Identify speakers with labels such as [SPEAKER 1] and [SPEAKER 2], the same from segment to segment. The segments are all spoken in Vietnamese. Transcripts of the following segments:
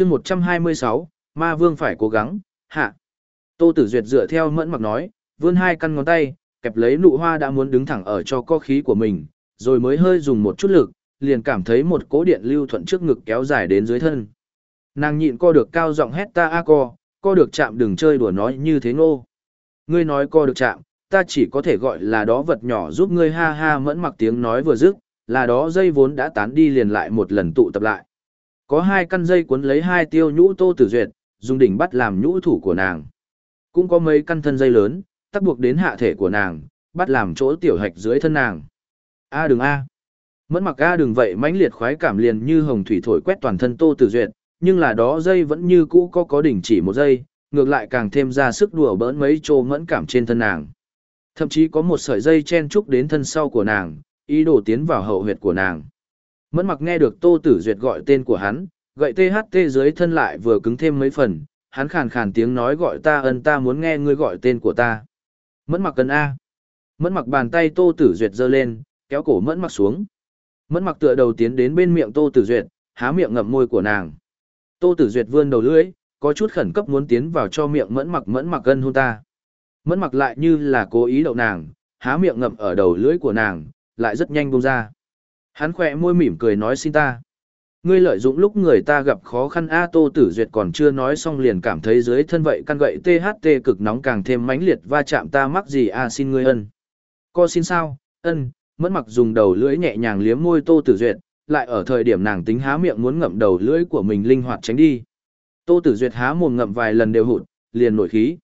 [SPEAKER 1] chương 126, ma vương phải cố gắng, hạ. Tô Tử Duyệt dựa theo mẫn mặc nói, vươn hai căn ngón tay, kẹp lấy nụ hoa đã muốn đứng thẳng ở cho co khí của mình, rồi mới hơi dùng một chút lực, liền cảm thấy một cố điện lưu thuận trước ngực kéo dài đến dưới thân. Nàng nhịn co được cao giọng hét ta a co, co được chạm đừng chơi đùa nói như thế ngô. Ngươi nói co được chạm, ta chỉ có thể gọi là đó vật nhỏ giúp ngươi ha ha mẫn mặc tiếng nói vừa dứt, là đó dây vốn đã tán đi liền lại một lần tụ tập lại. Có hai căn dây cuốn lấy hai tiêu nhũ tô tử duyệt, dùng đỉnh bắt làm nhũ thủ của nàng. Cũng có mấy căn thân dây lớn, tắc buộc đến hạ thể của nàng, bắt làm chỗ tiểu hạch dưới thân nàng. A à, đừng A. Mẫn mặc A à, đừng vậy mãnh liệt khoái cảm liền như hồng thủy thổi quét toàn thân tô tử duyệt, nhưng là đó dây vẫn như cũ có có đỉnh chỉ một giây, ngược lại càng thêm ra sức đùa bỡn mấy chỗ mẫn cảm trên thân nàng. Thậm chí có một sợi dây chen trúc đến thân sau của nàng, ý đồ tiến vào hậu huyệt của nàng. Mẫn mặc nghe được Tô Tử Duyệt gọi tên của hắn, gậy THT dưới thân lại vừa cứng thêm mấy phần, hắn khàn khàn tiếng nói gọi ta ân ta muốn nghe ngươi gọi tên của ta. Mẫn mặc cần A. Mẫn mặc bàn tay Tô Tử Duyệt giơ lên, kéo cổ mẫn mặc xuống. Mẫn mặc tựa đầu tiến đến bên miệng Tô Tử Duyệt, há miệng ngậm môi của nàng. Tô Tử Duyệt vươn đầu lưỡi, có chút khẩn cấp muốn tiến vào cho miệng mẫn mặc mẫn mặc gân hôn ta. Mẫn mặc lại như là cố ý đậu nàng, há miệng ngậm ở đầu lưỡi của nàng, lại rất nhanh buông ra. Hắn khỏe môi mỉm cười nói xin ta. Ngươi lợi dụng lúc người ta gặp khó khăn A Tô Tử Duyệt còn chưa nói xong liền cảm thấy dưới thân vậy căn gậy THT cực nóng càng thêm mãnh liệt va chạm ta mắc gì A xin ngươi ân. Co xin sao, ân, mẫn mặc dùng đầu lưỡi nhẹ nhàng liếm môi Tô Tử Duyệt, lại ở thời điểm nàng tính há miệng muốn ngậm đầu lưỡi của mình linh hoạt tránh đi. Tô Tử Duyệt há mồm ngậm vài lần đều hụt, liền nổi khí.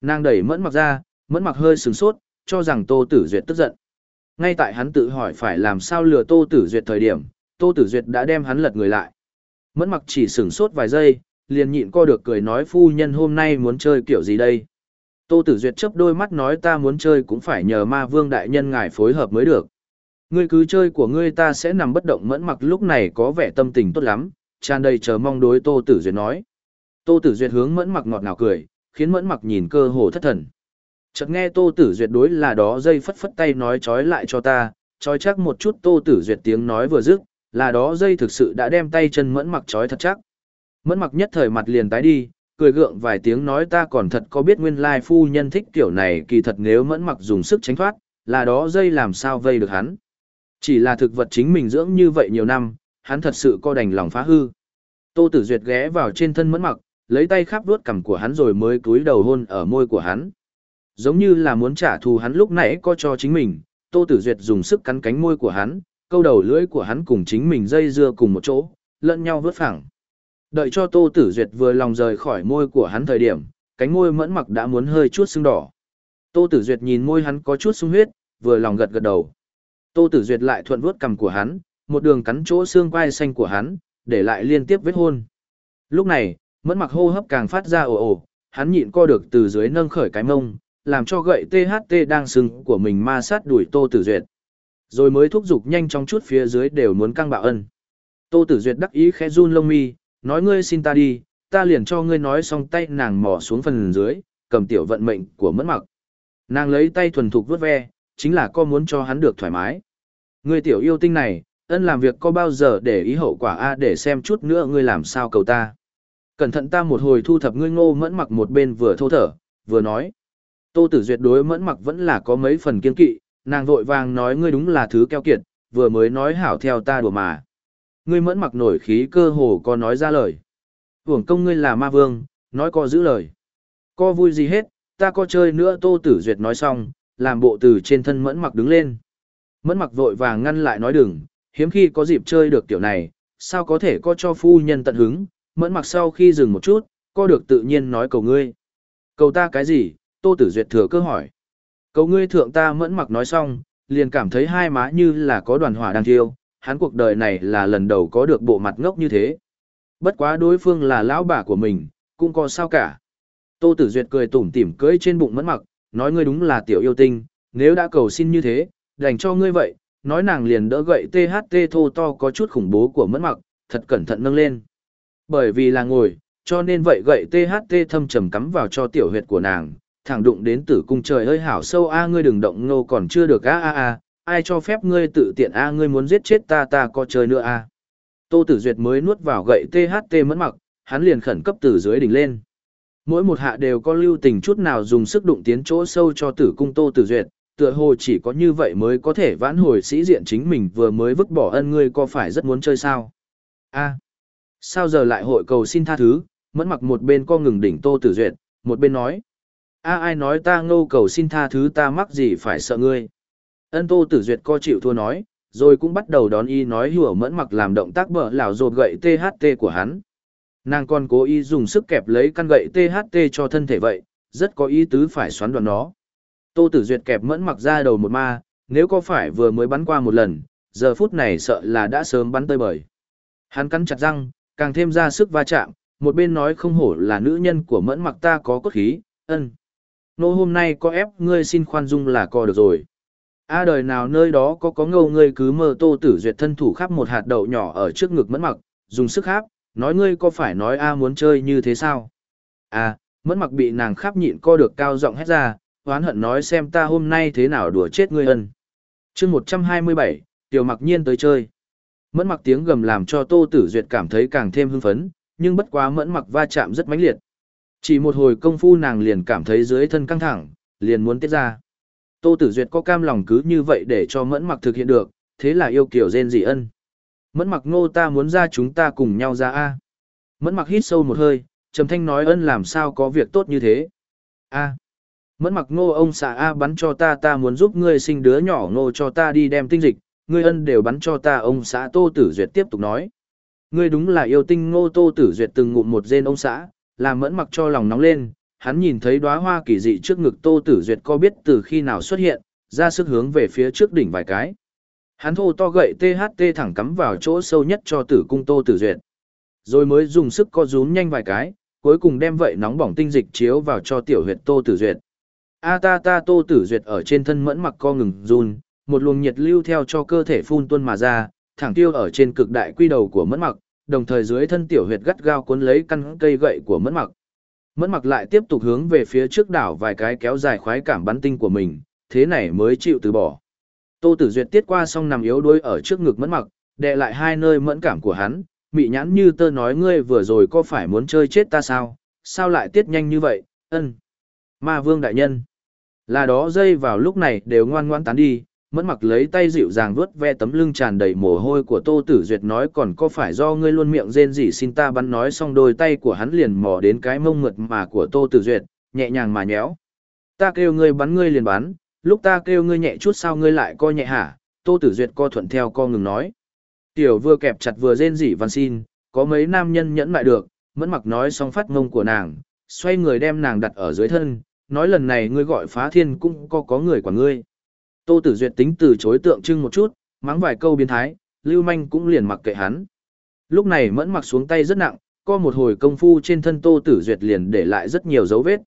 [SPEAKER 1] Nàng đẩy mẫn mặc ra, mẫn mặc hơi sừng sốt, cho rằng Tô Tử Duyệt tức giận. Ngay tại hắn tự hỏi phải làm sao lừa Tô Tử Duyệt thời điểm, Tô Tử Duyệt đã đem hắn lật người lại. Mẫn mặc chỉ sửng sốt vài giây, liền nhịn co được cười nói phu nhân hôm nay muốn chơi kiểu gì đây. Tô Tử Duyệt chớp đôi mắt nói ta muốn chơi cũng phải nhờ ma vương đại nhân ngài phối hợp mới được. Ngươi cứ chơi của ngươi ta sẽ nằm bất động mẫn mặc lúc này có vẻ tâm tình tốt lắm, tràn đầy chờ mong đối Tô Tử Duyệt nói. Tô Tử Duyệt hướng mẫn mặc ngọt ngào cười, khiến mẫn mặc nhìn cơ hồ thất thần. Chợt nghe Tô Tử Duyệt đối là đó dây phất phất tay nói trói lại cho ta, trói chắc một chút Tô Tử Duyệt tiếng nói vừa dứt, là đó dây thực sự đã đem tay chân mẫn mặc trói thật chắc. Mẫn mặc nhất thời mặt liền tái đi, cười gượng vài tiếng nói ta còn thật có biết nguyên lai phu nhân thích kiểu này kỳ thật nếu mẫn mặc dùng sức tránh thoát, là đó dây làm sao vây được hắn. Chỉ là thực vật chính mình dưỡng như vậy nhiều năm, hắn thật sự co đành lòng phá hư. Tô Tử Duyệt ghé vào trên thân mẫn mặc, lấy tay khắp vuốt cằm của hắn rồi mới cúi đầu hôn ở môi của hắn. Giống như là muốn trả thù hắn lúc nãy có cho chính mình, Tô Tử Duyệt dùng sức cắn cánh môi của hắn, câu đầu lưỡi của hắn cùng chính mình dây dưa cùng một chỗ, lẫn nhau vớt phẳng. Đợi cho Tô Tử Duyệt vừa lòng rời khỏi môi của hắn thời điểm, cánh môi mẫn mặc đã muốn hơi chút sưng đỏ. Tô Tử Duyệt nhìn môi hắn có chút sung huyết, vừa lòng gật gật đầu. Tô Tử Duyệt lại thuận vuốt cằm của hắn, một đường cắn chỗ xương quai xanh của hắn, để lại liên tiếp vết hôn. Lúc này, mẫn mặc hô hấp càng phát ra ồ ồ, hắn nhịn co được từ dưới nâng khởi cái mông, làm cho gậy THT đang sưng của mình ma sát đuổi Tô Tử Duyệt. Rồi mới thúc giục nhanh chóng chút phía dưới đều muốn căng bạo ân. Tô Tử Duyệt đắc ý khẽ run lông mi, nói ngươi xin ta đi, ta liền cho ngươi nói xong tay nàng mò xuống phần dưới, cầm tiểu vận mệnh của mẫn mặc. Nàng lấy tay thuần thục vuốt ve, chính là có muốn cho hắn được thoải mái. Ngươi tiểu yêu tinh này, ân làm việc có bao giờ để ý hậu quả a để xem chút nữa ngươi làm sao cầu ta. Cẩn thận ta một hồi thu thập ngươi ngô mẫn mặc một bên vừa thô thở, vừa nói. Tô Tử Duyệt đối mẫn mặc vẫn là có mấy phần kiên kỵ, nàng vội vàng nói ngươi đúng là thứ keo kiệt, vừa mới nói hảo theo ta đùa mà. Ngươi mẫn mặc nổi khí cơ hồ có nói ra lời. Hưởng công ngươi là ma vương, nói có giữ lời. Có vui gì hết, ta có chơi nữa Tô Tử Duyệt nói xong, làm bộ từ trên thân mẫn mặc đứng lên. Mẫn mặc vội vàng ngăn lại nói đừng, hiếm khi có dịp chơi được tiểu này, sao có thể có cho phu nhân tận hứng, mẫn mặc sau khi dừng một chút, có được tự nhiên nói cầu ngươi. Cầu ta cái gì, Tô Tử Duyệt thừa cơ hỏi. Cầu ngươi thượng ta mẫn mặc nói xong, liền cảm thấy hai má như là có đoàn hỏa đang thiêu, hắn cuộc đời này là lần đầu có được bộ mặt ngốc như thế. Bất quá đối phương là lão bà của mình, cũng có sao cả. Tô Tử Duyệt cười tủm tỉm cưỡi trên bụng mẫn mặc, nói ngươi đúng là tiểu yêu tinh, nếu đã cầu xin như thế, dành cho ngươi vậy, nói nàng liền đỡ gậy THT thô to có chút khủng bố của mẫn mặc, thật cẩn thận nâng lên. Bởi vì là ngồi, cho nên vậy gậy THT thâm trầm cắm vào cho tiểu huyệt của nàng, thẳng đụng đến tử cung trời ơi hảo sâu a ngươi đừng động nô còn chưa được a a a, ai cho phép ngươi tự tiện a ngươi muốn giết chết ta ta có chơi nữa a. Tô Tử Duyệt mới nuốt vào gậy THT mẫn mặc, hắn liền khẩn cấp từ dưới đỉnh lên. Mỗi một hạ đều có lưu tình chút nào dùng sức đụng tiến chỗ sâu cho tử cung Tô Tử Duyệt, tựa hồ chỉ có như vậy mới có thể vãn hồi sĩ diện chính mình vừa mới vứt bỏ ân ngươi có phải rất muốn chơi sao? A, sao giờ lại hội cầu xin tha thứ, mẫn mặc một bên co ngừng đỉnh Tô Tử Duyệt, một bên nói. A ai nói ta ngô cầu xin tha thứ ta mắc gì phải sợ ngươi. Ân Tô Tử Duyệt co chịu thua nói, rồi cũng bắt đầu đón y nói hùa mẫn mặc làm động tác bở lảo rột gậy THT của hắn. Nàng còn cố ý dùng sức kẹp lấy căn gậy THT cho thân thể vậy, rất có ý tứ phải xoắn đoạn nó. Tô Tử Duyệt kẹp mẫn mặc ra đầu một ma, nếu có phải vừa mới bắn qua một lần, giờ phút này sợ là đã sớm bắn tơi bời. Hắn cắn chặt răng, càng thêm ra sức va chạm, một bên nói không hổ là nữ nhân của mẫn mặc ta có cốt khí, ân. Nô hôm nay có ép ngươi xin khoan dung là co được rồi. A đời nào nơi đó có có ngâu ngươi cứ mơ tô tử duyệt thân thủ khắp một hạt đậu nhỏ ở trước ngực mẫn mặc, dùng sức khắp, nói ngươi có phải nói A muốn chơi như thế sao? A, mẫn mặc bị nàng khắp nhịn co được cao giọng hét ra, hoán hận nói xem ta hôm nay thế nào đùa chết ngươi ân. chương 127, tiểu mặc nhiên tới chơi. Mẫn mặc tiếng gầm làm cho tô tử duyệt cảm thấy càng thêm hưng phấn, nhưng bất quá mẫn mặc va chạm rất mãnh liệt. Chỉ một hồi công phu nàng liền cảm thấy dưới thân căng thẳng, liền muốn tiết ra. Tô Tử Duyệt có cam lòng cứ như vậy để cho mẫn mặc thực hiện được, thế là yêu kiểu rên dị ân. Mẫn mặc ngô ta muốn ra chúng ta cùng nhau ra A. Mẫn mặc hít sâu một hơi, trầm thanh nói ân làm sao có việc tốt như thế. A. Mẫn mặc ngô ông xã A bắn cho ta ta muốn giúp ngươi sinh đứa nhỏ ngô cho ta đi đem tinh dịch, ngươi ân đều bắn cho ta ông xã Tô Tử Duyệt tiếp tục nói. Ngươi đúng là yêu tinh ngô Tô Tử Duyệt từng ngụm một rên ông xã, làm mẫn mặc cho lòng nóng lên, hắn nhìn thấy đóa hoa kỳ dị trước ngực Tô Tử Duyệt co biết từ khi nào xuất hiện, ra sức hướng về phía trước đỉnh vài cái. Hắn thô to gậy THT thẳng cắm vào chỗ sâu nhất cho tử cung Tô Tử Duyệt. Rồi mới dùng sức co rúm nhanh vài cái, cuối cùng đem vậy nóng bỏng tinh dịch chiếu vào cho tiểu huyệt Tô Tử Duyệt. A ta ta Tô Tử Duyệt ở trên thân mẫn mặc co ngừng run, một luồng nhiệt lưu theo cho cơ thể phun tuôn mà ra, thẳng tiêu ở trên cực đại quy đầu của mẫn mặc, đồng thời dưới thân tiểu huyệt gắt gao cuốn lấy căn cây gậy của mẫn mặc. Mẫn mặc lại tiếp tục hướng về phía trước đảo vài cái kéo dài khoái cảm bắn tinh của mình, thế này mới chịu từ bỏ. Tô Tử Duyệt tiết qua xong nằm yếu đuối ở trước ngực mẫn mặc, đè lại hai nơi mẫn cảm của hắn, mị nhãn như tơ nói ngươi vừa rồi có phải muốn chơi chết ta sao, sao lại tiết nhanh như vậy, ân. Ma vương đại nhân. Là đó dây vào lúc này đều ngoan ngoan tán đi, mẫn mặc lấy tay dịu dàng vuốt ve tấm lưng tràn đầy mồ hôi của tô tử duyệt nói còn có phải do ngươi luôn miệng rên rỉ xin ta bắn nói xong đôi tay của hắn liền mò đến cái mông mượt mà của tô tử duyệt, nhẹ nhàng mà nhéo. Ta kêu ngươi bắn ngươi liền bắn, lúc ta kêu ngươi nhẹ chút sao ngươi lại co nhẹ hả? Tô tử duyệt co thuận theo co ngừng nói. Tiểu vừa kẹp chặt vừa rên rỉ văn xin, có mấy nam nhân nhẫn lại được, mẫn mặc nói xong phát mông của nàng, xoay người đem nàng đặt ở dưới thân, nói lần này ngươi gọi phá thiên cũng có có người của ngươi. Tô Tử Duyệt tính từ chối tượng trưng một chút, mắng vài câu biến thái, Lưu Manh cũng liền mặc kệ hắn. Lúc này mẫn mặc xuống tay rất nặng, co một hồi công phu trên thân Tô Tử Duyệt liền để lại rất nhiều dấu vết.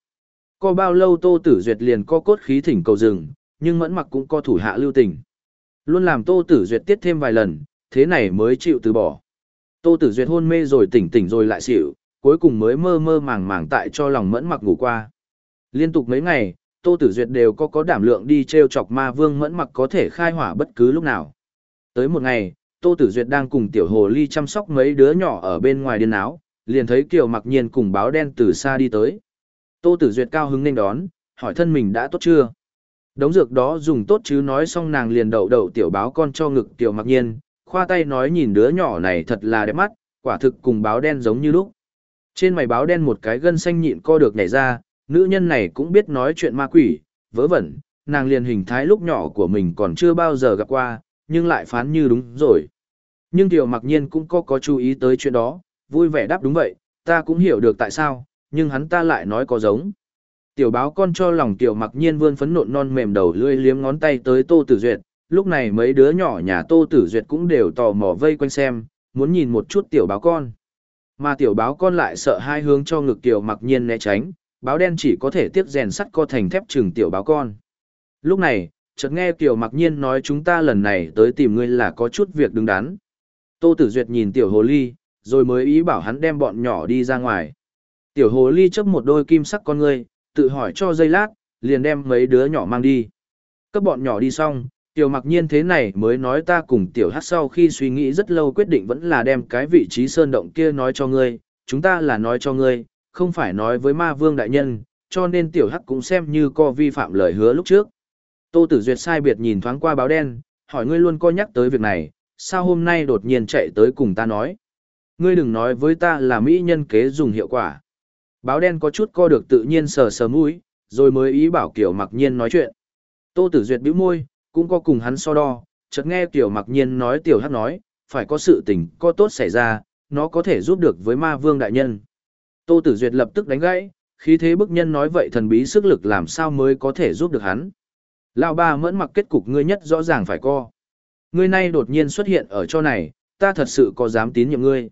[SPEAKER 1] Co bao lâu Tô Tử Duyệt liền co cốt khí thỉnh cầu dừng, nhưng mẫn mặc cũng co thủ hạ lưu tình. Luôn làm Tô Tử Duyệt tiết thêm vài lần, thế này mới chịu từ bỏ. Tô Tử Duyệt hôn mê rồi tỉnh tỉnh rồi lại xỉu, cuối cùng mới mơ mơ màng màng tại cho lòng mẫn mặc ngủ qua. Liên tục mấy ngày, Tô Tử Duyệt đều có có đảm lượng đi treo chọc ma vương mẫn mặc có thể khai hỏa bất cứ lúc nào. Tới một ngày, Tô Tử Duyệt đang cùng tiểu hồ ly chăm sóc mấy đứa nhỏ ở bên ngoài điên áo, liền thấy Kiều mặc nhiên cùng báo đen từ xa đi tới. Tô Tử Duyệt cao hứng nên đón, hỏi thân mình đã tốt chưa. Đống dược đó dùng tốt chứ nói xong nàng liền đậu đậu tiểu báo con cho ngực tiểu mặc nhiên, khoa tay nói nhìn đứa nhỏ này thật là đẹp mắt, quả thực cùng báo đen giống như lúc. Trên mày báo đen một cái gân xanh nhịn co được nhảy ra, nữ nhân này cũng biết nói chuyện ma quỷ, vớ vẩn, nàng liền hình thái lúc nhỏ của mình còn chưa bao giờ gặp qua, nhưng lại phán như đúng rồi. Nhưng Tiểu mặc nhiên cũng có có chú ý tới chuyện đó, vui vẻ đáp đúng vậy, ta cũng hiểu được tại sao, nhưng hắn ta lại nói có giống. Tiểu báo con cho lòng Tiểu mặc nhiên vươn phấn nộn non mềm đầu lươi liếm ngón tay tới Tô Tử Duyệt, lúc này mấy đứa nhỏ nhà Tô Tử Duyệt cũng đều tò mò vây quanh xem, muốn nhìn một chút Tiểu báo con. Mà Tiểu báo con lại sợ hai hướng cho ngực Tiểu mặc nhiên né tránh, báo đen chỉ có thể tiếp rèn sắt co thành thép trừng tiểu báo con. Lúc này, chợt nghe Kiều mặc nhiên nói chúng ta lần này tới tìm ngươi là có chút việc đứng đắn. Tô Tử Duyệt nhìn tiểu hồ ly, rồi mới ý bảo hắn đem bọn nhỏ đi ra ngoài. Tiểu hồ ly chấp một đôi kim sắc con ngươi, tự hỏi cho giây lát, liền đem mấy đứa nhỏ mang đi. Các bọn nhỏ đi xong, tiểu mặc nhiên thế này mới nói ta cùng tiểu hát sau khi suy nghĩ rất lâu quyết định vẫn là đem cái vị trí sơn động kia nói cho ngươi, chúng ta là nói cho ngươi, không phải nói với ma vương đại nhân, cho nên tiểu hắc cũng xem như co vi phạm lời hứa lúc trước. Tô Tử Duyệt sai biệt nhìn thoáng qua báo đen, hỏi ngươi luôn có nhắc tới việc này, sao hôm nay đột nhiên chạy tới cùng ta nói. Ngươi đừng nói với ta là mỹ nhân kế dùng hiệu quả. Báo đen có chút co được tự nhiên sờ sờ mũi, rồi mới ý bảo Kiều Mặc Nhiên nói chuyện. Tô Tử Duyệt bĩu môi, cũng có cùng hắn so đo, chợt nghe Kiều Mặc Nhiên nói tiểu hắc nói, phải có sự tình có tốt xảy ra, nó có thể giúp được với ma vương đại nhân. Tô Tử Duyệt lập tức đánh gãy, khí thế bức nhân nói vậy thần bí sức lực làm sao mới có thể giúp được hắn. Lão ba mẫn mặc kết cục ngươi nhất rõ ràng phải co. Ngươi nay đột nhiên xuất hiện ở chỗ này, ta thật sự có dám tín nhiệm ngươi.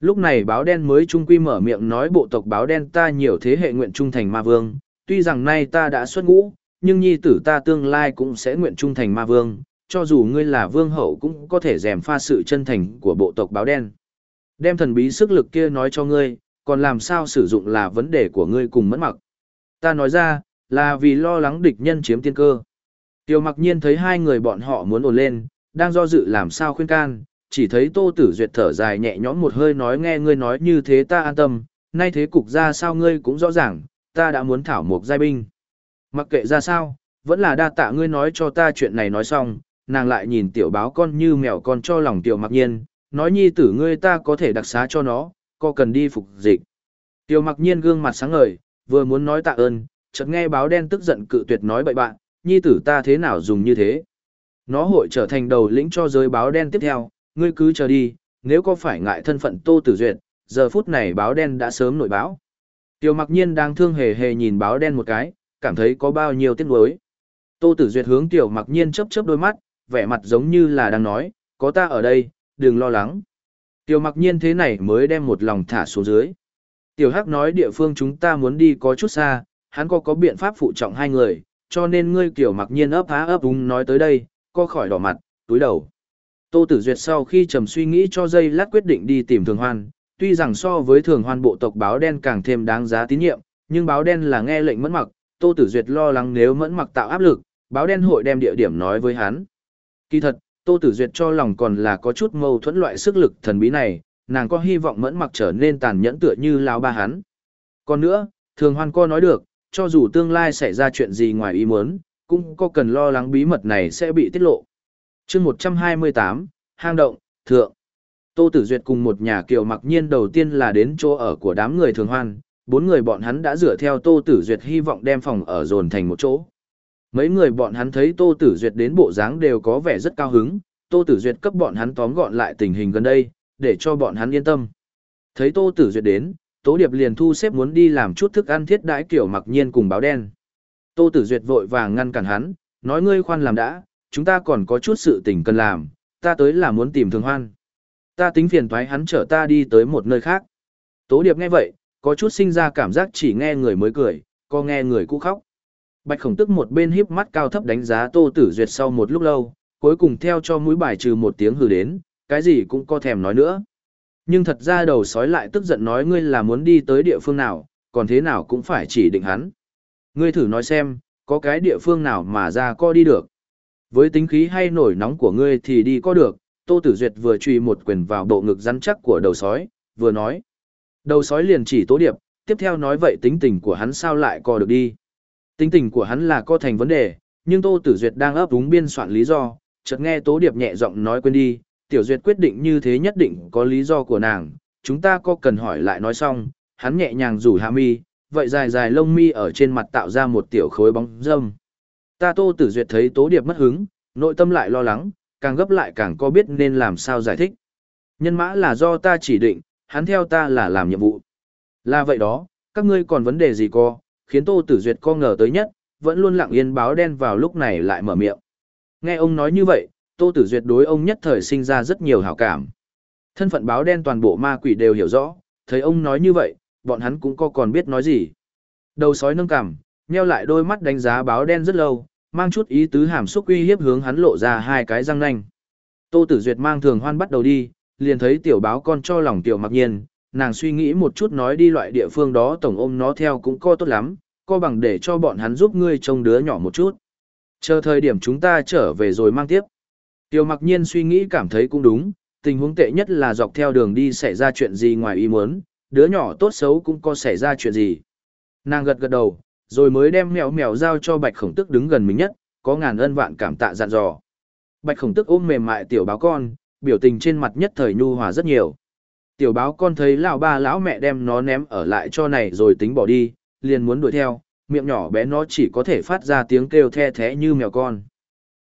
[SPEAKER 1] Lúc này báo đen mới trung quy mở miệng nói bộ tộc báo đen ta nhiều thế hệ nguyện trung thành ma vương, tuy rằng nay ta đã xuất ngũ, nhưng nhi tử ta tương lai cũng sẽ nguyện trung thành ma vương, cho dù ngươi là vương hậu cũng có thể rèm pha sự chân thành của bộ tộc báo đen. Đem thần bí sức lực kia nói cho ngươi, còn làm sao sử dụng là vấn đề của ngươi cùng mẫn mặc. Ta nói ra, là vì lo lắng địch nhân chiếm tiên cơ. Tiêu mặc nhiên thấy hai người bọn họ muốn ồn lên, đang do dự làm sao khuyên can, chỉ thấy tô tử duyệt thở dài nhẹ nhõm một hơi nói nghe ngươi nói như thế ta an tâm, nay thế cục ra sao ngươi cũng rõ ràng, ta đã muốn thảo một giai binh. Mặc kệ ra sao, vẫn là đa tạ ngươi nói cho ta chuyện này nói xong, nàng lại nhìn tiểu báo con như mèo con cho lòng tiểu mặc nhiên, nói nhi tử ngươi ta có thể đặc xá cho nó, co cần đi phục dịch. Tiểu mặc nhiên gương mặt sáng ngời, vừa muốn nói tạ ơn, chợt nghe báo đen tức giận cự tuyệt nói bậy bạn, nhi tử ta thế nào dùng như thế. Nó hội trở thành đầu lĩnh cho giới báo đen tiếp theo, ngươi cứ chờ đi, nếu có phải ngại thân phận tô tử duyệt, giờ phút này báo đen đã sớm nổi báo. Tiểu mặc nhiên đang thương hề hề nhìn báo đen một cái, cảm thấy có bao nhiêu tiếc nuối. Tô tử duyệt hướng tiểu mặc nhiên chớp chớp đôi mắt, vẻ mặt giống như là đang nói, có ta ở đây, đừng lo lắng. Tiểu mặc nhiên thế này mới đem một lòng thả xuống dưới. Tiểu Hắc nói địa phương chúng ta muốn đi có chút xa, hắn có có biện pháp phụ trọng hai người, cho nên ngươi kiểu mặc nhiên ấp há ấp úng nói tới đây, co khỏi đỏ mặt, túi đầu. Tô Tử Duyệt sau khi trầm suy nghĩ cho giây lát quyết định đi tìm Thường Hoan, tuy rằng so với Thường Hoan bộ tộc báo đen càng thêm đáng giá tín nhiệm, nhưng báo đen là nghe lệnh mẫn mặc, Tô Tử Duyệt lo lắng nếu mẫn mặc tạo áp lực, báo đen hội đem địa điểm nói với hắn. Kỳ thật, Tô Tử Duyệt cho lòng còn là có chút mâu thuẫn loại sức lực thần bí này, nàng có hy vọng mẫn mặc trở nên tàn nhẫn tựa như lão ba hắn. Còn nữa, thường hoan co nói được, cho dù tương lai xảy ra chuyện gì ngoài ý muốn, cũng có cần lo lắng bí mật này sẽ bị tiết lộ. chương 128, hang động, thượng. Tô Tử Duyệt cùng một nhà kiều mặc nhiên đầu tiên là đến chỗ ở của đám người thường hoan, bốn người bọn hắn đã dựa theo Tô Tử Duyệt hy vọng đem phòng ở dồn thành một chỗ. Mấy người bọn hắn thấy Tô Tử Duyệt đến bộ dáng đều có vẻ rất cao hứng, Tô Tử Duyệt cấp bọn hắn tóm gọn lại tình hình gần đây, để cho bọn hắn yên tâm. Thấy Tô Tử Duyệt đến, Tố Điệp liền thu xếp muốn đi làm chút thức ăn thiết đãi kiểu mặc nhiên cùng báo đen. Tô Tử Duyệt vội vàng ngăn cản hắn, nói ngươi khoan làm đã, chúng ta còn có chút sự tình cần làm, ta tới là muốn tìm Thường Hoan. Ta tính phiền toái hắn chở ta đi tới một nơi khác. Tố Điệp nghe vậy, có chút sinh ra cảm giác chỉ nghe người mới cười, có nghe người cũ khóc. Bạch khổng tức một bên híp mắt cao thấp đánh giá Tô Tử Duyệt sau một lúc lâu, cuối cùng theo cho mũi bài trừ một tiếng hừ đến, cái gì cũng có thèm nói nữa. Nhưng thật ra đầu sói lại tức giận nói ngươi là muốn đi tới địa phương nào, còn thế nào cũng phải chỉ định hắn. Ngươi thử nói xem, có cái địa phương nào mà ra co đi được. Với tính khí hay nổi nóng của ngươi thì đi có được, Tô Tử Duyệt vừa truy một quyền vào bộ ngực rắn chắc của đầu sói, vừa nói. Đầu sói liền chỉ tố điệp, tiếp theo nói vậy tính tình của hắn sao lại co được đi. Tính tình của hắn là co thành vấn đề, nhưng Tô Tử Duyệt đang ấp úng biên soạn lý do, chợt nghe Tố Điệp nhẹ giọng nói quên đi, Tiểu Duyệt quyết định như thế nhất định có lý do của nàng, chúng ta có cần hỏi lại nói xong, hắn nhẹ nhàng rủ hạ mi, vậy dài dài lông mi ở trên mặt tạo ra một tiểu khối bóng râm, Ta Tô Tử Duyệt thấy Tố Điệp mất hứng, nội tâm lại lo lắng, càng gấp lại càng có biết nên làm sao giải thích. Nhân mã là do ta chỉ định, hắn theo ta là làm nhiệm vụ. Là vậy đó, các ngươi còn vấn đề gì co, khiến Tô Tử Duyệt co ngờ tới nhất, vẫn luôn lặng yên báo đen vào lúc này lại mở miệng. Nghe ông nói như vậy, Tô Tử Duyệt đối ông nhất thời sinh ra rất nhiều hảo cảm. Thân phận báo đen toàn bộ ma quỷ đều hiểu rõ, thấy ông nói như vậy, bọn hắn cũng có còn biết nói gì. Đầu sói nâng cằm, nheo lại đôi mắt đánh giá báo đen rất lâu, mang chút ý tứ hàm xúc uy hiếp hướng hắn lộ ra hai cái răng nanh. Tô Tử Duyệt mang thường hoan bắt đầu đi, liền thấy tiểu báo con cho lòng tiểu mặc nhiên, nàng suy nghĩ một chút nói đi loại địa phương đó tổng ôm nó theo cũng co tốt lắm, co bằng để cho bọn hắn giúp ngươi trông đứa nhỏ một chút. Chờ thời điểm chúng ta trở về rồi mang tiếp. Tiểu mặc nhiên suy nghĩ cảm thấy cũng đúng, tình huống tệ nhất là dọc theo đường đi xảy ra chuyện gì ngoài ý muốn, đứa nhỏ tốt xấu cũng có xảy ra chuyện gì. Nàng gật gật đầu, rồi mới đem mèo mèo giao cho bạch khổng tức đứng gần mình nhất, có ngàn ân vạn cảm tạ dặn dò. Bạch khổng tức ôm mềm mại tiểu báo con, biểu tình trên mặt nhất thời nhu hòa rất nhiều. Tiểu báo con thấy lão ba lão mẹ đem nó ném ở lại cho này rồi tính bỏ đi, liền muốn đuổi theo, miệng nhỏ bé nó chỉ có thể phát ra tiếng kêu the thế như mèo con.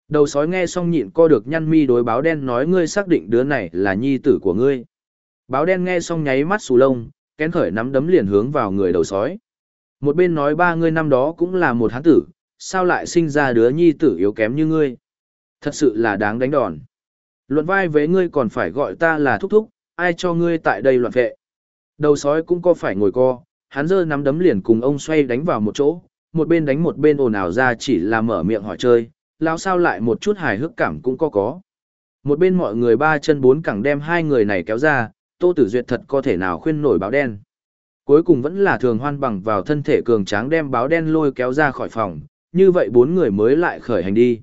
[SPEAKER 1] Đầu sói nghe xong nhịn co được nhăn mi đối báo đen nói ngươi xác định đứa này là nhi tử của ngươi. Báo đen nghe xong nháy mắt xù lông, kén khởi nắm đấm liền hướng vào người đầu sói. Một bên nói ba ngươi năm đó cũng là một hán tử, sao lại sinh ra đứa nhi tử yếu kém như ngươi. Thật sự là đáng đánh đòn. Luận vai với ngươi còn phải gọi ta là thúc thúc, ai cho ngươi tại đây loạn vệ. Đầu sói cũng có phải ngồi co, hắn giơ nắm đấm liền cùng ông xoay đánh vào một chỗ, một bên đánh một bên ồn ào ra chỉ là mở miệng hỏi chơi, lão sao lại một chút hài hước cảm cũng có có. Một bên mọi người ba chân bốn cẳng đem hai người này kéo ra, Tô Tử Duyệt thật có thể nào khuyên nổi báo đen. Cuối cùng vẫn là thường hoan bằng vào thân thể cường tráng đem báo đen lôi kéo ra khỏi phòng, như vậy bốn người mới lại khởi hành đi.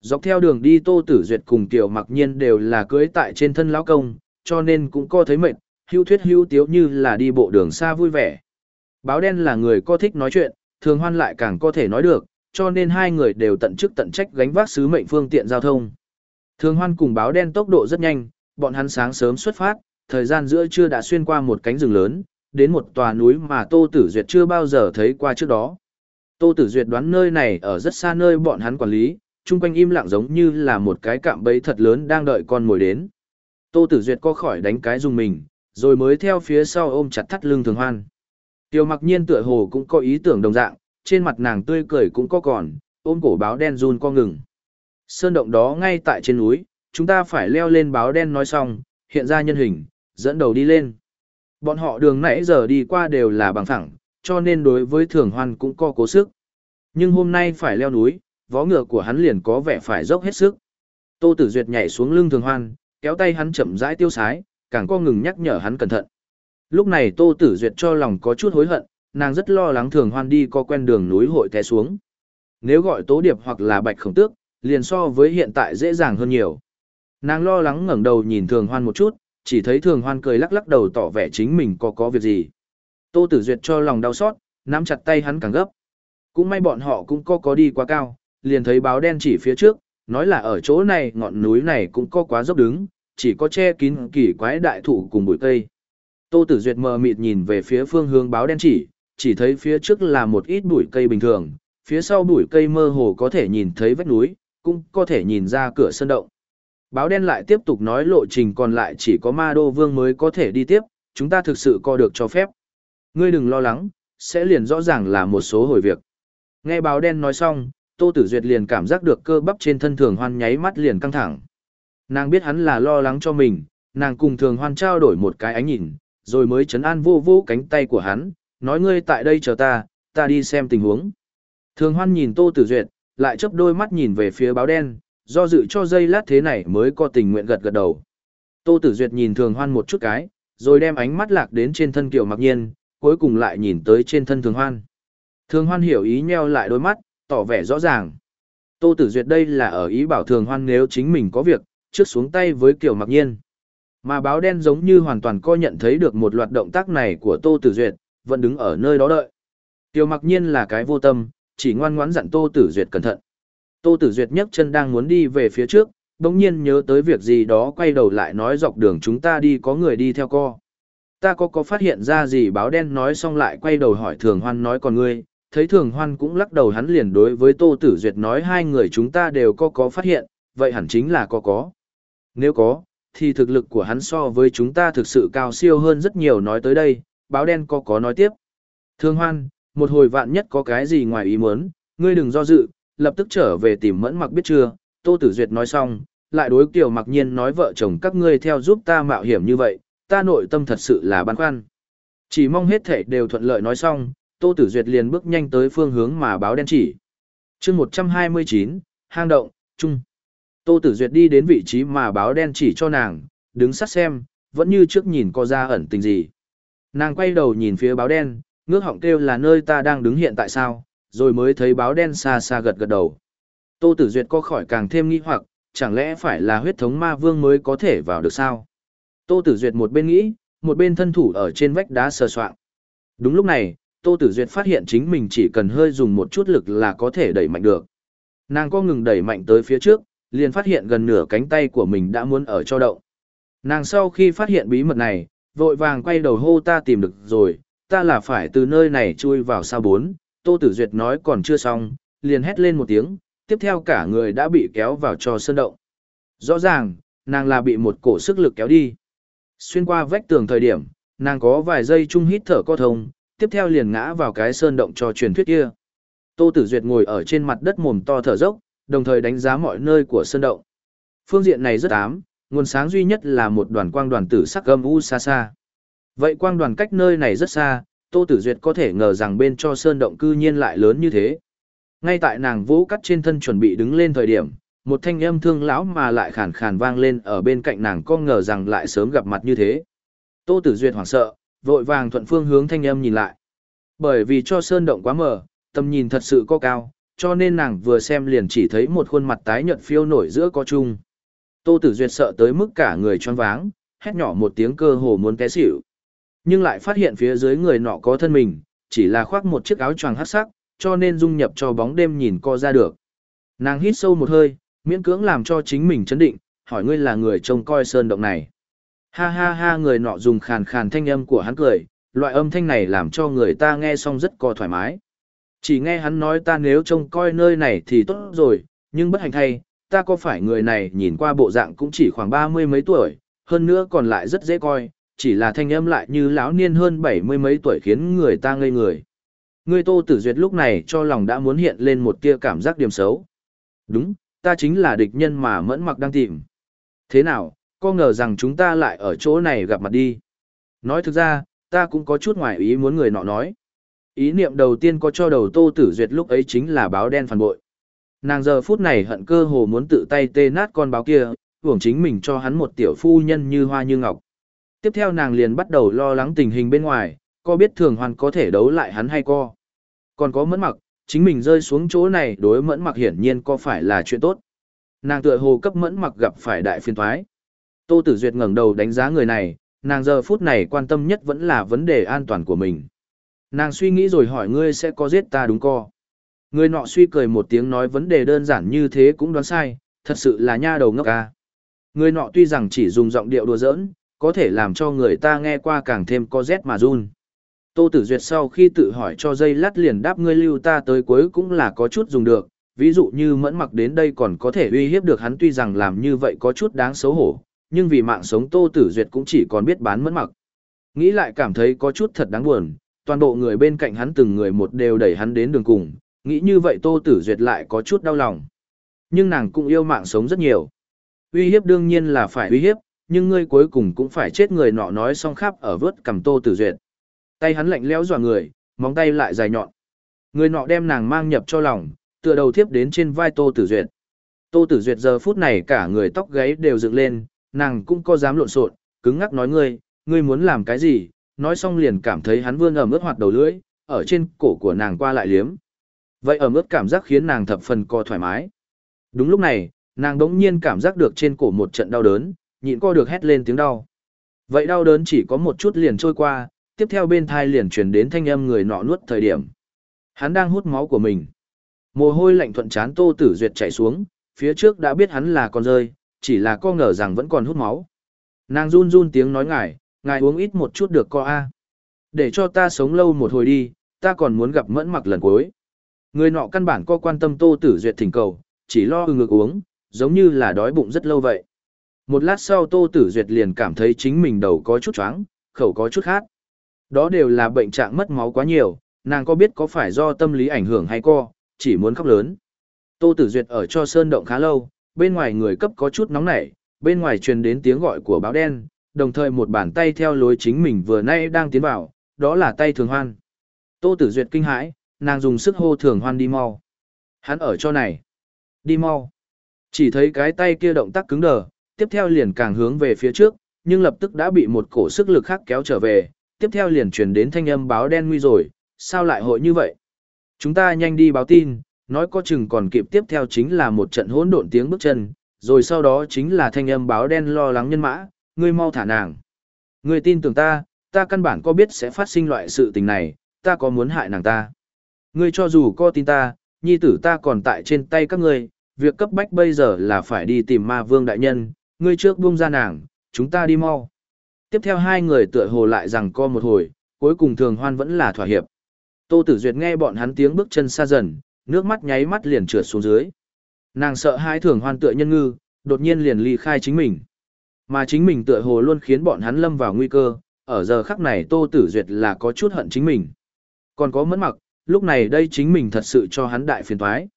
[SPEAKER 1] Dọc theo đường đi Tô Tử Duyệt cùng Tiểu Mặc Nhiên đều là cưới tại trên thân lão công, cho nên cũng có thấy mệt, hưu thuyết hưu tiếu như là đi bộ đường xa vui vẻ. Báo đen là người có thích nói chuyện, thường hoan lại càng có thể nói được, cho nên hai người đều tận chức tận trách gánh vác sứ mệnh phương tiện giao thông. Thường hoan cùng báo đen tốc độ rất nhanh, bọn hắn sáng sớm xuất phát, thời gian giữa trưa đã xuyên qua một cánh rừng lớn, đến một tòa núi mà Tô Tử Duyệt chưa bao giờ thấy qua trước đó. Tô Tử Duyệt đoán nơi này ở rất xa nơi bọn hắn quản lý, chung quanh im lặng giống như là một cái cạm bẫy thật lớn đang đợi con mồi đến. Tô Tử Duyệt co khỏi đánh cái dùng mình, rồi mới theo phía sau ôm chặt thắt lưng Thường Hoan. Tiêu Mặc Nhiên tựa hồ cũng có ý tưởng đồng dạng, trên mặt nàng tươi cười cũng có còn, ôm cổ báo đen run co ngừng. Sơn động đó ngay tại trên núi, chúng ta phải leo lên báo đen nói xong, hiện ra nhân hình, dẫn đầu đi lên. Bọn họ đường nãy giờ đi qua đều là bằng phẳng, cho nên đối với thường hoan cũng có cố sức. Nhưng hôm nay phải leo núi, vó ngựa của hắn liền có vẻ phải dốc hết sức. Tô Tử Duyệt nhảy xuống lưng thường hoan, kéo tay hắn chậm rãi tiêu sái, càng co ngừng nhắc nhở hắn cẩn thận. Lúc này Tô Tử Duyệt cho lòng có chút hối hận, nàng rất lo lắng thường hoan đi có quen đường núi hội té xuống. Nếu gọi Tố Điệp hoặc là Bạch Khổng Tước, liền so với hiện tại dễ dàng hơn nhiều. Nàng lo lắng ngẩng đầu nhìn thường hoan một chút, chỉ thấy thường hoan cười lắc lắc đầu tỏ vẻ chính mình có có việc gì. Tô Tử Duyệt cho lòng đau xót, nắm chặt tay hắn càng gấp. Cũng may bọn họ cũng có có đi quá cao, liền thấy báo đen chỉ phía trước, nói là ở chỗ này ngọn núi này cũng có quá dốc đứng, chỉ có che kín kỳ quái đại thụ cùng bụi cây. Tô Tử Duyệt mờ mịt nhìn về phía phương hướng báo đen chỉ, chỉ thấy phía trước là một ít bụi cây bình thường, phía sau bụi cây mơ hồ có thể nhìn thấy vách núi, cũng có thể nhìn ra cửa sân động. Báo đen lại tiếp tục nói lộ trình còn lại chỉ có ma đô vương mới có thể đi tiếp, chúng ta thực sự co được cho phép. Ngươi đừng lo lắng, sẽ liền rõ ràng là một số hồi việc. Nghe báo đen nói xong, Tô Tử Duyệt liền cảm giác được cơ bắp trên thân thường hoan nháy mắt liền căng thẳng. Nàng biết hắn là lo lắng cho mình, nàng cùng thường hoan trao đổi một cái ánh nhìn, rồi mới chấn an vô vô cánh tay của hắn, nói ngươi tại đây chờ ta, ta đi xem tình huống. Thường hoan nhìn Tô Tử Duyệt, lại chớp đôi mắt nhìn về phía báo đen, do dự cho dây lát thế này mới có tình nguyện gật gật đầu. Tô Tử Duyệt nhìn Thường Hoan một chút cái, rồi đem ánh mắt lạc đến trên thân Kiều Mặc Nhiên, cuối cùng lại nhìn tới trên thân Thường Hoan. Thường Hoan hiểu ý nheo lại đôi mắt, tỏ vẻ rõ ràng. Tô Tử Duyệt đây là ở ý bảo Thường Hoan nếu chính mình có việc, trước xuống tay với kiểu Mặc Nhiên. Mà báo đen giống như hoàn toàn coi nhận thấy được một loạt động tác này của Tô Tử Duyệt, vẫn đứng ở nơi đó đợi. kiểu Mặc Nhiên là cái vô tâm, chỉ ngoan ngoãn dặn Tô Tử Duyệt cẩn thận. Tô Tử Duyệt nhấc chân đang muốn đi về phía trước, bỗng nhiên nhớ tới việc gì đó quay đầu lại nói dọc đường chúng ta đi có người đi theo co. Ta có có phát hiện ra gì báo đen nói xong lại quay đầu hỏi Thường Hoan nói còn ngươi, thấy Thường Hoan cũng lắc đầu hắn liền đối với Tô Tử Duyệt nói hai người chúng ta đều có có phát hiện, vậy hẳn chính là có có. Nếu có, thì thực lực của hắn so với chúng ta thực sự cao siêu hơn rất nhiều nói tới đây, báo đen có có nói tiếp. thương Hoan, một hồi vạn nhất có cái gì ngoài ý muốn, ngươi đừng do dự, lập tức trở về tìm mẫn mặc biết chưa, Tô Tử Duyệt nói xong, lại đối kiểu mặc nhiên nói vợ chồng các ngươi theo giúp ta mạo hiểm như vậy, ta nội tâm thật sự là băn khoăn. Chỉ mong hết thể đều thuận lợi nói xong, Tô Tử Duyệt liền bước nhanh tới phương hướng mà báo đen chỉ. chương 129, hang động, trung. Tô Tử Duyệt đi đến vị trí mà báo đen chỉ cho nàng, đứng sát xem, vẫn như trước nhìn có ra ẩn tình gì. Nàng quay đầu nhìn phía báo đen, ngước họng kêu là nơi ta đang đứng hiện tại sao, rồi mới thấy báo đen xa xa gật gật đầu. Tô Tử Duyệt có khỏi càng thêm nghi hoặc, chẳng lẽ phải là huyết thống ma vương mới có thể vào được sao? Tô Tử Duyệt một bên nghĩ, một bên thân thủ ở trên vách đá sờ soạng. Đúng lúc này, Tô Tử Duyệt phát hiện chính mình chỉ cần hơi dùng một chút lực là có thể đẩy mạnh được. Nàng co ngừng đẩy mạnh tới phía trước, liền phát hiện gần nửa cánh tay của mình đã muốn ở cho động. Nàng sau khi phát hiện bí mật này, vội vàng quay đầu hô ta tìm được rồi, ta là phải từ nơi này chui vào sao bốn. Tô Tử Duyệt nói còn chưa xong, liền hét lên một tiếng, tiếp theo cả người đã bị kéo vào cho sơn động. Rõ ràng, nàng là bị một cổ sức lực kéo đi. Xuyên qua vách tường thời điểm, nàng có vài giây chung hít thở co thông, tiếp theo liền ngã vào cái sơn động cho truyền thuyết kia. Tô Tử Duyệt ngồi ở trên mặt đất mồm to thở dốc, đồng thời đánh giá mọi nơi của sơn động. Phương diện này rất ám, nguồn sáng duy nhất là một đoàn quang đoàn tử sắc âm u xa xa. Vậy quang đoàn cách nơi này rất xa, Tô Tử Duyệt có thể ngờ rằng bên cho sơn động cư nhiên lại lớn như thế. Ngay tại nàng vũ cắt trên thân chuẩn bị đứng lên thời điểm, một thanh âm thương lão mà lại khàn khàn vang lên ở bên cạnh nàng có ngờ rằng lại sớm gặp mặt như thế. Tô Tử Duyệt hoảng sợ, vội vàng thuận phương hướng thanh âm nhìn lại. Bởi vì cho sơn động quá mờ, tầm nhìn thật sự có cao, cho nên nàng vừa xem liền chỉ thấy một khuôn mặt tái nhợt phiêu nổi giữa có chung. Tô Tử Duyệt sợ tới mức cả người choáng váng, hét nhỏ một tiếng cơ hồ muốn té xỉu. Nhưng lại phát hiện phía dưới người nọ có thân mình, chỉ là khoác một chiếc áo choàng hắc sắc, cho nên dung nhập cho bóng đêm nhìn co ra được. Nàng hít sâu một hơi, miễn cưỡng làm cho chính mình chấn định, hỏi ngươi là người trông coi sơn động này. Ha ha ha người nọ dùng khàn khàn thanh âm của hắn cười, loại âm thanh này làm cho người ta nghe xong rất co thoải mái. Chỉ nghe hắn nói ta nếu trông coi nơi này thì tốt rồi, nhưng bất hành thay, ta có phải người này nhìn qua bộ dạng cũng chỉ khoảng ba mươi mấy tuổi, hơn nữa còn lại rất dễ coi, chỉ là thanh âm lại như lão niên hơn bảy mươi mấy tuổi khiến người ta ngây người. Người Tô Tử Duyệt lúc này cho lòng đã muốn hiện lên một tia cảm giác điểm xấu. Đúng, ta chính là địch nhân mà mẫn mặc đang tìm. Thế nào, có ngờ rằng chúng ta lại ở chỗ này gặp mặt đi. Nói thực ra, ta cũng có chút ngoài ý muốn người nọ nói. Ý niệm đầu tiên có cho đầu Tô Tử Duyệt lúc ấy chính là báo đen phản bội. Nàng giờ phút này hận cơ hồ muốn tự tay tê nát con báo kia, hưởng chính mình cho hắn một tiểu phu nhân như hoa như ngọc. Tiếp theo nàng liền bắt đầu lo lắng tình hình bên ngoài, có biết thường hoàn có thể đấu lại hắn hay co. Còn có mẫn mặc, chính mình rơi xuống chỗ này đối mẫn mặc hiển nhiên có phải là chuyện tốt. Nàng tựa hồ cấp mẫn mặc gặp phải đại phiên thoái. Tô Tử Duyệt ngẩng đầu đánh giá người này, nàng giờ phút này quan tâm nhất vẫn là vấn đề an toàn của mình. Nàng suy nghĩ rồi hỏi ngươi sẽ có giết ta đúng co. Người nọ suy cười một tiếng nói vấn đề đơn giản như thế cũng đoán sai, thật sự là nha đầu ngốc ca. Người nọ tuy rằng chỉ dùng giọng điệu đùa giỡn, có thể làm cho người ta nghe qua càng thêm có rét mà run. Tô Tử Duyệt sau khi tự hỏi cho dây lát liền đáp ngươi lưu ta tới cuối cũng là có chút dùng được, ví dụ như mẫn mặc đến đây còn có thể uy hiếp được hắn tuy rằng làm như vậy có chút đáng xấu hổ, nhưng vì mạng sống Tô Tử Duyệt cũng chỉ còn biết bán mẫn mặc. Nghĩ lại cảm thấy có chút thật đáng buồn, toàn bộ người bên cạnh hắn từng người một đều đẩy hắn đến đường cùng, nghĩ như vậy Tô Tử Duyệt lại có chút đau lòng. Nhưng nàng cũng yêu mạng sống rất nhiều. Uy hiếp đương nhiên là phải uy hiếp, nhưng ngươi cuối cùng cũng phải chết người nọ nói xong khắp ở vớt cầm Tô Tử Duyệt. Tay hắn lạnh lẽo dọa người, móng tay lại dài nhọn. Người nọ đem nàng mang nhập cho lòng, tựa đầu tiếp đến trên vai Tô Tử Duyệt. Tô Tử Duyệt giờ phút này cả người tóc gáy đều dựng lên, nàng cũng có dám lộn xộn, cứng ngắc nói ngươi, ngươi muốn làm cái gì, nói xong liền cảm thấy hắn vươn ẩm ướt hoạt đầu lưỡi, ở trên cổ của nàng qua lại liếm. Vậy ẩm ướt cảm giác khiến nàng thập phần co thoải mái. Đúng lúc này, nàng đống nhiên cảm giác được trên cổ một trận đau đớn, nhịn co được hét lên tiếng đau. Vậy đau đớn chỉ có một chút liền trôi qua, tiếp theo bên thai liền truyền đến thanh âm người nọ nuốt thời điểm. Hắn đang hút máu của mình. Mồ hôi lạnh thuận chán Tô Tử Duyệt chảy xuống, phía trước đã biết hắn là con rơi, chỉ là co ngờ rằng vẫn còn hút máu. Nàng run run tiếng nói ngài, ngài uống ít một chút được co a. Để cho ta sống lâu một hồi đi, ta còn muốn gặp mẫn mặc lần cuối. Người nọ căn bản có quan tâm Tô Tử Duyệt thỉnh cầu, chỉ lo ư ngược uống, giống như là đói bụng rất lâu vậy. Một lát sau Tô Tử Duyệt liền cảm thấy chính mình đầu có chút choáng, khẩu có chút khát. Đó đều là bệnh trạng mất máu quá nhiều, nàng có biết có phải do tâm lý ảnh hưởng hay co, chỉ muốn khóc lớn. Tô Tử Duyệt ở cho sơn động khá lâu, bên ngoài người cấp có chút nóng nảy, bên ngoài truyền đến tiếng gọi của báo đen, đồng thời một bàn tay theo lối chính mình vừa nay đang tiến vào, đó là tay Thường Hoan. Tô Tử Duyệt kinh hãi, nàng dùng sức hô Thường Hoan đi mau. Hắn ở cho này. Đi mau. Chỉ thấy cái tay kia động tác cứng đờ, tiếp theo liền càng hướng về phía trước, nhưng lập tức đã bị một cổ sức lực khác kéo trở về, tiếp theo liền truyền đến thanh âm báo đen nguy rồi, sao lại hội như vậy? Chúng ta nhanh đi báo tin, nói có chừng còn kịp tiếp theo chính là một trận hỗn độn tiếng bước chân, rồi sau đó chính là thanh âm báo đen lo lắng nhân mã, ngươi mau thả nàng. Ngươi tin tưởng ta, ta căn bản có biết sẽ phát sinh loại sự tình này, ta có muốn hại nàng ta. Ngươi cho dù có tin ta, nhi tử ta còn tại trên tay các ngươi, việc cấp bách bây giờ là phải đi tìm ma vương đại nhân, ngươi trước buông ra nàng, chúng ta đi mau. Tiếp theo hai người tựa hồ lại rằng co một hồi, cuối cùng thường hoan vẫn là thỏa hiệp. Tô Tử Duyệt nghe bọn hắn tiếng bước chân xa dần, nước mắt nháy mắt liền trượt xuống dưới. Nàng sợ hai thường hoan tựa nhân ngư, đột nhiên liền ly khai chính mình. Mà chính mình tựa hồ luôn khiến bọn hắn lâm vào nguy cơ, ở giờ khắc này Tô Tử Duyệt là có chút hận chính mình. Còn có mẫn mặc, lúc này đây chính mình thật sự cho hắn đại phiền toái.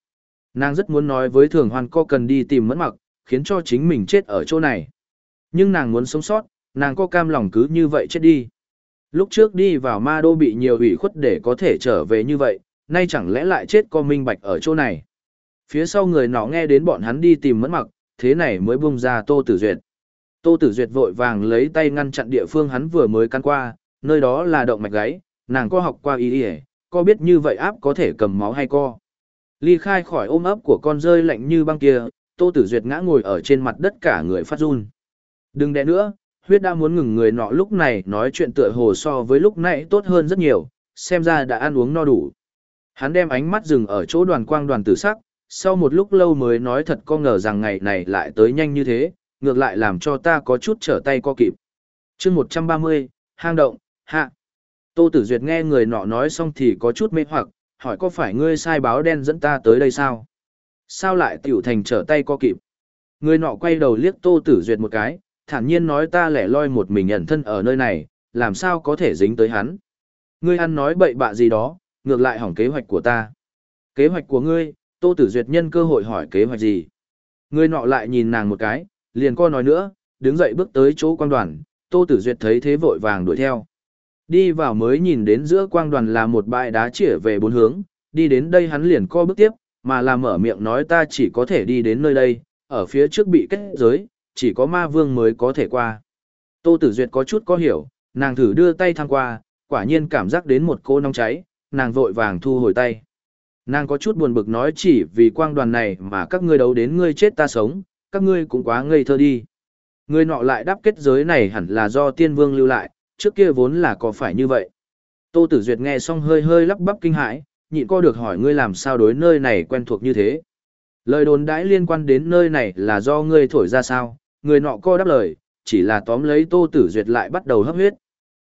[SPEAKER 1] Nàng rất muốn nói với thường hoan co cần đi tìm mẫn mặc, khiến cho chính mình chết ở chỗ này. Nhưng nàng muốn sống sót, nàng có cam lòng cứ như vậy chết đi. Lúc trước đi vào ma đô bị nhiều ủy khuất để có thể trở về như vậy, nay chẳng lẽ lại chết co minh bạch ở chỗ này. Phía sau người nọ nghe đến bọn hắn đi tìm mẫn mặc, thế này mới bung ra Tô Tử Duyệt. Tô Tử Duyệt vội vàng lấy tay ngăn chặn địa phương hắn vừa mới căn qua, nơi đó là động mạch gáy, nàng có học qua y y, có biết như vậy áp có thể cầm máu hay co. Ly khai khỏi ôm ấp của con rơi lạnh như băng kia, Tô Tử Duyệt ngã ngồi ở trên mặt đất cả người phát run. Đừng đè nữa, huyết đã muốn ngừng người nọ lúc này nói chuyện tựa hồ so với lúc nãy tốt hơn rất nhiều, xem ra đã ăn uống no đủ. Hắn đem ánh mắt dừng ở chỗ đoàn quang đoàn tử sắc, sau một lúc lâu mới nói thật có ngờ rằng ngày này lại tới nhanh như thế, ngược lại làm cho ta có chút trở tay co kịp. chương 130, hang động, hạ. Tô Tử Duyệt nghe người nọ nói xong thì có chút mê hoặc, hỏi có phải ngươi sai báo đen dẫn ta tới đây sao? Sao lại tiểu thành trở tay co kịp? Người nọ quay đầu liếc Tô Tử Duyệt một cái, thản nhiên nói ta lẻ loi một mình ẩn thân ở nơi này, làm sao có thể dính tới hắn. Ngươi ăn nói bậy bạ gì đó, ngược lại hỏng kế hoạch của ta. Kế hoạch của ngươi, Tô Tử Duyệt nhân cơ hội hỏi kế hoạch gì. Người nọ lại nhìn nàng một cái, liền co nói nữa, đứng dậy bước tới chỗ quang đoàn, Tô Tử Duyệt thấy thế vội vàng đuổi theo. Đi vào mới nhìn đến giữa quang đoàn là một bãi đá chĩa về bốn hướng, đi đến đây hắn liền co bước tiếp, mà làm mở miệng nói ta chỉ có thể đi đến nơi đây, ở phía trước bị kết giới, chỉ có ma vương mới có thể qua. Tô Tử Duyệt có chút có hiểu, nàng thử đưa tay thăng qua, quả nhiên cảm giác đến một cô nóng cháy, nàng vội vàng thu hồi tay. Nàng có chút buồn bực nói chỉ vì quang đoàn này mà các ngươi đấu đến ngươi chết ta sống, các ngươi cũng quá ngây thơ đi. Người nọ lại đáp kết giới này hẳn là do tiên vương lưu lại, trước kia vốn là có phải như vậy. Tô Tử Duyệt nghe xong hơi hơi lắp bắp kinh hãi, nhịn co được hỏi ngươi làm sao đối nơi này quen thuộc như thế. Lời đồn đãi liên quan đến nơi này là do ngươi thổi ra sao, người nọ co đáp lời, chỉ là tóm lấy Tô Tử Duyệt lại bắt đầu hấp huyết.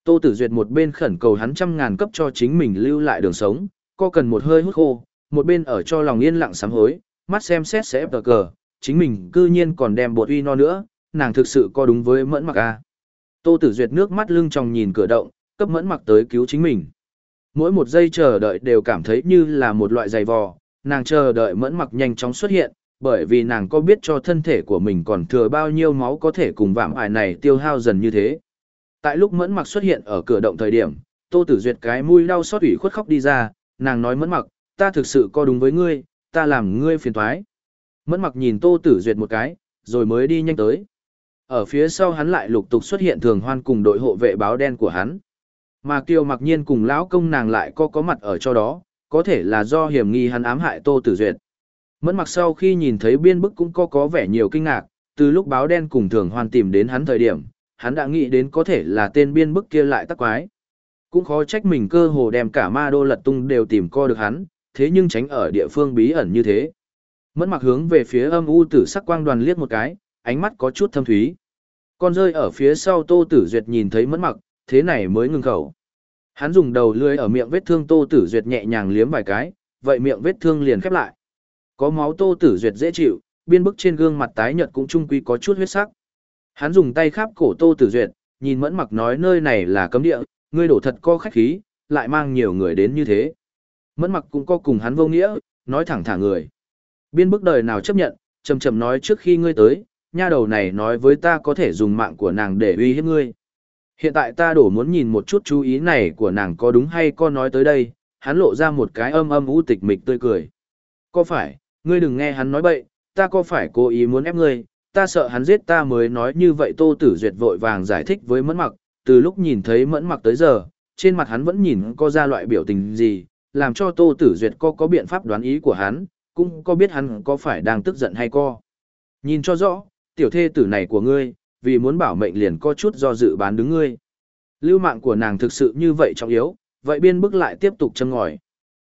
[SPEAKER 1] Tô Tử Duyệt một bên khẩn cầu hắn trăm ngàn cấp cho chính mình lưu lại đường sống, co cần một hơi hút khô, một bên ở cho lòng yên lặng sám hối, mắt xem xét sẽ tờ cờ, chính mình cư nhiên còn đem bột uy no nữa, nàng thực sự co đúng với mẫn mặc a. Tô Tử Duyệt nước mắt lưng tròng nhìn cửa động, cấp mẫn mặc tới cứu chính mình. Mỗi một giây chờ đợi đều cảm thấy như là một loại dày vò, nàng chờ đợi mẫn mặc nhanh chóng xuất hiện, bởi vì nàng có biết cho thân thể của mình còn thừa bao nhiêu máu có thể cùng vạm ải này tiêu hao dần như thế. Tại lúc mẫn mặc xuất hiện ở cửa động thời điểm, Tô Tử Duyệt cái mũi đau xót ủy khuất khóc đi ra, nàng nói mẫn mặc, ta thực sự có đúng với ngươi, ta làm ngươi phiền toái. Mẫn mặc nhìn Tô Tử Duyệt một cái, rồi mới đi nhanh tới. Ở phía sau hắn lại lục tục xuất hiện thường hoan cùng đội hộ vệ báo đen của hắn. Mà Kiều mặc nhiên cùng lão công nàng lại có có mặt ở cho đó, có thể là do hiểm nghi hắn ám hại Tô Tử Duyệt. Mẫn mặc sau khi nhìn thấy biên bức cũng có có vẻ nhiều kinh ngạc, từ lúc báo đen cùng thường hoan tìm đến hắn thời điểm, hắn đã nghĩ đến có thể là tên biên bức kia lại tắc quái. Cũng khó trách mình cơ hồ đem cả ma đô lật tung đều tìm co được hắn, thế nhưng tránh ở địa phương bí ẩn như thế. Mẫn mặc hướng về phía âm u tử sắc quang đoàn liếc một cái, ánh mắt có chút thâm thúy. Con rơi ở phía sau Tô Tử Duyệt nhìn thấy mẫn mặc, thế này mới ngưng khẩu. Hắn dùng đầu lưỡi ở miệng vết thương Tô Tử Duyệt nhẹ nhàng liếm vài cái, vậy miệng vết thương liền khép lại. Có máu Tô Tử Duyệt dễ chịu, biên bức trên gương mặt tái nhợt cũng trung quy có chút huyết sắc. Hắn dùng tay khắp cổ Tô Tử Duyệt, nhìn mẫn mặc nói nơi này là cấm địa, ngươi đổ thật co khách khí, lại mang nhiều người đến như thế. Mẫn mặc cũng có cùng hắn vô nghĩa, nói thẳng thả người. Biên bức đời nào chấp nhận, chầm chầm nói trước khi ngươi tới, nha đầu này nói với ta có thể dùng mạng của nàng để uy hiếp ngươi. Hiện tại ta đổ muốn nhìn một chút chú ý này của nàng có đúng hay có nói tới đây, hắn lộ ra một cái âm âm u tịch mịch tươi cười. Có phải, ngươi đừng nghe hắn nói bậy, ta có phải cố ý muốn ép ngươi, ta sợ hắn giết ta mới nói như vậy Tô Tử Duyệt vội vàng giải thích với Mẫn Mặc, từ lúc nhìn thấy Mẫn Mặc tới giờ, trên mặt hắn vẫn nhìn có ra loại biểu tình gì, làm cho Tô Tử Duyệt có có biện pháp đoán ý của hắn, cũng có biết hắn có phải đang tức giận hay co. Nhìn cho rõ, tiểu thê tử này của ngươi, vì muốn bảo mệnh liền có chút do dự bán đứng ngươi. Lưu mạng của nàng thực sự như vậy trọng yếu, vậy biên bức lại tiếp tục châm ngòi.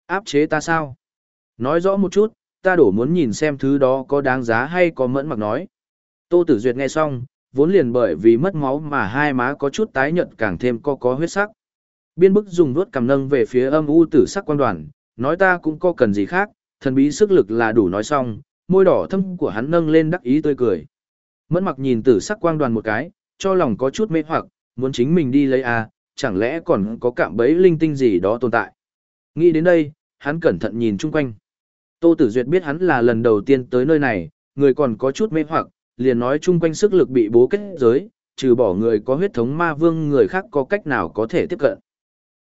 [SPEAKER 1] Áp chế ta sao? Nói rõ một chút, ta đổ muốn nhìn xem thứ đó có đáng giá hay có mẫn mặc nói. Tô Tử Duyệt nghe xong, vốn liền bởi vì mất máu mà hai má có chút tái nhợt càng thêm co có huyết sắc. Biên bức dùng vuốt cầm nâng về phía âm u tử sắc quan đoàn, nói ta cũng có cần gì khác, thần bí sức lực là đủ nói xong, môi đỏ thâm của hắn nâng lên đắc ý tươi cười. Mẫn mặc nhìn tử sắc quang đoàn một cái, cho lòng có chút mê hoặc, muốn chính mình đi lấy à, chẳng lẽ còn có cạm bẫy linh tinh gì đó tồn tại. Nghĩ đến đây, hắn cẩn thận nhìn chung quanh. Tô Tử Duyệt biết hắn là lần đầu tiên tới nơi này, người còn có chút mê hoặc, liền nói chung quanh sức lực bị bố kết giới, trừ bỏ người có huyết thống ma vương người khác có cách nào có thể tiếp cận.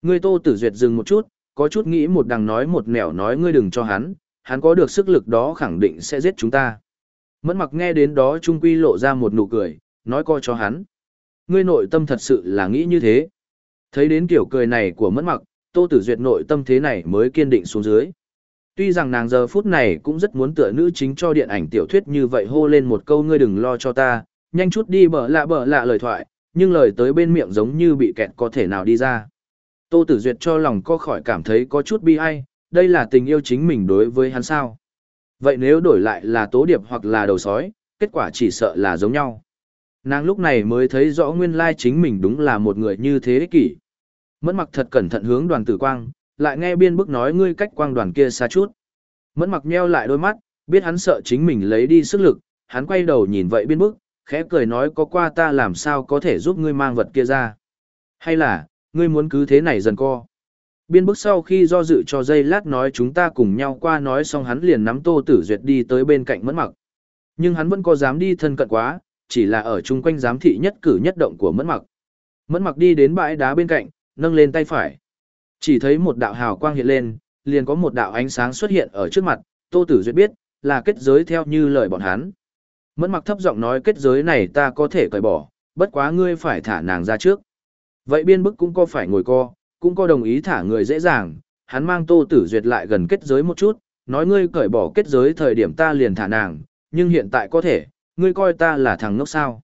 [SPEAKER 1] Người Tô Tử Duyệt dừng một chút, có chút nghĩ một đằng nói một nẻo nói ngươi đừng cho hắn, hắn có được sức lực đó khẳng định sẽ giết chúng ta. Mẫn mặc nghe đến đó trung quy lộ ra một nụ cười, nói coi cho hắn. Ngươi nội tâm thật sự là nghĩ như thế. Thấy đến kiểu cười này của mẫn mặc, Tô Tử Duyệt nội tâm thế này mới kiên định xuống dưới. Tuy rằng nàng giờ phút này cũng rất muốn tựa nữ chính cho điện ảnh tiểu thuyết như vậy hô lên một câu ngươi đừng lo cho ta, nhanh chút đi bở lạ bở lạ lời thoại, nhưng lời tới bên miệng giống như bị kẹt có thể nào đi ra. Tô Tử Duyệt cho lòng co khỏi cảm thấy có chút bi ai, đây là tình yêu chính mình đối với hắn sao. Vậy nếu đổi lại là tố điệp hoặc là đầu sói, kết quả chỉ sợ là giống nhau. Nàng lúc này mới thấy rõ nguyên lai chính mình đúng là một người như thế ích kỷ. Mẫn mặc thật cẩn thận hướng đoàn tử quang, lại nghe biên bức nói ngươi cách quang đoàn kia xa chút. Mẫn mặc nheo lại đôi mắt, biết hắn sợ chính mình lấy đi sức lực, hắn quay đầu nhìn vậy biên bức, khẽ cười nói có qua ta làm sao có thể giúp ngươi mang vật kia ra. Hay là, ngươi muốn cứ thế này dần co. Biên bức sau khi do dự cho dây lát nói chúng ta cùng nhau qua nói xong hắn liền nắm tô tử duyệt đi tới bên cạnh mẫn mặc. Nhưng hắn vẫn có dám đi thân cận quá, chỉ là ở chung quanh giám thị nhất cử nhất động của mẫn mặc. Mẫn mặc đi đến bãi đá bên cạnh, nâng lên tay phải. Chỉ thấy một đạo hào quang hiện lên, liền có một đạo ánh sáng xuất hiện ở trước mặt, Tô Tử Duyệt biết, là kết giới theo như lời bọn hắn. Mẫn mặc thấp giọng nói kết giới này ta có thể cởi bỏ, bất quá ngươi phải thả nàng ra trước. Vậy biên bức cũng có phải ngồi co, cũng có đồng ý thả người dễ dàng, hắn mang Tô Tử Duyệt lại gần kết giới một chút, nói ngươi cởi bỏ kết giới thời điểm ta liền thả nàng, nhưng hiện tại có thể, ngươi coi ta là thằng ngốc sao.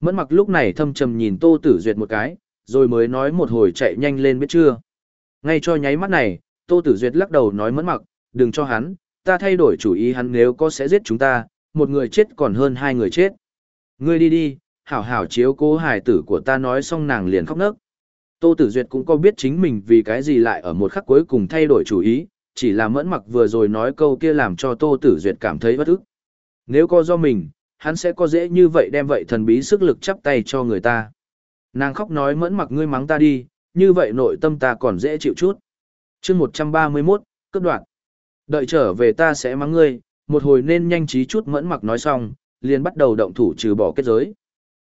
[SPEAKER 1] Mẫn mặc lúc này thâm trầm nhìn Tô Tử Duyệt một cái, rồi mới nói một hồi chạy nhanh lên biết chưa. Ngay cho nháy mắt này, Tô Tử Duyệt lắc đầu nói mẫn mặc, đừng cho hắn, ta thay đổi chủ ý hắn nếu có sẽ giết chúng ta, một người chết còn hơn hai người chết. Ngươi đi đi, hảo hảo chiếu cố hài tử của ta nói xong nàng liền khóc nấc. Tô Tử Duyệt cũng có biết chính mình vì cái gì lại ở một khắc cuối cùng thay đổi chủ ý, chỉ là mẫn mặc vừa rồi nói câu kia làm cho Tô Tử Duyệt cảm thấy bất ức. Nếu có do mình, hắn sẽ có dễ như vậy đem vậy thần bí sức lực chắp tay cho người ta. Nàng khóc nói mẫn mặc ngươi mắng ta đi, như vậy nội tâm ta còn dễ chịu chút. chương 131, cấp đoạn. Đợi trở về ta sẽ mắng ngươi, một hồi nên nhanh trí chút mẫn mặc nói xong, liền bắt đầu động thủ trừ bỏ kết giới.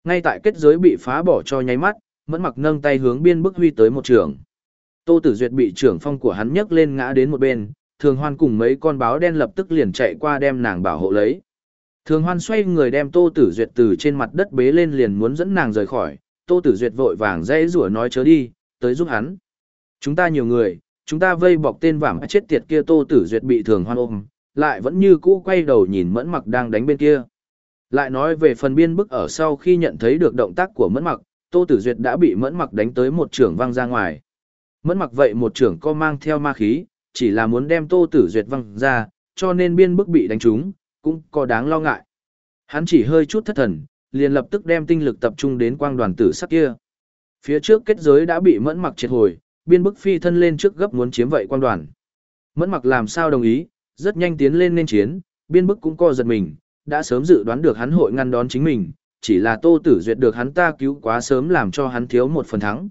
[SPEAKER 1] Ngay tại kết giới bị phá bỏ cho nháy mắt, mẫn mặc nâng tay hướng biên bức huy tới một trường. Tô Tử Duyệt bị trưởng phong của hắn nhấc lên ngã đến một bên, Thường Hoan cùng mấy con báo đen lập tức liền chạy qua đem nàng bảo hộ lấy. Thường Hoan xoay người đem Tô Tử Duyệt từ trên mặt đất bế lên liền muốn dẫn nàng rời khỏi, Tô Tử Duyệt vội vàng dãy rủa nói chớ đi, tới giúp hắn. Chúng ta nhiều người, chúng ta vây bọc tên vảm chết tiệt kia Tô Tử Duyệt bị Thường Hoan ôm, lại vẫn như cũ quay đầu nhìn Mẫn Mặc đang đánh bên kia. Lại nói về phần biên bức ở sau khi nhận thấy được động tác của Mẫn Mặc, Tô Tử Duyệt đã bị Mẫn Mặc đánh tới một trưởng văng ra ngoài. Mẫn Mặc vậy một trưởng co mang theo ma khí, chỉ là muốn đem Tô Tử Duyệt văng ra, cho nên biên bức bị đánh trúng, cũng có đáng lo ngại. Hắn chỉ hơi chút thất thần, liền lập tức đem tinh lực tập trung đến quang đoàn tử sắc kia. Phía trước kết giới đã bị Mẫn Mặc triệt hồi, biên bức phi thân lên trước gấp muốn chiếm vậy quang đoàn. Mẫn Mặc làm sao đồng ý, rất nhanh tiến lên nên chiến, biên bức cũng co giật mình, đã sớm dự đoán được hắn hội ngăn đón chính mình, chỉ là Tô Tử Duyệt được hắn ta cứu quá sớm làm cho hắn thiếu một phần thắng.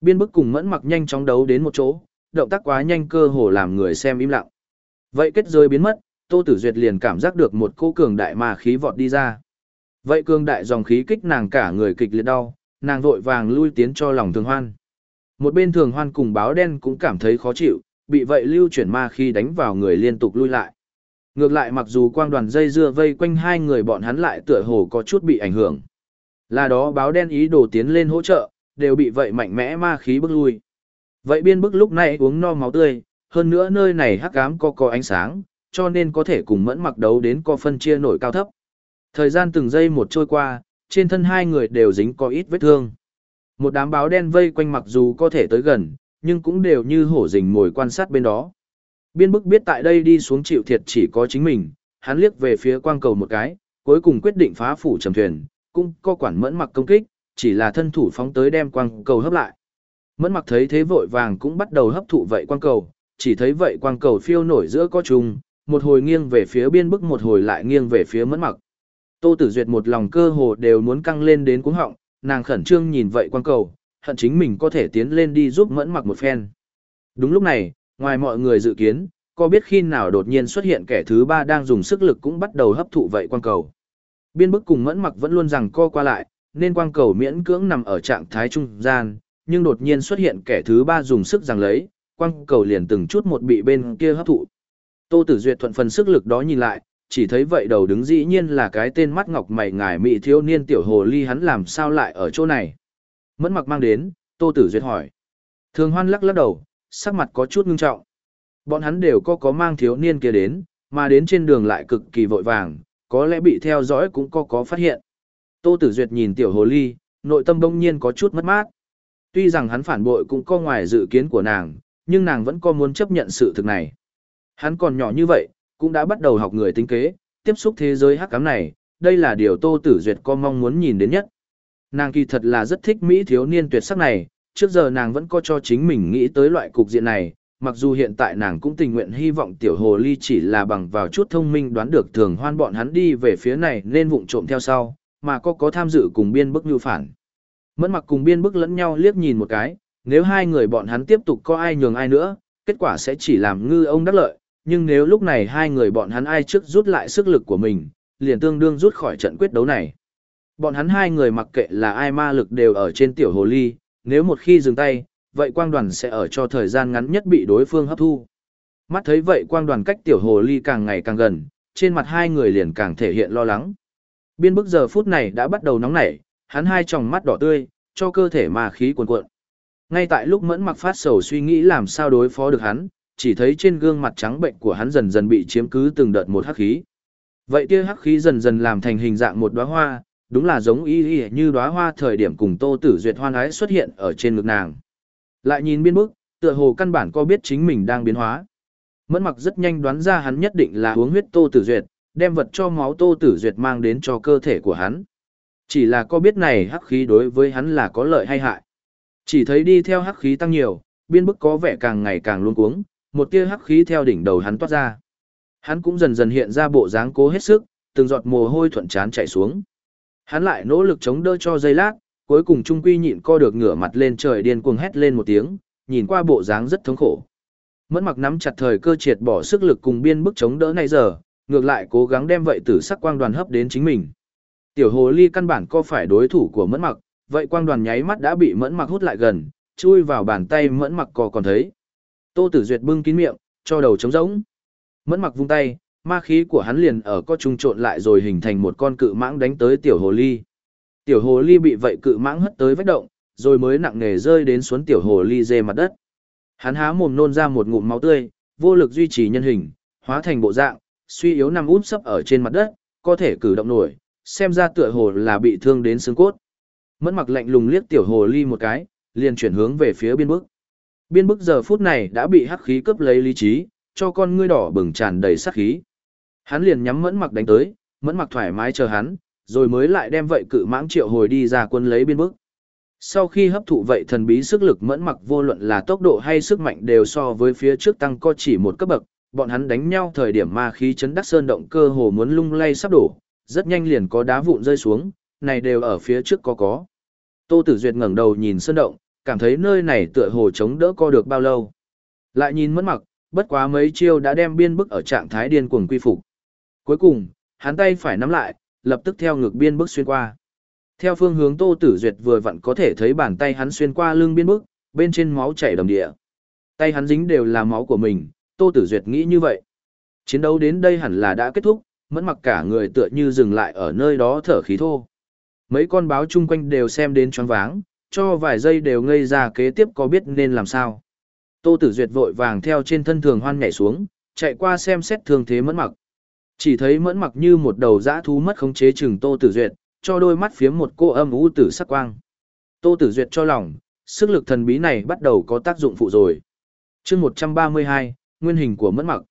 [SPEAKER 1] Biên bức cùng Mẫn Mặc nhanh chóng đấu đến một chỗ, động tác quá nhanh cơ hồ làm người xem im lặng. Vậy kết giới biến mất, Tô Tử Duyệt liền cảm giác được một cô cường đại ma khí vọt đi ra. Vậy cường đại dòng khí kích nàng cả người kịch liệt đau, nàng vội vàng lui tiến cho lòng thường hoan. Một bên thường hoan cùng báo đen cũng cảm thấy khó chịu, bị vậy lưu chuyển ma khí đánh vào người liên tục lui lại. Ngược lại mặc dù quang đoàn dây dưa vây quanh hai người bọn hắn lại tựa hồ có chút bị ảnh hưởng. Là đó báo đen ý đồ tiến lên hỗ trợ, đều bị vậy mạnh mẽ ma khí bức lui. Vậy biên bức lúc này uống no máu tươi, hơn nữa nơi này hắc ám có có ánh sáng, cho nên có thể cùng mẫn mặc đấu đến co phân chia nổi cao thấp. Thời gian từng giây một trôi qua, trên thân hai người đều dính có ít vết thương. Một đám báo đen vây quanh mặc dù có thể tới gần, nhưng cũng đều như hổ rình ngồi quan sát bên đó. Biên bức biết tại đây đi xuống chịu thiệt chỉ có chính mình, hắn liếc về phía quang cầu một cái, cuối cùng quyết định phá phủ trầm thuyền, cũng co quản mẫn mặc công kích, chỉ là thân thủ phóng tới đem quang cầu hấp lại. Mẫn mặc thấy thế vội vàng cũng bắt đầu hấp thụ vậy quang cầu, chỉ thấy vậy quang cầu phiêu nổi giữa có trùng, một hồi nghiêng về phía biên bức một hồi lại nghiêng về phía mẫn mặc. Tô Tử Duyệt một lòng cơ hồ đều muốn căng lên đến cuống họng, nàng khẩn trương nhìn vậy quang cầu, hận chính mình có thể tiến lên đi giúp mẫn mặc một phen. Đúng lúc này, ngoài mọi người dự kiến, có biết khi nào đột nhiên xuất hiện kẻ thứ ba đang dùng sức lực cũng bắt đầu hấp thụ vậy quang cầu. Biên bức cùng mẫn mặc vẫn luôn rằng co qua lại, nên quang cầu miễn cưỡng nằm ở trạng thái trung gian, nhưng đột nhiên xuất hiện kẻ thứ ba dùng sức rằng lấy, quang cầu liền từng chút một bị bên kia hấp thụ. Tô Tử Duyệt thuận phần sức lực đó nhìn lại, chỉ thấy vậy đầu đứng dĩ nhiên là cái tên mắt ngọc mày ngài mị thiếu niên tiểu hồ ly hắn làm sao lại ở chỗ này. Mẫn mặc mang đến, Tô Tử Duyệt hỏi. Thường hoan lắc lắc đầu, sắc mặt có chút ngưng trọng. Bọn hắn đều có có mang thiếu niên kia đến, mà đến trên đường lại cực kỳ vội vàng, có lẽ bị theo dõi cũng có có phát hiện. Tô Tử Duyệt nhìn tiểu hồ ly, nội tâm đông nhiên có chút mất mát. Tuy rằng hắn phản bội cũng có ngoài dự kiến của nàng, nhưng nàng vẫn có muốn chấp nhận sự thực này. Hắn còn nhỏ như vậy, cũng đã bắt đầu học người tính kế, tiếp xúc thế giới hắc ám này, đây là điều Tô Tử Duyệt có mong muốn nhìn đến nhất. Nàng kỳ thật là rất thích Mỹ thiếu niên tuyệt sắc này, trước giờ nàng vẫn có cho chính mình nghĩ tới loại cục diện này, mặc dù hiện tại nàng cũng tình nguyện hy vọng tiểu hồ ly chỉ là bằng vào chút thông minh đoán được thường hoan bọn hắn đi về phía này nên vụng trộm theo sau, mà có có tham dự cùng biên bức như phản. Mẫn mặc cùng biên bức lẫn nhau liếc nhìn một cái, nếu hai người bọn hắn tiếp tục có ai nhường ai nữa, kết quả sẽ chỉ làm ngư ông đắc lợi, nhưng nếu lúc này hai người bọn hắn ai trước rút lại sức lực của mình, liền tương đương rút khỏi trận quyết đấu này. Bọn hắn hai người mặc kệ là ai ma lực đều ở trên tiểu hồ ly, nếu một khi dừng tay, vậy quang đoàn sẽ ở cho thời gian ngắn nhất bị đối phương hấp thu. Mắt thấy vậy quang đoàn cách tiểu hồ ly càng ngày càng gần, trên mặt hai người liền càng thể hiện lo lắng. Biên bức giờ phút này đã bắt đầu nóng nảy, hắn hai tròng mắt đỏ tươi, cho cơ thể mà khí cuồn cuộn. Ngay tại lúc mẫn mặc phát sầu suy nghĩ làm sao đối phó được hắn, chỉ thấy trên gương mặt trắng bệnh của hắn dần dần bị chiếm cứ từng đợt một hắc khí. Vậy kia hắc khí dần dần làm thành hình dạng một đóa hoa, đúng là giống y y như đóa hoa thời điểm cùng Tô Tử Duyệt hoan ái xuất hiện ở trên ngực nàng. Lại nhìn biên bức, tựa hồ căn bản có biết chính mình đang biến hóa. Mẫn mặc rất nhanh đoán ra hắn nhất định là uống huyết Tô Tử Duyệt, đem vật cho máu Tô Tử Duyệt mang đến cho cơ thể của hắn. Chỉ là có biết này hắc khí đối với hắn là có lợi hay hại. Chỉ thấy đi theo hắc khí tăng nhiều, biên bức có vẻ càng ngày càng luống cuống, một tia hắc khí theo đỉnh đầu hắn toát ra. Hắn cũng dần dần hiện ra bộ dáng cố hết sức, từng giọt mồ hôi thuận chán chảy xuống. Hắn lại nỗ lực chống đỡ cho giây lát, cuối cùng trung quy nhịn co được ngửa mặt lên trời điên cuồng hét lên một tiếng, nhìn qua bộ dáng rất thống khổ. Mẫn mặc nắm chặt thời cơ triệt bỏ sức lực cùng biên bức chống đỡ này giờ, ngược lại cố gắng đem vậy tử sắc quang đoàn hấp đến chính mình. Tiểu hồ ly căn bản có phải đối thủ của mẫn mặc, vậy quang đoàn nháy mắt đã bị mẫn mặc hút lại gần, chui vào bàn tay mẫn mặc co còn thấy. Tô Tử Duyệt bưng kín miệng, cho đầu trống rỗng. Mẫn mặc vung tay, ma khí của hắn liền ở có trung trộn lại rồi hình thành một con cự mãng đánh tới tiểu hồ ly. Tiểu hồ ly bị vậy cự mãng hất tới vách động, rồi mới nặng nề rơi đến xuống tiểu hồ ly dê mặt đất. Hắn há mồm nôn ra một ngụm máu tươi, vô lực duy trì nhân hình, hóa thành bộ dạng, suy yếu nằm úp sấp ở trên mặt đất, có thể cử động nổi, xem ra tựa hồ là bị thương đến xương cốt. Mẫn mặc lạnh lùng liếc tiểu hồ ly một cái, liền chuyển hướng về phía biên bức. Biên bức giờ phút này đã bị hắc khí cướp lấy lý trí, cho con ngươi đỏ bừng tràn đầy sát khí. Hắn liền nhắm mẫn mặc đánh tới, mẫn mặc thoải mái chờ hắn, rồi mới lại đem vậy cự mãng triệu hồi đi ra quân lấy biên bức. Sau khi hấp thụ vậy thần bí sức lực mẫn mặc vô luận là tốc độ hay sức mạnh đều so với phía trước tăng co chỉ một cấp bậc, bọn hắn đánh nhau thời điểm ma khí chấn đắc sơn động cơ hồ muốn lung lay sắp đổ, rất nhanh liền có đá vụn rơi xuống, này đều ở phía trước có có. Tô Tử Duyệt ngẩng đầu nhìn sơn động, cảm thấy nơi này tựa hồ chống đỡ co được bao lâu. Lại nhìn mẫn mặc, bất quá mấy chiêu đã đem biên bức ở trạng thái điên cuồng quy phục. Cuối cùng, hắn tay phải nắm lại, lập tức theo ngực biên bước xuyên qua. Theo phương hướng Tô Tử Duyệt vừa vặn có thể thấy bàn tay hắn xuyên qua lưng biên bức, bên trên máu chảy đầm địa. Tay hắn dính đều là máu của mình, Tô Tử Duyệt nghĩ như vậy. Chiến đấu đến đây hẳn là đã kết thúc, mẫn mặc cả người tựa như dừng lại ở nơi đó thở khí thô. Mấy con báo chung quanh đều xem đến choáng váng, cho vài giây đều ngây ra kế tiếp có biết nên làm sao. Tô Tử Duyệt vội vàng theo trên thân thường hoan nhảy xuống, chạy qua xem xét thương thế mẫn mặc. Chỉ thấy mẫn mặc như một đầu dã thú mất khống chế chừng Tô Tử Duyệt, cho đôi mắt phiếm một cô âm u tử sắc quang. Tô Tử Duyệt cho lòng, sức lực thần bí này bắt đầu có tác dụng phụ rồi. Chương 132, nguyên hình của Mẫn Mặc.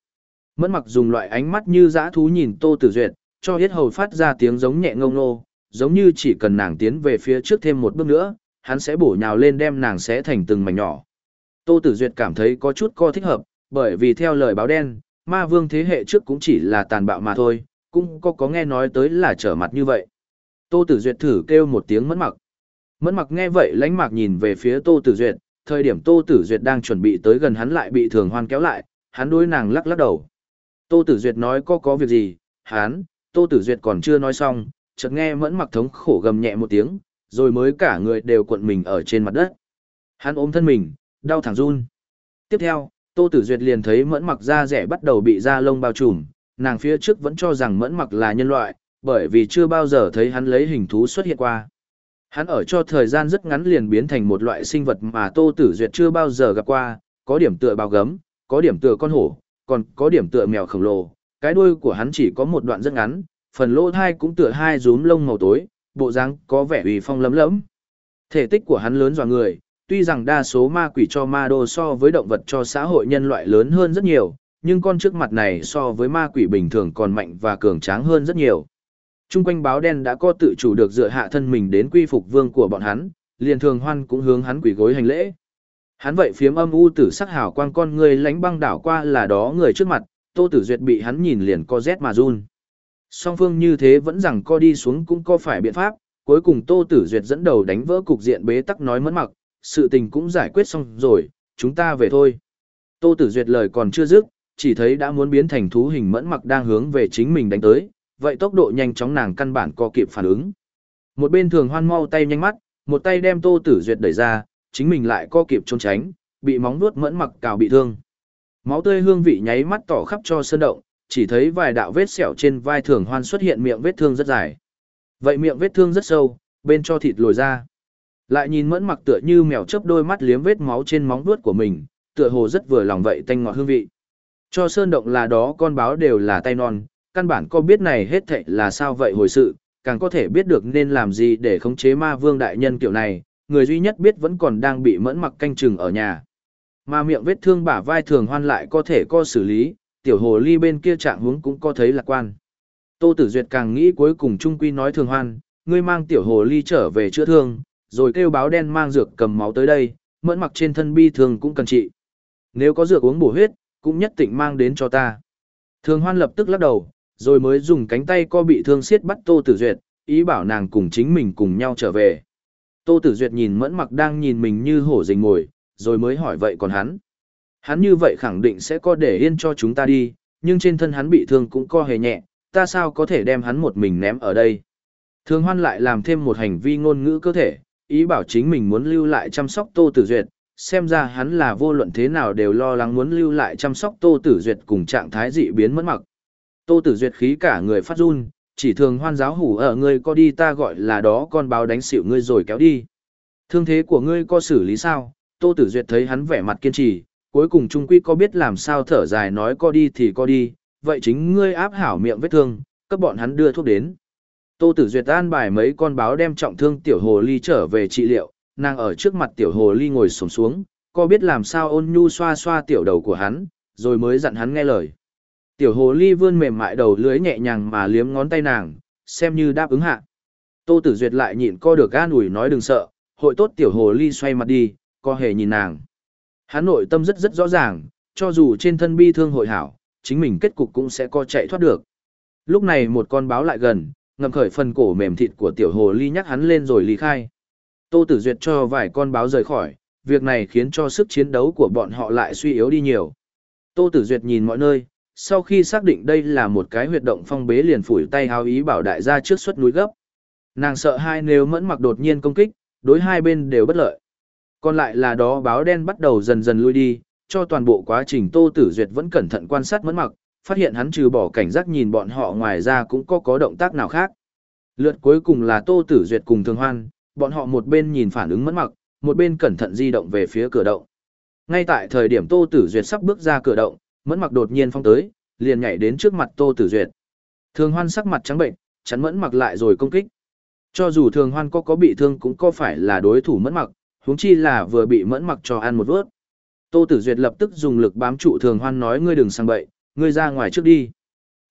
[SPEAKER 1] Mẫn Mặc dùng loại ánh mắt như dã thú nhìn Tô Tử Duyệt, cho hết hầu phát ra tiếng giống nhẹ ngông nô, giống như chỉ cần nàng tiến về phía trước thêm một bước nữa, hắn sẽ bổ nhào lên đem nàng xé thành từng mảnh nhỏ. Tô Tử Duyệt cảm thấy có chút co thích hợp, bởi vì theo lời báo đen, ma vương thế hệ trước cũng chỉ là tàn bạo mà thôi, cũng có có nghe nói tới là trở mặt như vậy. Tô Tử Duyệt thử kêu một tiếng mẫn mặc. Mẫn mặc nghe vậy lánh mạc nhìn về phía Tô Tử Duyệt, thời điểm Tô Tử Duyệt đang chuẩn bị tới gần hắn lại bị thường hoan kéo lại, hắn đối nàng lắc lắc đầu. Tô Tử Duyệt nói có có việc gì, hắn, Tô Tử Duyệt còn chưa nói xong, chợt nghe mẫn mặc thống khổ gầm nhẹ một tiếng, rồi mới cả người đều cuộn mình ở trên mặt đất. Hắn ôm thân mình, đau thẳng run. Tiếp theo, Tô Tử Duyệt liền thấy mẫn mặc da rẻ bắt đầu bị da lông bao trùm, nàng phía trước vẫn cho rằng mẫn mặc là nhân loại, bởi vì chưa bao giờ thấy hắn lấy hình thú xuất hiện qua. Hắn ở cho thời gian rất ngắn liền biến thành một loại sinh vật mà Tô Tử Duyệt chưa bao giờ gặp qua, có điểm tựa bao gấm, có điểm tựa con hổ, còn có điểm tựa mèo khổng lồ. Cái đuôi của hắn chỉ có một đoạn rất ngắn, phần lỗ thai cũng tựa hai rúm lông màu tối, bộ dáng có vẻ uy phong lấm lẫm. Thể tích của hắn lớn dọa người, tuy rằng đa số ma quỷ cho ma đô so với động vật cho xã hội nhân loại lớn hơn rất nhiều, nhưng con trước mặt này so với ma quỷ bình thường còn mạnh và cường tráng hơn rất nhiều. Trung quanh báo đen đã có tự chủ được dựa hạ thân mình đến quy phục vương của bọn hắn, liền thường hoan cũng hướng hắn quỷ gối hành lễ. Hắn vậy phiếm âm u tử sắc hào quang con người lánh băng đảo qua là đó người trước mặt, Tô Tử Duyệt bị hắn nhìn liền co rét mà run. Song phương như thế vẫn rằng co đi xuống cũng có phải biện pháp, cuối cùng Tô Tử Duyệt dẫn đầu đánh vỡ cục diện bế tắc nói mẫn mặc, sự tình cũng giải quyết xong rồi, chúng ta về thôi. Tô Tử Duyệt lời còn chưa dứt, chỉ thấy đã muốn biến thành thú hình mẫn mặc đang hướng về chính mình đánh tới, vậy tốc độ nhanh chóng nàng căn bản co kịp phản ứng. Một bên thường hoan mau tay nhanh mắt, một tay đem Tô Tử Duyệt đẩy ra, chính mình lại co kịp trốn tránh, bị móng vuốt mẫn mặc cào bị thương. Máu tươi hương vị nháy mắt tỏ khắp cho sơn động, chỉ thấy vài đạo vết sẹo trên vai thường hoan xuất hiện miệng vết thương rất dài. Vậy miệng vết thương rất sâu, bên cho thịt lồi ra. Lại nhìn mẫn mặc tựa như mèo chớp đôi mắt liếm vết máu trên móng vuốt của mình, tựa hồ rất vừa lòng vậy tanh ngọt hương vị. Cho sơn động là đó con báo đều là tay non, căn bản có biết này hết thệ là sao vậy hồi sự, càng có thể biết được nên làm gì để khống chế ma vương đại nhân kiểu này, người duy nhất biết vẫn còn đang bị mẫn mặc canh chừng ở nhà. Mà miệng vết thương bả vai thường hoan lại có thể co xử lý, tiểu hồ ly bên kia trạng hướng cũng có thấy lạc quan. Tô Tử Duyệt càng nghĩ cuối cùng trung quy nói thường hoan, ngươi mang tiểu hồ ly trở về chữa thương, rồi kêu báo đen mang dược cầm máu tới đây, mẫn mặc trên thân bi thường cũng cần trị. Nếu có dược uống bổ huyết, cũng nhất định mang đến cho ta. Thường hoan lập tức lắc đầu, rồi mới dùng cánh tay co bị thương siết bắt Tô Tử Duyệt, ý bảo nàng cùng chính mình cùng nhau trở về. Tô Tử Duyệt nhìn mẫn mặc đang nhìn mình như hổ rình ngồi, rồi mới hỏi vậy còn hắn. Hắn như vậy khẳng định sẽ có để yên cho chúng ta đi, nhưng trên thân hắn bị thương cũng co hề nhẹ, ta sao có thể đem hắn một mình ném ở đây. Thường hoan lại làm thêm một hành vi ngôn ngữ cơ thể, ý bảo chính mình muốn lưu lại chăm sóc Tô Tử Duyệt, xem ra hắn là vô luận thế nào đều lo lắng muốn lưu lại chăm sóc Tô Tử Duyệt cùng trạng thái dị biến mất mặc. Tô Tử Duyệt khí cả người phát run, chỉ thường hoan giáo hủ ở ngươi có đi ta gọi là đó con báo đánh xỉu ngươi rồi kéo đi. Thương thế của ngươi có xử lý sao? Tô Tử Duyệt thấy hắn vẻ mặt kiên trì, cuối cùng trung quy có biết làm sao thở dài nói có đi thì có đi, vậy chính ngươi áp hảo miệng vết thương, cấp bọn hắn đưa thuốc đến. Tô Tử Duyệt an bài mấy con báo đem trọng thương tiểu hồ ly trở về trị liệu, nàng ở trước mặt tiểu hồ ly ngồi xổm xuống, có biết làm sao ôn nhu xoa xoa tiểu đầu của hắn, rồi mới dặn hắn nghe lời. Tiểu hồ ly vươn mềm mại đầu lưới nhẹ nhàng mà liếm ngón tay nàng, xem như đáp ứng hạ. Tô Tử Duyệt lại nhịn co được gan ủi nói đừng sợ, hội tốt tiểu hồ ly xoay mặt đi, co hề nhìn nàng. Hắn nội tâm rất rất rõ ràng, cho dù trên thân bi thương hội hảo, chính mình kết cục cũng sẽ co chạy thoát được. Lúc này một con báo lại gần, ngầm khởi phần cổ mềm thịt của tiểu hồ ly nhắc hắn lên rồi ly khai. Tô Tử Duyệt cho vài con báo rời khỏi, việc này khiến cho sức chiến đấu của bọn họ lại suy yếu đi nhiều. Tô Tử Duyệt nhìn mọi nơi, sau khi xác định đây là một cái huyệt động phong bế liền phủi tay háo ý bảo đại gia trước xuất núi gấp. Nàng sợ hai nếu mẫn mặc đột nhiên công kích, đối hai bên đều bất lợi. Còn lại là đó báo đen bắt đầu dần dần lui đi, cho toàn bộ quá trình Tô Tử Duyệt vẫn cẩn thận quan sát mẫn mặc, phát hiện hắn trừ bỏ cảnh giác nhìn bọn họ ngoài ra cũng có có động tác nào khác. Lượt cuối cùng là Tô Tử Duyệt cùng Thường Hoan, bọn họ một bên nhìn phản ứng mẫn mặc, một bên cẩn thận di động về phía cửa động. Ngay tại thời điểm Tô Tử Duyệt sắp bước ra cửa động, mẫn mặc đột nhiên phong tới, liền nhảy đến trước mặt Tô Tử Duyệt. Thường Hoan sắc mặt trắng bệnh, chắn mẫn mặc lại rồi công kích. Cho dù thường hoan có có bị thương cũng có phải là đối thủ mẫn mặc, huống chi là vừa bị mẫn mặc cho ăn một vớt. Tô Tử Duyệt lập tức dùng lực bám trụ thường hoan nói ngươi đừng sang bậy, ngươi ra ngoài trước đi.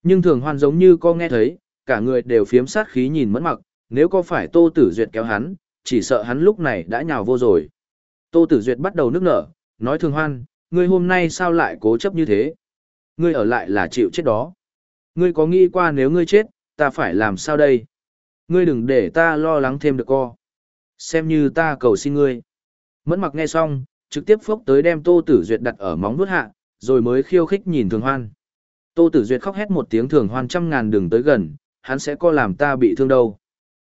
[SPEAKER 1] Nhưng thường hoan giống như có nghe thấy, cả người đều phiếm sát khí nhìn mẫn mặc, nếu có phải Tô Tử Duyệt kéo hắn, chỉ sợ hắn lúc này đã nhào vô rồi. Tô Tử Duyệt bắt đầu nước nở, nói thường hoan, ngươi hôm nay sao lại cố chấp như thế? Ngươi ở lại là chịu chết đó. Ngươi có nghĩ qua nếu ngươi chết, ta phải làm sao đây? Ngươi đừng để ta lo lắng thêm được co. Xem như ta cầu xin ngươi. Mẫn mặc nghe xong, trực tiếp phốc tới đem Tô Tử Duyệt đặt ở móng vuốt hạ, rồi mới khiêu khích nhìn Thường Hoan. Tô Tử Duyệt khóc hét một tiếng Thường Hoan trăm ngàn đừng tới gần, hắn sẽ co làm ta bị thương đâu.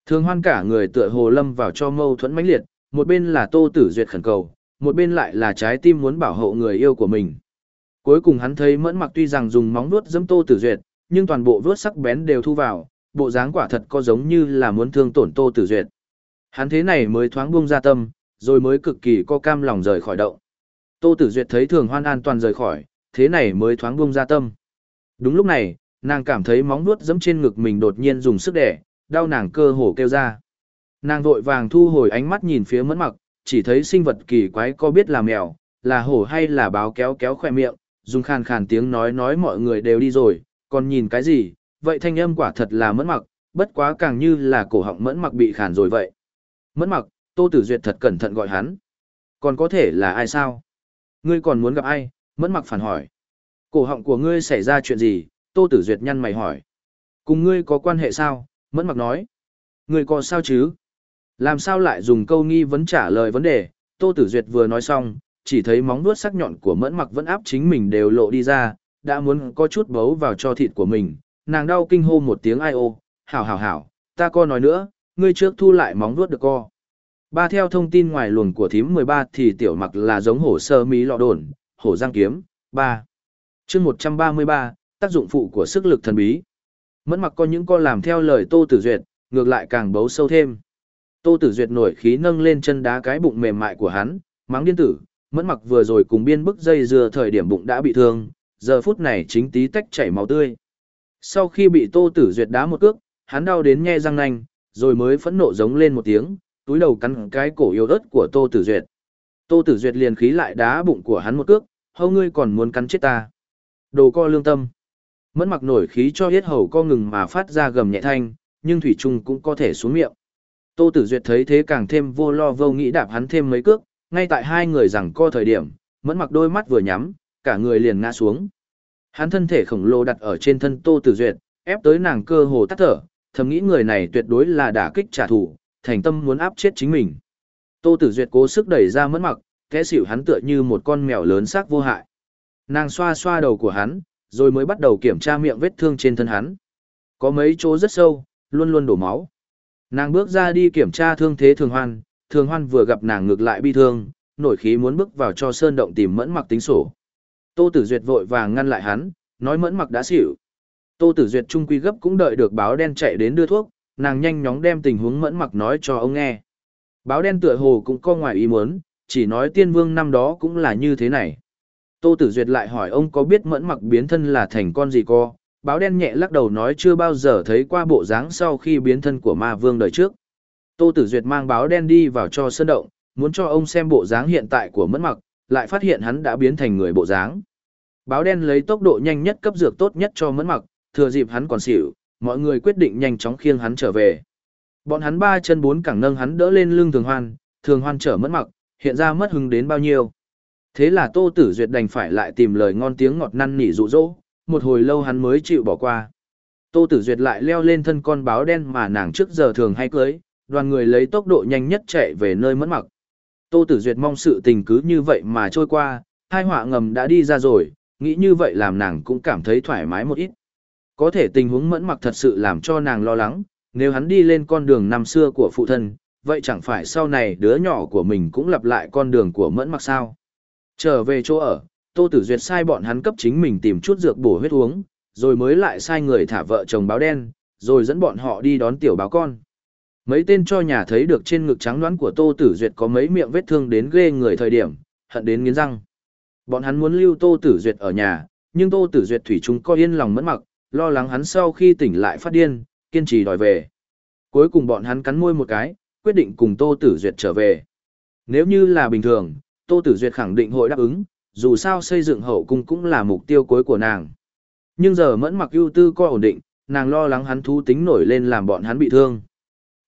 [SPEAKER 1] Thường Hoan cả người tựa hồ lâm vào cho mâu thuẫn mãnh liệt, một bên là Tô Tử Duyệt khẩn cầu, một bên lại là trái tim muốn bảo hộ người yêu của mình. Cuối cùng hắn thấy Mẫn Mặc tuy rằng dùng móng vuốt giẫm Tô Tử Duyệt, nhưng toàn bộ vuốt sắc bén đều thu vào, bộ dáng quả thật có giống như là muốn thương tổn Tô Tử Duyệt. Hắn thế này mới thoáng buông ra tâm, rồi mới cực kỳ co cam lòng rời khỏi động. Tô Tử Duyệt thấy Thường Hoan an toàn rời khỏi, thế này mới thoáng buông ra tâm. Đúng lúc này, nàng cảm thấy móng vuốt giẫm trên ngực mình đột nhiên dùng sức đẻ, đau nàng cơ hồ kêu ra. Nàng vội vàng thu hồi ánh mắt nhìn phía mẫn mặc, chỉ thấy sinh vật kỳ quái có biết là mèo, là hổ hay là báo kéo kéo khỏe miệng, dùng khàn khàn tiếng nói nói mọi người đều đi rồi, còn nhìn cái gì, vậy thanh âm quả thật là mẫn mặc, bất quá càng như là cổ họng mẫn mặc bị khàn rồi vậy. Mẫn mặc, Tô Tử Duyệt thật cẩn thận gọi hắn. Còn có thể là ai sao? Ngươi còn muốn gặp ai? Mẫn mặc phản hỏi. Cổ họng của ngươi xảy ra chuyện gì? Tô Tử Duyệt nhăn mày hỏi. Cùng ngươi có quan hệ sao? Mẫn mặc nói. Ngươi có sao chứ? Làm sao lại dùng câu nghi vấn trả lời vấn đề? Tô Tử Duyệt vừa nói xong, chỉ thấy móng vuốt sắc nhọn của mẫn mặc vẫn áp chính mình đều lộ đi ra, đã muốn có chút bấu vào cho thịt của mình. Nàng đau kinh hô một tiếng ai ô, hảo hảo hảo, ta co nói nữa, ngươi trước thu lại móng vuốt được co. Ba theo thông tin ngoài luồng của thím 13 thì tiểu mặc là giống hổ sơ mí lọ đồn, hổ giang kiếm, ba chương 133, tác dụng phụ của sức lực thần bí. Mẫn mặc có những con làm theo lời Tô Tử Duyệt, ngược lại càng bấu sâu thêm. Tô Tử Duyệt nổi khí nâng lên chân đá cái bụng mềm mại của hắn, mắng điên tử, mẫn mặc vừa rồi cùng biên bức dây dưa thời điểm bụng đã bị thương, giờ phút này chính tí tách chảy máu tươi. Sau khi bị Tô Tử Duyệt đá một cước, hắn đau đến nghe răng nanh, rồi mới phẫn nộ giống lên một tiếng, túi đầu cắn cái cổ yếu ớt của Tô Tử Duyệt. Tô Tử Duyệt liền khí lại đá bụng của hắn một cước, hầu ngươi còn muốn cắn chết ta. Đồ co lương tâm. Mẫn mặc nổi khí cho hết hầu co ngừng mà phát ra gầm nhẹ thanh, nhưng Thủy Trung cũng có thể xuống miệng. Tô Tử Duyệt thấy thế càng thêm vô lo vô nghĩ đạp hắn thêm mấy cước, ngay tại hai người rằng co thời điểm, mẫn mặc đôi mắt vừa nhắm, cả người liền ngã xuống. Hắn thân thể khổng lồ đặt ở trên thân Tô Tử Duyệt, ép tới nàng cơ hồ tắt thở, thầm nghĩ người này tuyệt đối là đả kích trả thù, thành tâm muốn áp chết chính mình. Tô Tử Duyệt cố sức đẩy ra mẫn mặc, kẽ xỉu hắn tựa như một con mèo lớn xác vô hại. Nàng xoa xoa đầu của hắn, rồi mới bắt đầu kiểm tra miệng vết thương trên thân hắn. Có mấy chỗ rất sâu, luôn luôn đổ máu. Nàng bước ra đi kiểm tra thương thế thường hoan, thường hoan vừa gặp nàng ngược lại bi thương, nổi khí muốn bước vào cho sơn động tìm mẫn mặc tính sổ. Tô Tử Duyệt vội vàng ngăn lại hắn, nói mẫn mặc đã xỉu. Tô Tử Duyệt trung quy gấp cũng đợi được báo đen chạy đến đưa thuốc, nàng nhanh chóng đem tình huống mẫn mặc nói cho ông nghe. Báo đen tựa hồ cũng có ngoài ý muốn, chỉ nói tiên vương năm đó cũng là như thế này. Tô Tử Duyệt lại hỏi ông có biết mẫn mặc biến thân là thành con gì co, báo đen nhẹ lắc đầu nói chưa bao giờ thấy qua bộ dáng sau khi biến thân của ma vương đời trước. Tô Tử Duyệt mang báo đen đi vào cho sơn động, muốn cho ông xem bộ dáng hiện tại của mẫn mặc, lại phát hiện hắn đã biến thành người bộ dáng. Báo đen lấy tốc độ nhanh nhất cấp dược tốt nhất cho mẫn mặc, thừa dịp hắn còn xỉu, mọi người quyết định nhanh chóng khiêng hắn trở về. Bọn hắn ba chân bốn cẳng nâng hắn đỡ lên lưng thường hoan, thường hoan trở Mẫn mặc, hiện ra mất hứng đến bao nhiêu. Thế là Tô Tử Duyệt đành phải lại tìm lời ngon tiếng ngọt năn nỉ dụ dỗ, một hồi lâu hắn mới chịu bỏ qua. Tô Tử Duyệt lại leo lên thân con báo đen mà nàng trước giờ thường hay cưới, đoàn người lấy tốc độ nhanh nhất chạy về nơi mất mặc. Tô Tử Duyệt mong sự tình cứ như vậy mà trôi qua, hai họa ngầm đã đi ra rồi, nghĩ như vậy làm nàng cũng cảm thấy thoải mái một ít. Có thể tình huống mẫn mặc thật sự làm cho nàng lo lắng, nếu hắn đi lên con đường năm xưa của phụ thân, vậy chẳng phải sau này đứa nhỏ của mình cũng lặp lại con đường của mẫn mặc sao. Trở về chỗ ở, Tô Tử Duyệt sai bọn hắn cấp chính mình tìm chút dược bổ huyết uống, rồi mới lại sai người thả vợ chồng báo đen, rồi dẫn bọn họ đi đón tiểu báo con. Mấy tên cho nhà thấy được trên ngực trắng đoán của Tô Tử Duyệt có mấy miệng vết thương đến ghê người thời điểm, hận đến nghiến răng. Bọn hắn muốn lưu Tô Tử Duyệt ở nhà, nhưng Tô Tử Duyệt thủy chung có yên lòng mẫn mặc, lo lắng hắn sau khi tỉnh lại phát điên, kiên trì đòi về. Cuối cùng bọn hắn cắn môi một cái, quyết định cùng Tô Tử Duyệt trở về. Nếu như là bình thường, Tô Tử Duyệt khẳng định hội đáp ứng, dù sao xây dựng hậu cung cũng là mục tiêu cuối của nàng. Nhưng giờ mẫn mặc ưu tư coi ổn định, nàng lo lắng hắn thú tính nổi lên làm bọn hắn bị thương.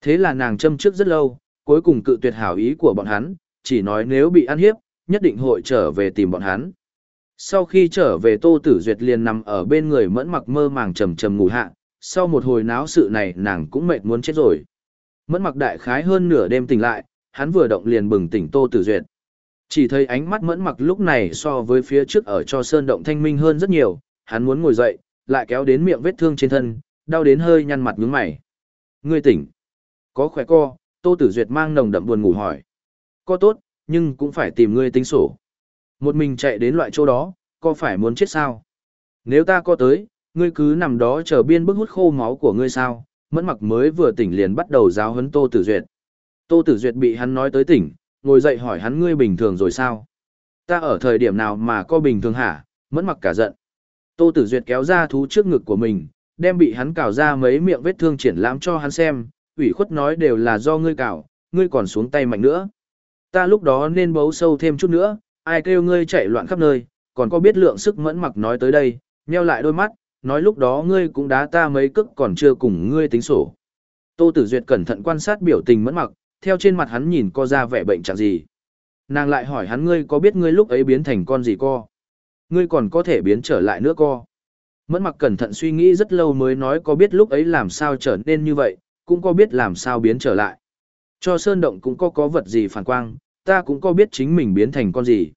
[SPEAKER 1] Thế là nàng châm trước rất lâu, cuối cùng cự tuyệt hảo ý của bọn hắn, chỉ nói nếu bị ăn hiếp, nhất định hội trở về tìm bọn hắn. Sau khi trở về Tô Tử Duyệt liền nằm ở bên người mẫn mặc mơ màng trầm trầm ngủ hạ, sau một hồi náo sự này nàng cũng mệt muốn chết rồi. Mẫn mặc đại khái hơn nửa đêm tỉnh lại, hắn vừa động liền bừng tỉnh Tô Tử Duyệt. Chỉ thấy ánh mắt mẫn mặc lúc này so với phía trước ở cho sơn động thanh minh hơn rất nhiều, hắn muốn ngồi dậy, lại kéo đến miệng vết thương trên thân, đau đến hơi nhăn mặt nhướng mày. Ngươi tỉnh. Có khỏe co, Tô Tử Duyệt mang nồng đậm buồn ngủ hỏi. Có tốt, nhưng cũng phải tìm ngươi tính sổ. Một mình chạy đến loại chỗ đó, có phải muốn chết sao? Nếu ta có tới, ngươi cứ nằm đó chờ biên bức hút khô máu của ngươi sao? Mẫn mặc mới vừa tỉnh liền bắt đầu giáo huấn Tô Tử Duyệt. Tô Tử Duyệt bị hắn nói tới tỉnh, ngồi dậy hỏi hắn ngươi bình thường rồi sao? Ta ở thời điểm nào mà có bình thường hả? Mẫn mặc cả giận. Tô Tử Duyệt kéo ra thú trước ngực của mình, đem bị hắn cào ra mấy miệng vết thương triển lãm cho hắn xem, ủy khuất nói đều là do ngươi cào, ngươi còn xuống tay mạnh nữa. Ta lúc đó nên bấu sâu thêm chút nữa, ai kêu ngươi chạy loạn khắp nơi, còn có biết lượng sức mẫn mặc nói tới đây, nheo lại đôi mắt, nói lúc đó ngươi cũng đá ta mấy cước còn chưa cùng ngươi tính sổ. Tô Tử Duyệt cẩn thận quan sát biểu tình mẫn mặc, theo trên mặt hắn nhìn co ra vẻ bệnh chẳng gì. Nàng lại hỏi hắn ngươi có biết ngươi lúc ấy biến thành con gì co? Ngươi còn có thể biến trở lại nữa co? Mẫn mặc cẩn thận suy nghĩ rất lâu mới nói có biết lúc ấy làm sao trở nên như vậy, cũng có biết làm sao biến trở lại. Cho sơn động cũng có có vật gì phản quang, ta cũng có biết chính mình biến thành con gì.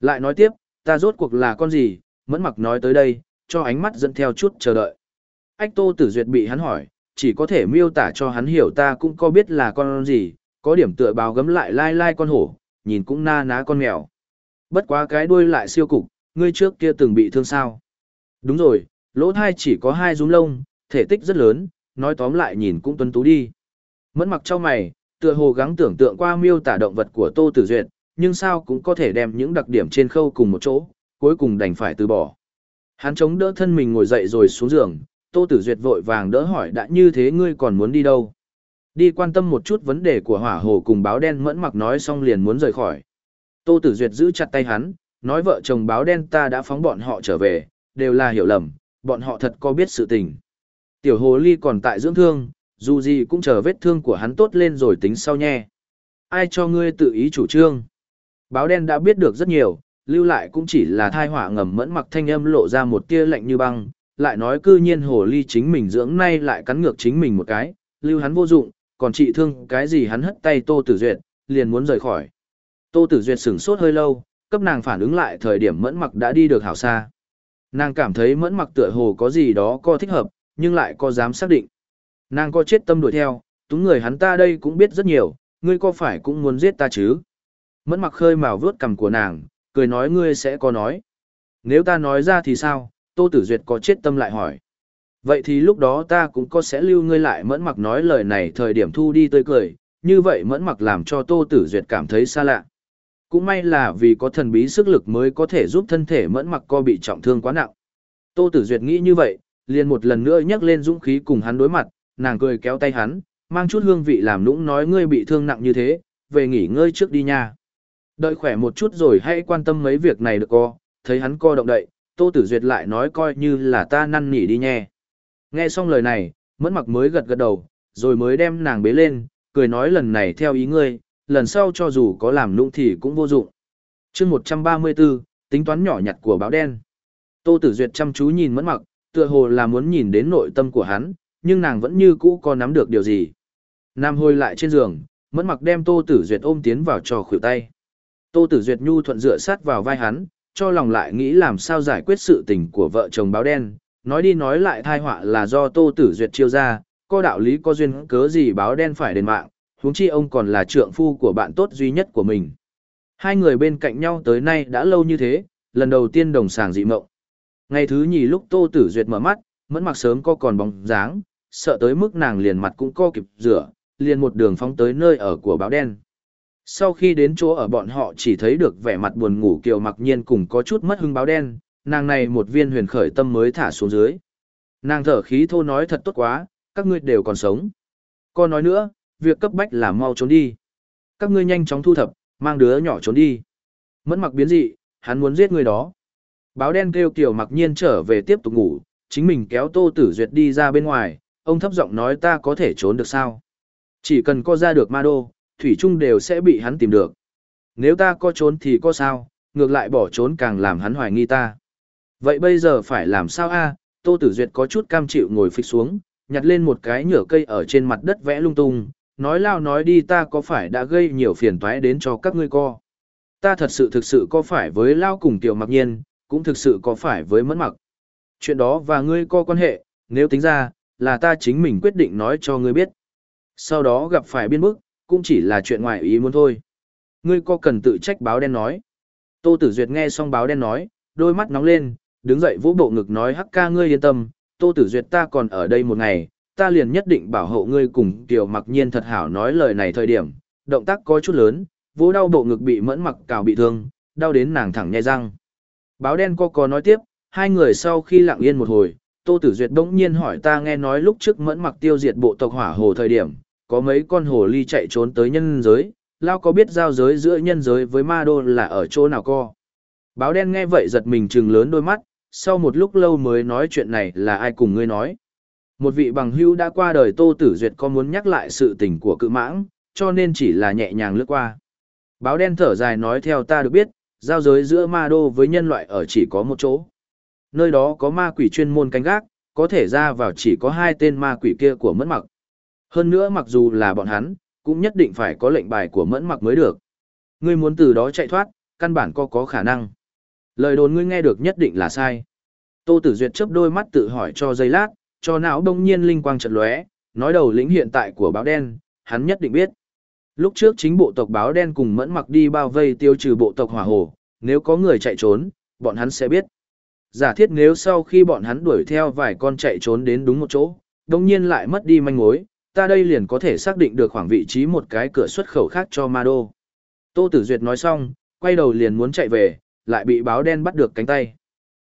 [SPEAKER 1] Lại nói tiếp, ta rốt cuộc là con gì, mẫn mặc nói tới đây, cho ánh mắt dẫn theo chút chờ đợi. Ách tô tử duyệt bị hắn hỏi, chỉ có thể miêu tả cho hắn hiểu ta cũng có biết là con gì, có điểm tựa báo gấm lại lai lai con hổ, nhìn cũng na ná con mèo. Bất quá cái đuôi lại siêu cục, ngươi trước kia từng bị thương sao. Đúng rồi, lỗ thai chỉ có hai rúm lông, thể tích rất lớn, nói tóm lại nhìn cũng tuấn tú đi. Mẫn mặc cho mày, tựa hồ gắng tưởng tượng qua miêu tả động vật của Tô Tử Duyệt, nhưng sao cũng có thể đem những đặc điểm trên khâu cùng một chỗ, cuối cùng đành phải từ bỏ. Hắn chống đỡ thân mình ngồi dậy rồi xuống giường, Tô Tử Duyệt vội vàng đỡ hỏi đã như thế ngươi còn muốn đi đâu? Đi quan tâm một chút vấn đề của hỏa hồ cùng báo đen mẫn mặc nói xong liền muốn rời khỏi. Tô Tử Duyệt giữ chặt tay hắn, nói vợ chồng báo đen ta đã phóng bọn họ trở về, đều là hiểu lầm, bọn họ thật có biết sự tình. Tiểu hồ ly còn tại dưỡng thương, dù gì cũng chờ vết thương của hắn tốt lên rồi tính sau nhé. Ai cho ngươi tự ý chủ trương? Báo đen đã biết được rất nhiều, lưu lại cũng chỉ là thai họa ngầm mẫn mặc thanh âm lộ ra một tia lạnh như băng, lại nói cư nhiên hồ ly chính mình dưỡng nay lại cắn ngược chính mình một cái, lưu hắn vô dụng, còn trị thương cái gì hắn hất tay Tô Tử Duyệt, liền muốn rời khỏi. Tô Tử Duyệt sửng sốt hơi lâu, cấp nàng phản ứng lại thời điểm mẫn mặc đã đi được hảo xa. Nàng cảm thấy mẫn mặc tựa hồ có gì đó có thích hợp, nhưng lại có dám xác định. Nàng có chết tâm đuổi theo, túng người hắn ta đây cũng biết rất nhiều, ngươi có phải cũng muốn giết ta chứ? Mẫn mặc khơi mào vướt cầm của nàng, cười nói ngươi sẽ có nói. Nếu ta nói ra thì sao? Tô Tử Duyệt có chết tâm lại hỏi. Vậy thì lúc đó ta cũng có sẽ lưu ngươi lại mẫn mặc nói lời này thời điểm thu đi tươi cười, như vậy mẫn mặc làm cho Tô Tử Duyệt cảm thấy xa lạ. Cũng may là vì có thần bí sức lực mới có thể giúp thân thể mẫn mặc co bị trọng thương quá nặng. Tô Tử Duyệt nghĩ như vậy, liền một lần nữa nhắc lên dũng khí cùng hắn đối mặt, nàng cười kéo tay hắn, mang chút hương vị làm nũng nói ngươi bị thương nặng như thế, về nghỉ ngơi trước đi nha. Đợi khỏe một chút rồi hãy quan tâm mấy việc này được co, thấy hắn co động đậy, Tô Tử Duyệt lại nói coi như là ta năn nỉ đi nhé. Nghe xong lời này, mẫn mặc mới gật gật đầu, rồi mới đem nàng bế lên, cười nói lần này theo ý ngươi, lần sau cho dù có làm nũng thì cũng vô dụng. chương 134, tính toán nhỏ nhặt của báo đen. Tô Tử Duyệt chăm chú nhìn mẫn mặc, tựa hồ là muốn nhìn đến nội tâm của hắn, nhưng nàng vẫn như cũ có nắm được điều gì. Nam hồi lại trên giường, mẫn mặc đem Tô Tử Duyệt ôm tiến vào trò khuỷu tay. Tô Tử Duyệt nhu thuận dựa sát vào vai hắn, cho lòng lại nghĩ làm sao giải quyết sự tình của vợ chồng báo đen, nói đi nói lại thai họa là do Tô Tử Duyệt chiêu ra, có đạo lý có duyên cớ gì báo đen phải đền mạng, huống chi ông còn là trượng phu của bạn tốt duy nhất của mình. Hai người bên cạnh nhau tới nay đã lâu như thế, lần đầu tiên đồng sàng dị mộng. Ngày thứ nhì lúc Tô Tử Duyệt mở mắt, mẫn mặc sớm có còn bóng dáng, sợ tới mức nàng liền mặt cũng co kịp rửa, liền một đường phóng tới nơi ở của báo đen. Sau khi đến chỗ ở bọn họ chỉ thấy được vẻ mặt buồn ngủ kiều mặc nhiên cùng có chút mất hứng báo đen, nàng này một viên huyền khởi tâm mới thả xuống dưới. Nàng thở khí thô nói thật tốt quá, các ngươi đều còn sống. Con nói nữa, việc cấp bách là mau trốn đi. Các ngươi nhanh chóng thu thập, mang đứa nhỏ trốn đi. Mẫn mặc biến dị, hắn muốn giết người đó. Báo đen kêu kiều mặc nhiên trở về tiếp tục ngủ, chính mình kéo Tô Tử Duyệt đi ra bên ngoài, ông thấp giọng nói ta có thể trốn được sao? Chỉ cần co ra được ma đô, Thủy Trung đều sẽ bị hắn tìm được. Nếu ta có trốn thì có sao, ngược lại bỏ trốn càng làm hắn hoài nghi ta. Vậy bây giờ phải làm sao a? Tô Tử Duyệt có chút cam chịu ngồi phịch xuống, nhặt lên một cái nhựa cây ở trên mặt đất vẽ lung tung, nói lao nói đi ta có phải đã gây nhiều phiền toái đến cho các ngươi co. Ta thật sự thực sự có phải với lao cùng tiểu mặc nhiên, cũng thực sự có phải với mẫn mặc. Chuyện đó và ngươi có quan hệ, nếu tính ra, là ta chính mình quyết định nói cho ngươi biết. Sau đó gặp phải biên bức, cũng chỉ là chuyện ngoài ý muốn thôi. Ngươi có cần tự trách báo đen nói. Tô Tử Duyệt nghe xong báo đen nói, đôi mắt nóng lên, đứng dậy vỗ bộ ngực nói hắc ca ngươi yên tâm, Tô Tử Duyệt ta còn ở đây một ngày, ta liền nhất định bảo hộ ngươi cùng Kiều Mặc Nhiên thật hảo nói lời này thời điểm, động tác có chút lớn, vỗ đau bộ ngực bị mẫn mặc cào bị thương, đau đến nàng thẳng nhai răng. Báo đen co có nói tiếp, hai người sau khi lặng yên một hồi, Tô Tử Duyệt bỗng nhiên hỏi ta nghe nói lúc trước mẫn mặc tiêu diệt bộ tộc hỏa hồ thời điểm, có mấy con hồ ly chạy trốn tới nhân giới, Lao có biết giao giới giữa nhân giới với ma đô là ở chỗ nào co. Báo đen nghe vậy giật mình trừng lớn đôi mắt, sau một lúc lâu mới nói chuyện này là ai cùng ngươi nói. Một vị bằng hữu đã qua đời Tô Tử Duyệt có muốn nhắc lại sự tình của cự mãng, cho nên chỉ là nhẹ nhàng lướt qua. Báo đen thở dài nói theo ta được biết, giao giới giữa ma đô với nhân loại ở chỉ có một chỗ. Nơi đó có ma quỷ chuyên môn canh gác, có thể ra vào chỉ có hai tên ma quỷ kia của mất mặc. Hơn nữa mặc dù là bọn hắn, cũng nhất định phải có lệnh bài của mẫn mặc mới được. Ngươi muốn từ đó chạy thoát, căn bản có có khả năng. Lời đồn ngươi nghe được nhất định là sai. Tô Tử Duyệt chớp đôi mắt tự hỏi cho giây lát, cho não đông nhiên linh quang chợt lóe, nói đầu lĩnh hiện tại của báo đen, hắn nhất định biết. Lúc trước chính bộ tộc báo đen cùng mẫn mặc đi bao vây tiêu trừ bộ tộc hỏa hồ, nếu có người chạy trốn, bọn hắn sẽ biết. Giả thiết nếu sau khi bọn hắn đuổi theo vài con chạy trốn đến đúng một chỗ, Đông nhiên lại mất đi manh mối, ta đây liền có thể xác định được khoảng vị trí một cái cửa xuất khẩu khác cho ma đô. Tô Tử Duyệt nói xong, quay đầu liền muốn chạy về, lại bị báo đen bắt được cánh tay.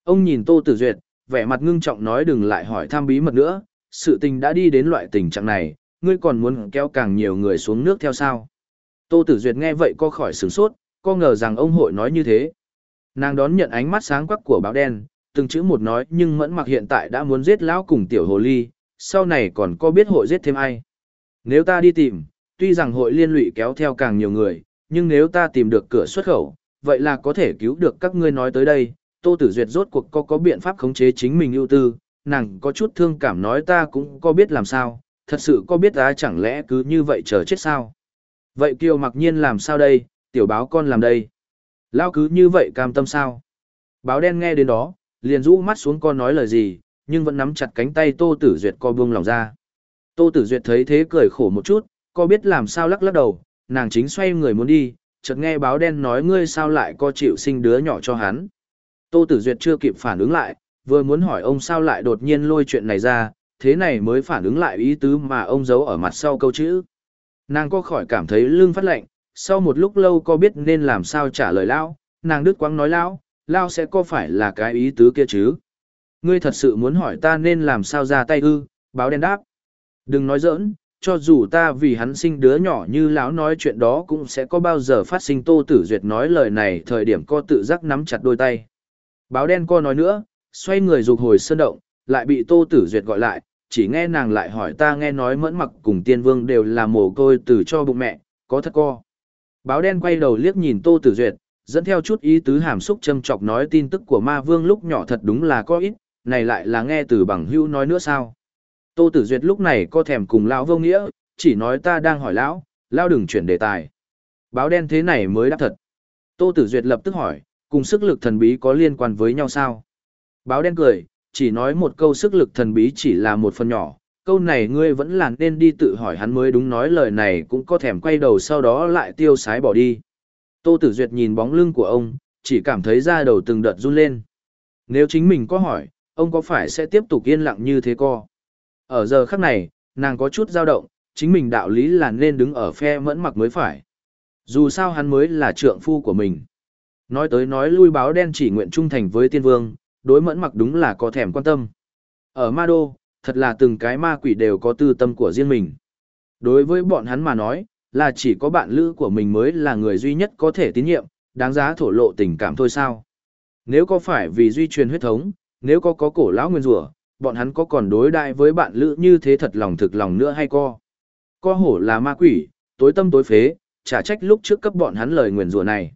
[SPEAKER 1] Ông nhìn Tô Tử Duyệt, vẻ mặt ngưng trọng nói đừng lại hỏi thăm bí mật nữa, sự tình đã đi đến loại tình trạng này, ngươi còn muốn kéo càng nhiều người xuống nước theo sao. Tô Tử Duyệt nghe vậy co khỏi sửng sốt, có ngờ rằng ông hội nói như thế. Nàng đón nhận ánh mắt sáng quắc của báo đen, từng chữ một nói nhưng mẫn mặc hiện tại đã muốn giết lão cùng tiểu hồ ly, sau này còn có biết hội giết thêm ai. Nếu ta đi tìm, tuy rằng hội liên lụy kéo theo càng nhiều người, nhưng nếu ta tìm được cửa xuất khẩu, vậy là có thể cứu được các ngươi nói tới đây. Tô Tử Duyệt rốt cuộc có có biện pháp khống chế chính mình ưu tư, nàng có chút thương cảm nói ta cũng có biết làm sao, thật sự có biết ta chẳng lẽ cứ như vậy chờ chết sao. Vậy Kiều mặc nhiên làm sao đây, tiểu báo con làm đây. Lao cứ như vậy cam tâm sao. Báo đen nghe đến đó, liền rũ mắt xuống con nói lời gì, nhưng vẫn nắm chặt cánh tay Tô Tử Duyệt co buông lòng ra. Tô Tử Duyệt thấy thế cười khổ một chút, co biết làm sao lắc lắc đầu, nàng chính xoay người muốn đi, chợt nghe báo đen nói ngươi sao lại co chịu sinh đứa nhỏ cho hắn. Tô Tử Duyệt chưa kịp phản ứng lại, vừa muốn hỏi ông sao lại đột nhiên lôi chuyện này ra, thế này mới phản ứng lại ý tứ mà ông giấu ở mặt sau câu chữ. Nàng co khỏi cảm thấy lưng phát lạnh, sau một lúc lâu co biết nên làm sao trả lời lão, nàng đứt quãng nói lão, lão sẽ có phải là cái ý tứ kia chứ? Ngươi thật sự muốn hỏi ta nên làm sao ra tay ư, báo đen đáp. Đừng nói giỡn, cho dù ta vì hắn sinh đứa nhỏ như lão nói chuyện đó cũng sẽ có bao giờ phát sinh tô tử duyệt nói lời này thời điểm co tự giác nắm chặt đôi tay. Báo đen co nói nữa, xoay người rục hồi sơn động, lại bị tô tử duyệt gọi lại, chỉ nghe nàng lại hỏi ta nghe nói mẫn mặc cùng tiên vương đều là mồ côi từ cho bụng mẹ, có thật co. Báo đen quay đầu liếc nhìn tô tử duyệt, dẫn theo chút ý tứ hàm xúc châm chọc nói tin tức của ma vương lúc nhỏ thật đúng là có ít, này lại là nghe từ bằng hữu nói nữa sao. Tô Tử Duyệt lúc này có thèm cùng lão vô nghĩa, chỉ nói ta đang hỏi lão, lão đừng chuyển đề tài. Báo đen thế này mới đáp thật. Tô Tử Duyệt lập tức hỏi, cùng sức lực thần bí có liên quan với nhau sao? Báo đen cười, chỉ nói một câu sức lực thần bí chỉ là một phần nhỏ, câu này ngươi vẫn là nên đi tự hỏi hắn mới đúng nói lời này cũng có thèm quay đầu sau đó lại tiêu sái bỏ đi. Tô Tử Duyệt nhìn bóng lưng của ông, chỉ cảm thấy da đầu từng đợt run lên. Nếu chính mình có hỏi, ông có phải sẽ tiếp tục yên lặng như thế co? Ở giờ khắc này, nàng có chút dao động, chính mình đạo lý là nên đứng ở phe mẫn mặc mới phải. Dù sao hắn mới là trượng phu của mình. Nói tới nói lui báo đen chỉ nguyện trung thành với tiên vương, đối mẫn mặc đúng là có thèm quan tâm. Ở ma đô, thật là từng cái ma quỷ đều có tư tâm của riêng mình. Đối với bọn hắn mà nói, là chỉ có bạn lữ của mình mới là người duy nhất có thể tín nhiệm, đáng giá thổ lộ tình cảm thôi sao. Nếu có phải vì duy truyền huyết thống, nếu có có cổ lão nguyên rủa, bọn hắn có còn đối đại với bạn lữ như thế thật lòng thực lòng nữa hay co. Co hổ là ma quỷ, tối tâm tối phế, trả trách lúc trước cấp bọn hắn lời nguyền rủa này.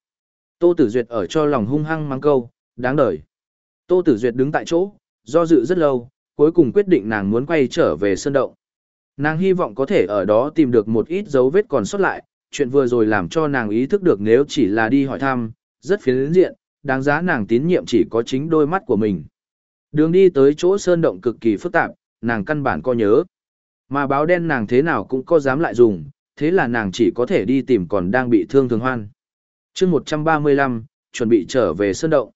[SPEAKER 1] Tô Tử Duyệt ở cho lòng hung hăng mang câu, đáng đời. Tô Tử Duyệt đứng tại chỗ, do dự rất lâu, cuối cùng quyết định nàng muốn quay trở về sơn động. Nàng hy vọng có thể ở đó tìm được một ít dấu vết còn sót lại, chuyện vừa rồi làm cho nàng ý thức được nếu chỉ là đi hỏi thăm, rất phiến diện, đáng giá nàng tín nhiệm chỉ có chính đôi mắt của mình. Đường đi tới chỗ sơn động cực kỳ phức tạp, nàng căn bản co nhớ. Mà báo đen nàng thế nào cũng có dám lại dùng, thế là nàng chỉ có thể đi tìm còn đang bị thương thường hoan. chương 135, chuẩn bị trở về sơn động.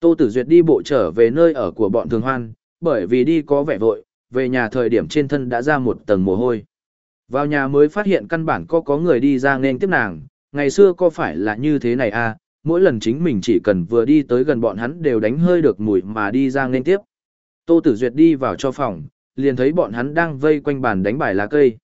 [SPEAKER 1] Tô Tử Duyệt đi bộ trở về nơi ở của bọn thường hoan, bởi vì đi có vẻ vội, về nhà thời điểm trên thân đã ra một tầng mồ hôi. Vào nhà mới phát hiện căn bản có có người đi ra nên tiếp nàng, ngày xưa có phải là như thế này à, mỗi lần chính mình chỉ cần vừa đi tới gần bọn hắn đều đánh hơi được mùi mà đi ra nên tiếp. Tô Tử Duyệt đi vào cho phòng, liền thấy bọn hắn đang vây quanh bàn đánh bài lá cây.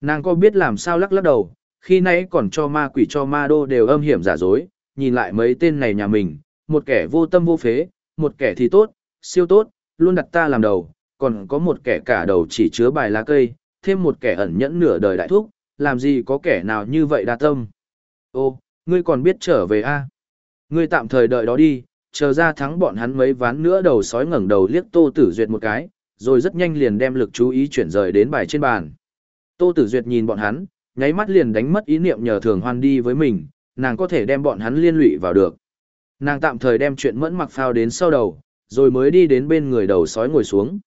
[SPEAKER 1] Nàng có biết làm sao lắc lắc đầu, khi nãy còn cho ma quỷ cho ma đô đều âm hiểm giả dối, nhìn lại mấy tên này nhà mình, một kẻ vô tâm vô phế, một kẻ thì tốt, siêu tốt, luôn đặt ta làm đầu, còn có một kẻ cả đầu chỉ chứa bài lá cây, thêm một kẻ ẩn nhẫn nửa đời đại thúc, làm gì có kẻ nào như vậy đa tâm. Ô, ngươi còn biết trở về a? À? Ngươi tạm thời đợi đó đi, chờ ra thắng bọn hắn mấy ván nữa đầu sói ngẩng đầu liếc Tô Tử Duyệt một cái, rồi rất nhanh liền đem lực chú ý chuyển rời đến bài trên bàn. Tô Tử Duyệt nhìn bọn hắn, nháy mắt liền đánh mất ý niệm nhờ Thường Hoan đi với mình, nàng có thể đem bọn hắn liên lụy vào được. Nàng tạm thời đem chuyện mẫn mặc phao đến sau đầu, rồi mới đi đến bên người đầu sói ngồi xuống.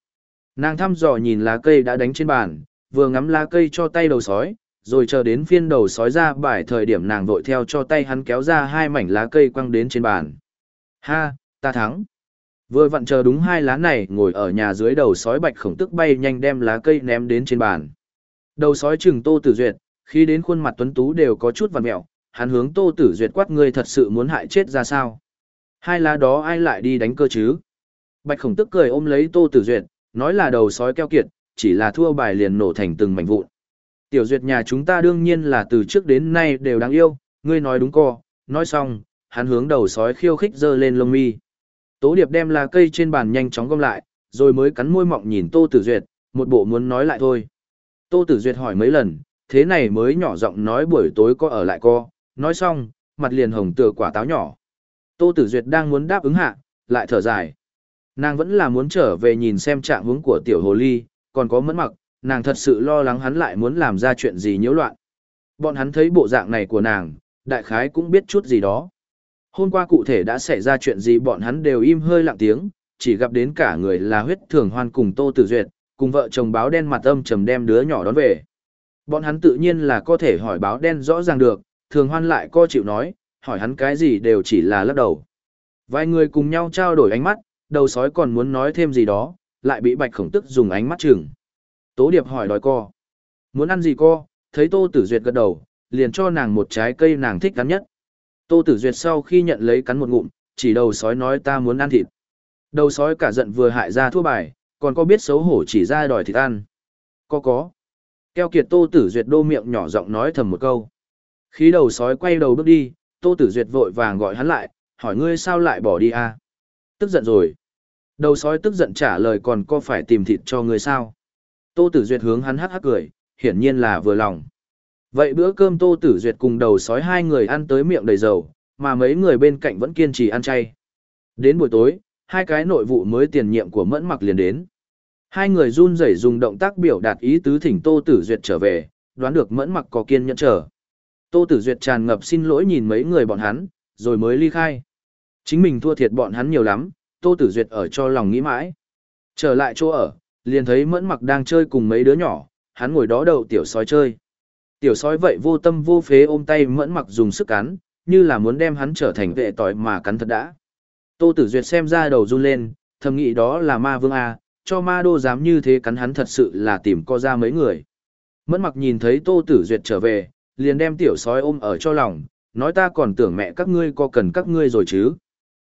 [SPEAKER 1] Nàng thăm dò nhìn lá cây đã đánh trên bàn, vừa ngắm lá cây cho tay đầu sói, rồi chờ đến phiên đầu sói ra bài thời điểm nàng vội theo cho tay hắn kéo ra hai mảnh lá cây quăng đến trên bàn. Ha, ta thắng. Vừa vặn chờ đúng hai lá này ngồi ở nhà dưới đầu sói bạch khổng tức bay nhanh đem lá cây ném đến trên bàn. Đầu sói chừng tô tử duyệt, khi đến khuôn mặt tuấn tú đều có chút vằn mẹo, hắn hướng tô tử duyệt quát ngươi thật sự muốn hại chết ra sao. Hai lá đó ai lại đi đánh cơ chứ? Bạch khổng tức cười ôm lấy tô tử duyệt, nói là đầu sói keo kiệt, chỉ là thua bài liền nổ thành từng mảnh vụn. Tiểu duyệt nhà chúng ta đương nhiên là từ trước đến nay đều đáng yêu, ngươi nói đúng co, nói xong, hắn hướng đầu sói khiêu khích giơ lên lông mi. Tố điệp đem lá cây trên bàn nhanh chóng gom lại, rồi mới cắn môi mọng nhìn Tô Tử Duyệt, một bộ muốn nói lại thôi. Tô Tử Duyệt hỏi mấy lần, thế này mới nhỏ giọng nói buổi tối có ở lại co, nói xong, mặt liền hồng tựa quả táo nhỏ. Tô Tử Duyệt đang muốn đáp ứng hạ, lại thở dài. Nàng vẫn là muốn trở về nhìn xem trạng hướng của tiểu hồ ly, còn có mẫn mặc, nàng thật sự lo lắng hắn lại muốn làm ra chuyện gì nhiễu loạn. Bọn hắn thấy bộ dạng này của nàng, đại khái cũng biết chút gì đó. Hôm qua cụ thể đã xảy ra chuyện gì bọn hắn đều im hơi lặng tiếng, chỉ gặp đến cả người là huyết thường hoan cùng Tô Tử Duyệt, cùng vợ chồng báo đen mặt âm trầm đem đứa nhỏ đón về. Bọn hắn tự nhiên là có thể hỏi báo đen rõ ràng được, thường hoan lại co chịu nói, hỏi hắn cái gì đều chỉ là lắc đầu. Vài người cùng nhau trao đổi ánh mắt, đầu sói còn muốn nói thêm gì đó, lại bị bạch khổng tức dùng ánh mắt chừng. Tố điệp hỏi đòi co. Muốn ăn gì co, thấy tô tử duyệt gật đầu, liền cho nàng một trái cây nàng thích cắn nhất. Tô tử duyệt sau khi nhận lấy cắn một ngụm, chỉ đầu sói nói ta muốn ăn thịt. Đầu sói cả giận vừa hại ra thua bài, còn có biết xấu hổ chỉ ra đòi thịt ăn. Có có. Keo kiệt tô tử duyệt đô miệng nhỏ giọng nói thầm một câu. Khi đầu sói quay đầu bước đi, tô tử duyệt vội vàng gọi hắn lại, hỏi ngươi sao lại bỏ đi a? Tức giận rồi. Đầu sói tức giận trả lời còn có phải tìm thịt cho ngươi sao? Tô Tử Duyệt hướng hắn hắc hắc cười, hiển nhiên là vừa lòng. Vậy bữa cơm Tô Tử Duyệt cùng đầu sói hai người ăn tới miệng đầy dầu, mà mấy người bên cạnh vẫn kiên trì ăn chay. Đến buổi tối, hai cái nội vụ mới tiền nhiệm của Mẫn Mặc liền đến. Hai người run rẩy dùng động tác biểu đạt ý tứ thỉnh Tô Tử Duyệt trở về, đoán được Mẫn Mặc có kiên nhẫn chờ. Tô Tử Duyệt tràn ngập xin lỗi nhìn mấy người bọn hắn, rồi mới ly khai. Chính mình thua thiệt bọn hắn nhiều lắm, Tô Tử Duyệt ở cho lòng nghĩ mãi. Trở lại chỗ ở, liền thấy Mẫn Mặc đang chơi cùng mấy đứa nhỏ, hắn ngồi đó đầu tiểu sói chơi. Tiểu sói vậy vô tâm vô phế ôm tay Mẫn Mặc dùng sức cắn, như là muốn đem hắn trở thành vệ tỏi mà cắn thật đã. Tô Tử Duyệt xem ra đầu run lên, thầm nghĩ đó là ma vương A, cho ma đô dám như thế cắn hắn thật sự là tìm co ra mấy người. Mẫn mặc nhìn thấy Tô Tử Duyệt trở về, liền đem tiểu sói ôm ở cho lòng, nói ta còn tưởng mẹ các ngươi có cần các ngươi rồi chứ.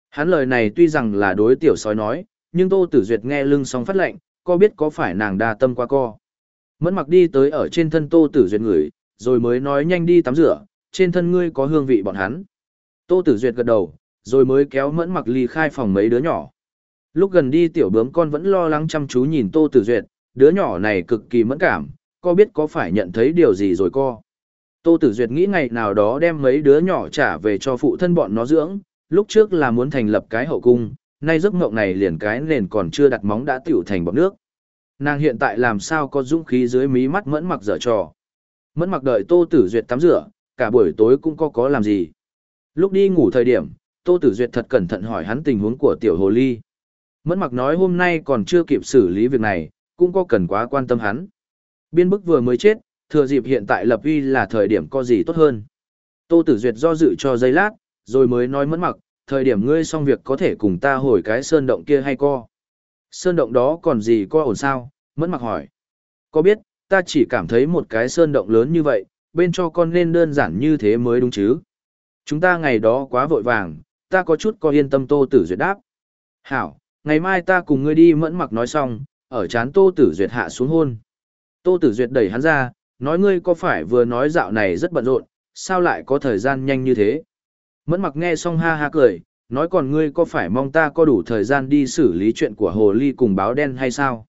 [SPEAKER 1] Hắn lời này tuy rằng là đối tiểu sói nói, nhưng Tô Tử Duyệt nghe lưng song phát lệnh, có biết có phải nàng đa tâm qua co. Mẫn mặc đi tới ở trên thân Tô Tử Duyệt người, rồi mới nói nhanh đi tắm rửa, trên thân ngươi có hương vị bọn hắn. Tô Tử Duyệt gật đầu, rồi mới kéo Mẫn mặc ly khai phòng mấy đứa nhỏ. Lúc gần đi tiểu bướm con vẫn lo lắng chăm chú nhìn Tô Tử Duyệt, đứa nhỏ này cực kỳ mẫn cảm, có biết có phải nhận thấy điều gì rồi co. Tô Tử Duyệt nghĩ ngày nào đó đem mấy đứa nhỏ trả về cho phụ thân bọn nó dưỡng, lúc trước là muốn thành lập cái hậu cung, nay giấc mộng này liền cái nền còn chưa đặt móng đã tiểu thành bọt nước. Nàng hiện tại làm sao có dũng khí dưới mí mắt mẫn mặc dở trò. Mẫn mặc đợi Tô Tử Duyệt tắm rửa, cả buổi tối cũng có có làm gì. Lúc đi ngủ thời điểm, Tô Tử Duyệt thật cẩn thận hỏi hắn tình huống của tiểu hồ ly. Mẫn mặc nói hôm nay còn chưa kịp xử lý việc này, cũng có cần quá quan tâm hắn. Biên bức vừa mới chết, thừa dịp hiện tại lập uy là thời điểm có gì tốt hơn. Tô Tử Duyệt do dự cho giây lát, rồi mới nói mẫn mặc, thời điểm ngươi xong việc có thể cùng ta hồi cái sơn động kia hay co. Sơn động đó còn gì co ổn sao? Mẫn mặc hỏi. Có biết, ta chỉ cảm thấy một cái sơn động lớn như vậy, bên cho con nên đơn giản như thế mới đúng chứ. Chúng ta ngày đó quá vội vàng, ta có chút có yên tâm Tô Tử Duyệt đáp. Hảo, ngày mai ta cùng ngươi đi mẫn mặc nói xong, ở chán Tô Tử Duyệt hạ xuống hôn. Tô Tử Duyệt đẩy hắn ra, nói ngươi có phải vừa nói dạo này rất bận rộn, sao lại có thời gian nhanh như thế. Mẫn mặc nghe xong ha ha cười, nói còn ngươi có phải mong ta có đủ thời gian đi xử lý chuyện của hồ ly cùng báo đen hay sao?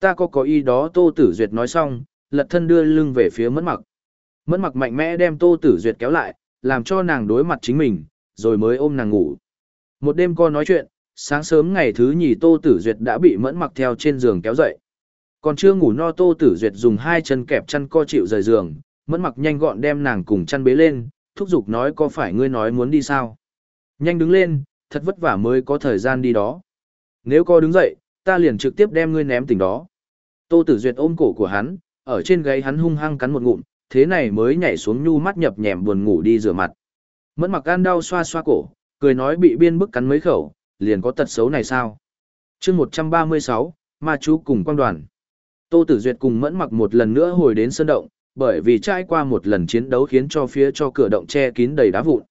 [SPEAKER 1] Ta có có ý đó Tô Tử Duyệt nói xong, lật thân đưa lưng về phía mẫn mặc. Mẫn mặc mạnh mẽ đem Tô Tử Duyệt kéo lại, làm cho nàng đối mặt chính mình, rồi mới ôm nàng ngủ. Một đêm con nói chuyện, sáng sớm ngày thứ nhì Tô Tử Duyệt đã bị mẫn mặc theo trên giường kéo dậy. Còn chưa ngủ no Tô Tử Duyệt dùng hai chân kẹp chăn co chịu rời giường, mẫn mặc nhanh gọn đem nàng cùng chăn bế lên, thúc giục nói có phải ngươi nói muốn đi sao? Nhanh đứng lên, thật vất vả mới có thời gian đi đó. Nếu có đứng dậy, ta liền trực tiếp đem ngươi ném tỉnh đó. Tô Tử Duyệt ôm cổ của hắn, ở trên gáy hắn hung hăng cắn một ngụm, thế này mới nhảy xuống nhu mắt nhập nhèm buồn ngủ đi rửa mặt. Mẫn mặc gan đau xoa xoa cổ, cười nói bị biên bức cắn mấy khẩu, liền có tật xấu này sao? chương 136, ma chú cùng quang đoàn. Tô Tử Duyệt cùng Mẫn mặc một lần nữa hồi đến sân động, bởi vì trải qua một lần chiến đấu khiến cho phía cho cửa động che kín đầy đá vụn.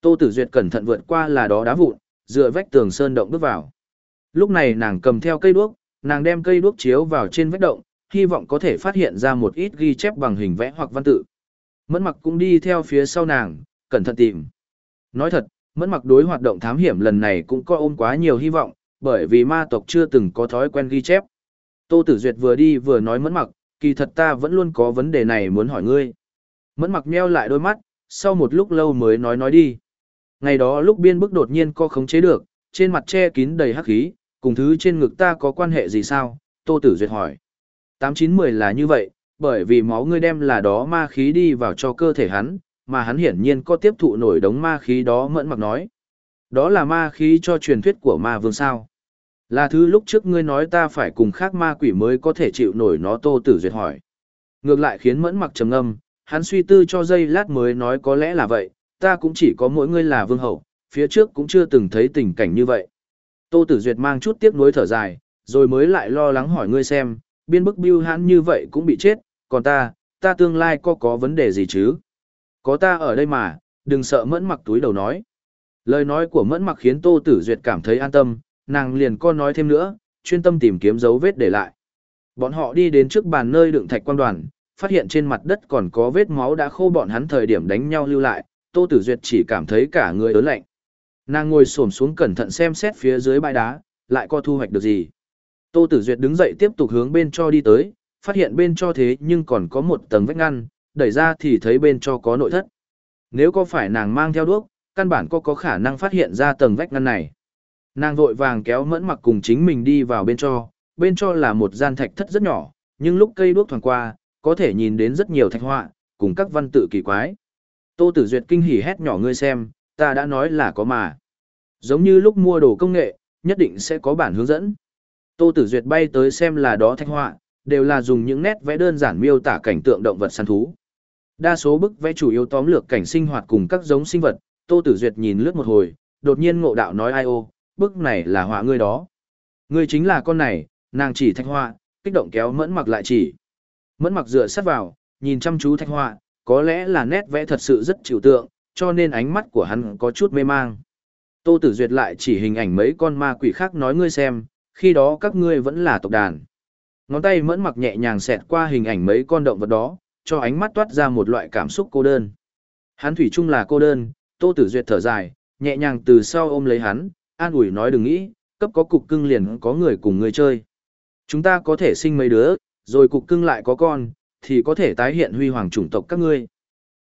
[SPEAKER 1] Tô Tử Duyệt cẩn thận vượt qua là đó đá vụn, dựa vách tường sơn động bước vào. Lúc này nàng cầm theo cây đuốc, nàng đem cây đuốc chiếu vào trên vách động, hy vọng có thể phát hiện ra một ít ghi chép bằng hình vẽ hoặc văn tự. Mẫn mặc cũng đi theo phía sau nàng, cẩn thận tìm. Nói thật, mẫn mặc đối hoạt động thám hiểm lần này cũng có ôm quá nhiều hy vọng, bởi vì ma tộc chưa từng có thói quen ghi chép. Tô Tử Duyệt vừa đi vừa nói mẫn mặc, kỳ thật ta vẫn luôn có vấn đề này muốn hỏi ngươi. Mẫn mặc meo lại đôi mắt, sau một lúc lâu mới nói nói đi. Ngày đó lúc biên bức đột nhiên co khống chế được, trên mặt che kín đầy hắc khí, cùng thứ trên ngực ta có quan hệ gì sao? Tô Tử Duyệt hỏi. 8910 là như vậy, bởi vì máu ngươi đem là đó ma khí đi vào cho cơ thể hắn, mà hắn hiển nhiên có tiếp thụ nổi đống ma khí đó mẫn mặc nói. Đó là ma khí cho truyền thuyết của ma vương sao. Là thứ lúc trước ngươi nói ta phải cùng khác ma quỷ mới có thể chịu nổi nó tô tử duyệt hỏi. Ngược lại khiến mẫn mặc trầm âm, hắn suy tư cho giây lát mới nói có lẽ là vậy, ta cũng chỉ có mỗi ngươi là vương hậu, phía trước cũng chưa từng thấy tình cảnh như vậy. Tô tử duyệt mang chút tiếc nuối thở dài, rồi mới lại lo lắng hỏi ngươi xem, biên bức biêu hãn như vậy cũng bị chết, còn ta, ta tương lai có có vấn đề gì chứ? Có ta ở đây mà, đừng sợ mẫn mặc túi đầu nói. Lời nói của mẫn mặc khiến Tô Tử Duyệt cảm thấy an tâm, nàng liền co nói thêm nữa, chuyên tâm tìm kiếm dấu vết để lại. Bọn họ đi đến trước bàn nơi đựng thạch quan đoàn, phát hiện trên mặt đất còn có vết máu đã khô bọn hắn thời điểm đánh nhau lưu lại, Tô Tử Duyệt chỉ cảm thấy cả người ớn lạnh. Nàng ngồi xổm xuống cẩn thận xem xét phía dưới bãi đá, lại có thu hoạch được gì. Tô Tử Duyệt đứng dậy tiếp tục hướng bên cho đi tới, phát hiện bên cho thế nhưng còn có một tầng vách ngăn, đẩy ra thì thấy bên cho có nội thất. Nếu có phải nàng mang theo đuốc, căn bản có có khả năng phát hiện ra tầng vách ngăn này. Nàng vội vàng kéo mẫn mặc cùng chính mình đi vào bên cho, bên cho là một gian thạch thất rất nhỏ, nhưng lúc cây đuốc thoảng qua, có thể nhìn đến rất nhiều thạch họa, cùng các văn tự kỳ quái. Tô Tử Duyệt kinh hỉ hét nhỏ ngươi xem, ta đã nói là có mà. Giống như lúc mua đồ công nghệ, nhất định sẽ có bản hướng dẫn. Tô Tử Duyệt bay tới xem là đó thạch họa, đều là dùng những nét vẽ đơn giản miêu tả cảnh tượng động vật săn thú. Đa số bức vẽ chủ yếu tóm lược cảnh sinh hoạt cùng các giống sinh vật, Tô Tử Duyệt nhìn lướt một hồi, đột nhiên ngộ đạo nói ai ô, bức này là họa ngươi đó. Ngươi chính là con này, nàng chỉ thạch họa, kích động kéo mẫn mặc lại chỉ. Mẫn mặc dựa sát vào, nhìn chăm chú thạch họa, có lẽ là nét vẽ thật sự rất chịu tượng, cho nên ánh mắt của hắn có chút mê mang. Tô Tử Duyệt lại chỉ hình ảnh mấy con ma quỷ khác nói ngươi xem, khi đó các ngươi vẫn là tộc đàn. Ngón tay mẫn mặc nhẹ nhàng xẹt qua hình ảnh mấy con động vật đó, cho ánh mắt toát ra một loại cảm xúc cô đơn. Hắn thủy chung là cô đơn, Tô Tử Duyệt thở dài, nhẹ nhàng từ sau ôm lấy hắn, an ủi nói đừng nghĩ, cấp có cục cưng liền có người cùng người chơi. Chúng ta có thể sinh mấy đứa, rồi cục cưng lại có con, thì có thể tái hiện huy hoàng chủng tộc các ngươi.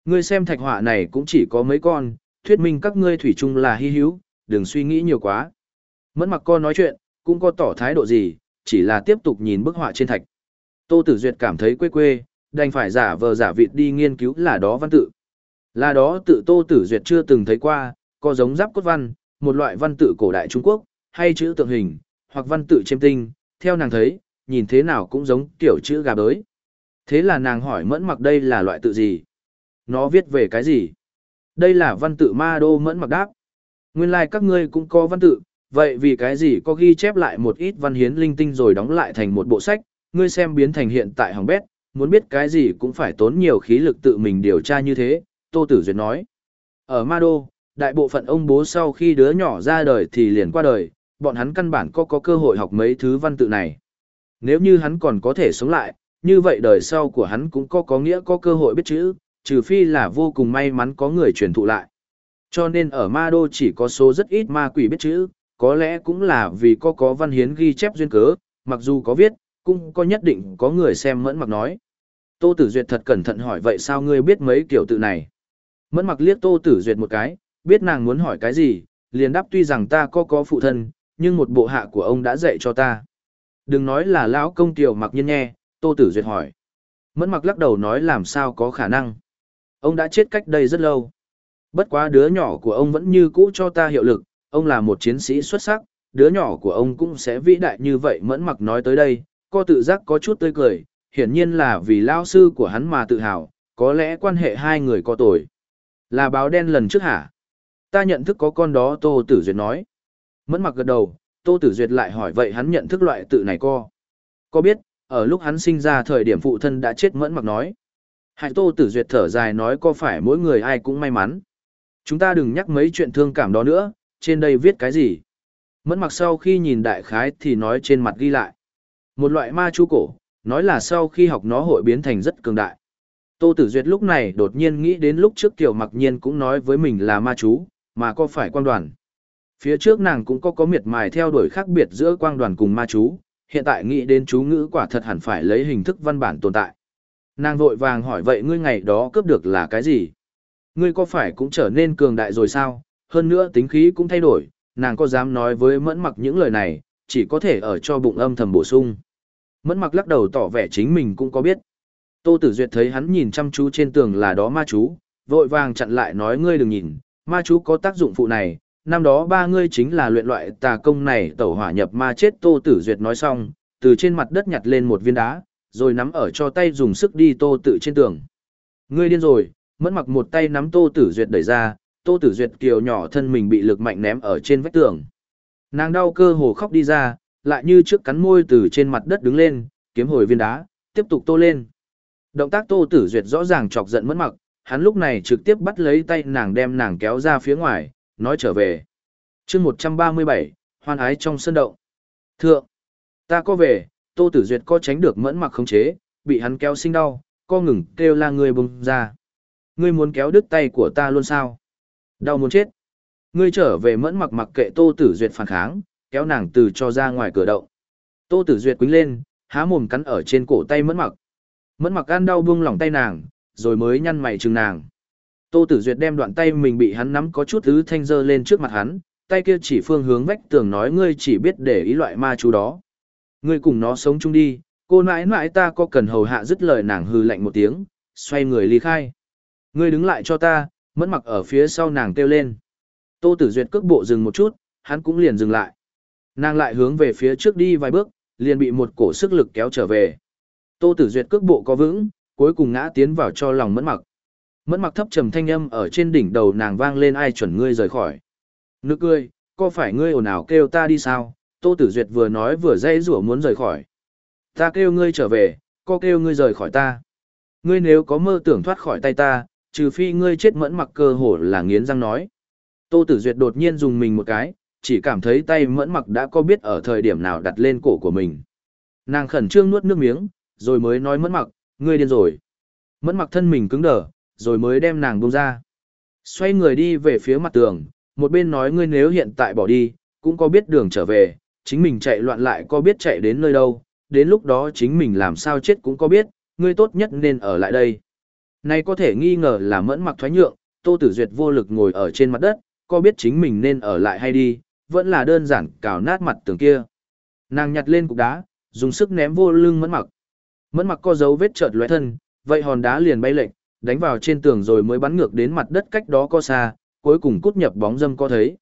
[SPEAKER 1] Ngươi xem thạch họa này cũng chỉ có mấy con, thuyết minh các ngươi thủy chung là hy hữu, đừng suy nghĩ nhiều quá. Mẫn mặc con nói chuyện, cũng có tỏ thái độ gì, chỉ là tiếp tục nhìn bức họa trên thạch. Tô Tử Duyệt cảm thấy quê quê, đành phải giả vờ giả vịt đi nghiên cứu là đó văn tự. Là đó tự Tô Tử Duyệt chưa từng thấy qua, có giống giáp cốt văn, một loại văn tự cổ đại Trung Quốc, hay chữ tượng hình, hoặc văn tự chiêm tinh, theo nàng thấy, nhìn thế nào cũng giống kiểu chữ gà bới. Thế là nàng hỏi mẫn mặc đây là loại tự gì? Nó viết về cái gì? Đây là văn tự ma đô mẫn mặc đáp. Nguyên lai like các ngươi cũng có văn tự, vậy vì cái gì có ghi chép lại một ít văn hiến linh tinh rồi đóng lại thành một bộ sách, ngươi xem biến thành hiện tại hỏng bét, muốn biết cái gì cũng phải tốn nhiều khí lực tự mình điều tra như thế, Tô Tử Duyệt nói. Ở Ma Đô, đại bộ phận ông bố sau khi đứa nhỏ ra đời thì liền qua đời, bọn hắn căn bản có có cơ hội học mấy thứ văn tự này. Nếu như hắn còn có thể sống lại, như vậy đời sau của hắn cũng có có nghĩa có cơ hội biết chữ, trừ phi là vô cùng may mắn có người truyền thụ lại. Cho nên ở Ma Đô chỉ có số rất ít ma quỷ biết chữ, có lẽ cũng là vì có có văn hiến ghi chép duyên cớ, mặc dù có viết, cũng có nhất định có người xem mẫn mặc nói. Tô Tử Duyệt thật cẩn thận hỏi vậy sao ngươi biết mấy kiểu tự này? Mẫn mặc liếc Tô Tử Duyệt một cái, biết nàng muốn hỏi cái gì, liền đáp tuy rằng ta có có phụ thân, nhưng một bộ hạ của ông đã dạy cho ta. Đừng nói là lão công tiểu mặc nhiên nghe, Tô Tử Duyệt hỏi. Mẫn mặc lắc đầu nói làm sao có khả năng. Ông đã chết cách đây rất lâu. Bất quá đứa nhỏ của ông vẫn như cũ cho ta hiệu lực, ông là một chiến sĩ xuất sắc, đứa nhỏ của ông cũng sẽ vĩ đại như vậy mẫn mặc nói tới đây, co tự giác có chút tươi cười, hiển nhiên là vì lao sư của hắn mà tự hào, có lẽ quan hệ hai người có tội. Là báo đen lần trước hả? Ta nhận thức có con đó Tô Tử Duyệt nói. Mẫn mặc gật đầu, Tô Tử Duyệt lại hỏi vậy hắn nhận thức loại tự này co. Có biết, ở lúc hắn sinh ra thời điểm phụ thân đã chết mẫn mặc nói. Hại Tô Tử Duyệt thở dài nói có phải mỗi người ai cũng may mắn. Chúng ta đừng nhắc mấy chuyện thương cảm đó nữa, trên đây viết cái gì. Mẫn mặc sau khi nhìn đại khái thì nói trên mặt ghi lại. Một loại ma chú cổ, nói là sau khi học nó hội biến thành rất cường đại. Tô Tử Duyệt lúc này đột nhiên nghĩ đến lúc trước Tiểu Mặc Nhiên cũng nói với mình là ma chú, mà có phải quang đoàn. Phía trước nàng cũng có có miệt mài theo đuổi khác biệt giữa quang đoàn cùng ma chú, hiện tại nghĩ đến chú ngữ quả thật hẳn phải lấy hình thức văn bản tồn tại. Nàng vội vàng hỏi vậy ngươi ngày đó cướp được là cái gì? Ngươi có phải cũng trở nên cường đại rồi sao? Hơn nữa tính khí cũng thay đổi, nàng có dám nói với mẫn mặc những lời này, chỉ có thể ở cho bụng âm thầm bổ sung. Mẫn mặc lắc đầu tỏ vẻ chính mình cũng có biết. Tô Tử Duyệt thấy hắn nhìn chăm chú trên tường là đó ma chú, vội vàng chặn lại nói ngươi đừng nhìn, ma chú có tác dụng phụ này, năm đó ba ngươi chính là luyện loại tà công này tẩu hỏa nhập ma chết Tô Tử Duyệt nói xong, từ trên mặt đất nhặt lên một viên đá, rồi nắm ở cho tay dùng sức đi Tô Tự trên tường. Ngươi điên rồi, mẫn mặc một tay nắm Tô Tử Duyệt đẩy ra, Tô Tử Duyệt kiều nhỏ thân mình bị lực mạnh ném ở trên vách tường. Nàng đau cơ hồ khóc đi ra, lại như trước cắn môi từ trên mặt đất đứng lên, kiếm hồi viên đá, tiếp tục tô lên. Động tác Tô Tử Duyệt rõ ràng chọc giận mất mặc, hắn lúc này trực tiếp bắt lấy tay nàng đem nàng kéo ra phía ngoài, nói trở về. chương 137, hoan ái trong sân động. Thượng, ta có về, Tô Tử Duyệt có tránh được mẫn mặc khống chế, bị hắn kéo sinh đau, co ngừng kêu la người bùng ra. Ngươi muốn kéo đứt tay của ta luôn sao? Đau muốn chết. Ngươi trở về mẫn mặc mặc kệ Tô Tử Duyệt phản kháng, kéo nàng từ cho ra ngoài cửa động. Tô Tử Duyệt quýnh lên, há mồm cắn ở trên cổ tay mẫn mặc. Mẫn mặc ăn đau buông lỏng tay nàng, rồi mới nhăn mày chừng nàng. Tô Tử Duyệt đem đoạn tay mình bị hắn nắm có chút thứ thanh dơ lên trước mặt hắn, tay kia chỉ phương hướng vách tường nói ngươi chỉ biết để ý loại ma chú đó. Ngươi cùng nó sống chung đi, cô nãi nãi ta có cần hầu hạ dứt lời nàng hư lạnh một tiếng, xoay người ly khai. Ngươi đứng lại cho ta, mẫn mặc ở phía sau nàng kêu lên. Tô Tử Duyệt cước bộ dừng một chút, hắn cũng liền dừng lại. Nàng lại hướng về phía trước đi vài bước, liền bị một cổ sức lực kéo trở về. Tô Tử Duyệt cước bộ có vững, cuối cùng ngã tiến vào cho lòng mẫn mặc. Mẫn mặc thấp trầm thanh âm ở trên đỉnh đầu nàng vang lên ai chuẩn ngươi rời khỏi. Nước cười, có phải ngươi ồn ào kêu ta đi sao? Tô Tử Duyệt vừa nói vừa dây rủa muốn rời khỏi. Ta kêu ngươi trở về, có kêu ngươi rời khỏi ta. Ngươi nếu có mơ tưởng thoát khỏi tay ta, trừ phi ngươi chết mẫn mặc cơ hồ là nghiến răng nói. Tô Tử Duyệt đột nhiên dùng mình một cái, chỉ cảm thấy tay mẫn mặc đã có biết ở thời điểm nào đặt lên cổ của mình. Nàng khẩn trương nuốt nước miếng, rồi mới nói mẫn mặc, ngươi điên rồi. Mẫn mặc thân mình cứng đờ, rồi mới đem nàng buông ra. Xoay người đi về phía mặt tường, một bên nói ngươi nếu hiện tại bỏ đi, cũng có biết đường trở về, chính mình chạy loạn lại có biết chạy đến nơi đâu, đến lúc đó chính mình làm sao chết cũng có biết, ngươi tốt nhất nên ở lại đây. Này có thể nghi ngờ là mẫn mặc thoái nhượng, Tô Tử Duyệt vô lực ngồi ở trên mặt đất, có biết chính mình nên ở lại hay đi, vẫn là đơn giản cào nát mặt tường kia. Nàng nhặt lên cục đá, dùng sức ném vô lưng mẫn mặc. Mẫn mặc có dấu vết chợt lóe thân, vậy hòn đá liền bay lệch, đánh vào trên tường rồi mới bắn ngược đến mặt đất cách đó có xa, cuối cùng cút nhập bóng dâm có thấy.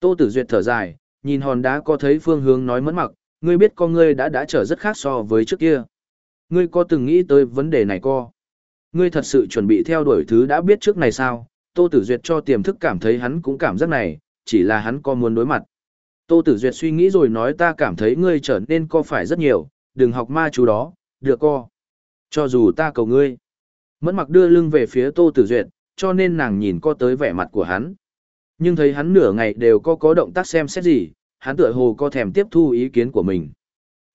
[SPEAKER 1] Tô Tử Duyệt thở dài, nhìn hòn đá có thấy phương hướng nói mẫn mặc, ngươi biết con ngươi đã đã trở rất khác so với trước kia. Ngươi có từng nghĩ tới vấn đề này co? Ngươi thật sự chuẩn bị theo đuổi thứ đã biết trước này sao? Tô Tử Duyệt cho tiềm thức cảm thấy hắn cũng cảm giác này, chỉ là hắn có muốn đối mặt. Tô Tử Duyệt suy nghĩ rồi nói ta cảm thấy ngươi trở nên co phải rất nhiều, đừng học ma chú đó, được co. Cho dù ta cầu ngươi. Mẫn mặc đưa lưng về phía Tô Tử Duyệt, cho nên nàng nhìn co tới vẻ mặt của hắn. Nhưng thấy hắn nửa ngày đều có có động tác xem xét gì, hắn tựa hồ có thèm tiếp thu ý kiến của mình.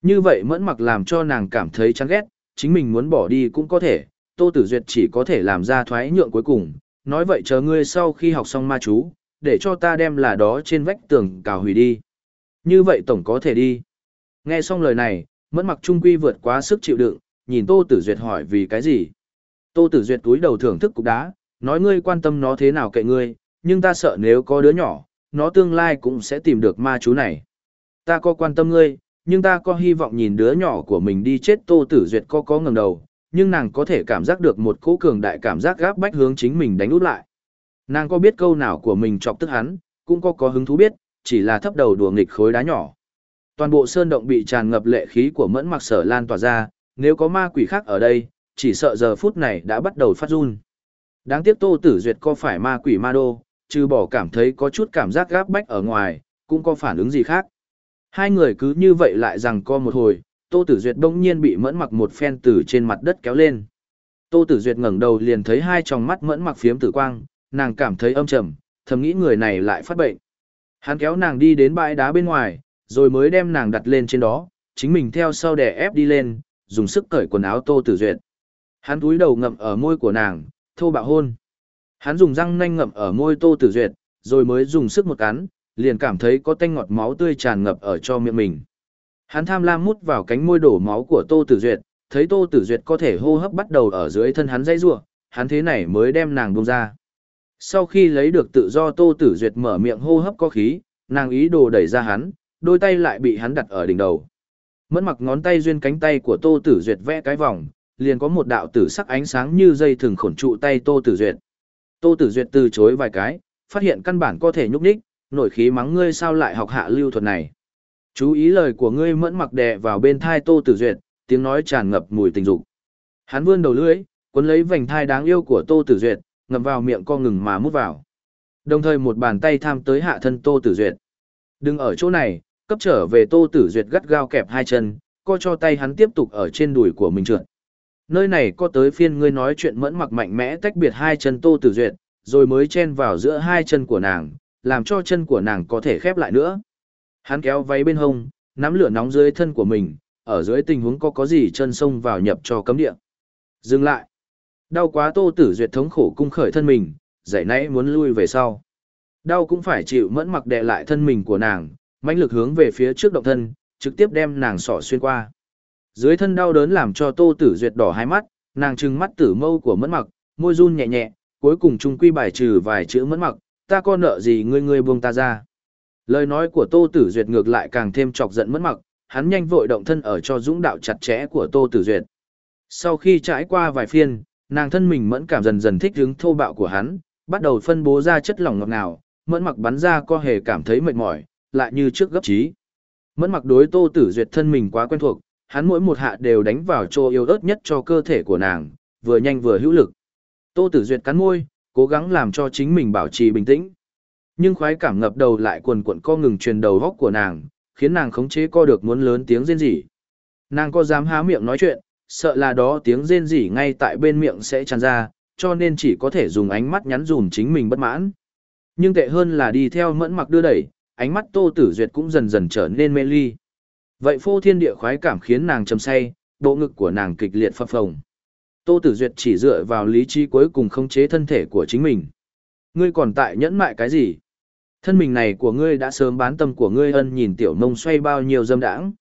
[SPEAKER 1] Như vậy mẫn mặc làm cho nàng cảm thấy chán ghét, chính mình muốn bỏ đi cũng có thể, Tô Tử Duyệt chỉ có thể làm ra thoái nhượng cuối cùng, nói vậy chờ ngươi sau khi học xong ma chú, để cho ta đem là đó trên vách tường cào hủy đi. Như vậy tổng có thể đi. Nghe xong lời này, mẫn mặc trung quy vượt quá sức chịu đựng, nhìn Tô Tử Duyệt hỏi vì cái gì. Tô Tử Duyệt túi đầu thưởng thức cục đá, nói ngươi quan tâm nó thế nào kệ ngươi, nhưng ta sợ nếu có đứa nhỏ, nó tương lai cũng sẽ tìm được ma chú này. Ta có quan tâm ngươi, nhưng ta có hy vọng nhìn đứa nhỏ của mình đi chết Tô Tử Duyệt có có ngẩng đầu, nhưng nàng có thể cảm giác được một cỗ cường đại cảm giác gáp bách hướng chính mình đánh út lại. Nàng có biết câu nào của mình chọc tức hắn, cũng có có hứng thú biết, chỉ là thấp đầu đùa nghịch khối đá nhỏ. Toàn bộ sơn động bị tràn ngập lệ khí của mẫn mặc sở lan tỏa ra, nếu có ma quỷ khác ở đây, chỉ sợ giờ phút này đã bắt đầu phát run. Đáng tiếc Tô Tử Duyệt có phải ma quỷ ma đô, trừ bỏ cảm thấy có chút cảm giác gáp bách ở ngoài, cũng có phản ứng gì khác. Hai người cứ như vậy lại rằng co một hồi, Tô Tử Duyệt bỗng nhiên bị mẫn mặc một phen từ trên mặt đất kéo lên. Tô Tử Duyệt ngẩng đầu liền thấy hai tròng mắt mẫn mặc phiếm tử quang, nàng cảm thấy âm trầm, thầm nghĩ người này lại phát bệnh. Hắn kéo nàng đi đến bãi đá bên ngoài, rồi mới đem nàng đặt lên trên đó, chính mình theo sau đè ép đi lên, dùng sức cởi quần áo Tô Tử Duyệt. Hắn cúi đầu ngậm ở môi của nàng, thô bạo hôn. Hắn dùng răng nanh ngậm ở môi Tô Tử Duyệt, rồi mới dùng sức một cắn, liền cảm thấy có tanh ngọt máu tươi tràn ngập ở cho miệng mình. Hắn tham lam mút vào cánh môi đổ máu của Tô Tử Duyệt, thấy Tô Tử Duyệt có thể hô hấp bắt đầu ở dưới thân hắn dãy rủa, hắn thế này mới đem nàng buông ra. Sau khi lấy được tự do Tô Tử Duyệt mở miệng hô hấp có khí, nàng ý đồ đẩy ra hắn, đôi tay lại bị hắn đặt ở đỉnh đầu. Mẫn mặc ngón tay duyên cánh tay của Tô Tử Duyệt vẽ cái vòng, liền có một đạo tử sắc ánh sáng như dây thường khổn trụ tay Tô Tử Duyệt. Tô Tử Duyệt từ chối vài cái, phát hiện căn bản có thể nhúc nhích, nổi khí mắng ngươi sao lại học hạ lưu thuật này. Chú ý lời của ngươi mẫn mặc đè vào bên thai Tô Tử Duyệt, tiếng nói tràn ngập mùi tình dục. Hắn vươn đầu lưỡi, cuốn lấy vành thai đáng yêu của Tô Tử Duyệt, ngậm vào miệng co ngừng mà mút vào. Đồng thời một bàn tay tham tới hạ thân Tô Tử Duyệt. Đừng ở chỗ này, cấp trở về Tô Tử Duyệt gắt gao kẹp hai chân, co cho tay hắn tiếp tục ở trên đùi của mình trượt. Nơi này có tới phiên ngươi nói chuyện mẫn mặc mạnh mẽ tách biệt hai chân Tô Tử Duyệt, rồi mới chen vào giữa hai chân của nàng, làm cho chân của nàng có thể khép lại nữa. Hắn kéo váy bên hông, nắm lửa nóng dưới thân của mình, ở dưới tình huống có có gì chân sông vào nhập cho cấm địa. Dừng lại. Đau quá Tô Tử Duyệt thống khổ cung khởi thân mình, dậy nãy muốn lui về sau. Đau cũng phải chịu mẫn mặc đè lại thân mình của nàng, mãnh lực hướng về phía trước động thân, trực tiếp đem nàng sỏ xuyên qua. Dưới thân đau đớn làm cho Tô Tử Duyệt đỏ hai mắt, nàng trừng mắt tử mâu của mẫn mặc, môi run nhẹ nhẹ, cuối cùng trung quy bài trừ vài chữ mẫn mặc, ta có nợ gì ngươi ngươi buông ta ra. Lời nói của Tô Tử Duyệt ngược lại càng thêm chọc giận mẫn mặc, hắn nhanh vội động thân ở cho dũng đạo chặt chẽ của Tô Tử Duyệt. Sau khi trải qua vài phiên, nàng thân mình mẫn cảm dần dần thích ứng thô bạo của hắn, bắt đầu phân bố ra chất lỏng ngọt ngào, mẫn mặc bắn ra co hề cảm thấy mệt mỏi, lại như trước gấp trí. Mẫn mặc đối Tô Tử Duyệt thân mình quá quen thuộc, hắn mỗi một hạ đều đánh vào chỗ yếu ớt nhất cho cơ thể của nàng, vừa nhanh vừa hữu lực. Tô Tử Duyệt cắn môi, cố gắng làm cho chính mình bảo trì bình tĩnh. Nhưng khoái cảm ngập đầu lại quần cuộn co ngừng truyền đầu góc của nàng, khiến nàng khống chế co được muốn lớn tiếng rên rỉ. Nàng có dám há miệng nói chuyện, sợ là đó tiếng rên rỉ ngay tại bên miệng sẽ tràn ra, cho nên chỉ có thể dùng ánh mắt nhắn dùm chính mình bất mãn. Nhưng tệ hơn là đi theo mẫn mặc đưa đẩy, ánh mắt Tô Tử Duyệt cũng dần dần trở nên mê ly. Vậy phô thiên địa khoái cảm khiến nàng trầm say, bộ ngực của nàng kịch liệt phập phồng. Tô Tử Duyệt chỉ dựa vào lý trí cuối cùng khống chế thân thể của chính mình. Ngươi còn tại nhẫn mại cái gì? Thân mình này của ngươi đã sớm bán tâm của ngươi ân nhìn tiểu mông xoay bao nhiêu dâm đãng.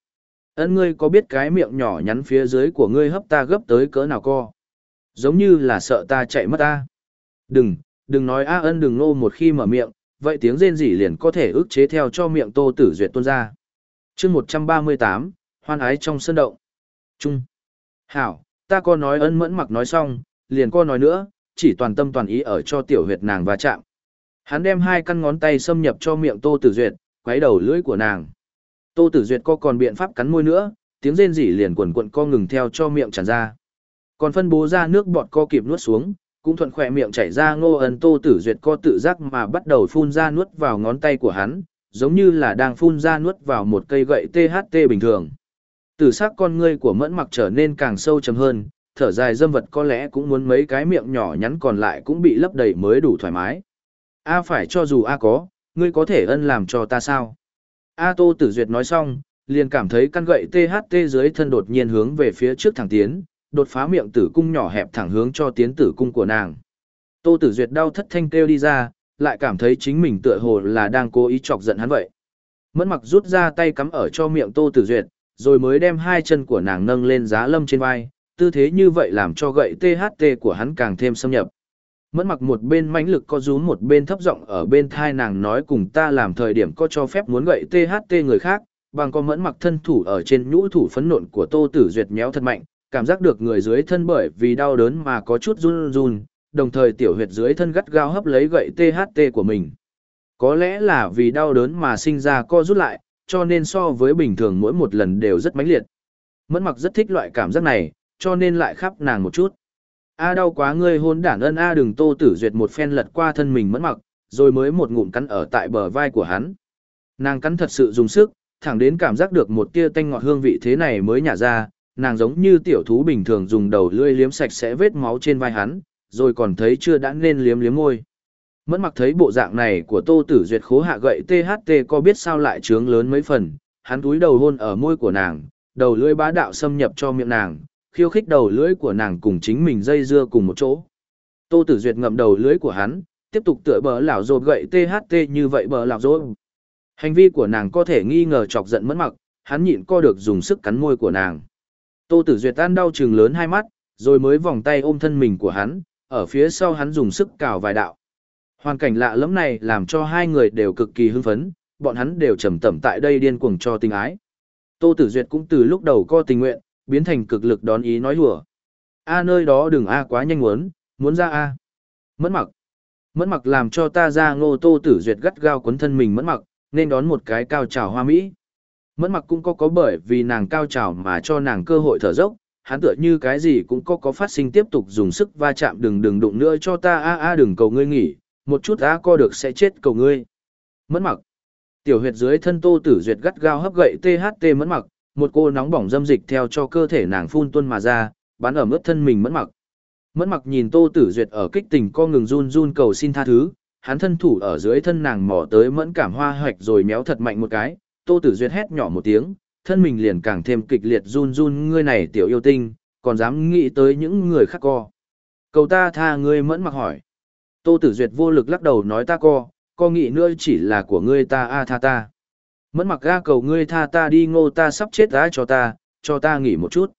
[SPEAKER 1] Ân ngươi có biết cái miệng nhỏ nhắn phía dưới của ngươi hấp ta gấp tới cỡ nào co? Giống như là sợ ta chạy mất ta. Đừng, đừng nói a ân đừng nô một khi mở miệng, vậy tiếng rên rỉ liền có thể ức chế theo cho miệng Tô Tử Duyệt tuôn ra. Chương 138, hoan ái trong sân động. Trung. Hảo, ta có nói ân mẫn mặc nói xong, liền có nói nữa, chỉ toàn tâm toàn ý ở cho tiểu huyệt nàng và chạm. Hắn đem hai căn ngón tay xâm nhập cho miệng Tô Tử Duyệt, quấy đầu lưỡi của nàng. Tô Tử Duyệt có còn biện pháp cắn môi nữa, tiếng rên rỉ liền quần quần co ngừng theo cho miệng tràn ra. Còn phân bố ra nước bọt co kịp nuốt xuống, cũng thuận khỏe miệng chảy ra ngô ấn Tô Tử Duyệt co tự giác mà bắt đầu phun ra nuốt vào ngón tay của hắn, giống như là đang phun ra nuốt vào một cây gậy THT bình thường. Tử sắc con ngươi của mẫn mặc trở nên càng sâu trầm hơn, thở dài dâm vật có lẽ cũng muốn mấy cái miệng nhỏ nhắn còn lại cũng bị lấp đầy mới đủ thoải mái. A phải cho dù A có, ngươi có thể ân làm cho ta sao? A Tô Tử Duyệt nói xong, liền cảm thấy căn gậy THT dưới thân đột nhiên hướng về phía trước thẳng tiến, đột phá miệng tử cung nhỏ hẹp thẳng hướng cho tiến tử cung của nàng. Tô Tử Duyệt đau thất thanh kêu đi ra, lại cảm thấy chính mình tựa hồ là đang cố ý chọc giận hắn vậy. Mẫn mặc rút ra tay cắm ở cho miệng Tô Tử Duyệt, rồi mới đem hai chân của nàng nâng lên giá lâm trên vai, tư thế như vậy làm cho gậy THT của hắn càng thêm xâm nhập. Mẫn mặc một bên mãnh lực có rúm một bên thấp giọng ở bên thai nàng nói cùng ta làm thời điểm có cho phép muốn gậy THT người khác, bằng có mẫn mặc thân thủ ở trên nhũ thủ phấn nộn của Tô Tử Duyệt méo thật mạnh, cảm giác được người dưới thân bởi vì đau đớn mà có chút run run, đồng thời tiểu huyệt dưới thân gắt gao hấp lấy gậy THT của mình. Có lẽ là vì đau đớn mà sinh ra co rút lại, cho nên so với bình thường mỗi một lần đều rất mãnh liệt. Mẫn mặc rất thích loại cảm giác này, cho nên lại khắp nàng một chút. A đau quá ngươi hôn đản ân A đừng tô tử duyệt một phen lật qua thân mình mẫn mặc, rồi mới một ngụm cắn ở tại bờ vai của hắn. Nàng cắn thật sự dùng sức, thẳng đến cảm giác được một tia tanh ngọt hương vị thế này mới nhả ra, nàng giống như tiểu thú bình thường dùng đầu lưỡi liếm sạch sẽ vết máu trên vai hắn, rồi còn thấy chưa đã nên liếm liếm môi. Mẫn mặc thấy bộ dạng này của tô tử duyệt khố hạ gậy THT có biết sao lại trướng lớn mấy phần, hắn túi đầu hôn ở môi của nàng, đầu lưỡi bá đạo xâm nhập cho miệng nàng, khiêu khích đầu lưỡi của nàng cùng chính mình dây dưa cùng một chỗ. Tô Tử Duyệt ngậm đầu lưỡi của hắn, tiếp tục tựa bờ lão rộp gậy THT như vậy bờ lão rộp. Hành vi của nàng có thể nghi ngờ chọc giận Mẫn mặc, hắn nhịn co được dùng sức cắn môi của nàng. Tô Tử Duyệt tan đau trừng lớn hai mắt, rồi mới vòng tay ôm thân mình của hắn, ở phía sau hắn dùng sức cào vài đạo. Hoàn cảnh lạ lẫm này làm cho hai người đều cực kỳ hưng phấn, bọn hắn đều trầm tẩm tại đây điên cuồng cho tình ái. Tô Tử Duyệt cũng từ lúc đầu co tình nguyện, biến thành cực lực đón ý nói hùa. A nơi đó đừng A quá nhanh muốn, muốn ra A. Mẫn mặc. Mẫn mặc làm cho ta ra ngô tô tử duyệt gắt gao cuốn thân mình mẫn mặc, nên đón một cái cao trào hoa mỹ. Mẫn mặc cũng có có bởi vì nàng cao trào mà cho nàng cơ hội thở dốc, hắn tựa như cái gì cũng có có phát sinh tiếp tục dùng sức va chạm đừng đừng đụng nữa cho ta a a đừng cầu ngươi nghỉ, một chút a co được sẽ chết cầu ngươi. Mẫn mặc. Tiểu huyệt dưới thân tô tử duyệt gắt gao hấp gậy THT mẫn mặc, một cô nóng bỏng dâm dịch theo cho cơ thể nàng phun tuôn mà ra, bắn ở ướt thân mình mẫn mặc. Mẫn mặc nhìn Tô Tử Duyệt ở kích tình co ngừng run run cầu xin tha thứ, hắn thân thủ ở dưới thân nàng mò tới mẫn cảm hoa hoạch rồi méo thật mạnh một cái, Tô Tử Duyệt hét nhỏ một tiếng, thân mình liền càng thêm kịch liệt run run ngươi này tiểu yêu tinh, còn dám nghĩ tới những người khác co. Cầu ta tha ngươi mẫn mặc hỏi. Tô Tử Duyệt vô lực lắc đầu nói ta co, co nghĩ nữa chỉ là của ngươi ta a tha ta. Mẫn mặc ga cầu ngươi tha ta đi ngô ta sắp chết đã cho ta, cho ta nghỉ một chút.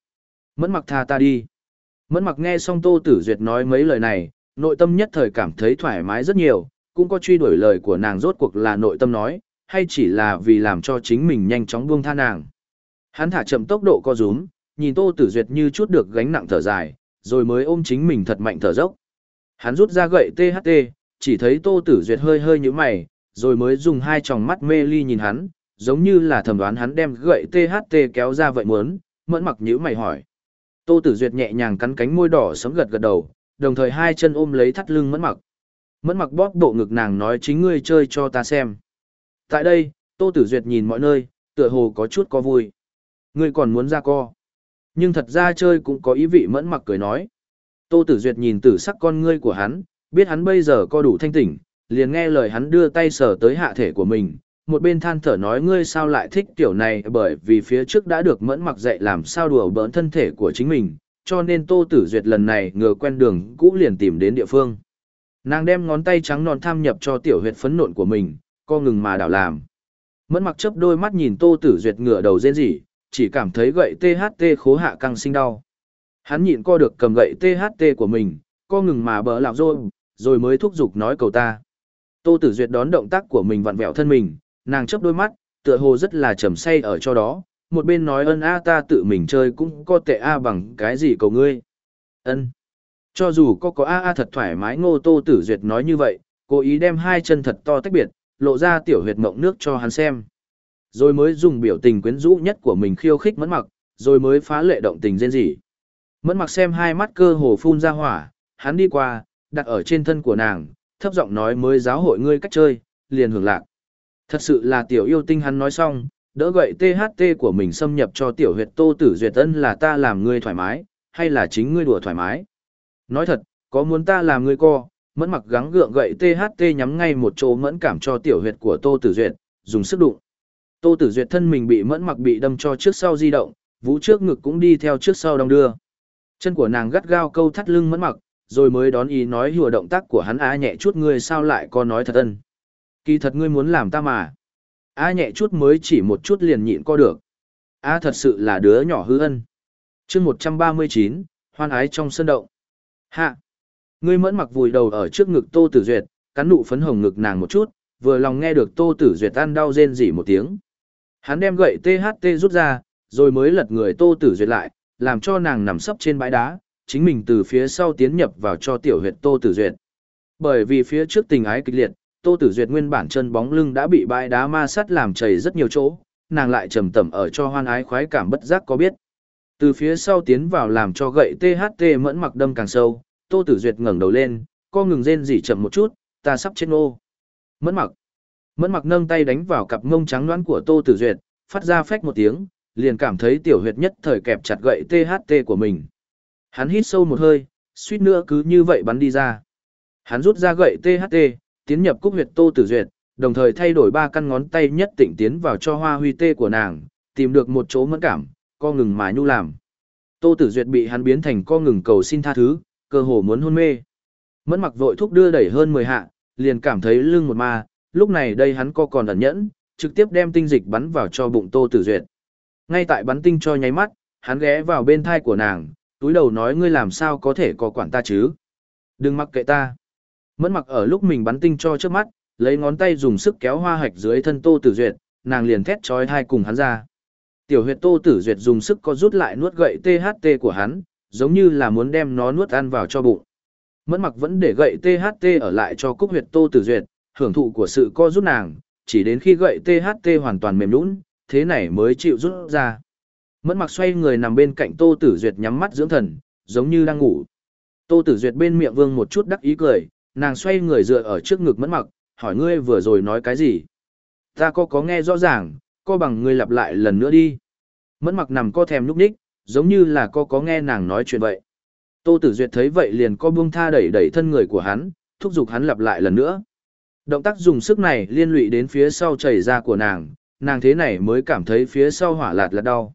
[SPEAKER 1] Mẫn mặc tha ta đi. Mẫn mặc nghe xong Tô Tử Duyệt nói mấy lời này, nội tâm nhất thời cảm thấy thoải mái rất nhiều, cũng có truy đuổi lời của nàng rốt cuộc là nội tâm nói, hay chỉ là vì làm cho chính mình nhanh chóng buông tha nàng. Hắn thả chậm tốc độ co rúm, nhìn Tô Tử Duyệt như chút được gánh nặng thở dài, rồi mới ôm chính mình thật mạnh thở dốc. Hắn rút ra gậy THT, chỉ thấy Tô Tử Duyệt hơi hơi nhíu mày, rồi mới dùng hai tròng mắt mê ly nhìn hắn, giống như là thẩm đoán hắn đem gậy THT kéo ra vậy muốn, mẫn mặc nhíu mày hỏi. Tô Tử Duyệt nhẹ nhàng cắn cánh môi đỏ sấm gật gật đầu, đồng thời hai chân ôm lấy thắt lưng mẫn mặc. Mẫn mặc bóp bộ ngực nàng nói chính ngươi chơi cho ta xem. Tại đây, Tô Tử Duyệt nhìn mọi nơi, tựa hồ có chút có vui. Ngươi còn muốn ra co. Nhưng thật ra chơi cũng có ý vị mẫn mặc cười nói. Tô Tử Duyệt nhìn tử sắc con ngươi của hắn, biết hắn bây giờ co đủ thanh tỉnh, liền nghe lời hắn đưa tay sờ tới hạ thể của mình, một bên than thở nói ngươi sao lại thích tiểu này bởi vì phía trước đã được mẫn mặc dạy làm sao đùa bỡn thân thể của chính mình, cho nên Tô Tử Duyệt lần này ngờ quen đường cũ liền tìm đến địa phương. Nàng đem ngón tay trắng non tham nhập cho tiểu huyệt phấn nộn của mình, co ngừng mà đảo làm. Mẫn mặc chấp đôi mắt nhìn Tô Tử Duyệt ngửa đầu rên rỉ, chỉ cảm thấy gậy THT khố hạ căng sinh đau. Hắn nhịn co được cầm gậy THT của mình, co ngừng mà bỡ lạo rồi, rồi mới thúc giục nói cầu ta. Tô Tử Duyệt đón động tác của mình vặn vẹo thân mình, nàng chớp đôi mắt, tựa hồ rất là trầm say ở cho đó, một bên nói ân a ta tự mình chơi cũng có tệ a bằng cái gì cầu ngươi. Ân. Cho dù có có a a thật thoải mái ngô Tô Tử Duyệt nói như vậy, cố ý đem hai chân thật to tách biệt, lộ ra tiểu huyệt mộng nước cho hắn xem. Rồi mới dùng biểu tình quyến rũ nhất của mình khiêu khích mẫn mặc, rồi mới phá lệ động tình rên rỉ. Mẫn mặc xem hai mắt cơ hồ phun ra hỏa, hắn đi qua, đặt ở trên thân của nàng, thấp giọng nói mới giáo hội ngươi cách chơi, liền hưởng lạc. Thật sự là tiểu yêu tinh hắn nói xong, đỡ gậy THT của mình xâm nhập cho tiểu huyệt tô tử duyệt ân là ta làm ngươi thoải mái, hay là chính ngươi đùa thoải mái. Nói thật, có muốn ta làm ngươi co, mẫn mặc gắng gượng gậy THT nhắm ngay một chỗ mẫn cảm cho tiểu huyệt của tô tử duyệt, dùng sức đụng. Tô tử duyệt thân mình bị mẫn mặc bị đâm cho trước sau di động, vũ trước ngực cũng đi theo trước sau đong đưa. Chân của nàng gắt gao câu thắt lưng mẫn mặc, rồi mới đón ý nói hùa động tác của hắn a nhẹ chút ngươi sao lại có nói thật ân. Kỳ thật ngươi muốn làm ta mà. A nhẹ chút mới chỉ một chút liền nhịn co được. A thật sự là đứa nhỏ hư ân. chương 139, hoan ái trong sân động. Hạ. Ngươi mẫn mặc vùi đầu ở trước ngực Tô Tử Duyệt, cắn nụ phấn hồng ngực nàng một chút, vừa lòng nghe được Tô Tử Duyệt ăn đau rên rỉ một tiếng. Hắn đem gậy THT rút ra, rồi mới lật người Tô Tử Duyệt lại, làm cho nàng nằm sấp trên bãi đá, chính mình từ phía sau tiến nhập vào cho tiểu huyệt Tô Tử Duyệt. Bởi vì phía trước tình ái kịch liệt, Tô Tử Duyệt nguyên bản chân bóng lưng đã bị bãi đá ma sát làm chảy rất nhiều chỗ, nàng lại trầm tẩm ở cho hoan ái khoái cảm bất giác có biết. Từ phía sau tiến vào làm cho gậy THT mẫn mặc đâm càng sâu, Tô Tử Duyệt ngẩng đầu lên, co ngừng rên rỉ chậm một chút, ta sắp chết nô. Mẫn mặc. Mẫn mặc nâng tay đánh vào cặp ngông trắng nõn của Tô Tử Duyệt, phát ra phách một tiếng, liền cảm thấy tiểu huyệt nhất thời kẹp chặt gậy THT của mình. Hắn hít sâu một hơi, suýt nữa cứ như vậy bắn đi ra. Hắn rút ra gậy THT, tiến nhập cúc huyệt Tô Tử Duyệt, đồng thời thay đổi ba căn ngón tay nhất tỉnh tiến vào cho hoa huy tê của nàng, tìm được một chỗ mẫn cảm, co ngừng mà nhu làm. Tô Tử Duyệt bị hắn biến thành co ngừng cầu xin tha thứ, cơ hồ muốn hôn mê. Mẫn mặc vội thúc đưa đẩy hơn 10 hạ, liền cảm thấy lưng một ma, lúc này đây hắn co còn ẩn nhẫn, trực tiếp đem tinh dịch bắn vào cho bụng Tô Tử Duyệt. Ngay tại bắn tinh cho nháy mắt, hắn ghé vào bên thai của nàng, túi đầu nói ngươi làm sao có thể có quản ta chứ? Đừng mặc kệ ta. Mẫn mặc ở lúc mình bắn tinh cho trước mắt, lấy ngón tay dùng sức kéo hoa hạch dưới thân Tô Tử Duyệt, nàng liền thét chói hai cùng hắn ra. Tiểu huyệt Tô Tử Duyệt dùng sức có rút lại nuốt gậy THT của hắn, giống như là muốn đem nó nuốt ăn vào cho bụng. Mẫn mặc vẫn để gậy THT ở lại cho cúc huyệt Tô Tử Duyệt, hưởng thụ của sự co rút nàng, chỉ đến khi gậy THT hoàn toàn mềm nhũn, thế này mới chịu rút ra. Mẫn mặc xoay người nằm bên cạnh Tô Tử Duyệt nhắm mắt dưỡng thần, giống như đang ngủ. Tô Tử Duyệt bên miệng vương một chút đắc ý cười, nàng xoay người dựa ở trước ngực mẫn mặc, hỏi ngươi vừa rồi nói cái gì? Ta có có nghe rõ ràng, co bằng ngươi lặp lại lần nữa đi. Mẫn mặc nằm co thèm lúc ních, giống như là co có nghe nàng nói chuyện vậy. Tô Tử Duyệt thấy vậy liền co buông tha đẩy đẩy thân người của hắn, thúc giục hắn lặp lại lần nữa. Động tác dùng sức này liên lụy đến phía sau chảy ra của nàng, nàng thế này mới cảm thấy phía sau hỏa lạt là đau.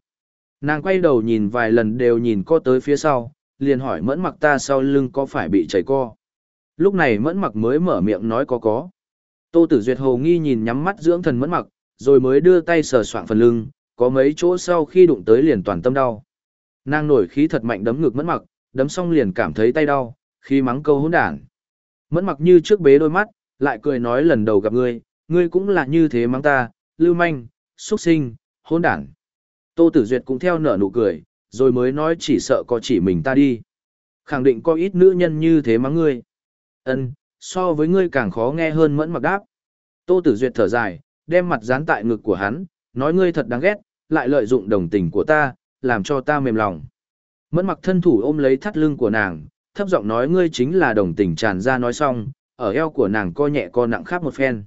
[SPEAKER 1] Nàng quay đầu nhìn vài lần đều nhìn co tới phía sau, liền hỏi mẫn mặc ta sau lưng có phải bị chảy co. Lúc này mẫn mặc mới mở miệng nói có có. Tô Tử Duyệt hồ nghi nhìn nhắm mắt dưỡng thần mẫn mặc, rồi mới đưa tay sờ soạng phần lưng, có mấy chỗ sau khi đụng tới liền toàn tâm đau. Nàng nổi khí thật mạnh đấm ngực mẫn mặc, đấm xong liền cảm thấy tay đau, khi mắng câu hỗn đản. Mẫn mặc như trước bế đôi mắt, lại cười nói lần đầu gặp ngươi, ngươi cũng là như thế mắng ta, lưu manh, xuất sinh, hỗn đản. Tô Tử Duyệt cũng theo nở nụ cười, rồi mới nói chỉ sợ có chỉ mình ta đi. Khẳng định có ít nữ nhân như thế mắng ngươi. Ân, so với ngươi càng khó nghe hơn mẫn mặc đáp. Tô Tử Duyệt thở dài, đem mặt dán tại ngực của hắn, nói ngươi thật đáng ghét, lại lợi dụng đồng tình của ta, làm cho ta mềm lòng. Mẫn mặc thân thủ ôm lấy thắt lưng của nàng, thấp giọng nói ngươi chính là đồng tình tràn ra nói xong, ở eo của nàng co nhẹ co nặng khác một phen.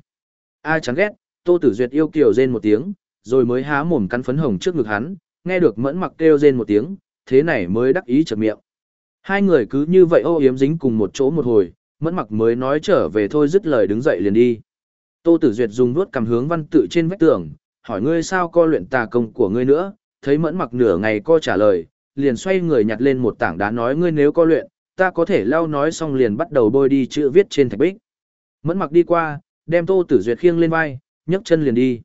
[SPEAKER 1] Ai chán ghét, Tô Tử Duyệt yêu kiều rên một tiếng, rồi mới há mồm cắn phấn hồng trước ngực hắn, nghe được mẫn mặc kêu rên một tiếng, thế này mới đắc ý chợt miệng. Hai người cứ như vậy ô yếm dính cùng một chỗ một hồi, mẫn mặc mới nói trở về thôi dứt lời đứng dậy liền đi. Tô Tử Duyệt dùng vuốt cầm hướng văn tự trên vách tường, hỏi ngươi sao co luyện tà công của ngươi nữa, thấy mẫn mặc nửa ngày co trả lời, liền xoay người nhặt lên một tảng đá nói ngươi nếu co luyện, ta có thể lao nói xong liền bắt đầu bôi đi chữ viết trên thạch bích. Mẫn mặc đi qua, đem Tô Tử Duyệt khiêng lên vai, nhấc chân liền đi.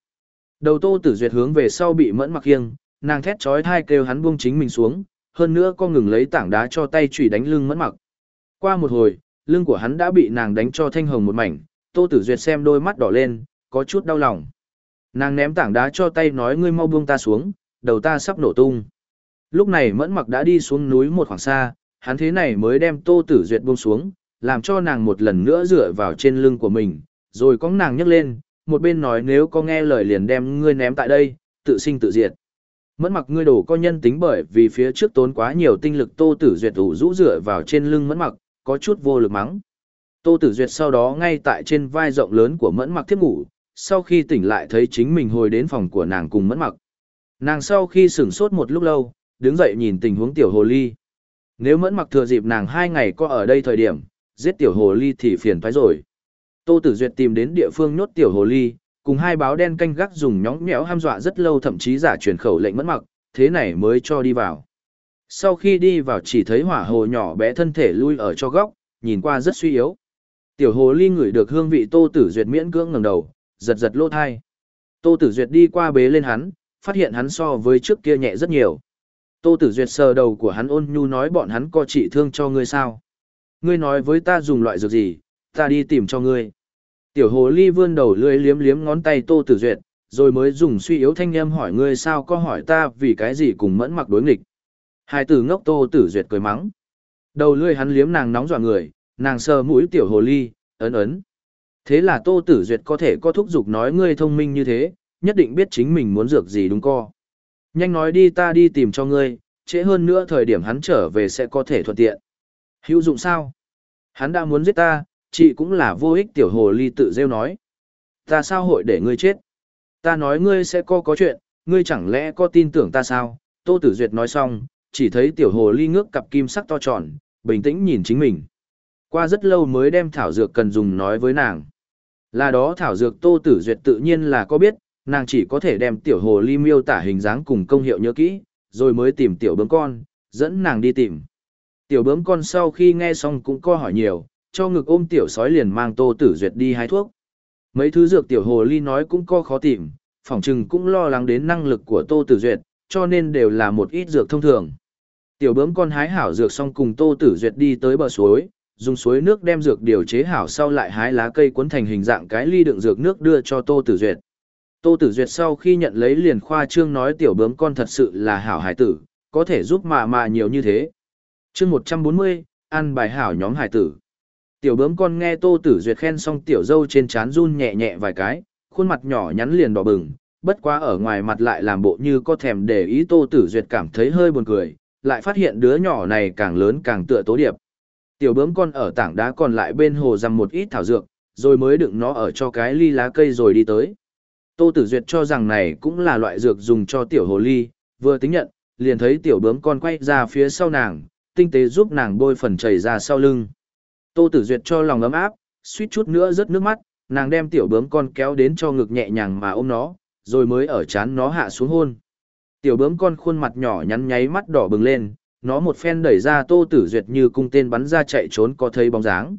[SPEAKER 1] Đầu Tô Tử Duyệt hướng về sau bị mẫn mặc khiêng, nàng thét chói thai kêu hắn buông chính mình xuống, hơn nữa con ngừng lấy tảng đá cho tay chủy đánh lưng mẫn mặc. Qua một hồi, lưng của hắn đã bị nàng đánh cho thanh hồng một mảnh, Tô Tử Duyệt xem đôi mắt đỏ lên, có chút đau lòng. Nàng ném tảng đá cho tay nói ngươi mau buông ta xuống, đầu ta sắp nổ tung. Lúc này mẫn mặc đã đi xuống núi một khoảng xa, hắn thế này mới đem Tô Tử Duyệt buông xuống, làm cho nàng một lần nữa dựa vào trên lưng của mình, rồi có nàng nhấc lên, một bên nói nếu có nghe lời liền đem ngươi ném tại đây, tự sinh tự diệt. Mẫn mặc ngươi đổ có nhân tính bởi vì phía trước tốn quá nhiều tinh lực Tô Tử Duyệt ủ rũ dựa vào trên lưng mẫn mặc, có chút vô lực mắng. Tô Tử Duyệt sau đó ngay tại trên vai rộng lớn của mẫn mặc thiếp ngủ, sau khi tỉnh lại thấy chính mình hồi đến phòng của nàng cùng mẫn mặc. Nàng sau khi sửng sốt một lúc lâu, đứng dậy nhìn tình huống tiểu hồ ly. Nếu mẫn mặc thừa dịp nàng hai ngày có ở đây thời điểm, giết tiểu hồ ly thì phiền toái rồi. Tô Tử Duyệt tìm đến địa phương nhốt tiểu hồ ly, cùng hai báo đen canh gác dùng nhõng nhẽo ham dọa rất lâu thậm chí giả truyền khẩu lệnh mẫn mặc, thế này mới cho đi vào. Sau khi đi vào chỉ thấy hỏa hồ nhỏ bé thân thể lui ở cho góc, nhìn qua rất suy yếu. Tiểu hồ ly ngửi được hương vị Tô Tử Duyệt miễn cưỡng ngẩng đầu, giật giật lỗ thai. Tô Tử Duyệt đi qua bế lên hắn, phát hiện hắn so với trước kia nhẹ rất nhiều. Tô Tử Duyệt sờ đầu của hắn ôn nhu nói bọn hắn có trị thương cho ngươi sao. Ngươi nói với ta dùng loại dược gì, ta đi tìm cho ngươi. Tiểu hồ ly vươn đầu lưỡi liếm liếm ngón tay Tô Tử Duyệt, rồi mới dùng suy yếu thanh âm hỏi ngươi sao có hỏi ta vì cái gì cùng mẫn mặc đối nghịch. Hai tử ngốc Tô Tử Duyệt cười mắng. Đầu lưỡi hắn liếm nàng nóng dọa người, nàng sờ mũi tiểu hồ ly, ấn ấn. Thế là Tô Tử Duyệt có thể có thúc giục nói ngươi thông minh như thế, nhất định biết chính mình muốn dược gì đúng co. Nhanh nói đi ta đi tìm cho ngươi, trễ hơn nữa thời điểm hắn trở về sẽ có thể thuận tiện. Hữu dụng sao? Hắn đã muốn giết ta, chị cũng là vô ích tiểu hồ ly tự rêu nói. Ta sao hội để ngươi chết? Ta nói ngươi sẽ có có chuyện, ngươi chẳng lẽ có tin tưởng ta sao? Tô Tử Duyệt nói xong, chỉ thấy tiểu hồ ly ngước cặp kim sắc to tròn, bình tĩnh nhìn chính mình. Qua rất lâu mới đem thảo dược cần dùng nói với nàng. Là đó thảo dược Tô Tử Duyệt tự nhiên là có biết, nàng chỉ có thể đem tiểu hồ ly miêu tả hình dáng cùng công hiệu nhớ kỹ, rồi mới tìm tiểu bướm con, dẫn nàng đi tìm. Tiểu bướm con sau khi nghe xong cũng co hỏi nhiều, cho ngực ôm tiểu sói liền mang Tô Tử Duyệt đi hái thuốc. Mấy thứ dược tiểu hồ ly nói cũng co khó tìm, phỏng chừng cũng lo lắng đến năng lực của Tô Tử Duyệt, cho nên đều là một ít dược thông thường. Tiểu bướm con hái hảo dược xong cùng Tô Tử Duyệt đi tới bờ suối, dùng suối nước đem dược điều chế hảo sau lại hái lá cây cuốn thành hình dạng cái ly đựng dược nước đưa cho Tô Tử Duyệt. Tô Tử Duyệt sau khi nhận lấy liền khoa trương nói tiểu bướm con thật sự là hảo hải tử, có thể giúp mà mà nhiều như thế. chương 140, ăn bài hảo nhóm hải tử. Tiểu bướm con nghe Tô Tử Duyệt khen xong tiểu dâu trên trán run nhẹ nhẹ vài cái, khuôn mặt nhỏ nhắn liền đỏ bừng, bất quá ở ngoài mặt lại làm bộ như có thèm để ý Tô Tử Duyệt cảm thấy hơi buồn cười, lại phát hiện đứa nhỏ này càng lớn càng tựa tố điệp. Tiểu bướm con ở tảng đá còn lại bên hồ rằm một ít thảo dược, rồi mới đựng nó ở cho cái ly lá cây rồi đi tới. Tô Tử Duyệt cho rằng này cũng là loại dược dùng cho tiểu hồ ly, vừa tính nhận, liền thấy tiểu bướm con quay ra phía sau nàng, tinh tế giúp nàng bôi phần chảy ra sau lưng. Tô Tử Duyệt cho lòng ấm áp, suýt chút nữa rớt nước mắt, nàng đem tiểu bướm con kéo đến cho ngực nhẹ nhàng mà ôm nó, rồi mới ở chán nó hạ xuống hôn. Tiểu bướm con khuôn mặt nhỏ nhắn nháy mắt đỏ bừng lên, nó một phen đẩy ra Tô Tử Duyệt như cung tên bắn ra chạy trốn có thấy bóng dáng.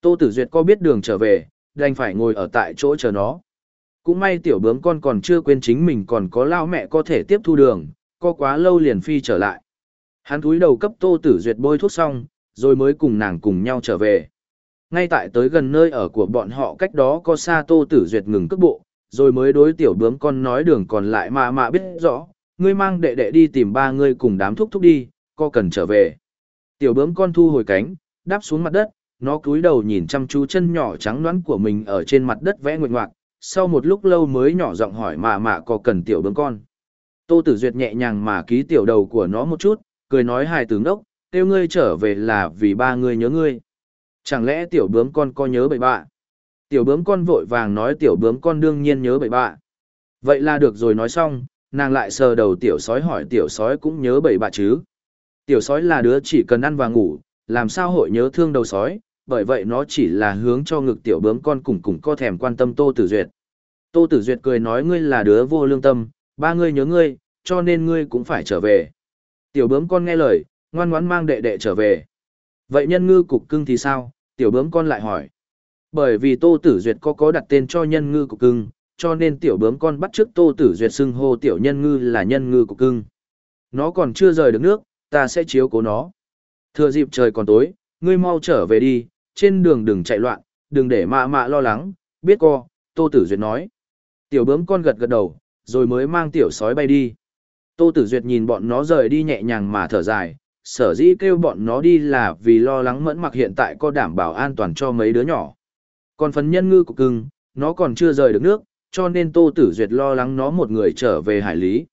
[SPEAKER 1] Tô Tử Duyệt có biết đường trở về, đành phải ngồi ở tại chỗ chờ nó. Cũng may tiểu bướm con còn chưa quên chính mình còn có lao mẹ có thể tiếp thu đường, co quá lâu liền phi trở lại. Hắn túi đầu cấp Tô Tử Duyệt bôi thuốc xong, rồi mới cùng nàng cùng nhau trở về. Ngay tại tới gần nơi ở của bọn họ cách đó có xa Tô Tử Duyệt ngừng cước bộ, rồi mới đối tiểu bướm con nói đường còn lại mà mà biết rõ, ngươi mang đệ đệ đi tìm ba ngươi cùng đám thúc thúc đi, co cần trở về. Tiểu bướm con thu hồi cánh, đáp xuống mặt đất, nó cúi đầu nhìn chăm chú chân nhỏ trắng nõn của mình ở trên mặt đất vẽ nguyện ngoạc, sau một lúc lâu mới nhỏ giọng hỏi mà mạ có cần tiểu bướm con. Tô Tử Duyệt nhẹ nhàng mà ký tiểu đầu của nó một chút, cười nói hài tướng đốc, kêu ngươi trở về là vì ba ngươi nhớ ngươi. Chẳng lẽ tiểu bướm con có nhớ bậy bạ? Tiểu bướm con vội vàng nói tiểu bướm con đương nhiên nhớ bậy bạ. Vậy là được rồi nói xong, nàng lại sờ đầu tiểu sói hỏi tiểu sói cũng nhớ bậy bạ chứ. Tiểu sói là đứa chỉ cần ăn và ngủ, làm sao hội nhớ thương đầu sói, bởi vậy nó chỉ là hướng cho ngực tiểu bướm con cùng cùng co thèm quan tâm Tô Tử Duyệt. Tô Tử Duyệt cười nói ngươi là đứa vô lương tâm, ba ngươi nhớ ngươi, cho nên ngươi cũng phải trở về. Tiểu bướm con nghe lời, ngoan ngoãn mang đệ đệ trở về. Vậy nhân ngư cục cưng thì sao? Tiểu bướm con lại hỏi. Bởi vì Tô Tử Duyệt có có đặt tên cho nhân ngư cục cưng, cho nên tiểu bướm con bắt trước Tô Tử Duyệt xưng hô tiểu nhân ngư là nhân ngư cục cưng. Nó còn chưa rời được nước, ta sẽ chiếu cố nó. Thừa dịp trời còn tối, ngươi mau trở về đi, trên đường đừng chạy loạn, đừng để mạ mạ lo lắng, biết co, Tô Tử Duyệt nói. Tiểu bướm con gật gật đầu, rồi mới mang tiểu sói bay đi. Tô Tử Duyệt nhìn bọn nó rời đi nhẹ nhàng mà thở dài, sở dĩ kêu bọn nó đi là vì lo lắng mẫn mặc hiện tại có đảm bảo an toàn cho mấy đứa nhỏ. Còn phần nhân ngư của cưng, nó còn chưa rời được nước, cho nên Tô Tử Duyệt lo lắng nó một người trở về hải lý.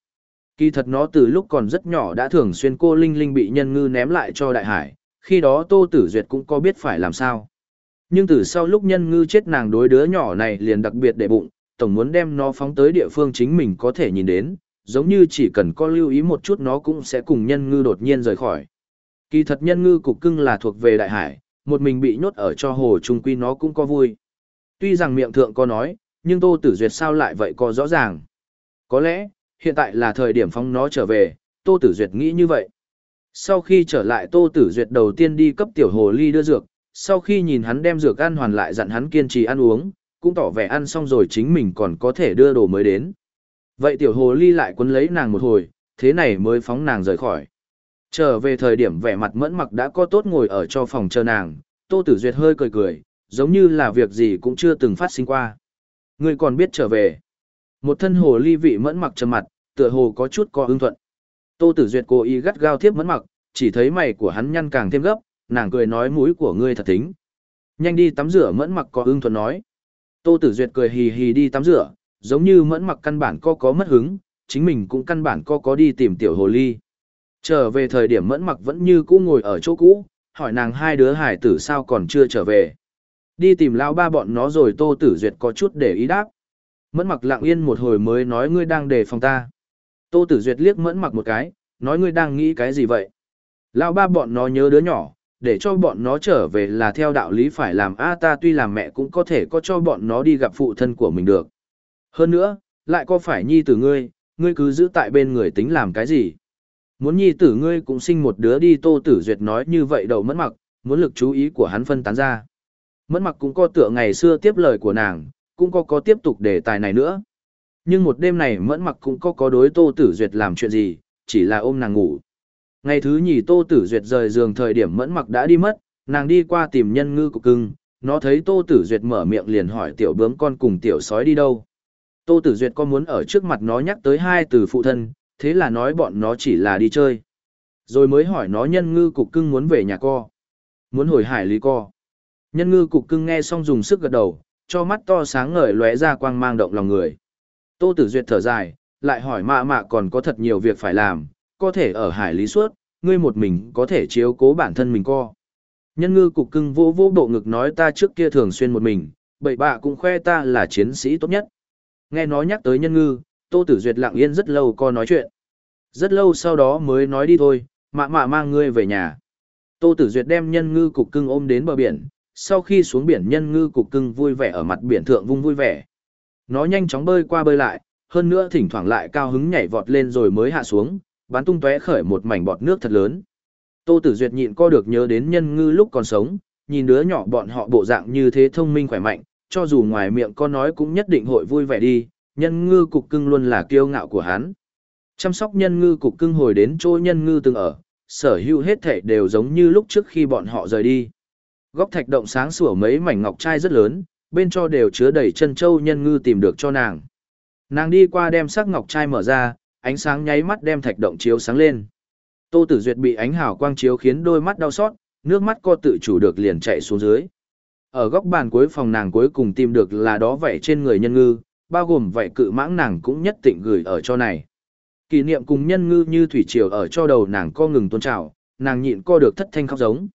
[SPEAKER 1] Kỳ thật nó từ lúc còn rất nhỏ đã thường xuyên cô Linh Linh bị nhân ngư ném lại cho đại hải, khi đó Tô Tử Duyệt cũng có biết phải làm sao. Nhưng từ sau lúc nhân ngư chết nàng đối đứa nhỏ này liền đặc biệt để bụng, tổng muốn đem nó phóng tới địa phương chính mình có thể nhìn đến, giống như chỉ cần có lưu ý một chút nó cũng sẽ cùng nhân ngư đột nhiên rời khỏi. Kỳ thật nhân ngư cục cưng là thuộc về đại hải, một mình bị nhốt ở cho hồ trung quy nó cũng có vui. Tuy rằng miệng thượng có nói, nhưng Tô Tử Duyệt sao lại vậy có rõ ràng. Có lẽ, hiện tại là thời điểm phóng nó trở về, Tô Tử Duyệt nghĩ như vậy. Sau khi trở lại Tô Tử Duyệt đầu tiên đi cấp tiểu hồ ly đưa dược, sau khi nhìn hắn đem dược ăn hoàn lại dặn hắn kiên trì ăn uống, cũng tỏ vẻ ăn xong rồi chính mình còn có thể đưa đồ mới đến. Vậy tiểu hồ ly lại quấn lấy nàng một hồi, thế này mới phóng nàng rời khỏi. Trở về thời điểm vẻ mặt mẫn mặc đã có tốt ngồi ở cho phòng chờ nàng, Tô Tử Duyệt hơi cười cười, giống như là việc gì cũng chưa từng phát sinh qua. Ngươi còn biết trở về. Một thân hồ ly vị mẫn mặc trầm mặt, tựa hồ có chút có ưng thuận. Tô Tử Duyệt cố ý gắt gao tiếp mẫn mặc, chỉ thấy mày của hắn nhăn càng thêm gấp, nàng cười nói mũi của ngươi thật tính. Nhanh đi tắm rửa mẫn mặc có ưng thuận nói. Tô Tử Duyệt cười hì hì đi tắm rửa, giống như mẫn mặc căn bản có có mất hứng, chính mình cũng căn bản có có đi tìm tiểu hồ ly. Trở về thời điểm mẫn mặc vẫn như cũ ngồi ở chỗ cũ, hỏi nàng hai đứa hải tử sao còn chưa trở về. Đi tìm lão ba bọn nó rồi Tô Tử Duyệt có chút để ý đáp. Mẫn mặc lặng yên một hồi mới nói ngươi đang đề phòng ta. Tô Tử Duyệt liếc mẫn mặc một cái, nói ngươi đang nghĩ cái gì vậy? Lão ba bọn nó nhớ đứa nhỏ, để cho bọn nó trở về là theo đạo lý phải làm a ta tuy làm mẹ cũng có thể có cho bọn nó đi gặp phụ thân của mình được. Hơn nữa, lại có phải nhi tử ngươi, ngươi cứ giữ tại bên người tính làm cái gì? Muốn nhi tử ngươi cũng sinh một đứa đi Tô Tử Duyệt nói như vậy đầu mẫn mặc, muốn lực chú ý của hắn phân tán ra. Mẫn mặc cũng có tựa ngày xưa tiếp lời của nàng, cũng có có tiếp tục đề tài này nữa. Nhưng một đêm này mẫn mặc cũng có có đối Tô Tử Duyệt làm chuyện gì, chỉ là ôm nàng ngủ. Ngày thứ nhì Tô Tử Duyệt rời giường thời điểm mẫn mặc đã đi mất, nàng đi qua tìm nhân ngư cục cưng, nó thấy Tô Tử Duyệt mở miệng liền hỏi tiểu bướm con cùng tiểu sói đi đâu. Tô Tử Duyệt có muốn ở trước mặt nó nhắc tới hai từ phụ thân, thế là nói bọn nó chỉ là đi chơi. Rồi mới hỏi nó nhân ngư cục cưng muốn về nhà co. Muốn hồi hải lý co. Nhân ngư cục cưng nghe xong dùng sức gật đầu, cho mắt to sáng ngời lóe ra quang mang động lòng người. Tô Tử Duyệt thở dài, lại hỏi mạ mạ còn có thật nhiều việc phải làm, có thể ở hải lý suốt, ngươi một mình có thể chiếu cố bản thân mình co. Nhân ngư cục cưng vô vô bộ ngực nói ta trước kia thường xuyên một mình, bậy bạ cũng khoe ta là chiến sĩ tốt nhất. Nghe nói nhắc tới nhân ngư, Tô Tử Duyệt lặng yên rất lâu co nói chuyện. Rất lâu sau đó mới nói đi thôi, mạ mạ mang ngươi về nhà. Tô Tử Duyệt đem nhân ngư cục cưng ôm đến bờ biển, sau khi xuống biển nhân ngư cục cưng vui vẻ ở mặt biển thượng vung vui vẻ. Nó nhanh chóng bơi qua bơi lại, hơn nữa thỉnh thoảng lại cao hứng nhảy vọt lên rồi mới hạ xuống, bắn tung tóe khởi một mảnh bọt nước thật lớn. Tô Tử Duyệt nhịn co được nhớ đến nhân ngư lúc còn sống, nhìn đứa nhỏ bọn họ bộ dạng như thế thông minh khỏe mạnh, cho dù ngoài miệng có nói cũng nhất định hội vui vẻ đi, nhân ngư cục cưng luôn là kiêu ngạo của hắn. Chăm sóc nhân ngư cục cưng hồi đến chỗ nhân ngư từng ở, sở hữu hết thảy đều giống như lúc trước khi bọn họ rời đi. Góc thạch động sáng sủa mấy mảnh ngọc trai rất lớn, bên cho đều chứa đầy chân châu nhân ngư tìm được cho nàng. Nàng đi qua đem sắc ngọc trai mở ra, ánh sáng nháy mắt đem thạch động chiếu sáng lên. Tô Tử Duyệt bị ánh hào quang chiếu khiến đôi mắt đau xót, nước mắt co tự chủ được liền chạy xuống dưới. Ở góc bàn cuối phòng nàng cuối cùng tìm được là đó vảy trên người nhân ngư, bao gồm vảy cự mãng nàng cũng nhất định gửi ở cho này. Kỷ niệm cùng nhân ngư như thủy triều ở cho đầu nàng co ngừng tôn trào, nàng nhịn co được thất thanh khóc giống.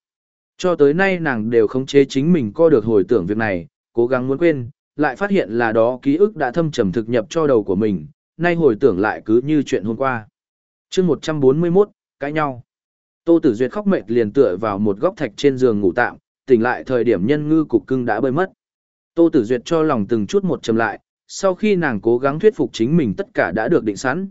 [SPEAKER 1] Cho tới nay nàng đều không chế chính mình co được hồi tưởng việc này, cố gắng muốn quên, lại phát hiện là đó ký ức đã thâm trầm thực nhập cho đầu của mình, nay hồi tưởng lại cứ như chuyện hôm qua. chương 141, cãi nhau. Tô Tử Duyệt khóc mệt liền tựa vào một góc thạch trên giường ngủ tạm, tỉnh lại thời điểm nhân ngư cục cưng đã bơi mất. Tô Tử Duyệt cho lòng từng chút một chầm lại, sau khi nàng cố gắng thuyết phục chính mình tất cả đã được định sẵn.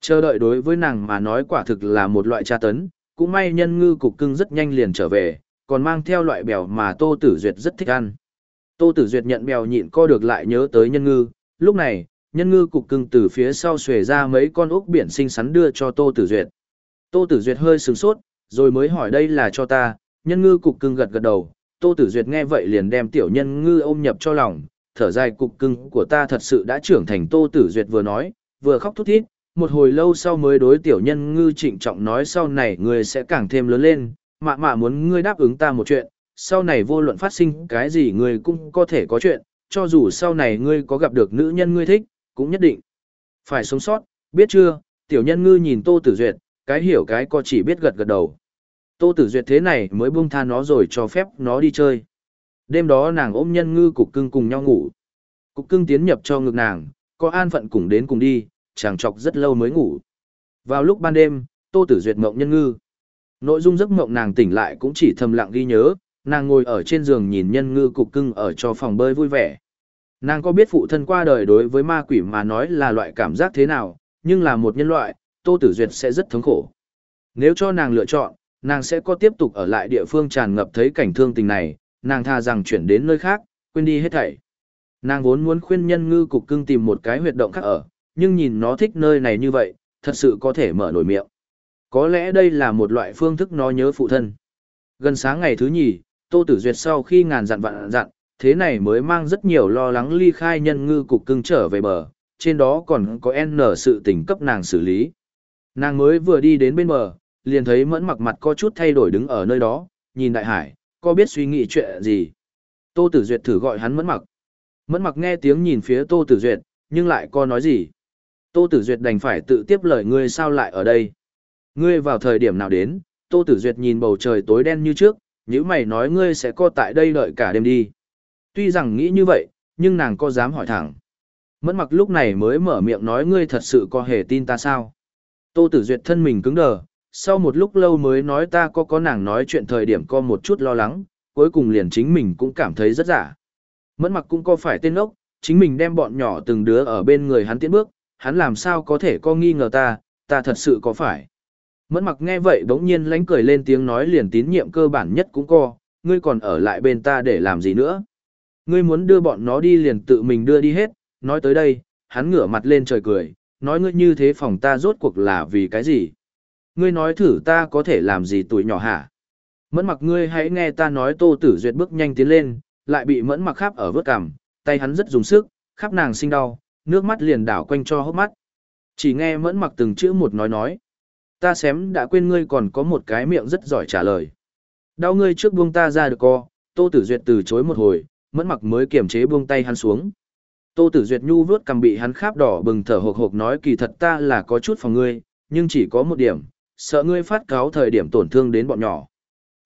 [SPEAKER 1] Chờ đợi đối với nàng mà nói quả thực là một loại tra tấn, cũng may nhân ngư cục cưng rất nhanh liền trở về, còn mang theo loại bèo mà Tô Tử Duyệt rất thích ăn. Tô Tử Duyệt nhận bèo nhịn co được lại nhớ tới nhân ngư, lúc này, nhân ngư cục cưng từ phía sau xuề ra mấy con ốc biển xinh xắn đưa cho Tô Tử Duyệt. Tô Tử Duyệt hơi sửng sốt, rồi mới hỏi đây là cho ta, nhân ngư cục cưng gật gật đầu, Tô Tử Duyệt nghe vậy liền đem tiểu nhân ngư ôm nhập cho lòng, thở dài cục cưng của ta thật sự đã trưởng thành Tô Tử Duyệt vừa nói, vừa khóc thút thít, một hồi lâu sau mới đối tiểu nhân ngư trịnh trọng nói sau này ngươi sẽ càng thêm lớn lên, mạ mạ muốn ngươi đáp ứng ta một chuyện, sau này vô luận phát sinh cái gì ngươi cũng có thể có chuyện, cho dù sau này ngươi có gặp được nữ nhân ngươi thích, cũng nhất định phải sống sót, biết chưa? Tiểu nhân ngư nhìn Tô Tử Duyệt, cái hiểu cái có chỉ biết gật gật đầu. Tô Tử Duyệt thế này mới buông tha nó rồi cho phép nó đi chơi. Đêm đó nàng ôm nhân ngư cục cưng cùng nhau ngủ. Cục cưng tiến nhập cho ngực nàng, có an phận cùng đến cùng đi, chàng chọc rất lâu mới ngủ. Vào lúc ban đêm, Tô Tử Duyệt mộng nhân ngư. Nội dung giấc mộng nàng tỉnh lại cũng chỉ thầm lặng ghi nhớ, nàng ngồi ở trên giường nhìn nhân ngư cục cưng ở cho phòng bơi vui vẻ. Nàng có biết phụ thân qua đời đối với ma quỷ mà nói là loại cảm giác thế nào, nhưng là một nhân loại, Tô Tử Duyệt sẽ rất thống khổ. Nếu cho nàng lựa chọn, nàng sẽ có tiếp tục ở lại địa phương tràn ngập thấy cảnh thương tình này, nàng tha rằng chuyển đến nơi khác, quên đi hết thảy. Nàng vốn muốn khuyên nhân ngư cục cưng tìm một cái huyệt động khác ở, nhưng nhìn nó thích nơi này như vậy, thật sự có thể mở nổi miệng. Có lẽ đây là một loại phương thức nó nhớ phụ thân. Gần sáng ngày thứ nhì, Tô Tử Duyệt sau khi ngàn dặn vạn dặn, thế này mới mang rất nhiều lo lắng ly khai nhân ngư cục cưng trở về bờ, trên đó còn có N sự tình cấp nàng xử lý. Nàng mới vừa đi đến bên bờ, liền thấy mẫn mặc mặt có chút thay đổi đứng ở nơi đó, nhìn đại hải, có biết suy nghĩ chuyện gì. Tô Tử Duyệt thử gọi hắn mẫn mặc. Mẫn mặc nghe tiếng nhìn phía Tô Tử Duyệt, nhưng lại có nói gì. Tô Tử Duyệt đành phải tự tiếp lời ngươi sao lại ở đây. Ngươi vào thời điểm nào đến, Tô Tử Duyệt nhìn bầu trời tối đen như trước, nếu mày nói ngươi sẽ co tại đây đợi cả đêm đi. Tuy rằng nghĩ như vậy, nhưng nàng có dám hỏi thẳng. Mẫn mặc lúc này mới mở miệng nói ngươi thật sự có hề tin ta sao. Tô Tử Duyệt thân mình cứng đờ, sau một lúc lâu mới nói ta có có nàng nói chuyện thời điểm có một chút lo lắng, cuối cùng liền chính mình cũng cảm thấy rất giả. Mẫn mặc cũng có phải tên ốc, chính mình đem bọn nhỏ từng đứa ở bên người hắn tiến bước, hắn làm sao có thể có nghi ngờ ta, ta thật sự có phải. Mẫn mặc nghe vậy bỗng nhiên lánh cười lên tiếng nói liền tín nhiệm cơ bản nhất cũng co, ngươi còn ở lại bên ta để làm gì nữa. Ngươi muốn đưa bọn nó đi liền tự mình đưa đi hết, nói tới đây, hắn ngửa mặt lên trời cười, nói ngươi như thế phòng ta rốt cuộc là vì cái gì. Ngươi nói thử ta có thể làm gì tuổi nhỏ hả? Mẫn mặc ngươi hãy nghe ta nói tô tử duyệt bước nhanh tiến lên, lại bị mẫn mặc khắp ở vớt cằm, tay hắn rất dùng sức, khắp nàng sinh đau, nước mắt liền đảo quanh cho hốc mắt. Chỉ nghe mẫn mặc từng chữ một nói nói. Ta xém đã quên ngươi còn có một cái miệng rất giỏi trả lời. Đau ngươi trước buông ta ra được co, tô tử duyệt từ chối một hồi, mẫn mặc mới kiềm chế buông tay hắn xuống. Tô tử duyệt nhu vớt cầm bị hắn kháp đỏ bừng thở hộc hộc nói kỳ thật ta là có chút phòng ngươi, nhưng chỉ có một điểm, sợ ngươi phát cáo thời điểm tổn thương đến bọn nhỏ.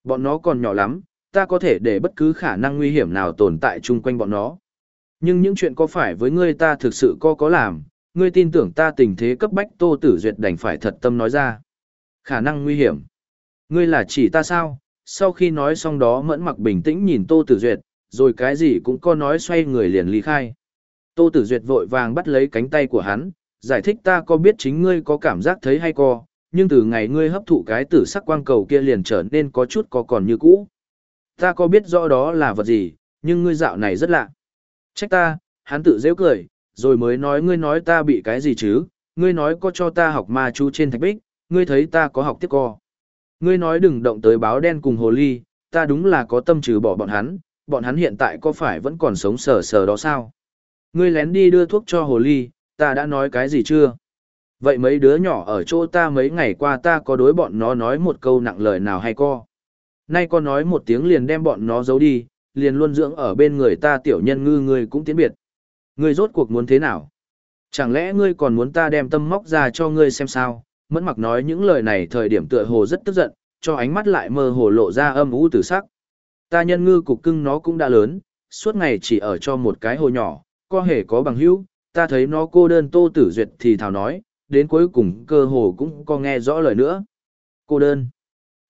[SPEAKER 1] Bọn nó còn nhỏ lắm, ta có thể để bất cứ khả năng nguy hiểm nào tồn tại chung quanh bọn nó. Nhưng những chuyện có phải với ngươi ta thực sự có có làm, ngươi tin tưởng ta tình thế cấp bách Tô Tử Duyệt đành phải thật tâm nói ra. Khả năng nguy hiểm. Ngươi là chỉ ta sao? Sau khi nói xong đó mẫn mặc bình tĩnh nhìn Tô Tử Duyệt, rồi cái gì cũng có nói xoay người liền ly khai. Tô Tử Duyệt vội vàng bắt lấy cánh tay của hắn, giải thích ta có biết chính ngươi có cảm giác thấy hay co, nhưng từ ngày ngươi hấp thụ cái tử sắc quang cầu kia liền trở nên có chút có còn như cũ. Ta có biết rõ đó là vật gì, nhưng ngươi dạo này rất lạ. Trách ta, hắn tự dễ cười, rồi mới nói ngươi nói ta bị cái gì chứ, ngươi nói có cho ta học ma chú trên thạch bích, ngươi thấy ta có học tiếp co. Ngươi nói đừng động tới báo đen cùng hồ ly, ta đúng là có tâm trừ bỏ bọn hắn, bọn hắn hiện tại có phải vẫn còn sống sờ sờ đó sao? Ngươi lén đi đưa thuốc cho hồ ly, ta đã nói cái gì chưa? Vậy mấy đứa nhỏ ở chỗ ta mấy ngày qua ta có đối bọn nó nói một câu nặng lời nào hay co? Nay con nói một tiếng liền đem bọn nó giấu đi, liền luôn dưỡng ở bên người ta tiểu nhân ngư người cũng tiến biệt. Ngươi rốt cuộc muốn thế nào? Chẳng lẽ ngươi còn muốn ta đem tâm móc ra cho ngươi xem sao? Mẫn mặc nói những lời này thời điểm tựa hồ rất tức giận, cho ánh mắt lại mơ hồ lộ ra âm u tử sắc. Ta nhân ngư cục cưng nó cũng đã lớn, suốt ngày chỉ ở cho một cái hồ nhỏ, có hề có bằng hữu, ta thấy nó cô đơn tô tử duyệt thì thảo nói, đến cuối cùng cơ hồ cũng có nghe rõ lời nữa. Cô đơn.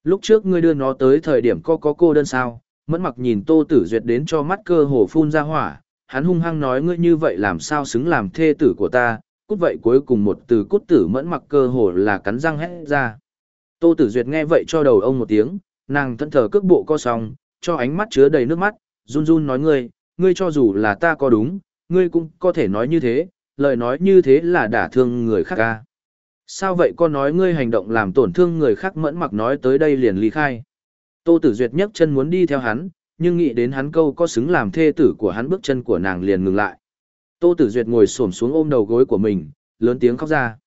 [SPEAKER 1] Lúc trước ngươi đưa nó tới thời điểm có có cô đơn sao, Mẫn mặc nhìn Tô Tử Duyệt đến cho mắt cơ hồ phun ra hỏa, hắn hung hăng nói ngươi như vậy làm sao xứng làm thê tử của ta, cút vậy cuối cùng một từ cút tử mẫn mặc cơ hồ là cắn răng hét ra. Tô Tử Duyệt nghe vậy cho đầu ông một tiếng, nàng thân thờ cước bộ co song, cho ánh mắt chứa đầy nước mắt, run run nói ngươi, ngươi cho dù là ta có đúng, ngươi cũng có thể nói như thế, lời nói như thế là đả thương người khác ca. Sao vậy con nói ngươi hành động làm tổn thương người khác mẫn mặc nói tới đây liền ly khai. Tô Tử Duyệt nhấc chân muốn đi theo hắn, nhưng nghĩ đến hắn câu có xứng làm thê tử của hắn bước chân của nàng liền ngừng lại. Tô Tử Duyệt ngồi xổm xuống ôm đầu gối của mình, lớn tiếng khóc ra.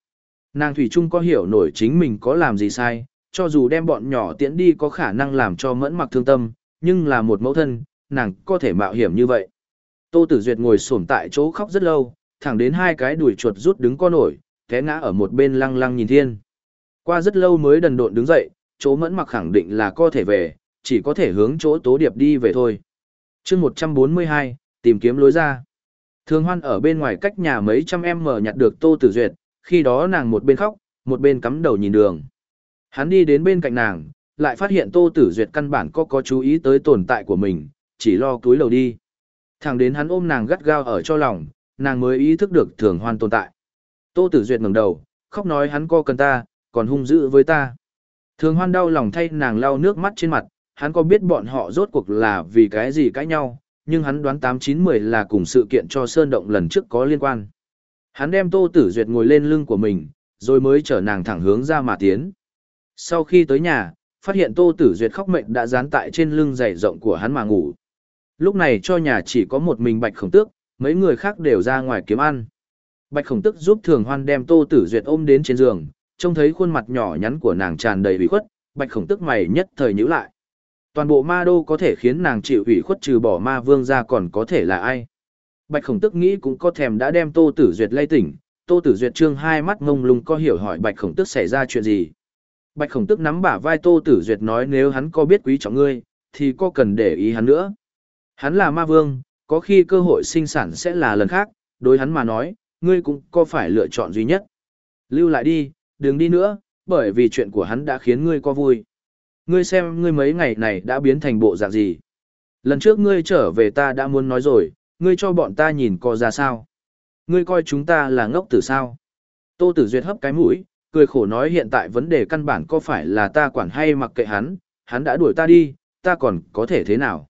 [SPEAKER 1] Nàng Thủy Trung có hiểu nổi chính mình có làm gì sai, cho dù đem bọn nhỏ tiễn đi có khả năng làm cho mẫn mặc thương tâm, nhưng là một mẫu thân, nàng có thể mạo hiểm như vậy. Tô Tử Duyệt ngồi xổm tại chỗ khóc rất lâu, thẳng đến hai cái đùi chuột rút đứng co nổi, té ngã ở một bên lăng lăng nhìn thiên. Qua rất lâu mới đần độn đứng dậy, chỗ mẫn mặc khẳng định là có thể về, chỉ có thể hướng chỗ tố điệp đi về thôi. chương 142, tìm kiếm lối ra. Thường hoan ở bên ngoài cách nhà mấy trăm em mở nhặt được Tô Tử Duyệt, khi đó nàng một bên khóc, một bên cắm đầu nhìn đường. Hắn đi đến bên cạnh nàng, lại phát hiện Tô Tử Duyệt căn bản có có chú ý tới tồn tại của mình, chỉ lo túi lầu đi. Thẳng đến hắn ôm nàng gắt gao ở cho lòng, nàng mới ý thức được thường hoan tồn tại. Tô Tử Duyệt ngẩng đầu, khóc nói hắn co cần ta, còn hung dữ với ta. Thường hoan đau lòng thay nàng lau nước mắt trên mặt, hắn có biết bọn họ rốt cuộc là vì cái gì cãi nhau, nhưng hắn đoán 8-9-10 là cùng sự kiện cho Sơn Động lần trước có liên quan. Hắn đem Tô Tử Duyệt ngồi lên lưng của mình, rồi mới chở nàng thẳng hướng ra mà tiến. Sau khi tới nhà, phát hiện Tô Tử Duyệt khóc mệnh đã dán tại trên lưng dày rộng của hắn mà ngủ. Lúc này cho nhà chỉ có một mình Bạch Khổng Tước, mấy người khác đều ra ngoài kiếm ăn. Bạch Khổng Tước giúp Thường Hoan đem Tô Tử Duyệt ôm đến trên giường, trông thấy khuôn mặt nhỏ nhắn của nàng tràn đầy ủy khuất, Bạch Khổng Tước mày nhất thời nhíu lại. Toàn bộ ma đô có thể khiến nàng chịu ủy khuất trừ bỏ ma vương ra còn có thể là ai. Bạch Khổng Tức nghĩ cũng có thèm đã đem Tô Tử Duyệt lay tỉnh, Tô Tử Duyệt trương hai mắt ngông lung có hiểu hỏi Bạch Khổng Tức xảy ra chuyện gì. Bạch Khổng Tức nắm bả vai Tô Tử Duyệt nói nếu hắn có biết quý trọng ngươi, thì có cần để ý hắn nữa. Hắn là ma vương, có khi cơ hội sinh sản sẽ là lần khác, đối hắn mà nói, ngươi cũng có phải lựa chọn duy nhất. Lưu lại đi, đừng đi nữa, bởi vì chuyện của hắn đã khiến ngươi có vui. Ngươi xem ngươi mấy ngày này đã biến thành bộ dạng gì. Lần trước ngươi trở về ta đã muốn nói rồi, ngươi cho bọn ta nhìn co ra sao. Ngươi coi chúng ta là ngốc tử sao. Tô Tử Duyệt hấp cái mũi, cười khổ nói hiện tại vấn đề căn bản có phải là ta quản hay mặc kệ hắn, hắn đã đuổi ta đi, ta còn có thể thế nào.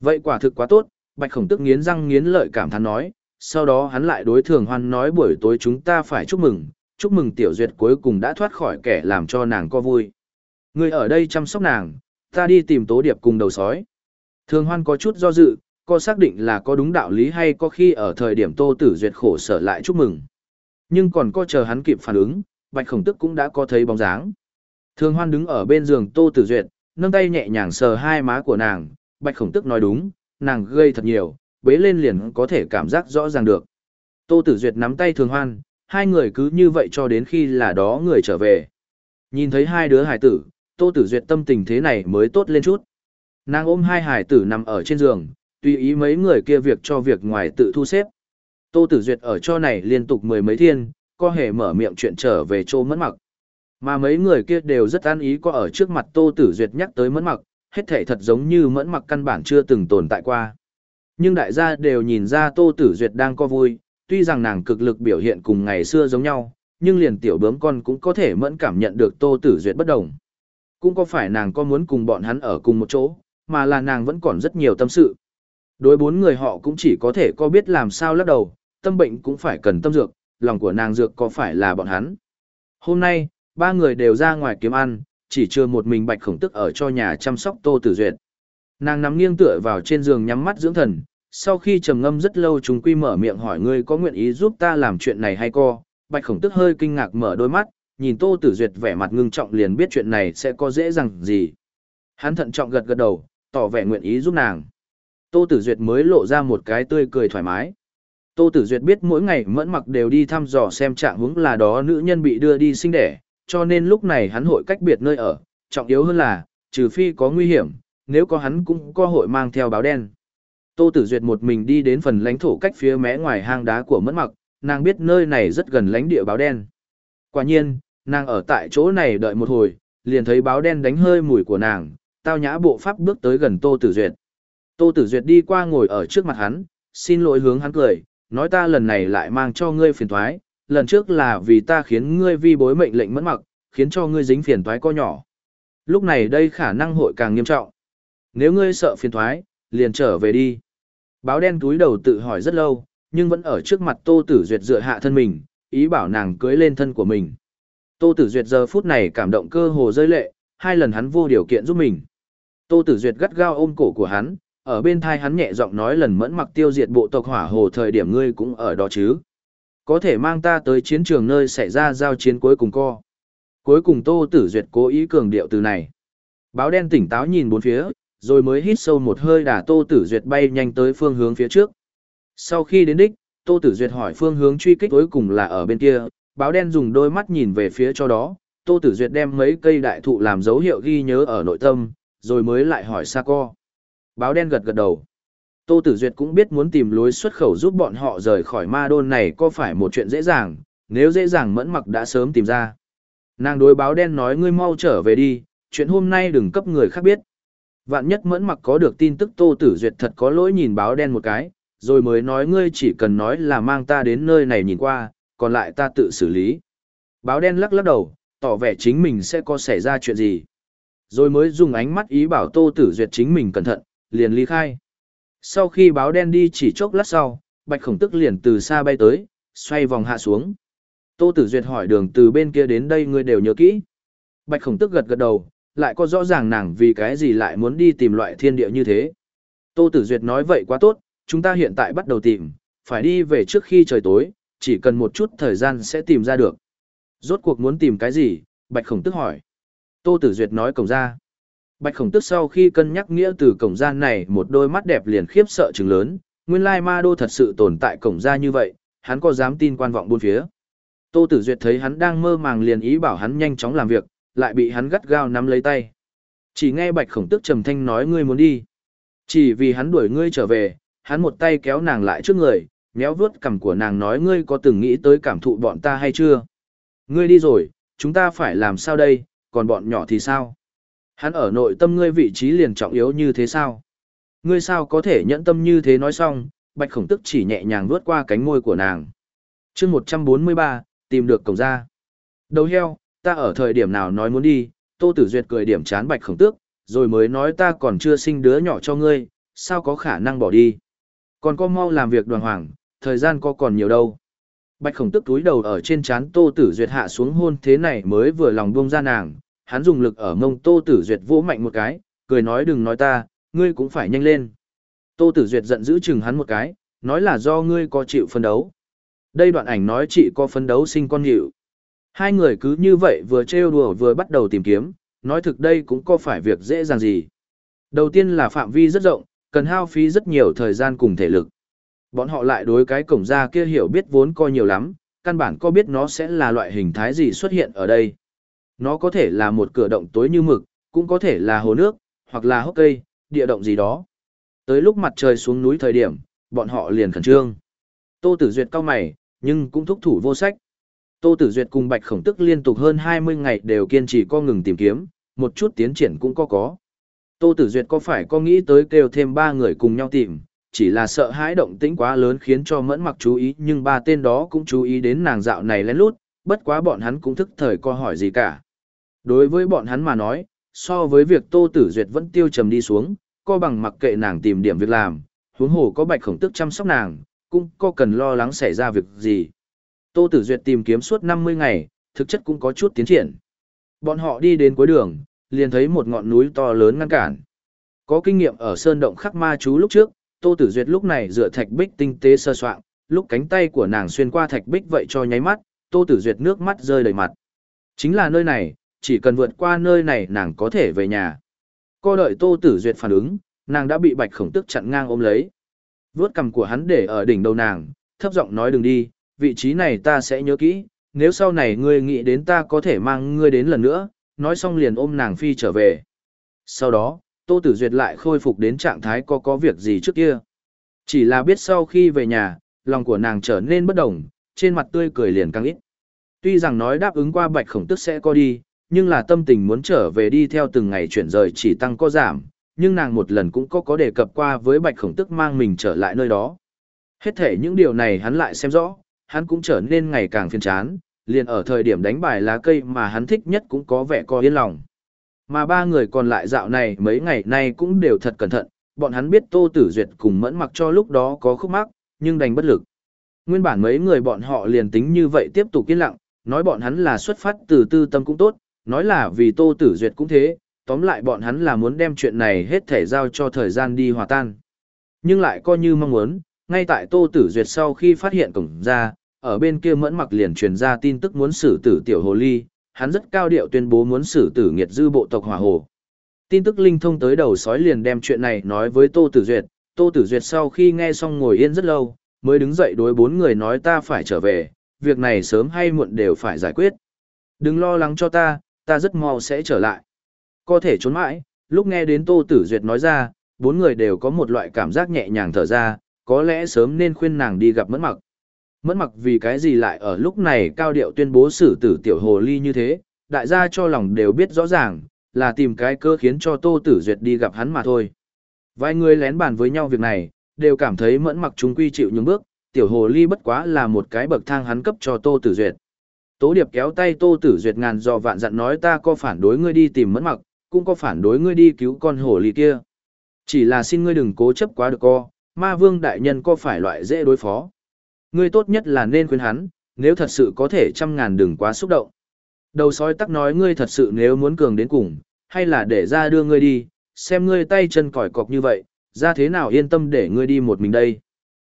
[SPEAKER 1] Vậy quả thực quá tốt, Bạch Khổng Tức nghiến răng nghiến lợi cảm thán nói, sau đó hắn lại đối thường hoan nói buổi tối chúng ta phải chúc mừng, chúc mừng Tiểu Duyệt cuối cùng đã thoát khỏi kẻ làm cho nàng co vui. Người ở đây chăm sóc nàng, ta đi tìm tố điệp cùng đầu sói. Thường hoan có chút do dự, có xác định là có đúng đạo lý hay có khi ở thời điểm Tô Tử Duyệt khổ sở lại chúc mừng. Nhưng còn có chờ hắn kịp phản ứng, Bạch Khổng Tức cũng đã có thấy bóng dáng. Thường hoan đứng ở bên giường Tô Tử Duyệt, nâng tay nhẹ nhàng sờ hai má của nàng, Bạch Khổng Tức nói đúng, nàng gây thật nhiều, bế lên liền có thể cảm giác rõ ràng được. Tô Tử Duyệt nắm tay Thường Hoan, hai người cứ như vậy cho đến khi là đó người trở về. Nhìn thấy hai đứa hải tử, Tô Tử Duyệt tâm tình thế này mới tốt lên chút. Nàng ôm hai hải tử nằm ở trên giường, tùy ý mấy người kia việc cho việc ngoài tự thu xếp. Tô Tử Duyệt ở cho này liên tục mười mấy thiên, có hề mở miệng chuyện trở về chỗ mẫn mặc. Mà mấy người kia đều rất an ý có ở trước mặt Tô Tử Duyệt nhắc tới mẫn mặc, hết thể thật giống như mẫn mặc căn bản chưa từng tồn tại qua. Nhưng đại gia đều nhìn ra Tô Tử Duyệt đang có vui, tuy rằng nàng cực lực biểu hiện cùng ngày xưa giống nhau, nhưng liền tiểu bướm con cũng có thể mẫn cảm nhận được Tô Tử Duyệt bất đồng. Cũng có phải nàng có muốn cùng bọn hắn ở cùng một chỗ, mà là nàng vẫn còn rất nhiều tâm sự. Đối bốn người họ cũng chỉ có thể có biết làm sao lắc đầu, tâm bệnh cũng phải cần tâm dược, lòng của nàng dược có phải là bọn hắn. Hôm nay, ba người đều ra ngoài kiếm ăn, chỉ chưa một mình bạch khổng tức ở cho nhà chăm sóc tô tử duyệt. Nàng nằm nghiêng tựa vào trên giường nhắm mắt dưỡng thần, sau khi trầm ngâm rất lâu chúng quy mở miệng hỏi ngươi có nguyện ý giúp ta làm chuyện này hay co, bạch khổng tức hơi kinh ngạc mở đôi mắt, nhìn tô tử duyệt vẻ mặt ngưng trọng liền biết chuyện này sẽ có dễ dàng gì. Hắn thận trọng gật gật đầu, tỏ vẻ nguyện ý giúp nàng. Tô Tử Duyệt mới lộ ra một cái tươi cười thoải mái. Tô Tử Duyệt biết mỗi ngày mẫn mặc đều đi thăm dò xem trạng huống là đó nữ nhân bị đưa đi sinh đẻ, cho nên lúc này hắn hội cách biệt nơi ở, trọng yếu hơn là, trừ phi có nguy hiểm, nếu có hắn cũng có hội mang theo báo đen. Tô Tử Duyệt một mình đi đến phần lãnh thổ cách phía mé ngoài hang đá của Mẫn Mặc, nàng biết nơi này rất gần lãnh địa báo đen. Quả nhiên, nàng ở tại chỗ này đợi một hồi, liền thấy báo đen đánh hơi mùi của nàng, tao nhã bộ pháp bước tới gần Tô Tử Duyệt. Tô Tử Duyệt đi qua ngồi ở trước mặt hắn, xin lỗi hướng hắn cười, nói ta lần này lại mang cho ngươi phiền toái, lần trước là vì ta khiến ngươi vi bối mệnh lệnh mẫn mặc, khiến cho ngươi dính phiền toái co nhỏ. Lúc này đây khả năng hội càng nghiêm trọng. Nếu ngươi sợ phiền toái, liền trở về đi. Báo đen túi đầu tự hỏi rất lâu, nhưng vẫn ở trước mặt Tô Tử Duyệt dựa hạ thân mình, ý bảo nàng cưới lên thân của mình. Tô Tử Duyệt giờ phút này cảm động cơ hồ rơi lệ, hai lần hắn vô điều kiện giúp mình. Tô Tử Duyệt gắt gao ôm cổ của hắn, ở bên thai hắn nhẹ giọng nói lần mẫn mặc tiêu diệt bộ tộc hỏa hồ thời điểm ngươi cũng ở đó chứ. Có thể mang ta tới chiến trường nơi xảy ra giao chiến cuối cùng co. Cuối cùng Tô Tử Duyệt cố ý cường điệu từ này. Báo đen tỉnh táo nhìn bốn phía, rồi mới hít sâu một hơi đả Tô Tử Duyệt bay nhanh tới phương hướng phía trước. Sau khi đến đích, Tô Tử Duyệt hỏi phương hướng truy kích cuối cùng là ở bên kia, báo đen dùng đôi mắt nhìn về phía cho đó, Tô Tử Duyệt đem mấy cây đại thụ làm dấu hiệu ghi nhớ ở nội tâm, rồi mới lại hỏi Sa Co. Báo đen gật gật đầu. Tô Tử Duyệt cũng biết muốn tìm lối xuất khẩu giúp bọn họ rời khỏi ma đôn này có phải một chuyện dễ dàng, nếu dễ dàng mẫn mặc đã sớm tìm ra. Nàng đối báo đen nói ngươi mau trở về đi, chuyện hôm nay đừng cấp người khác biết. Vạn nhất mẫn mặc có được tin tức Tô Tử Duyệt thật có lỗi nhìn báo đen một cái, rồi mới nói ngươi chỉ cần nói là mang ta đến nơi này nhìn qua, còn lại ta tự xử lý. Báo đen lắc lắc đầu, tỏ vẻ chính mình sẽ có xảy ra chuyện gì. Rồi mới dùng ánh mắt ý bảo Tô Tử Duyệt chính mình cẩn thận, liền ly khai. Sau khi báo đen đi chỉ chốc lát sau, Bạch Khổng Tức liền từ xa bay tới, xoay vòng hạ xuống. Tô Tử Duyệt hỏi đường từ bên kia đến đây ngươi đều nhớ kỹ. Bạch Khổng Tức gật gật đầu, lại có rõ ràng nàng vì cái gì lại muốn đi tìm loại thiên địa như thế. Tô Tử Duyệt nói vậy quá tốt, chúng ta hiện tại bắt đầu tìm, phải đi về trước khi trời tối, chỉ cần một chút thời gian sẽ tìm ra được. Rốt cuộc muốn tìm cái gì? Bạch Khổng Tức hỏi. Tô Tử Duyệt nói cổng ra. Bạch Khổng Tức sau khi cân nhắc nghĩa từ cổng ra này một đôi mắt đẹp liền khiếp sợ trừng lớn, nguyên lai ma đô thật sự tồn tại cổng ra như vậy, hắn có dám tin quan vọng buôn phía. Tô Tử Duyệt thấy hắn đang mơ màng liền ý bảo hắn nhanh chóng làm việc, lại bị hắn gắt gao nắm lấy tay. Chỉ nghe Bạch Khổng Tức trầm thanh nói ngươi muốn đi. Chỉ vì hắn đuổi ngươi trở về, hắn một tay kéo nàng lại trước người, méo vuốt cằm của nàng nói ngươi có từng nghĩ tới cảm thụ bọn ta hay chưa? Ngươi đi rồi, chúng ta phải làm sao đây, còn bọn nhỏ thì sao? Hắn ở nội tâm ngươi vị trí liền trọng yếu như thế sao? Ngươi sao có thể nhẫn tâm như thế nói xong, bạch khổng tức chỉ nhẹ nhàng vuốt qua cánh môi của nàng. chương 143, tìm được cổng ra. Đầu heo, ta ở thời điểm nào nói muốn đi, tô tử duyệt cười điểm chán bạch khổng tước, rồi mới nói ta còn chưa sinh đứa nhỏ cho ngươi, sao có khả năng bỏ đi. Còn có mau làm việc đoàn hoàng, thời gian có còn nhiều đâu. Bạch khổng tức túi đầu ở trên chán tô tử duyệt hạ xuống hôn thế này mới vừa lòng buông ra nàng, hắn dùng lực ở mông tô tử duyệt vỗ mạnh một cái, cười nói đừng nói ta, ngươi cũng phải nhanh lên. Tô tử duyệt giận giữ chừng hắn một cái, nói là do ngươi có chịu phân đấu. Đây đoạn ảnh nói chị có phân đấu sinh con hiệu. Hai người cứ như vậy vừa trêu đùa vừa bắt đầu tìm kiếm, nói thực đây cũng có phải việc dễ dàng gì. Đầu tiên là phạm vi rất rộng, cần hao phí rất nhiều thời gian cùng thể lực. Bọn họ lại đối cái cổng ra kia hiểu biết vốn coi nhiều lắm, căn bản có biết nó sẽ là loại hình thái gì xuất hiện ở đây. Nó có thể là một cửa động tối như mực, cũng có thể là hồ nước, hoặc là hốc cây, địa động gì đó. Tới lúc mặt trời xuống núi thời điểm, bọn họ liền khẩn trương. Tô Tử Duyệt cao mày, nhưng cũng thúc thủ vô sách. Tô Tử Duyệt cùng Bạch Khổng Tức liên tục hơn 20 ngày đều kiên trì co ngừng tìm kiếm, một chút tiến triển cũng có có. Tô Tử Duyệt có phải có nghĩ tới kêu thêm ba người cùng nhau tìm, chỉ là sợ hãi động tĩnh quá lớn khiến cho mẫn mặc chú ý nhưng ba tên đó cũng chú ý đến nàng dạo này lén lút, bất quá bọn hắn cũng thức thời co hỏi gì cả. Đối với bọn hắn mà nói, so với việc Tô Tử Duyệt vẫn tiêu trầm đi xuống, co bằng mặc kệ nàng tìm điểm việc làm, huống hồ có bạch khổng tức chăm sóc nàng, cũng co cần lo lắng xảy ra việc gì. Tô Tử Duyệt tìm kiếm suốt 50 ngày, thực chất cũng có chút tiến triển. Bọn họ đi đến cuối đường, liền thấy một ngọn núi to lớn ngăn cản. Có kinh nghiệm ở sơn động khắc ma chú lúc trước, Tô Tử Duyệt lúc này dựa thạch bích tinh tế sơ soạn, lúc cánh tay của nàng xuyên qua thạch bích vậy cho nháy mắt, Tô Tử Duyệt nước mắt rơi đầy mặt. Chính là nơi này, chỉ cần vượt qua nơi này nàng có thể về nhà. Co đợi Tô Tử Duyệt phản ứng, nàng đã bị Bạch Khổng Tức chặn ngang ôm lấy. Vướt cằm của hắn để ở đỉnh đầu nàng, thấp giọng nói đừng đi, vị trí này ta sẽ nhớ kỹ, nếu sau này ngươi nghĩ đến ta có thể mang ngươi đến lần nữa, nói xong liền ôm nàng phi trở về. Sau đó, Tô Tử Duyệt lại khôi phục đến trạng thái có có việc gì trước kia. Chỉ là biết sau khi về nhà, lòng của nàng trở nên bất động, trên mặt tươi cười liền càng ít. Tuy rằng nói đáp ứng qua bạch khổng tức sẽ có đi, nhưng là tâm tình muốn trở về đi theo từng ngày chuyển rời chỉ tăng có giảm, nhưng nàng một lần cũng có có đề cập qua với bạch khổng tức mang mình trở lại nơi đó. Hết thể những điều này hắn lại xem rõ, hắn cũng trở nên ngày càng phiền chán, liền ở thời điểm đánh bài lá cây mà hắn thích nhất cũng có vẻ co yên lòng. Mà ba người còn lại dạo này mấy ngày nay cũng đều thật cẩn thận, bọn hắn biết Tô Tử Duyệt cùng mẫn mặc cho lúc đó có khúc mắc, nhưng đành bất lực. Nguyên bản mấy người bọn họ liền tính như vậy tiếp tục yên lặng, nói bọn hắn là xuất phát từ tư tâm cũng tốt, nói là vì Tô Tử Duyệt cũng thế, tóm lại bọn hắn là muốn đem chuyện này hết thể giao cho thời gian đi hòa tan. Nhưng lại coi như mong muốn, ngay tại Tô Tử Duyệt sau khi phát hiện cổng ra, ở bên kia mẫn mặc liền truyền ra tin tức muốn xử tử tiểu hồ ly, hắn rất cao điệu tuyên bố muốn xử tử nghiệt dư bộ tộc hỏa hồ. Tin tức linh thông tới đầu sói liền đem chuyện này nói với Tô Tử Duyệt, Tô Tử Duyệt sau khi nghe xong ngồi yên rất lâu, mới đứng dậy đối bốn người nói ta phải trở về, việc này sớm hay muộn đều phải giải quyết. Đừng lo lắng cho ta, ta rất mau sẽ trở lại. Có thể trốn mãi, lúc nghe đến Tô Tử Duyệt nói ra, bốn người đều có một loại cảm giác nhẹ nhàng thở ra, có lẽ sớm nên khuyên nàng đi gặp mẫn mặc. Mẫn mặc vì cái gì lại ở lúc này cao điệu tuyên bố xử tử tiểu hồ ly như thế, đại gia cho lòng đều biết rõ ràng, là tìm cái cơ khiến cho Tô Tử Duyệt đi gặp hắn mà thôi. Vài người lén bàn với nhau việc này, đều cảm thấy mẫn mặc chúng quy chịu những bước, tiểu hồ ly bất quá là một cái bậc thang hắn cấp cho Tô Tử Duyệt. Tố Điệp kéo tay Tô Tử Duyệt ngàn dò vạn dặn nói ta có phản đối ngươi đi tìm mẫn mặc, cũng có phản đối ngươi đi cứu con hồ ly kia. Chỉ là xin ngươi đừng cố chấp quá được co, ma vương đại nhân có phải loại dễ đối phó. Ngươi tốt nhất là nên khuyên hắn, nếu thật sự có thể trăm ngàn đừng quá xúc động. Đầu sói tắc nói ngươi thật sự nếu muốn cường đến cùng, hay là để ra đưa ngươi đi, xem ngươi tay chân còi cọc như vậy, ra thế nào yên tâm để ngươi đi một mình đây.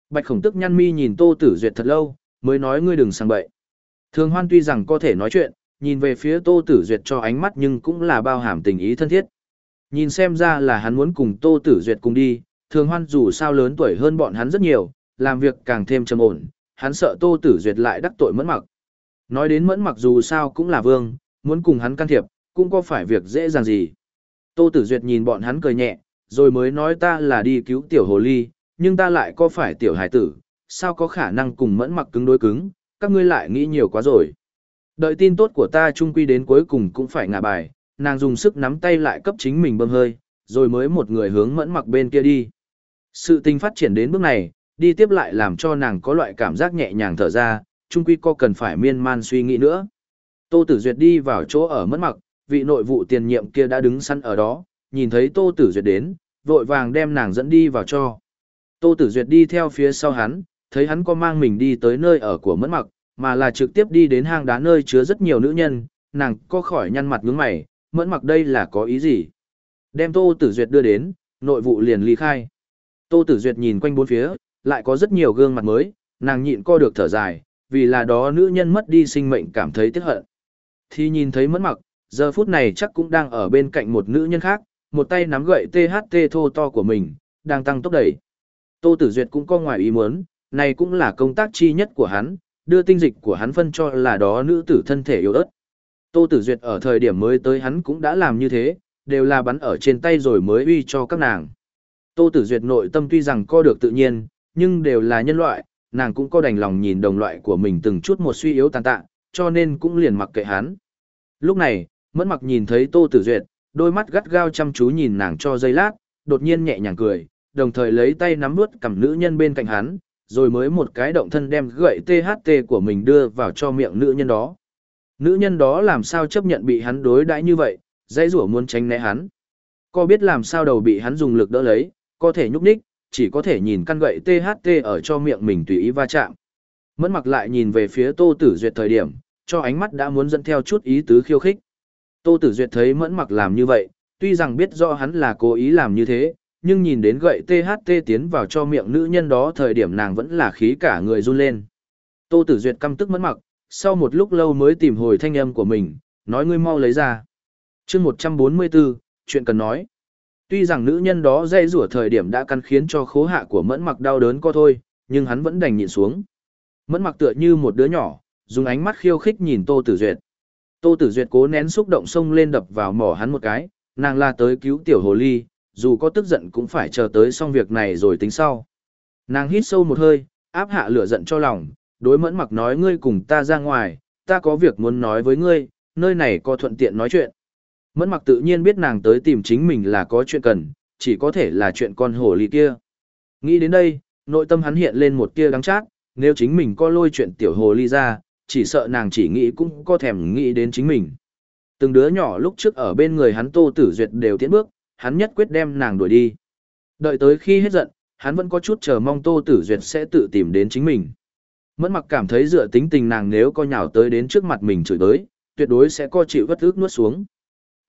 [SPEAKER 1] Bạch khổng tức nhăn mi nhìn tô tử duyệt thật lâu, mới nói ngươi đừng sang bậy. Thường hoan tuy rằng có thể nói chuyện, nhìn về phía tô tử duyệt cho ánh mắt nhưng cũng là bao hàm tình ý thân thiết. Nhìn xem ra là hắn muốn cùng tô tử duyệt cùng đi, thường hoan dù sao lớn tuổi hơn bọn hắn rất nhiều, làm việc càng thêm trầm ổn, hắn sợ tô tử duyệt lại đắc tội mẫn mặc. Nói đến mẫn mặc dù sao cũng là vương, muốn cùng hắn can thiệp, cũng có phải việc dễ dàng gì. Tô tử duyệt nhìn bọn hắn cười nhẹ, rồi mới nói ta là đi cứu tiểu hồ ly, nhưng ta lại có phải tiểu hải tử, sao có khả năng cùng mẫn mặc cứng đối cứng, các ngươi lại nghĩ nhiều quá rồi. Đợi tin tốt của ta trung quy đến cuối cùng cũng phải ngả bài, nàng dùng sức nắm tay lại cấp chính mình bơm hơi, rồi mới một người hướng mẫn mặc bên kia đi. Sự tình phát triển đến bước này, đi tiếp lại làm cho nàng có loại cảm giác nhẹ nhàng thở ra, trung quy co cần phải miên man suy nghĩ nữa. Tô Tử Duyệt đi vào chỗ ở mẫn mặc, vị nội vụ tiền nhiệm kia đã đứng sẵn ở đó, nhìn thấy Tô Tử Duyệt đến, vội vàng đem nàng dẫn đi vào cho. Tô Tử Duyệt đi theo phía sau hắn, thấy hắn có mang mình đi tới nơi ở của mẫn mặc, mà là trực tiếp đi đến hang đá nơi chứa rất nhiều nữ nhân, nàng có khỏi nhăn mặt nhướng mày, mẫn mặc đây là có ý gì. Đem Tô Tử Duyệt đưa đến, nội vụ liền ly khai. Tô Tử Duyệt nhìn quanh bốn phía, lại có rất nhiều gương mặt mới, nàng nhịn co được thở dài, vì là đó nữ nhân mất đi sinh mệnh cảm thấy tiếc hận. Thì nhìn thấy mẫn mặc, giờ phút này chắc cũng đang ở bên cạnh một nữ nhân khác, một tay nắm gậy THT thô to của mình, đang tăng tốc đẩy. Tô Tử Duyệt cũng có ngoài ý muốn, này cũng là công tác chi nhất của hắn, đưa tinh dịch của hắn phân cho là đó nữ tử thân thể yếu ớt. Tô Tử Duyệt ở thời điểm mới tới hắn cũng đã làm như thế, đều là bắn ở trên tay rồi mới uy cho các nàng. Tô Tử Duyệt nội tâm tuy rằng co được tự nhiên, nhưng đều là nhân loại, nàng cũng có đành lòng nhìn đồng loại của mình từng chút một suy yếu tàn tạ, cho nên cũng liền mặc kệ hắn. Lúc này, Mẫn Mặc nhìn thấy Tô Tử Duyệt, đôi mắt gắt gao chăm chú nhìn nàng cho giây lát, đột nhiên nhẹ nhàng cười, đồng thời lấy tay nắm nuốt cầm nữ nhân bên cạnh hắn, rồi mới một cái động thân đem gậy THT của mình đưa vào cho miệng nữ nhân đó. Nữ nhân đó làm sao chấp nhận bị hắn đối đãi như vậy, dãy rủa muốn tránh né hắn. Có biết làm sao đầu bị hắn dùng lực đỡ lấy, có thể nhúc nhích, chỉ có thể nhìn căn gậy THT ở cho miệng mình tùy ý va chạm. Mẫn mặc lại nhìn về phía Tô Tử Duyệt thời điểm, cho ánh mắt đã muốn dẫn theo chút ý tứ khiêu khích. Tô Tử Duyệt thấy Mẫn mặc làm như vậy, tuy rằng biết rõ hắn là cố ý làm như thế, nhưng nhìn đến gậy THT tiến vào cho miệng nữ nhân đó thời điểm nàng vẫn là khí cả người run lên. Tô Tử Duyệt căm tức Mẫn mặc, sau một lúc lâu mới tìm hồi thanh âm của mình, nói ngươi mau lấy ra. chương 144, chuyện cần nói. Tuy rằng nữ nhân đó dây rủa thời điểm đã căn khiến cho khố hạ của mẫn mặc đau đớn co thôi, nhưng hắn vẫn đành nhịn xuống. Mẫn mặc tựa như một đứa nhỏ, dùng ánh mắt khiêu khích nhìn Tô Tử Duyệt. Tô Tử Duyệt cố nén xúc động xông lên đập vào mỏ hắn một cái, nàng la tới cứu tiểu hồ ly, dù có tức giận cũng phải chờ tới xong việc này rồi tính sau. Nàng hít sâu một hơi, áp hạ lửa giận cho lòng, đối mẫn mặc nói ngươi cùng ta ra ngoài, ta có việc muốn nói với ngươi, nơi này có thuận tiện nói chuyện. Mẫn mặc tự nhiên biết nàng tới tìm chính mình là có chuyện cần, chỉ có thể là chuyện con hổ ly kia. Nghĩ đến đây, nội tâm hắn hiện lên một tia đắng chát, nếu chính mình có lôi chuyện tiểu hồ ly ra, chỉ sợ nàng chỉ nghĩ cũng có thèm nghĩ đến chính mình. Từng đứa nhỏ lúc trước ở bên người hắn Tô Tử Duyệt đều tiến bước, hắn nhất quyết đem nàng đuổi đi. Đợi tới khi hết giận, hắn vẫn có chút chờ mong Tô Tử Duyệt sẽ tự tìm đến chính mình. Mẫn mặc cảm thấy dựa tính tình nàng nếu có nhào tới đến trước mặt mình chửi tới, tuyệt đối sẽ co chịu vất ức nuốt xuống.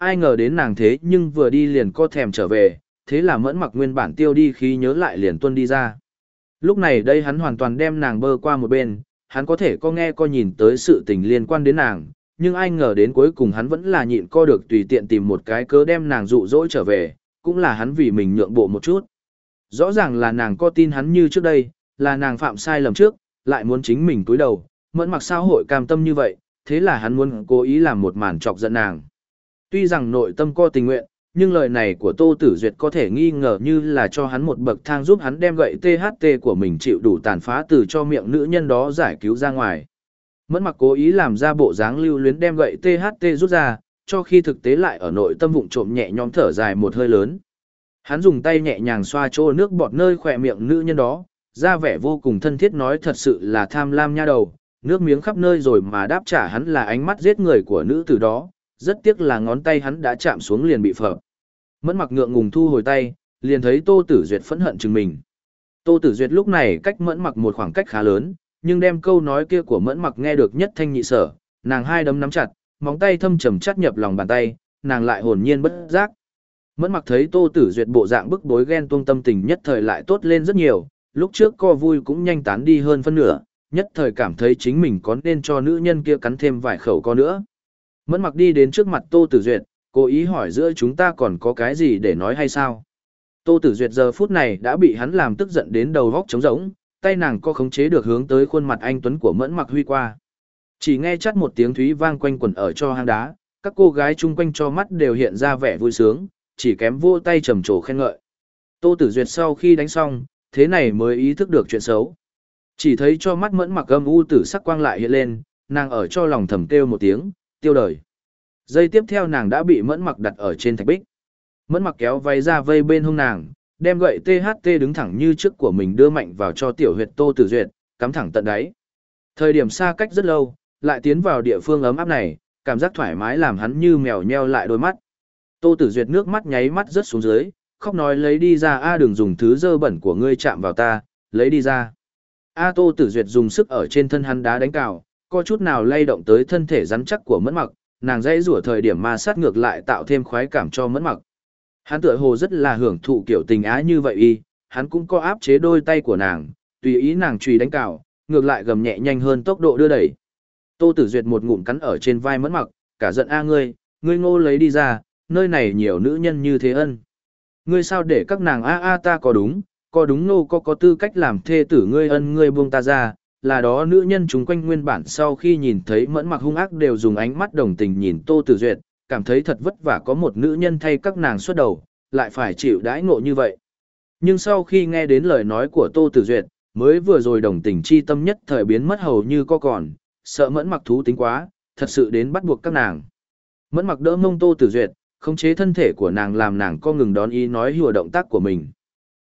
[SPEAKER 1] Ai ngờ đến nàng thế nhưng vừa đi liền co thèm trở về, thế là mẫn mặc nguyên bản tiêu đi khi nhớ lại liền tuân đi ra. Lúc này đây hắn hoàn toàn đem nàng bơ qua một bên, hắn có thể có nghe co nhìn tới sự tình liên quan đến nàng, nhưng ai ngờ đến cuối cùng hắn vẫn là nhịn co được tùy tiện tìm một cái cớ đem nàng dụ dỗ trở về, cũng là hắn vì mình nhượng bộ một chút. Rõ ràng là nàng có tin hắn như trước đây, là nàng phạm sai lầm trước, lại muốn chính mình túi đầu, mẫn mặc sao hội cam tâm như vậy, thế là hắn muốn cố ý làm một màn chọc giận nàng. Tuy rằng nội tâm co tình nguyện, nhưng lời này của Tô Tử Duyệt có thể nghi ngờ như là cho hắn một bậc thang giúp hắn đem gậy THT của mình chịu đủ tàn phá từ cho miệng nữ nhân đó giải cứu ra ngoài. Mẫn mặc cố ý làm ra bộ dáng lưu luyến đem gậy THT rút ra, cho khi thực tế lại ở nội tâm vụng trộm nhẹ nhõm thở dài một hơi lớn. Hắn dùng tay nhẹ nhàng xoa chỗ nước bọt nơi khỏe miệng nữ nhân đó, ra vẻ vô cùng thân thiết nói thật sự là tham lam nha đầu, nước miếng khắp nơi rồi mà đáp trả hắn là ánh mắt giết người của nữ tử đó, rất tiếc là ngón tay hắn đã chạm xuống liền bị phở. Mẫn mặc ngượng ngùng thu hồi tay, liền thấy Tô Tử Duyệt phẫn hận chừng mình. Tô Tử Duyệt lúc này cách mẫn mặc một khoảng cách khá lớn, nhưng đem câu nói kia của mẫn mặc nghe được nhất thanh nhị sở, nàng hai đấm nắm chặt, móng tay thâm trầm chắt nhập lòng bàn tay, nàng lại hồn nhiên bất giác. Mẫn mặc thấy Tô Tử Duyệt bộ dạng bức bối ghen tuông tâm tình nhất thời lại tốt lên rất nhiều, lúc trước co vui cũng nhanh tán đi hơn phân nửa, nhất thời cảm thấy chính mình có nên cho nữ nhân kia cắn thêm vài khẩu co nữa. Mẫn mặc đi đến trước mặt Tô Tử Duyệt, cố ý hỏi giữa chúng ta còn có cái gì để nói hay sao. Tô Tử Duyệt giờ phút này đã bị hắn làm tức giận đến đầu góc trống rỗng, tay nàng có khống chế được hướng tới khuôn mặt anh Tuấn của Mẫn mặc huy qua. Chỉ nghe chắt một tiếng thúy vang quanh quẩn ở cho hang đá, các cô gái chung quanh cho mắt đều hiện ra vẻ vui sướng, chỉ kém vô tay trầm trồ khen ngợi. Tô Tử Duyệt sau khi đánh xong, thế này mới ý thức được chuyện xấu. Chỉ thấy cho mắt mẫn mặc âm u tử sắc quang lại hiện lên, nàng ở cho lòng thầm kêu một tiếng, tiêu đời. Giây tiếp theo nàng đã bị mẫn mặc đặt ở trên thạch bích. Mẫn mặc kéo váy ra vây bên hông nàng, đem gậy THT đứng thẳng như trước của mình đưa mạnh vào cho tiểu huyệt Tô Tử Duyệt, cắm thẳng tận đáy. Thời điểm xa cách rất lâu, lại tiến vào địa phương ấm áp này, cảm giác thoải mái làm hắn như mèo nheo lại đôi mắt. Tô Tử Duyệt nước mắt nháy mắt rớt xuống dưới, khóc nói lấy đi ra a đừng dùng thứ dơ bẩn của ngươi chạm vào ta, lấy đi ra. A Tô Tử Duyệt dùng sức ở trên thân hắn đá đánh cào, có chút nào lay động tới thân thể rắn chắc của mẫn mặc, nàng dãy rủa thời điểm ma sát ngược lại tạo thêm khoái cảm cho mẫn mặc. Hắn tựa hồ rất là hưởng thụ kiểu tình á như vậy y, hắn cũng có áp chế đôi tay của nàng, tùy ý nàng truy đánh cào, ngược lại gầm nhẹ nhanh hơn tốc độ đưa đẩy. Tô Tử Duyệt một ngụm cắn ở trên vai mẫn mặc, cả giận a ngươi, ngươi ngô lấy đi ra, nơi này nhiều nữ nhân như thế ân. Ngươi sao để các nàng a a ta có đúng, có đúng nô có có tư cách làm thê tử ngươi ân ngươi buông ta ra, là đó nữ nhân chúng quanh nguyên bản sau khi nhìn thấy mẫn mặc hung ác đều dùng ánh mắt đồng tình nhìn Tô Tử Duyệt, cảm thấy thật vất vả có một nữ nhân thay các nàng xuất đầu, lại phải chịu đãi ngộ như vậy. Nhưng sau khi nghe đến lời nói của Tô Tử Duyệt, mới vừa rồi đồng tình chi tâm nhất thời biến mất hầu như có còn, sợ mẫn mặc thú tính quá, thật sự đến bắt buộc các nàng. Mẫn mặc đỡ mông Tô Tử Duyệt, khống chế thân thể của nàng làm nàng co ngừng đón ý nói hùa động tác của mình.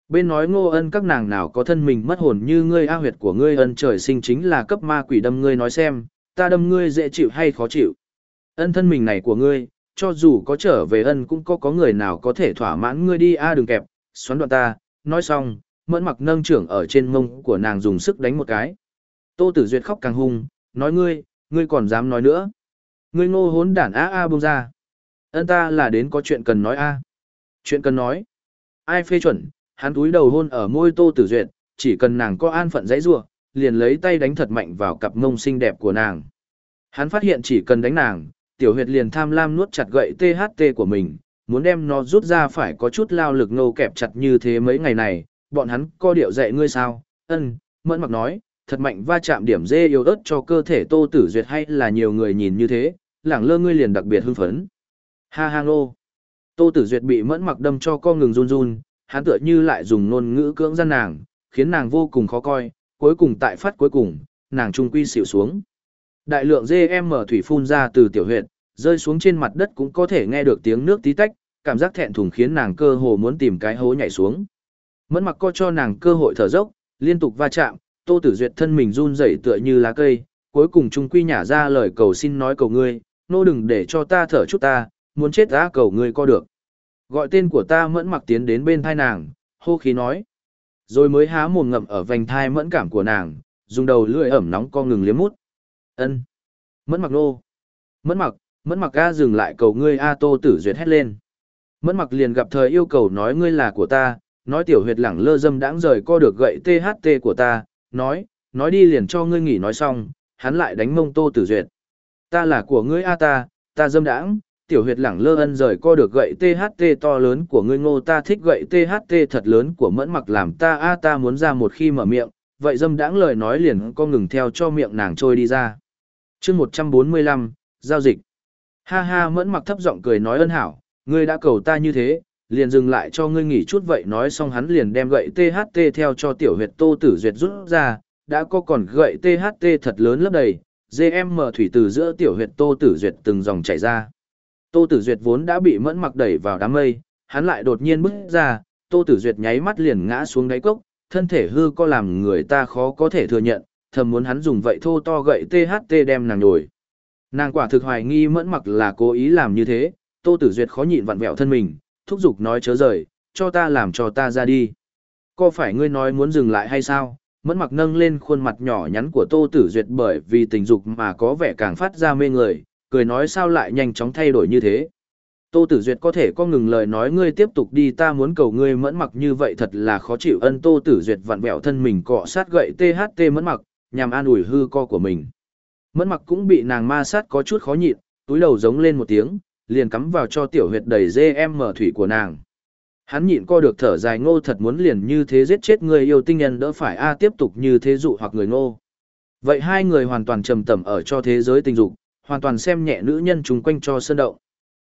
[SPEAKER 1] Bên nói ngô ân các nàng nào có thân mình mất hồn như ngươi a huyệt của ngươi ân trời sinh chính là cấp ma quỷ đâm ngươi nói xem, ta đâm ngươi dễ chịu hay khó chịu. Ân thân mình này của ngươi, cho dù có trở về ân cũng có có người nào có thể thỏa mãn ngươi đi a đừng kẹp, xoắn đoạn ta, nói xong, mẫn mặc nâng trưởng ở trên mông của nàng dùng sức đánh một cái. Tô Tử Duyệt khóc càng hung, nói ngươi, ngươi còn dám nói nữa. Ngươi ngô hốn đản a a buông ra. Ân ta là đến có chuyện cần nói a. Chuyện cần nói. Ai phê chuẩn, hắn túi đầu hôn ở môi Tô Tử Duyệt, chỉ cần nàng có an phận dãy rủa, liền lấy tay đánh thật mạnh vào cặp mông xinh đẹp của nàng. Hắn phát hiện chỉ cần đánh nàng, tiểu huyệt liền tham lam nuốt chặt gậy THT của mình, muốn đem nó rút ra phải có chút lao lực nâu kẹp chặt như thế mấy ngày này, bọn hắn co điệu dạy ngươi sao? Ân, mẫn mặc nói, thật mạnh va chạm điểm dê yếu ớt cho cơ thể Tô Tử Duyệt hay là nhiều người nhìn như thế, lẳng lơ ngươi liền đặc biệt hưng phấn. Ha ha ngô. Tô Tử Duyệt bị mẫn mặc đâm cho co ngừng run run, hắn tựa như lại dùng ngôn ngữ cưỡng gian nàng, khiến nàng vô cùng khó coi, cuối cùng tại phát cuối cùng, nàng trung quy xỉu xuống. Đại lượng GM thủy phun ra từ tiểu huyệt, rơi xuống trên mặt đất cũng có thể nghe được tiếng nước tí tách, cảm giác thẹn thùng khiến nàng cơ hồ muốn tìm cái hố nhảy xuống. Mẫn mặc co cho nàng cơ hội thở dốc, liên tục va chạm, Tô Tử Duyệt thân mình run rẩy tựa như lá cây, cuối cùng trung quy nhả ra lời cầu xin nói cầu ngươi, nô đừng để cho ta thở chút ta, muốn chết đã cầu ngươi co được. Gọi tên của ta mẫn mặc tiến đến bên thai nàng, hô khí nói. Rồi mới há mồm ngậm ở vành thai mẫn cảm của nàng, dùng đầu lưỡi ẩm nóng co ngừng liếm mút. ân Mẫn mặc nô. Mẫn mặc, mẫn mặc A dừng lại cầu ngươi A tô tử duyệt hét lên. Mẫn mặc liền gặp thời yêu cầu nói ngươi là của ta, nói tiểu huyệt lẳng lơ dâm đãng rời co được gậy THT của ta, nói, nói đi liền cho ngươi nghỉ nói xong, hắn lại đánh mông tô tử duyệt. Ta là của ngươi A ta, ta dâm đãng, tiểu huyệt lẳng lơ ân rời co được gậy THT to lớn của ngươi ngô ta thích gậy THT thật lớn của mẫn mặc làm ta A ta muốn ra một khi mở miệng, vậy dâm đãng lời nói liền co ngừng theo cho miệng nàng trôi đi ra. chương 145, giao dịch. Ha ha mẫn mặc thấp giọng cười nói ân hảo, ngươi đã cầu ta như thế, liền dừng lại cho ngươi nghỉ chút vậy nói xong hắn liền đem gậy THT theo cho tiểu huyệt tô tử duyệt rút ra, đã có còn gậy THT thật lớn lấp đầy, GM thủy từ giữa tiểu huyệt tô tử duyệt từng dòng chảy ra. Tô tử duyệt vốn đã bị mẫn mặc đẩy vào đám mây, hắn lại đột nhiên bước ra, tô tử duyệt nháy mắt liền ngã xuống đáy cốc, thân thể hư co làm người ta khó có thể thừa nhận, thầm muốn hắn dùng vậy thô to gậy THT đem nàng nhồi. Nàng quả thực hoài nghi mẫn mặc là cố ý làm như thế, Tô Tử Duyệt khó nhịn vặn vẹo thân mình, thúc giục nói chớ rời, cho ta làm cho ta ra đi. Có phải ngươi nói muốn dừng lại hay sao? Mẫn mặc nâng lên khuôn mặt nhỏ nhắn của Tô Tử Duyệt bởi vì tình dục mà có vẻ càng phát ra mê người, cười nói sao lại nhanh chóng thay đổi như thế. Tô Tử Duyệt có thể có ngừng lời nói ngươi tiếp tục đi ta muốn cầu ngươi mẫn mặc như vậy thật là khó chịu ân Tô Tử Duyệt vặn vẹo thân mình cọ sát gậy THT mẫn mặc, nhằm an ủi hư co của mình. Mẫn mặc cũng bị nàng ma sát có chút khó nhịn, túi đầu giống lên một tiếng, liền cắm vào cho tiểu huyệt đầy dê em mở thủy của nàng. Hắn nhịn co được thở dài ngô thật muốn liền như thế giết chết người yêu tinh nhân đỡ phải a tiếp tục như thế dụ hoặc người ngô. Vậy hai người hoàn toàn trầm tầm ở cho thế giới tình dục, hoàn toàn xem nhẹ nữ nhân chung quanh cho sơn động.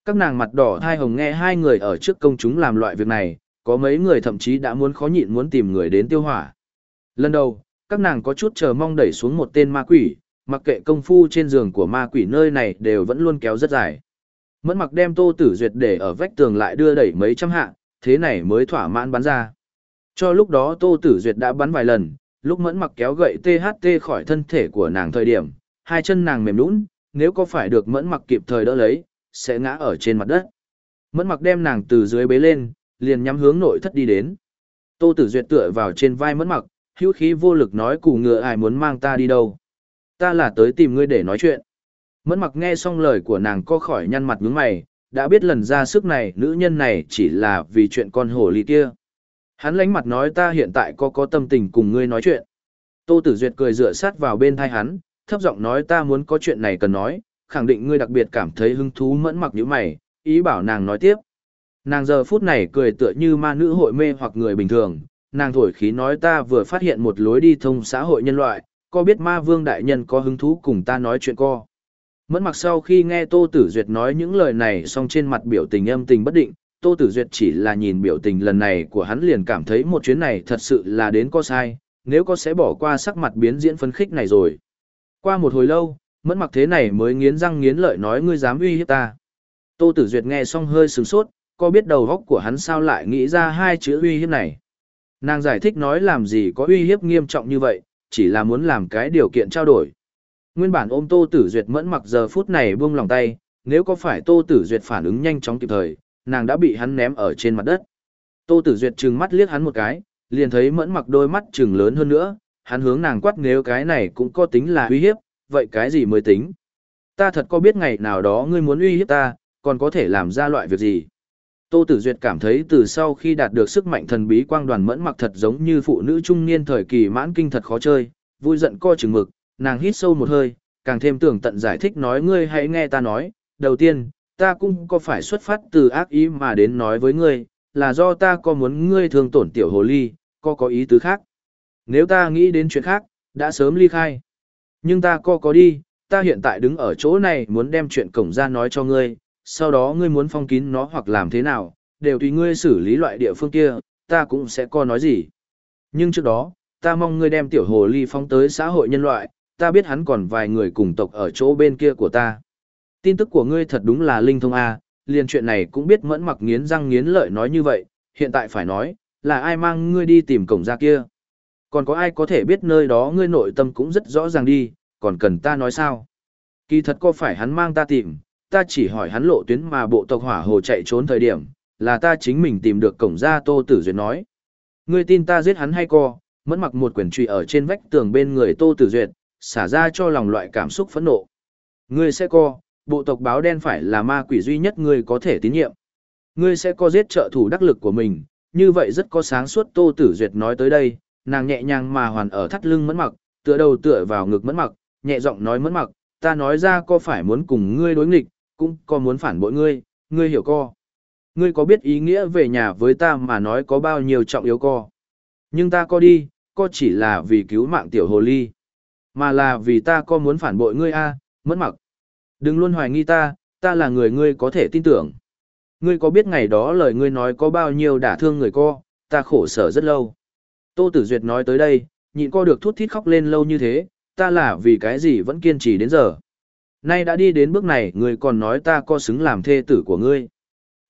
[SPEAKER 1] Các nàng mặt đỏ thai hồng nghe hai người ở trước công chúng làm loại việc này, có mấy người thậm chí đã muốn khó nhịn muốn tìm người đến tiêu hỏa. Lần đầu, các nàng có chút chờ mong đẩy xuống một tên ma quỷ, mặc kệ công phu trên giường của ma quỷ nơi này đều vẫn luôn kéo rất dài. Mẫn mặc đem tô tử duyệt để ở vách tường lại đưa đẩy mấy trăm hạ, thế này mới thỏa mãn bắn ra. Cho lúc đó tô tử duyệt đã bắn vài lần, lúc mẫn mặc kéo gậy THT khỏi thân thể của nàng thời điểm, hai chân nàng mềm nũng, nếu có phải được mẫn mặc kịp thời đỡ lấy, sẽ ngã ở trên mặt đất. Mẫn mặc đem nàng từ dưới bế lên, liền nhắm hướng nội thất đi đến. Tô tử duyệt tựa vào trên vai mẫn mặc, hữu khí vô lực nói củ ngựa ai muốn mang ta đi đâu. Ta là tới tìm ngươi để nói chuyện. Mẫn mặc nghe xong lời của nàng co khỏi nhăn mặt nhướng mày, đã biết lần ra sức này nữ nhân này chỉ là vì chuyện con hổ ly kia. Hắn lánh mặt nói ta hiện tại có có tâm tình cùng ngươi nói chuyện. Tô Tử Duyệt cười dựa sát vào bên thai hắn, thấp giọng nói ta muốn có chuyện này cần nói, khẳng định ngươi đặc biệt cảm thấy hứng thú mẫn mặc như mày, ý bảo nàng nói tiếp. Nàng giờ phút này cười tựa như ma nữ hội mê hoặc người bình thường, nàng thổi khí nói ta vừa phát hiện một lối đi thông xã hội nhân loại, có biết ma vương đại nhân có hứng thú cùng ta nói chuyện co. Mẫn mặc sau khi nghe Tô Tử Duyệt nói những lời này xong trên mặt biểu tình âm tình bất định, Tô Tử Duyệt chỉ là nhìn biểu tình lần này của hắn liền cảm thấy một chuyến này thật sự là đến có sai, nếu có sẽ bỏ qua sắc mặt biến diễn phân khích này rồi. Qua một hồi lâu, mẫn mặc thế này mới nghiến răng nghiến lợi nói ngươi dám uy hiếp ta. Tô Tử Duyệt nghe xong hơi sửng sốt, có biết đầu óc của hắn sao lại nghĩ ra hai chữ uy hiếp này. Nàng giải thích nói làm gì có uy hiếp nghiêm trọng như vậy, chỉ là muốn làm cái điều kiện trao đổi. Nguyên bản ôm Tô Tử Duyệt mẫn mặc giờ phút này buông lòng tay, nếu có phải Tô Tử Duyệt phản ứng nhanh chóng kịp thời, nàng đã bị hắn ném ở trên mặt đất. Tô Tử Duyệt trừng mắt liếc hắn một cái, liền thấy mẫn mặc đôi mắt trừng lớn hơn nữa, hắn hướng nàng quát nếu cái này cũng có tính là uy hiếp, vậy cái gì mới tính? Ta thật có biết ngày nào đó ngươi muốn uy hiếp ta, còn có thể làm ra loại việc gì? Tô Tử Duyệt cảm thấy từ sau khi đạt được sức mạnh thần bí quang đoàn mẫn mặc thật giống như phụ nữ trung niên thời kỳ mãn kinh thật khó chơi, vui giận co chừng mực, nàng hít sâu một hơi, càng thêm tưởng tận giải thích nói ngươi hãy nghe ta nói, đầu tiên, ta cũng có phải xuất phát từ ác ý mà đến nói với ngươi, là do ta có muốn ngươi thương tổn tiểu hồ ly, có có ý tứ khác. Nếu ta nghĩ đến chuyện khác, đã sớm ly khai. Nhưng ta co có đi, ta hiện tại đứng ở chỗ này muốn đem chuyện cổng ra nói cho ngươi, sau đó ngươi muốn phong kín nó hoặc làm thế nào, đều tùy ngươi xử lý loại địa phương kia, ta cũng sẽ co nói gì. Nhưng trước đó, ta mong ngươi đem tiểu hồ ly phong tới xã hội nhân loại, ta biết hắn còn vài người cùng tộc ở chỗ bên kia của ta. Tin tức của ngươi thật đúng là linh thông A, liền chuyện này cũng biết mẫn mặc nghiến răng nghiến lợi nói như vậy, hiện tại phải nói, là ai mang ngươi đi tìm cổng ra kia. Còn có ai có thể biết nơi đó ngươi nội tâm cũng rất rõ ràng đi, còn cần ta nói sao? Kỳ thật có phải hắn mang ta tìm, ta chỉ hỏi hắn lộ tuyến mà bộ tộc hỏa hồ chạy trốn thời điểm, là ta chính mình tìm được cổng ra Tô Tử Duyệt nói. Ngươi tin ta giết hắn hay co, mẫn mặc một quyển truy ở trên vách tường bên người Tô Tử Duyệt, xả ra cho lòng loại cảm xúc phẫn nộ. Ngươi sẽ co, bộ tộc báo đen phải là ma quỷ duy nhất ngươi có thể tín nhiệm. Ngươi sẽ co giết trợ thủ đắc lực của mình, như vậy rất có sáng suốt Tô Tử Duyệt nói tới đây, nàng nhẹ nhàng mà hoàn ở thắt lưng mẫn mặc, tựa đầu tựa vào ngực mẫn mặc, nhẹ giọng nói mẫn mặc, ta nói ra có phải muốn cùng ngươi đối nghịch, cũng có muốn phản bội ngươi, ngươi hiểu co. Ngươi có biết ý nghĩa về nhà với ta mà nói có bao nhiêu trọng yếu co. Nhưng ta co đi, co chỉ là vì cứu mạng tiểu hồ ly. Mà là vì ta co muốn phản bội ngươi a, mẫn mặc. Đừng luôn hoài nghi ta, ta là người ngươi có thể tin tưởng. Ngươi có biết ngày đó lời ngươi nói có bao nhiêu đả thương người co, ta khổ sở rất lâu. Tô Tử Duyệt nói tới đây, nhịn co được thút thít khóc lên lâu như thế, ta là vì cái gì vẫn kiên trì đến giờ. Nay đã đi đến bước này, ngươi còn nói ta có xứng làm thê tử của ngươi.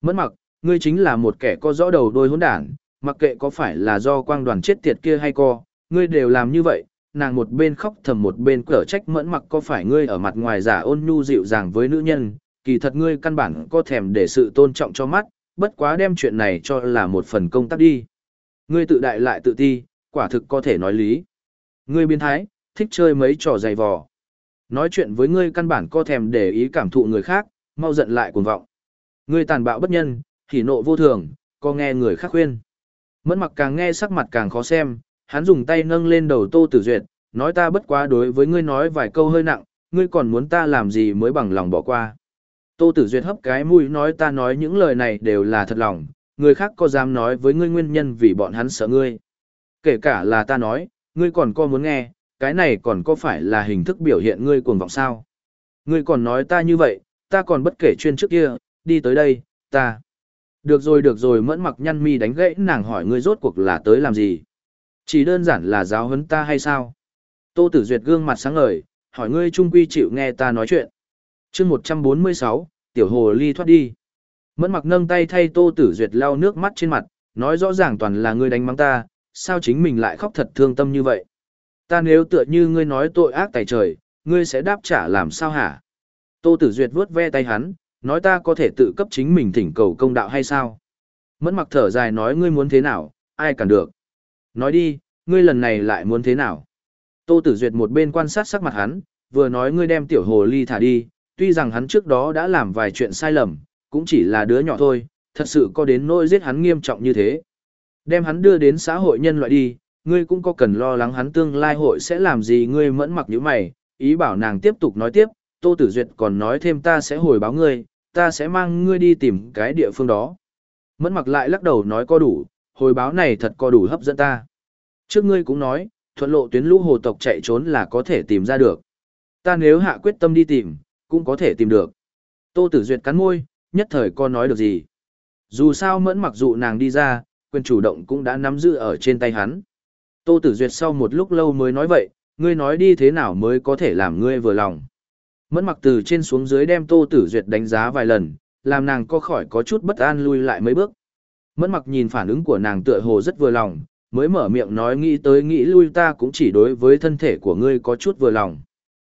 [SPEAKER 1] Mẫn mặc, ngươi chính là một kẻ có rõ đầu đôi hỗn đảng, mặc kệ có phải là do quang đoàn chết tiệt kia hay co, ngươi đều làm như vậy, nàng một bên khóc thầm một bên cở trách mẫn mặc có phải ngươi ở mặt ngoài giả ôn nhu dịu dàng với nữ nhân, kỳ thật ngươi căn bản có thèm để sự tôn trọng cho mắt, bất quá đem chuyện này cho là một phần công tác đi. Ngươi tự đại lại tự ti, quả thực có thể nói lý. Ngươi biến thái, thích chơi mấy trò dày vò. Nói chuyện với ngươi căn bản co thèm để ý cảm thụ người khác, mau giận lại cuồng vọng. Ngươi tàn bạo bất nhân, hỉ nộ vô thường, co nghe người khác khuyên. Mẫn mặc càng nghe sắc mặt càng khó xem, hắn dùng tay nâng lên đầu Tô Tử Duyệt, nói ta bất quá đối với ngươi nói vài câu hơi nặng, ngươi còn muốn ta làm gì mới bằng lòng bỏ qua. Tô Tử Duyệt hấp cái mũi nói ta nói những lời này đều là thật lòng, người khác có dám nói với ngươi nguyên nhân vì bọn hắn sợ ngươi. Kể cả là ta nói, ngươi còn có muốn nghe, cái này còn có phải là hình thức biểu hiện ngươi cuồng vọng sao? Ngươi còn nói ta như vậy, ta còn bất kể chuyên trước kia, đi tới đây, ta. Được rồi được rồi mẫn mặc nhăn mi đánh gãy nàng hỏi ngươi rốt cuộc là tới làm gì? Chỉ đơn giản là giáo huấn ta hay sao? Tô Tử Duyệt gương mặt sáng ngời, hỏi ngươi trung quy chịu nghe ta nói chuyện. chương 146, tiểu hồ ly thoát đi. Mẫn mặc nâng tay thay Tô Tử Duyệt lau nước mắt trên mặt, nói rõ ràng toàn là ngươi đánh mắng ta, sao chính mình lại khóc thật thương tâm như vậy. Ta nếu tựa như ngươi nói tội ác tài trời, ngươi sẽ đáp trả làm sao hả? Tô Tử Duyệt vuốt ve tay hắn, nói ta có thể tự cấp chính mình thỉnh cầu công đạo hay sao? Mẫn mặc thở dài nói ngươi muốn thế nào, ai cản được. Nói đi, ngươi lần này lại muốn thế nào? Tô Tử Duyệt một bên quan sát sắc mặt hắn, vừa nói ngươi đem tiểu hồ ly thả đi, tuy rằng hắn trước đó đã làm vài chuyện sai lầm, cũng chỉ là đứa nhỏ thôi, thật sự có đến nỗi giết hắn nghiêm trọng như thế. Đem hắn đưa đến xã hội nhân loại đi, ngươi cũng có cần lo lắng hắn tương lai hội sẽ làm gì ngươi mẫn mặc như mày, ý bảo nàng tiếp tục nói tiếp, Tô Tử Duyệt còn nói thêm ta sẽ hồi báo ngươi, ta sẽ mang ngươi đi tìm cái địa phương đó. Mẫn mặc lại lắc đầu nói có đủ, hồi báo này thật có đủ hấp dẫn ta. Trước ngươi cũng nói, thuận lộ tuyến lũ hồ tộc chạy trốn là có thể tìm ra được. Ta nếu hạ quyết tâm đi tìm, cũng có thể tìm được. Tô Tử Duyệt cắn môi, nhất thời con nói được gì. Dù sao mẫn mặc dù nàng đi ra, quyền chủ động cũng đã nắm giữ ở trên tay hắn. Tô Tử Duyệt sau một lúc lâu mới nói vậy, ngươi nói đi thế nào mới có thể làm ngươi vừa lòng. Mẫn mặc từ trên xuống dưới đem Tô Tử Duyệt đánh giá vài lần, làm nàng có khỏi có chút bất an lui lại mấy bước. Mẫn mặc nhìn phản ứng của nàng tựa hồ rất vừa lòng, mới mở miệng nói nghĩ tới nghĩ lui ta cũng chỉ đối với thân thể của ngươi có chút vừa lòng.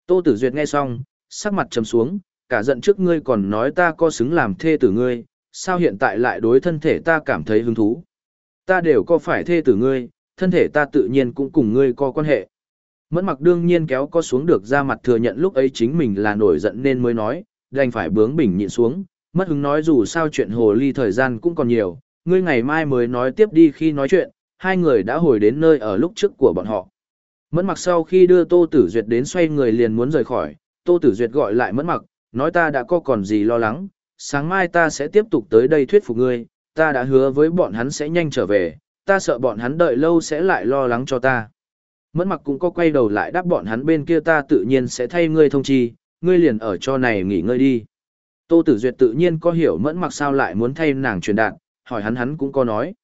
[SPEAKER 1] Tô Tử Duyệt nghe xong, sắc mặt trầm xuống, cả giận trước ngươi còn nói ta có xứng làm thê tử ngươi, sao hiện tại lại đối thân thể ta cảm thấy hứng thú. Ta đều có phải thê tử ngươi, thân thể ta tự nhiên cũng cùng ngươi có quan hệ. Mẫn mặc đương nhiên kéo có xuống được ra mặt thừa nhận lúc ấy chính mình là nổi giận nên mới nói, đành phải bướng bỉnh nhịn xuống, mất hứng nói dù sao chuyện hồ ly thời gian cũng còn nhiều, ngươi ngày mai mới nói tiếp đi khi nói chuyện, hai người đã hồi đến nơi ở lúc trước của bọn họ. Mẫn mặc sau khi đưa Tô Tử Duyệt đến xoay người liền muốn rời khỏi, Tô Tử Duyệt gọi lại Mẫn mặc, nói ta đã có còn gì lo lắng, sáng mai ta sẽ tiếp tục tới đây thuyết phục ngươi, ta đã hứa với bọn hắn sẽ nhanh trở về, ta sợ bọn hắn đợi lâu sẽ lại lo lắng cho ta. Mẫn mặc cũng có quay đầu lại đáp bọn hắn bên kia ta tự nhiên sẽ thay ngươi thông chi, ngươi liền ở cho này nghỉ ngơi đi. Tô Tử Duyệt tự nhiên có hiểu mẫn mặc sao lại muốn thay nàng truyền đạt, hỏi hắn hắn cũng có nói.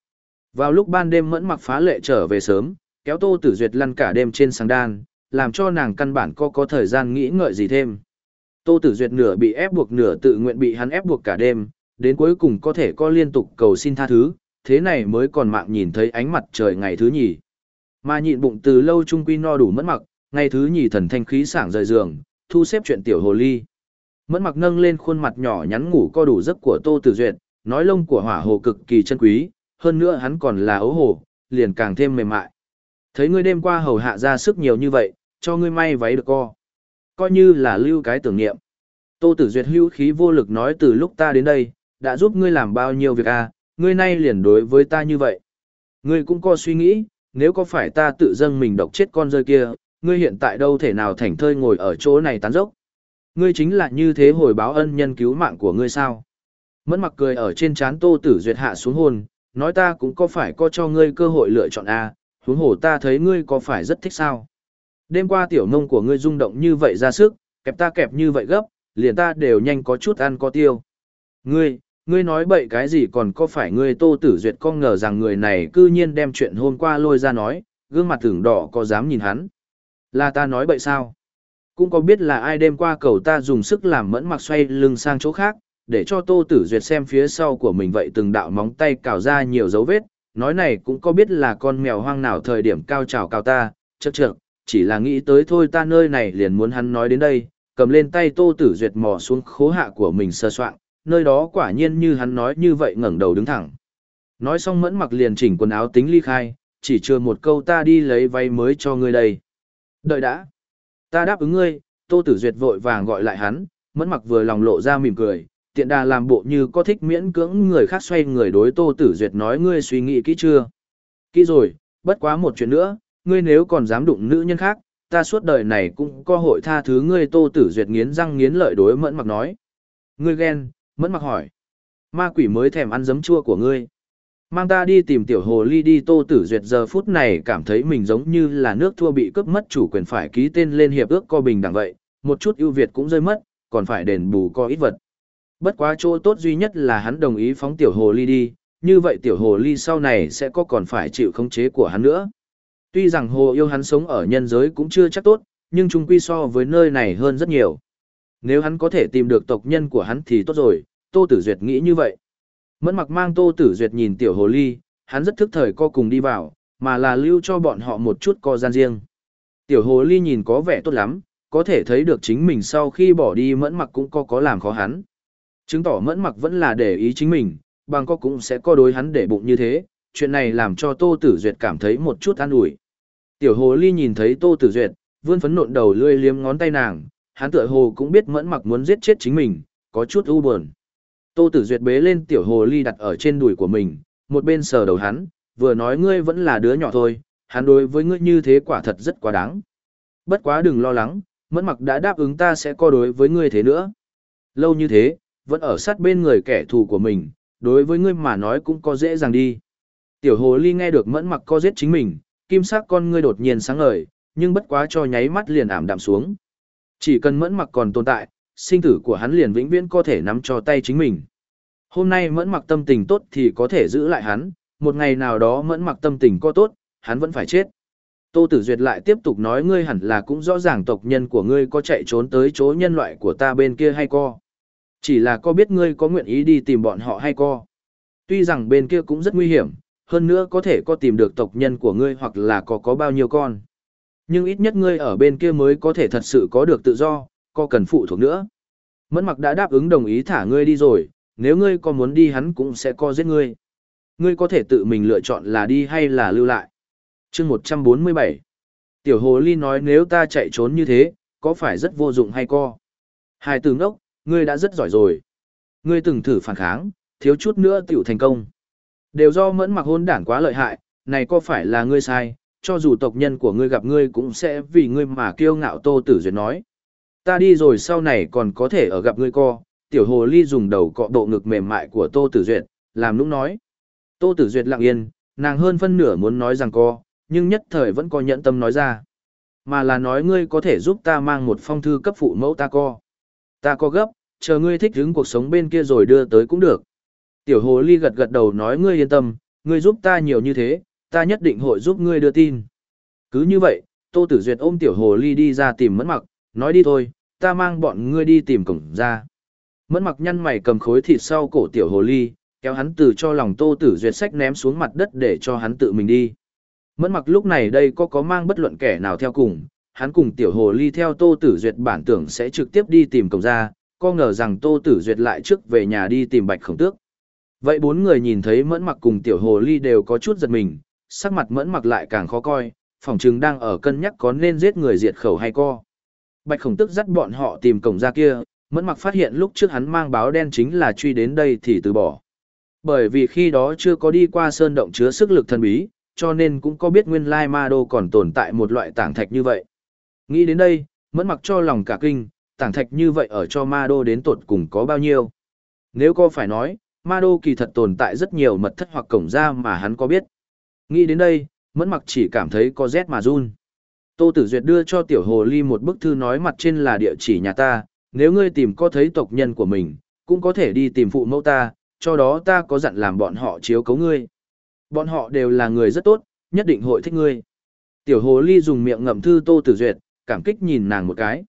[SPEAKER 1] Vào lúc ban đêm mẫn mặc phá lệ trở về sớm, kéo Tô Tử Duyệt lăn cả đêm trên sáng đan, làm cho nàng căn bản có có thời gian nghĩ ngợi gì thêm. Tô Tử Duyệt nửa bị ép buộc nửa tự nguyện bị hắn ép buộc cả đêm, đến cuối cùng có thể có liên tục cầu xin tha thứ, thế này mới còn mạng nhìn thấy ánh mặt trời ngày thứ nhì. Mà nhịn bụng từ lâu trung quy no đủ mất mặc, ngày thứ nhì thần thanh khí sảng rời giường, thu xếp chuyện tiểu hồ ly. Mẫn mặc nâng lên khuôn mặt nhỏ nhắn ngủ co đủ giấc của Tô Tử Duyệt, nói lông của hỏa hồ cực kỳ chân quý, hơn nữa hắn còn là ấu hồ, liền càng thêm mềm mại. Thấy ngươi đêm qua hầu hạ ra sức nhiều như vậy, cho ngươi may váy được co. Coi như là lưu cái tưởng niệm. Tô Tử Duyệt hữu khí vô lực nói từ lúc ta đến đây, đã giúp ngươi làm bao nhiêu việc à, ngươi nay liền đối với ta như vậy. Ngươi cũng có suy nghĩ, nếu có phải ta tự dâng mình độc chết con rơi kia, ngươi hiện tại đâu thể nào thành thơi ngồi ở chỗ này tán dốc. Ngươi chính là như thế hồi báo ân nhân cứu mạng của ngươi sao. Mẫn mặc cười ở trên trán Tô Tử Duyệt hạ xuống hồn, nói ta cũng có phải có cho ngươi cơ hội lựa chọn à, huống hồ ta thấy ngươi có phải rất thích sao. Đêm qua tiểu nông của ngươi rung động như vậy ra sức, kẹp ta kẹp như vậy gấp, liền ta đều nhanh có chút ăn có tiêu. Ngươi, ngươi nói bậy cái gì còn có phải ngươi tô tử duyệt con ngờ rằng người này cư nhiên đem chuyện hôm qua lôi ra nói, gương mặt tưởng đỏ có dám nhìn hắn. Là ta nói bậy sao? Cũng có biết là ai đêm qua cầu ta dùng sức làm mẫn mặc xoay lưng sang chỗ khác, để cho tô tử duyệt xem phía sau của mình vậy từng đạo móng tay cào ra nhiều dấu vết, nói này cũng có biết là con mèo hoang nào thời điểm cao trào cao ta, chật trưởng chỉ là nghĩ tới thôi ta nơi này liền muốn hắn nói đến đây, cầm lên tay tô tử duyệt mò xuống khố hạ của mình sơ soạn, nơi đó quả nhiên như hắn nói như vậy ngẩng đầu đứng thẳng. Nói xong mẫn mặc liền chỉnh quần áo tính ly khai, chỉ chưa một câu ta đi lấy váy mới cho ngươi đây. Đợi đã. Ta đáp ứng ngươi, tô tử duyệt vội vàng gọi lại hắn, mẫn mặc vừa lòng lộ ra mỉm cười, tiện đà làm bộ như có thích miễn cưỡng người khác xoay người đối tô tử duyệt nói ngươi suy nghĩ kỹ chưa. Kỹ rồi, bất quá một chuyện nữa, ngươi nếu còn dám đụng nữ nhân khác, ta suốt đời này cũng có hội tha thứ ngươi tô tử duyệt nghiến răng nghiến lợi đối mẫn mặc nói. Ngươi ghen, mẫn mặc hỏi. Ma quỷ mới thèm ăn giấm chua của ngươi. Mang ta đi tìm tiểu hồ ly đi tô tử duyệt giờ phút này cảm thấy mình giống như là nước thua bị cướp mất chủ quyền phải ký tên lên hiệp ước co bình đẳng vậy, một chút ưu việt cũng rơi mất, còn phải đền bù co ít vật. Bất quá chỗ tốt duy nhất là hắn đồng ý phóng tiểu hồ ly đi, như vậy tiểu hồ ly sau này sẽ có còn phải chịu khống chế của hắn nữa. Tuy rằng hồ yêu hắn sống ở nhân giới cũng chưa chắc tốt, nhưng chung quy so với nơi này hơn rất nhiều. Nếu hắn có thể tìm được tộc nhân của hắn thì tốt rồi, Tô Tử Duyệt nghĩ như vậy. Mẫn mặc mang Tô Tử Duyệt nhìn tiểu hồ ly, hắn rất thức thời co cùng đi vào, mà là lưu cho bọn họ một chút co gian riêng. Tiểu hồ ly nhìn có vẻ tốt lắm, có thể thấy được chính mình sau khi bỏ đi mẫn mặc cũng có có làm khó hắn. Chứng tỏ mẫn mặc vẫn là để ý chính mình, bằng có cũng sẽ co đối hắn để bụng như thế, chuyện này làm cho Tô Tử Duyệt cảm thấy một chút an ủi. Tiểu hồ ly nhìn thấy Tô Tử Duyệt, vươn phấn nộn đầu lươi liếm ngón tay nàng, hắn tựa hồ cũng biết mẫn mặc muốn giết chết chính mình, có chút u buồn. Tô Tử Duyệt bế lên tiểu hồ ly đặt ở trên đùi của mình, một bên sờ đầu hắn, vừa nói ngươi vẫn là đứa nhỏ thôi, hắn đối với ngươi như thế quả thật rất quá đáng. Bất quá đừng lo lắng, mẫn mặc đã đáp ứng ta sẽ co đối với ngươi thế nữa. Lâu như thế, vẫn ở sát bên người kẻ thù của mình, đối với ngươi mà nói cũng có dễ dàng đi. Tiểu hồ ly nghe được mẫn mặc co giết chính mình, kim sắc con ngươi đột nhiên sáng ngời, nhưng bất quá cho nháy mắt liền ảm đạm xuống. Chỉ cần mẫn mặc còn tồn tại, sinh tử của hắn liền vĩnh viễn có thể nắm cho tay chính mình. Hôm nay mẫn mặc tâm tình tốt thì có thể giữ lại hắn, một ngày nào đó mẫn mặc tâm tình có tốt, hắn vẫn phải chết. Tô Tử Duyệt lại tiếp tục nói ngươi hẳn là cũng rõ ràng tộc nhân của ngươi có chạy trốn tới chỗ nhân loại của ta bên kia hay co. Chỉ là có biết ngươi có nguyện ý đi tìm bọn họ hay co. Tuy rằng bên kia cũng rất nguy hiểm, hơn nữa có thể có tìm được tộc nhân của ngươi hoặc là có có bao nhiêu con. Nhưng ít nhất ngươi ở bên kia mới có thể thật sự có được tự do, có cần phụ thuộc nữa. Mẫn mặc đã đáp ứng đồng ý thả ngươi đi rồi, nếu ngươi có muốn đi hắn cũng sẽ co giết ngươi. Ngươi có thể tự mình lựa chọn là đi hay là lưu lại. chương 147 Tiểu Hồ Ly nói nếu ta chạy trốn như thế, có phải rất vô dụng hay co? Hai từ ngốc, ngươi đã rất giỏi rồi. Ngươi từng thử phản kháng, thiếu chút nữa tiểu thành công. Đều do mẫn mặc hôn đản quá lợi hại, này có phải là ngươi sai, cho dù tộc nhân của ngươi gặp ngươi cũng sẽ vì ngươi mà kiêu ngạo Tô Tử Duyệt nói. Ta đi rồi sau này còn có thể ở gặp ngươi co, tiểu hồ ly dùng đầu cọ độ ngực mềm mại của Tô Tử Duyệt, làm nũng nói. Tô Tử Duyệt lặng yên, nàng hơn phân nửa muốn nói rằng co, nhưng nhất thời vẫn có nhẫn tâm nói ra. Mà là nói ngươi có thể giúp ta mang một phong thư cấp phụ mẫu ta co. Ta có gấp, chờ ngươi thích hứng cuộc sống bên kia rồi đưa tới cũng được. Tiểu hồ ly gật gật đầu nói ngươi yên tâm, ngươi giúp ta nhiều như thế, ta nhất định hội giúp ngươi đưa tin. Cứ như vậy, Tô Tử Duyệt ôm tiểu hồ ly đi ra tìm mẫn mặc, nói đi thôi, ta mang bọn ngươi đi tìm cổng ra. Mẫn mặc nhăn mày cầm khối thịt sau cổ tiểu hồ ly, kéo hắn từ cho lòng tô tử duyệt sách ném xuống mặt đất để cho hắn tự mình đi. Mẫn mặc lúc này đây có có mang bất luận kẻ nào theo cùng, hắn cùng tiểu hồ ly theo tô tử duyệt bản tưởng sẽ trực tiếp đi tìm cổng ra, có ngờ rằng tô tử duyệt lại trước về nhà đi tìm bạch khổng tước. Vậy bốn người nhìn thấy mẫn mặc cùng tiểu hồ ly đều có chút giật mình, sắc mặt mẫn mặc lại càng khó coi, phòng chừng đang ở cân nhắc có nên giết người diệt khẩu hay co. Bạch khổng tức dắt bọn họ tìm cổng ra kia, mẫn mặc phát hiện lúc trước hắn mang báo đen chính là truy đến đây thì từ bỏ. Bởi vì khi đó chưa có đi qua sơn động chứa sức lực thần bí, cho nên cũng có biết nguyên lai ma đô còn tồn tại một loại tảng thạch như vậy. Nghĩ đến đây, mẫn mặc cho lòng cả kinh, tảng thạch như vậy ở cho ma đô đến tột cùng có bao nhiêu. Nếu có phải nói, ma đô kỳ thật tồn tại rất nhiều mật thất hoặc cổng ra mà hắn có biết. Nghĩ đến đây, mẫn mặc chỉ cảm thấy có rét mà run. Tô Tử Duyệt đưa cho Tiểu Hồ Ly một bức thư nói mặt trên là địa chỉ nhà ta, nếu ngươi tìm có thấy tộc nhân của mình, cũng có thể đi tìm phụ mẫu ta, cho đó ta có dặn làm bọn họ chiếu cấu ngươi. Bọn họ đều là người rất tốt, nhất định hội thích ngươi. Tiểu Hồ Ly dùng miệng ngậm thư Tô Tử Duyệt, cảm kích nhìn nàng một cái.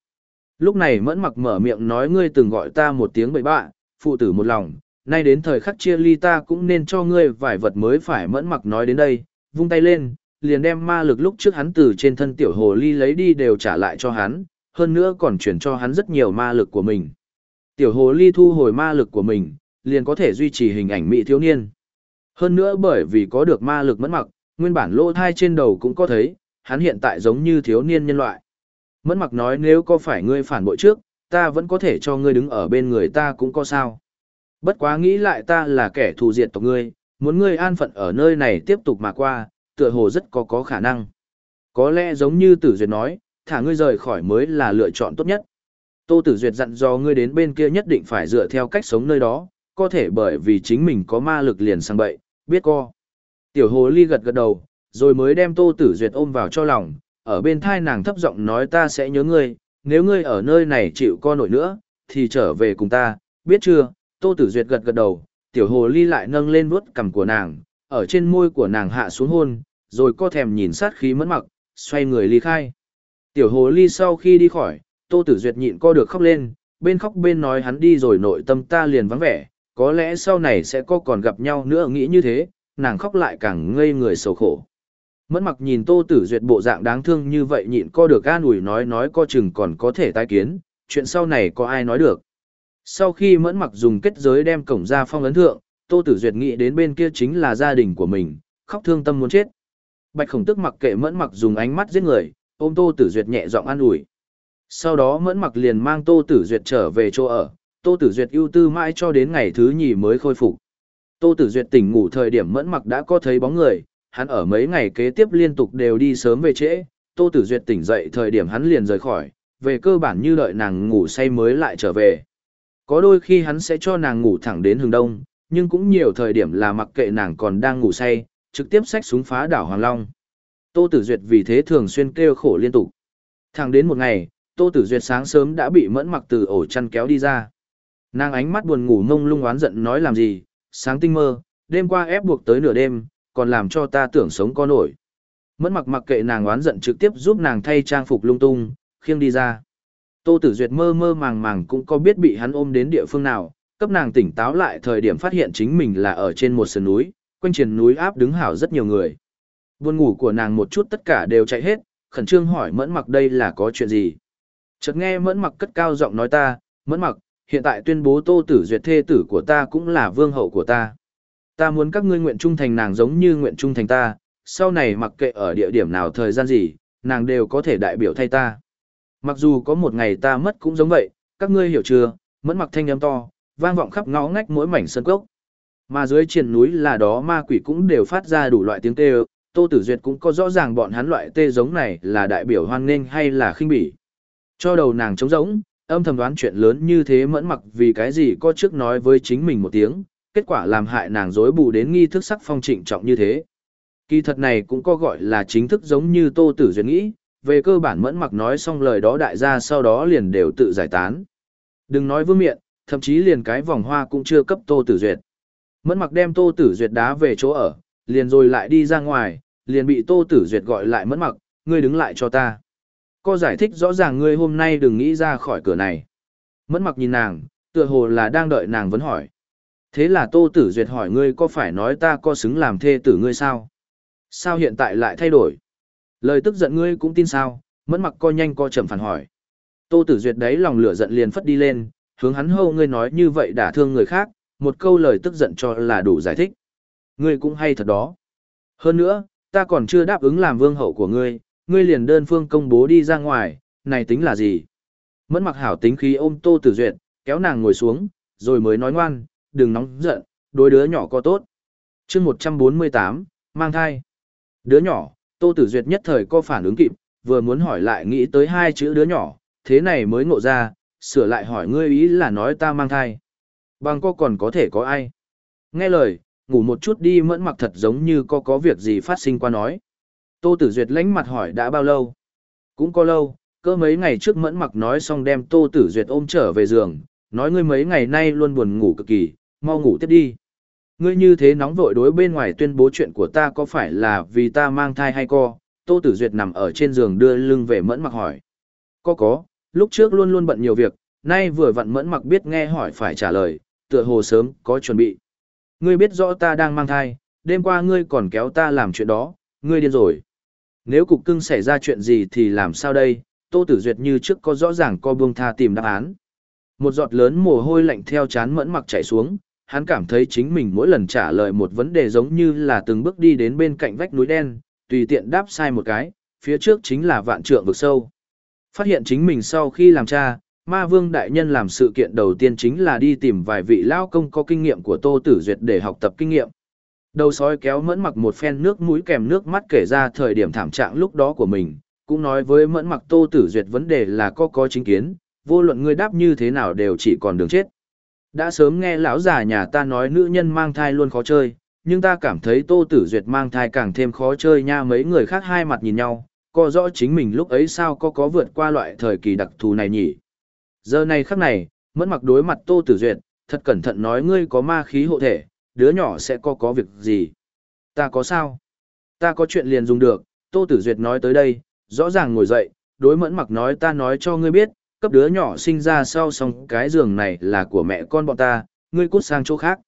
[SPEAKER 1] Lúc này mẫn mặc mở miệng nói ngươi từng gọi ta một tiếng bậy bạ, phụ tử một lòng, nay đến thời khắc chia ly ta cũng nên cho ngươi vài vật mới phải mẫn mặc nói đến đây, vung tay lên, liền đem ma lực lúc trước hắn từ trên thân tiểu hồ ly lấy đi đều trả lại cho hắn, hơn nữa còn chuyển cho hắn rất nhiều ma lực của mình. Tiểu hồ ly thu hồi ma lực của mình, liền có thể duy trì hình ảnh mỹ thiếu niên. Hơn nữa bởi vì có được ma lực mẫn mặc, nguyên bản lỗ thai trên đầu cũng có thấy, hắn hiện tại giống như thiếu niên nhân loại. Mẫn mặc nói nếu có phải ngươi phản bội trước, ta vẫn có thể cho ngươi đứng ở bên người ta cũng có sao. Bất quá nghĩ lại ta là kẻ thù diệt tộc ngươi, muốn ngươi an phận ở nơi này tiếp tục mà qua, tựa hồ rất có có khả năng. Có lẽ giống như Tử Duyệt nói, thả ngươi rời khỏi mới là lựa chọn tốt nhất. Tô Tử Duyệt dặn dò ngươi đến bên kia nhất định phải dựa theo cách sống nơi đó, có thể bởi vì chính mình có ma lực liền sang bậy, biết co. Tiểu Hồ Ly gật gật đầu, rồi mới đem Tô Tử Duyệt ôm vào cho lòng, ở bên thai nàng thấp giọng nói ta sẽ nhớ ngươi, nếu ngươi ở nơi này chịu co nổi nữa, thì trở về cùng ta, biết chưa? Tô Tử Duyệt gật gật đầu, Tiểu Hồ Ly lại nâng lên vuốt cằm của nàng, ở trên môi của nàng hạ xuống hôn, rồi co thèm nhìn sát khí mẫn mặc, xoay người ly khai. Tiểu hồ ly sau khi đi khỏi, Tô Tử Duyệt nhịn co được khóc lên, bên khóc bên nói hắn đi rồi nội tâm ta liền vắng vẻ, có lẽ sau này sẽ có còn gặp nhau nữa nghĩ như thế, nàng khóc lại càng ngây người sầu khổ. Mẫn mặc nhìn Tô Tử Duyệt bộ dạng đáng thương như vậy nhịn co được an ủi nói nói co chừng còn có thể tái kiến, chuyện sau này có ai nói được. Sau khi mẫn mặc dùng kết giới đem cổng ra phong ấn thượng, Tô Tử Duyệt nghĩ đến bên kia chính là gia đình của mình, khóc thương tâm muốn chết. Bạch Khổng Tức mặc kệ Mẫn Mặc dùng ánh mắt giết người, ôm Tô Tử Duyệt nhẹ giọng an ủi. Sau đó Mẫn Mặc liền mang Tô Tử Duyệt trở về chỗ ở, Tô Tử Duyệt ưu tư mãi cho đến ngày thứ nhì mới khôi phục. Tô Tử Duyệt tỉnh ngủ thời điểm Mẫn Mặc đã có thấy bóng người, hắn ở mấy ngày kế tiếp liên tục đều đi sớm về trễ, Tô Tử Duyệt tỉnh dậy thời điểm hắn liền rời khỏi, về cơ bản như đợi nàng ngủ say mới lại trở về. Có đôi khi hắn sẽ cho nàng ngủ thẳng đến hướng đông, nhưng cũng nhiều thời điểm là mặc kệ nàng còn đang ngủ say, trực tiếp xách súng phá đảo Hoàng Long. Tô Tử Duyệt vì thế thường xuyên kêu khổ liên tục. Thẳng đến một ngày, Tô Tử Duyệt sáng sớm đã bị mẫn mặc từ ổ chăn kéo đi ra. Nàng ánh mắt buồn ngủ ngông lung oán giận nói làm gì, sáng tinh mơ, đêm qua ép buộc tới nửa đêm, còn làm cho ta tưởng sống có nổi. Mẫn mặc mặc kệ nàng oán giận trực tiếp giúp nàng thay trang phục lung tung, khiêng đi ra. Tô Tử Duyệt mơ mơ màng màng cũng có biết bị hắn ôm đến địa phương nào, cấp nàng tỉnh táo lại thời điểm phát hiện chính mình là ở trên một sườn núi, quanh triền núi áp đứng hảo rất nhiều người. Buồn ngủ của nàng một chút tất cả đều chạy hết, khẩn trương hỏi mẫn mặc đây là có chuyện gì. Chợt nghe mẫn mặc cất cao giọng nói ta, mẫn mặc, hiện tại tuyên bố tô tử duyệt thê tử của ta cũng là vương hậu của ta. Ta muốn các ngươi nguyện trung thành nàng giống như nguyện trung thành ta, sau này mặc kệ ở địa điểm nào thời gian gì, nàng đều có thể đại biểu thay ta. Mặc dù có một ngày ta mất cũng giống vậy, các ngươi hiểu chưa, mẫn mặc thanh âm to, vang vọng khắp ngõ ngách mỗi mảnh sân cốc. Mà dưới triền núi là đó ma quỷ cũng đều phát ra đủ loại tiếng kêu, Tô Tử Duyệt cũng có rõ ràng bọn hắn loại tê giống này là đại biểu hoan nghênh hay là khinh bỉ. Cho đầu nàng trống rỗng, âm thầm đoán chuyện lớn như thế mẫn mặc vì cái gì có trước nói với chính mình một tiếng, kết quả làm hại nàng dối bù đến nghi thức sắc phong trịnh trọng như thế. Kỳ thật này cũng có gọi là chính thức giống như Tô Tử Duyệt nghĩ, về cơ bản mẫn mặc nói xong lời đó đại gia sau đó liền đều tự giải tán. Đừng nói vương miệng, thậm chí liền cái vòng hoa cũng chưa cấp Tô Tử Duyệt. Mẫn mặc đem Tô Tử Duyệt đá về chỗ ở, liền rồi lại đi ra ngoài, liền bị Tô Tử Duyệt gọi lại mẫn mặc, ngươi đứng lại cho ta. Co giải thích rõ ràng ngươi hôm nay đừng nghĩ ra khỏi cửa này. Mẫn mặc nhìn nàng, Tựa hồ là đang đợi nàng vấn hỏi. Thế là Tô Tử Duyệt hỏi ngươi có phải nói ta có xứng làm thê tử ngươi sao? Sao hiện tại lại thay đổi? Lời tức giận ngươi cũng tin sao? Mẫn mặc co nhanh co chậm phản hỏi. Tô Tử Duyệt đấy lòng lửa giận liền phất đi lên, hướng hắn hâu ngươi nói như vậy đả thương người khác, một câu lời tức giận cho là đủ giải thích. Ngươi cũng hay thật đó. Hơn nữa, ta còn chưa đáp ứng làm vương hậu của ngươi, ngươi liền đơn phương công bố đi ra ngoài, này tính là gì? Mẫn mặc hảo tính khí ôm Tô Tử Duyệt, kéo nàng ngồi xuống, rồi mới nói ngoan, đừng nóng giận, đối đứa nhỏ có tốt. chương 148, mang thai. Đứa nhỏ, Tô Tử Duyệt nhất thời có phản ứng kịp, vừa muốn hỏi lại nghĩ tới hai chữ đứa nhỏ, thế này mới ngộ ra, sửa lại hỏi ngươi ý là nói ta mang thai. Bằng cô còn có thể có ai? Nghe lời, ngủ một chút đi mẫn mặc thật giống như có có việc gì phát sinh qua nói. Tô Tử Duyệt lánh mặt hỏi đã bao lâu? Cũng có lâu, cơ mấy ngày trước mẫn mặc nói xong đem Tô Tử Duyệt ôm trở về giường, nói ngươi mấy ngày nay luôn buồn ngủ cực kỳ, mau ngủ tiếp đi. Ngươi như thế nóng vội đối bên ngoài tuyên bố chuyện của ta có phải là vì ta mang thai hay co? Tô Tử Duyệt nằm ở trên giường đưa lưng về mẫn mặc hỏi. Có có, lúc trước luôn luôn bận nhiều việc, nay vừa vặn mẫn mặc biết nghe hỏi phải trả lời, tựa hồ sớm, có chuẩn bị. Ngươi biết rõ ta đang mang thai, đêm qua ngươi còn kéo ta làm chuyện đó, ngươi điên rồi. Nếu cục cưng xảy ra chuyện gì thì làm sao đây, Tô Tử Duyệt như trước có rõ ràng co buông tha tìm đáp án. Một giọt lớn mồ hôi lạnh theo chán mẫn mặc chảy xuống, hắn cảm thấy chính mình mỗi lần trả lời một vấn đề giống như là từng bước đi đến bên cạnh vách núi đen, tùy tiện đáp sai một cái, phía trước chính là vạn trượng vực sâu. Phát hiện chính mình sau khi làm cha, ma vương đại nhân làm sự kiện đầu tiên chính là đi tìm vài vị lao công có kinh nghiệm của Tô Tử Duyệt để học tập kinh nghiệm. Đầu sói kéo mẫn mặc một phen nước mũi kèm nước mắt kể ra thời điểm thảm trạng lúc đó của mình, cũng nói với mẫn mặc Tô Tử Duyệt vấn đề là có có chính kiến, vô luận ngươi đáp như thế nào đều chỉ còn đường chết. Đã sớm nghe lão già nhà ta nói nữ nhân mang thai luôn khó chơi, nhưng ta cảm thấy Tô Tử Duyệt mang thai càng thêm khó chơi nha mấy người khác hai mặt nhìn nhau, có rõ chính mình lúc ấy sao có có vượt qua loại thời kỳ đặc thù này nhỉ. Giờ này khắc này, mẫn mặc đối mặt Tô Tử Duyệt, thật cẩn thận nói ngươi có ma khí hộ thể, đứa nhỏ sẽ có có việc gì. Ta có sao? Ta có chuyện liền dùng được, Tô Tử Duyệt nói tới đây, rõ ràng ngồi dậy, đối mẫn mặc nói ta nói cho ngươi biết, cấp đứa nhỏ sinh ra sau xong cái giường này là của mẹ con bọn ta, ngươi cút sang chỗ khác.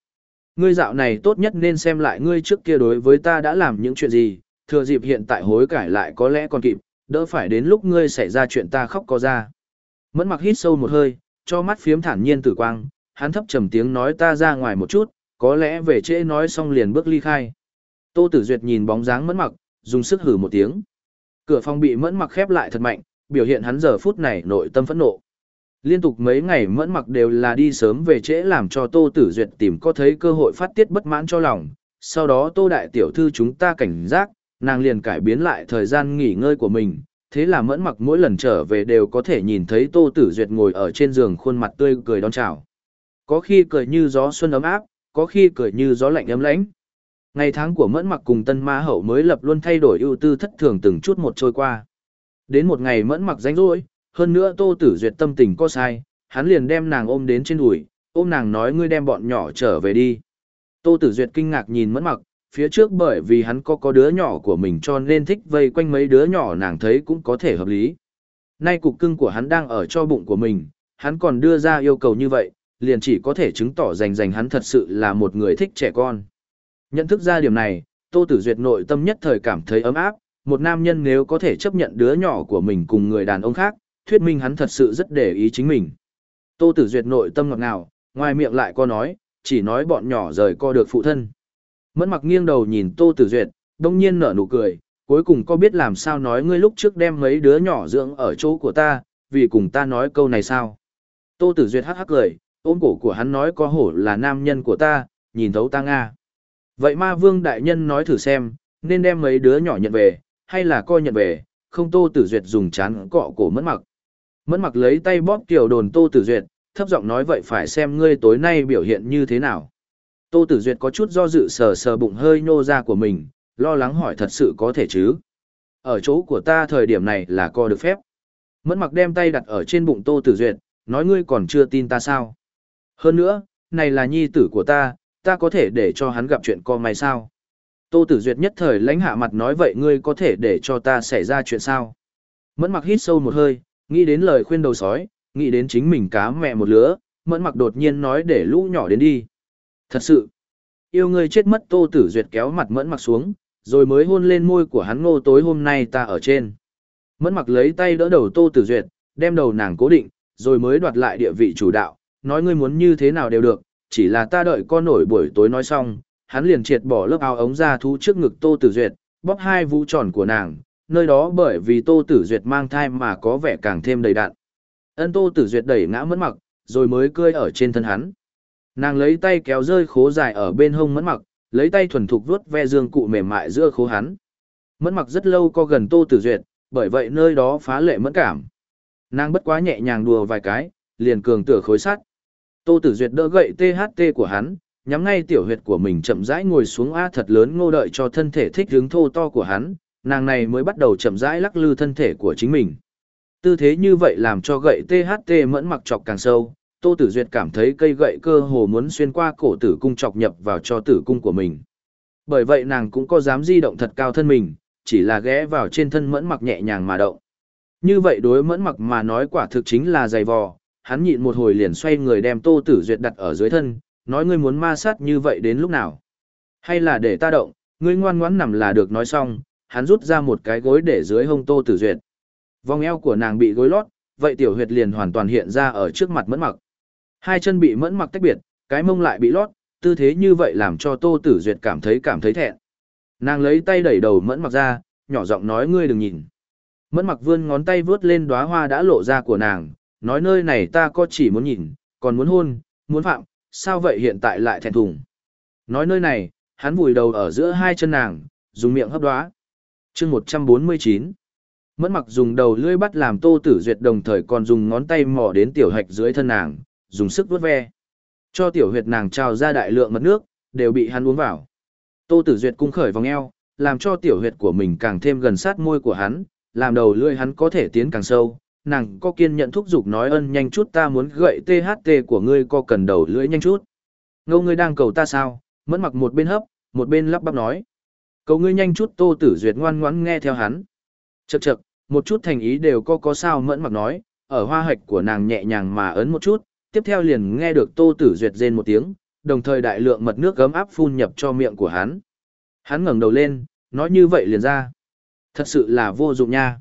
[SPEAKER 1] Ngươi dạo này tốt nhất nên xem lại ngươi trước kia đối với ta đã làm những chuyện gì, thừa dịp hiện tại hối cải lại có lẽ còn kịp, đỡ phải đến lúc ngươi xảy ra chuyện ta khóc có ra. Mẫn mặc hít sâu một hơi, cho mắt phiếm thản nhiên tử quang, hắn thấp trầm tiếng nói ta ra ngoài một chút, có lẽ về trễ nói xong liền bước ly khai. Tô Tử Duyệt nhìn bóng dáng mẫn mặc, dùng sức hử một tiếng. Cửa phòng bị mẫn mặc khép lại thật mạnh, biểu hiện hắn giờ phút này nội tâm phẫn nộ. Liên tục mấy ngày mẫn mặc đều là đi sớm về trễ làm cho Tô Tử Duyệt tìm có thấy cơ hội phát tiết bất mãn cho lòng. Sau đó Tô Đại Tiểu Thư chúng ta cảnh giác, nàng liền cải biến lại thời gian nghỉ ngơi của mình. Thế là mẫn mặc mỗi lần trở về đều có thể nhìn thấy Tô Tử Duyệt ngồi ở trên giường khuôn mặt tươi cười đón chào. Có khi cười như gió xuân ấm áp, có khi cười như gió lạnh ấm lãnh. Ngày tháng của mẫn mặc cùng tân ma hậu mới lập luôn thay đổi ưu tư thất thường từng chút một trôi qua. Đến một ngày mẫn mặc rảnh rỗi, hơn nữa Tô Tử Duyệt tâm tình có sai, hắn liền đem nàng ôm đến trên đùi, ôm nàng nói ngươi đem bọn nhỏ trở về đi. Tô Tử Duyệt kinh ngạc nhìn mẫn mặc, phía trước bởi vì hắn có có đứa nhỏ của mình cho nên thích vây quanh mấy đứa nhỏ nàng thấy cũng có thể hợp lý. Nay cục cưng của hắn đang ở cho bụng của mình, hắn còn đưa ra yêu cầu như vậy, liền chỉ có thể chứng tỏ rành rành hắn thật sự là một người thích trẻ con. Nhận thức ra điểm này, Tô Tử Duyệt nội tâm nhất thời cảm thấy ấm áp, một nam nhân nếu có thể chấp nhận đứa nhỏ của mình cùng người đàn ông khác, thuyết minh hắn thật sự rất để ý chính mình. Tô Tử Duyệt nội tâm ngọt ngào, ngoài miệng lại có nói, chỉ nói bọn nhỏ rời co được phụ thân. Mẫn mặc nghiêng đầu nhìn Tô Tử Duyệt, đông nhiên nở nụ cười, cuối cùng có biết làm sao nói ngươi lúc trước đem mấy đứa nhỏ dưỡng ở chỗ của ta, vì cùng ta nói câu này sao. Tô Tử Duyệt hắc hắc cười, ôm cổ của hắn nói có hổ là nam nhân của ta, nhìn thấu ta Nga. Vậy ma vương đại nhân nói thử xem, nên đem mấy đứa nhỏ nhận về, hay là coi nhận về, không Tô Tử Duyệt dùng chán cọ cổ mẫn mặc. Mẫn mặc lấy tay bóp kiểu đồn Tô Tử Duyệt, thấp giọng nói vậy phải xem ngươi tối nay biểu hiện như thế nào. Tô Tử Duyệt có chút do dự sờ sờ bụng hơi nô ra của mình, lo lắng hỏi thật sự có thể chứ. Ở chỗ của ta thời điểm này là co được phép. Mẫn mặc đem tay đặt ở trên bụng Tô Tử Duyệt, nói ngươi còn chưa tin ta sao. Hơn nữa, này là nhi tử của ta, ta có thể để cho hắn gặp chuyện co mày sao. Tô Tử Duyệt nhất thời lãnh hạ mặt nói vậy ngươi có thể để cho ta xảy ra chuyện sao. Mẫn mặc hít sâu một hơi, nghĩ đến lời khuyên đầu sói, nghĩ đến chính mình cá mẹ một lứa, mẫn mặc đột nhiên nói để lũ nhỏ đến đi. Thật sự, yêu ngươi chết mất tô tử duyệt kéo mặt mẫn mặc xuống, rồi mới hôn lên môi của hắn ngô tối hôm nay ta ở trên. Mẫn mặc lấy tay đỡ đầu tô tử duyệt, đem đầu nàng cố định, rồi mới đoạt lại địa vị chủ đạo, nói ngươi muốn như thế nào đều được, chỉ là ta đợi con nổi buổi tối nói xong, hắn liền triệt bỏ lớp áo ống ra thú trước ngực tô tử duyệt, bóp hai vũ tròn của nàng, nơi đó bởi vì tô tử duyệt mang thai mà có vẻ càng thêm đầy đặn. Ân tô tử duyệt đẩy ngã mẫn mặc, rồi mới cơi ở trên thân hắn. Nàng lấy tay kéo rơi khố dài ở bên hông mẫn mặc, lấy tay thuần thục vuốt ve dương cụ mềm mại giữa khố hắn. Mẫn mặc rất lâu co gần tô tử duyệt, bởi vậy nơi đó phá lệ mẫn cảm. Nàng bất quá nhẹ nhàng đùa vài cái, liền cường tựa khối sắt. Tô Tử Duyệt đỡ gậy THT của hắn, nhắm ngay tiểu huyệt của mình chậm rãi ngồi xuống a thật lớn ngô đợi cho thân thể thích hướng thô to của hắn, nàng này mới bắt đầu chậm rãi lắc lư thân thể của chính mình. Tư thế như vậy làm cho gậy THT mẫn mặc chọc càng sâu, Tô Tử Duyệt cảm thấy cây gậy cơ hồ muốn xuyên qua cổ tử cung chọc nhập vào cho tử cung của mình. Bởi vậy nàng cũng có dám di động thật cao thân mình, chỉ là ghé vào trên thân mẫn mặc nhẹ nhàng mà động. Như vậy đối mẫn mặc mà nói quả thực chính là dày vò, hắn nhịn một hồi liền xoay người đem Tô Tử Duyệt đặt ở dưới thân, nói ngươi muốn ma sát như vậy đến lúc nào? Hay là để ta động, ngươi ngoan ngoãn nằm là được nói xong, hắn rút ra một cái gối để dưới hông Tô Tử Duyệt. Vòng eo của nàng bị gối lót, vậy tiểu huyệt liền hoàn toàn hiện ra ở trước mặt mẫn mặc. Hai chân bị mẫn mặc tách biệt, cái mông lại bị lót, tư thế như vậy làm cho Tô Tử Duyệt cảm thấy cảm thấy thẹn. Nàng lấy tay đẩy đầu mẫn mặc ra, nhỏ giọng nói ngươi đừng nhìn. Mẫn mặc vươn ngón tay vướt lên đóa hoa đã lộ ra của nàng, nói nơi này ta có chỉ muốn nhìn, còn muốn hôn, muốn phạm, sao vậy hiện tại lại thẹn thùng. Nói nơi này, hắn vùi đầu ở giữa hai chân nàng, dùng miệng hấp đoá. chương 149 Mẫn mặc dùng đầu lưỡi bắt làm tô tử duyệt đồng thời còn dùng ngón tay mò đến tiểu hạch dưới thân nàng, dùng sức vuốt ve. Cho tiểu huyệt nàng trào ra đại lượng mật nước, đều bị hắn uống vào. Tô tử duyệt cung khởi vòng eo, làm cho tiểu huyệt của mình càng thêm gần sát môi của hắn, làm đầu lưỡi hắn có thể tiến càng sâu. Nàng có kiên nhận thúc giục nói ân nhanh chút ta muốn gậy THT của ngươi co cần đầu lưỡi nhanh chút. Ngô ngươi đang cầu ta sao? Mẫn mặc một bên hấp, một bên lắp bắp nói. Cầu ngươi nhanh chút tô tử duyệt ngoan ngoãn nghe theo hắn. chật chật một chút thành ý đều có có sao mẫn mặc nói, ở hoa hạch của nàng nhẹ nhàng mà ấn một chút, tiếp theo liền nghe được tô tử duyệt rên một tiếng, đồng thời đại lượng mật nước gấm áp phun nhập cho miệng của hắn. Hắn ngẩng đầu lên, nói như vậy liền ra. Thật sự là vô dụng nha.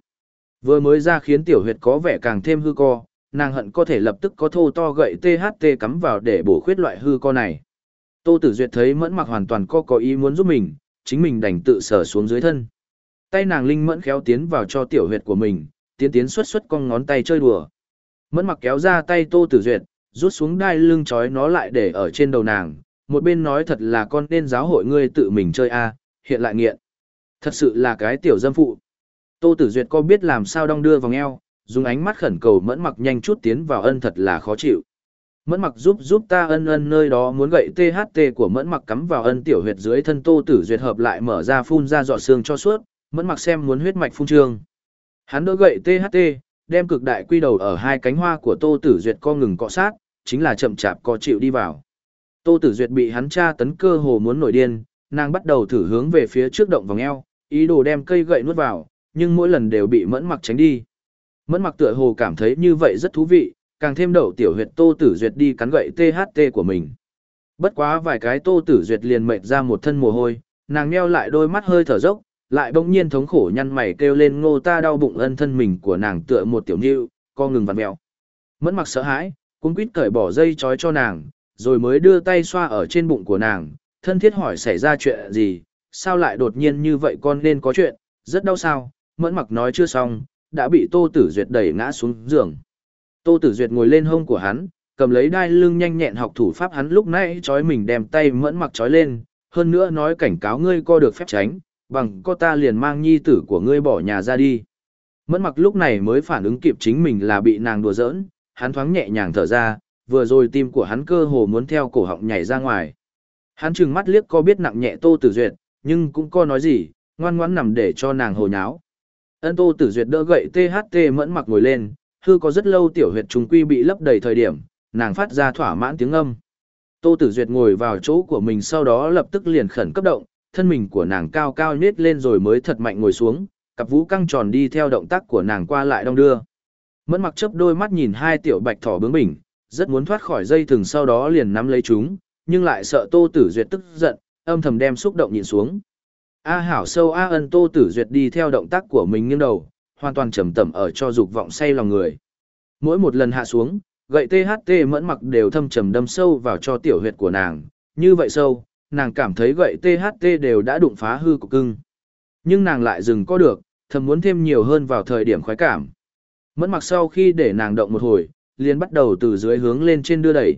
[SPEAKER 1] Vừa mới ra khiến tiểu huyệt có vẻ càng thêm hư co, nàng hận có thể lập tức có thô to gậy THT cắm vào để bổ khuyết loại hư co này. Tô Tử Duyệt thấy mẫn mặc hoàn toàn co có ý muốn giúp mình, chính mình đành tự sở xuống dưới thân. Tay nàng linh mẫn khéo tiến vào cho tiểu huyệt của mình, tiến tiến xuất xuất con ngón tay chơi đùa. Mẫn mặc kéo ra tay Tô Tử Duyệt, rút xuống đai lưng chói nó lại để ở trên đầu nàng, một bên nói thật là con nên giáo hội ngươi tự mình chơi a, hiện lại nghiện. Thật sự là cái tiểu dâm phụ. Tô Tử Duyệt có biết làm sao đong đưa vòng eo, dùng ánh mắt khẩn cầu mẫn mặc nhanh chút tiến vào ân thật là khó chịu. Mẫn mặc giúp giúp ta ân ân nơi đó muốn gậy THT của mẫn mặc cắm vào ân tiểu huyệt dưới thân Tô Tử Duyệt hợp lại mở ra phun ra dọ xương cho suốt, mẫn mặc xem muốn huyết mạch phun trương. Hắn đỡ gậy THT, đem cực đại quy đầu ở hai cánh hoa của Tô Tử Duyệt co ngừng cọ sát, chính là chậm chạp co chịu đi vào. Tô Tử Duyệt bị hắn tra tấn cơ hồ muốn nổi điên, nàng bắt đầu thử hướng về phía trước động vòng eo, ý đồ đem cây gậy nuốt vào, nhưng mỗi lần đều bị mẫn mặc tránh đi. Mẫn mặc tựa hồ cảm thấy như vậy rất thú vị, càng thêm đậu tiểu huyệt Tô Tử Duyệt đi cắn gậy THT của mình. Bất quá vài cái Tô Tử Duyệt liền mệt ra một thân mồ hôi, nàng nheo lại đôi mắt hơi thở dốc, lại bỗng nhiên thống khổ nhăn mày kêu lên ngô ta đau bụng ân thân mình của nàng tựa một tiểu nưu, co ngừng vặn mèo. Mẫn mặc sợ hãi, cuống quýt cởi bỏ dây trói cho nàng, rồi mới đưa tay xoa ở trên bụng của nàng, thân thiết hỏi xảy ra chuyện gì, sao lại đột nhiên như vậy con nên có chuyện, rất đau sao, mẫn mặc nói chưa xong, đã bị Tô Tử Duyệt đẩy ngã xuống giường. Tô Tử Duyệt ngồi lên hông của hắn, cầm lấy đai lưng nhanh nhẹn học thủ pháp hắn lúc nãy trói mình đem tay mẫn mặc trói lên, hơn nữa nói cảnh cáo ngươi co được phép tránh, bằng co ta liền mang nhi tử của ngươi bỏ nhà ra đi. Mẫn mặc lúc này mới phản ứng kịp chính mình là bị nàng đùa giỡn, hắn thoáng nhẹ nhàng thở ra, vừa rồi tim của hắn cơ hồ muốn theo cổ họng nhảy ra ngoài. Hắn trừng mắt liếc co biết nặng nhẹ Tô Tử Duyệt, nhưng cũng co nói gì, ngoan ngoãn nằm để cho nàng hồ nháo. Ân Tô Tử Duyệt đỡ gậy THT mẫn mặc ngồi lên, hư có rất lâu tiểu huyệt trùng quy bị lấp đầy thời điểm, nàng phát ra thỏa mãn tiếng âm. Tô Tử Duyệt ngồi vào chỗ của mình sau đó lập tức liền khẩn cấp động, thân mình của nàng cao cao nhếch lên rồi mới thật mạnh ngồi xuống, cặp vũ căng tròn đi theo động tác của nàng qua lại đong đưa. Mẫn mặc chớp đôi mắt nhìn hai tiểu bạch thỏ bướng bỉnh, rất muốn thoát khỏi dây thừng sau đó liền nắm lấy chúng, nhưng lại sợ Tô Tử Duyệt tức giận, âm thầm đem xúc động nhìn xuống. A hảo sâu A ân Tô Tử Duyệt đi theo động tác của mình nghiêng đầu, hoàn toàn trầm tẩm ở cho dục vọng say lòng người. Mỗi một lần hạ xuống, gậy THT mẫn mặc đều thâm trầm đâm sâu vào cho tiểu huyệt của nàng, như vậy sâu, nàng cảm thấy gậy THT đều đã đụng phá hư của cưng. Nhưng nàng lại dừng có được, thầm muốn thêm nhiều hơn vào thời điểm khoái cảm. Mẫn mặc sau khi để nàng động một hồi, liền bắt đầu từ dưới hướng lên trên đưa đẩy.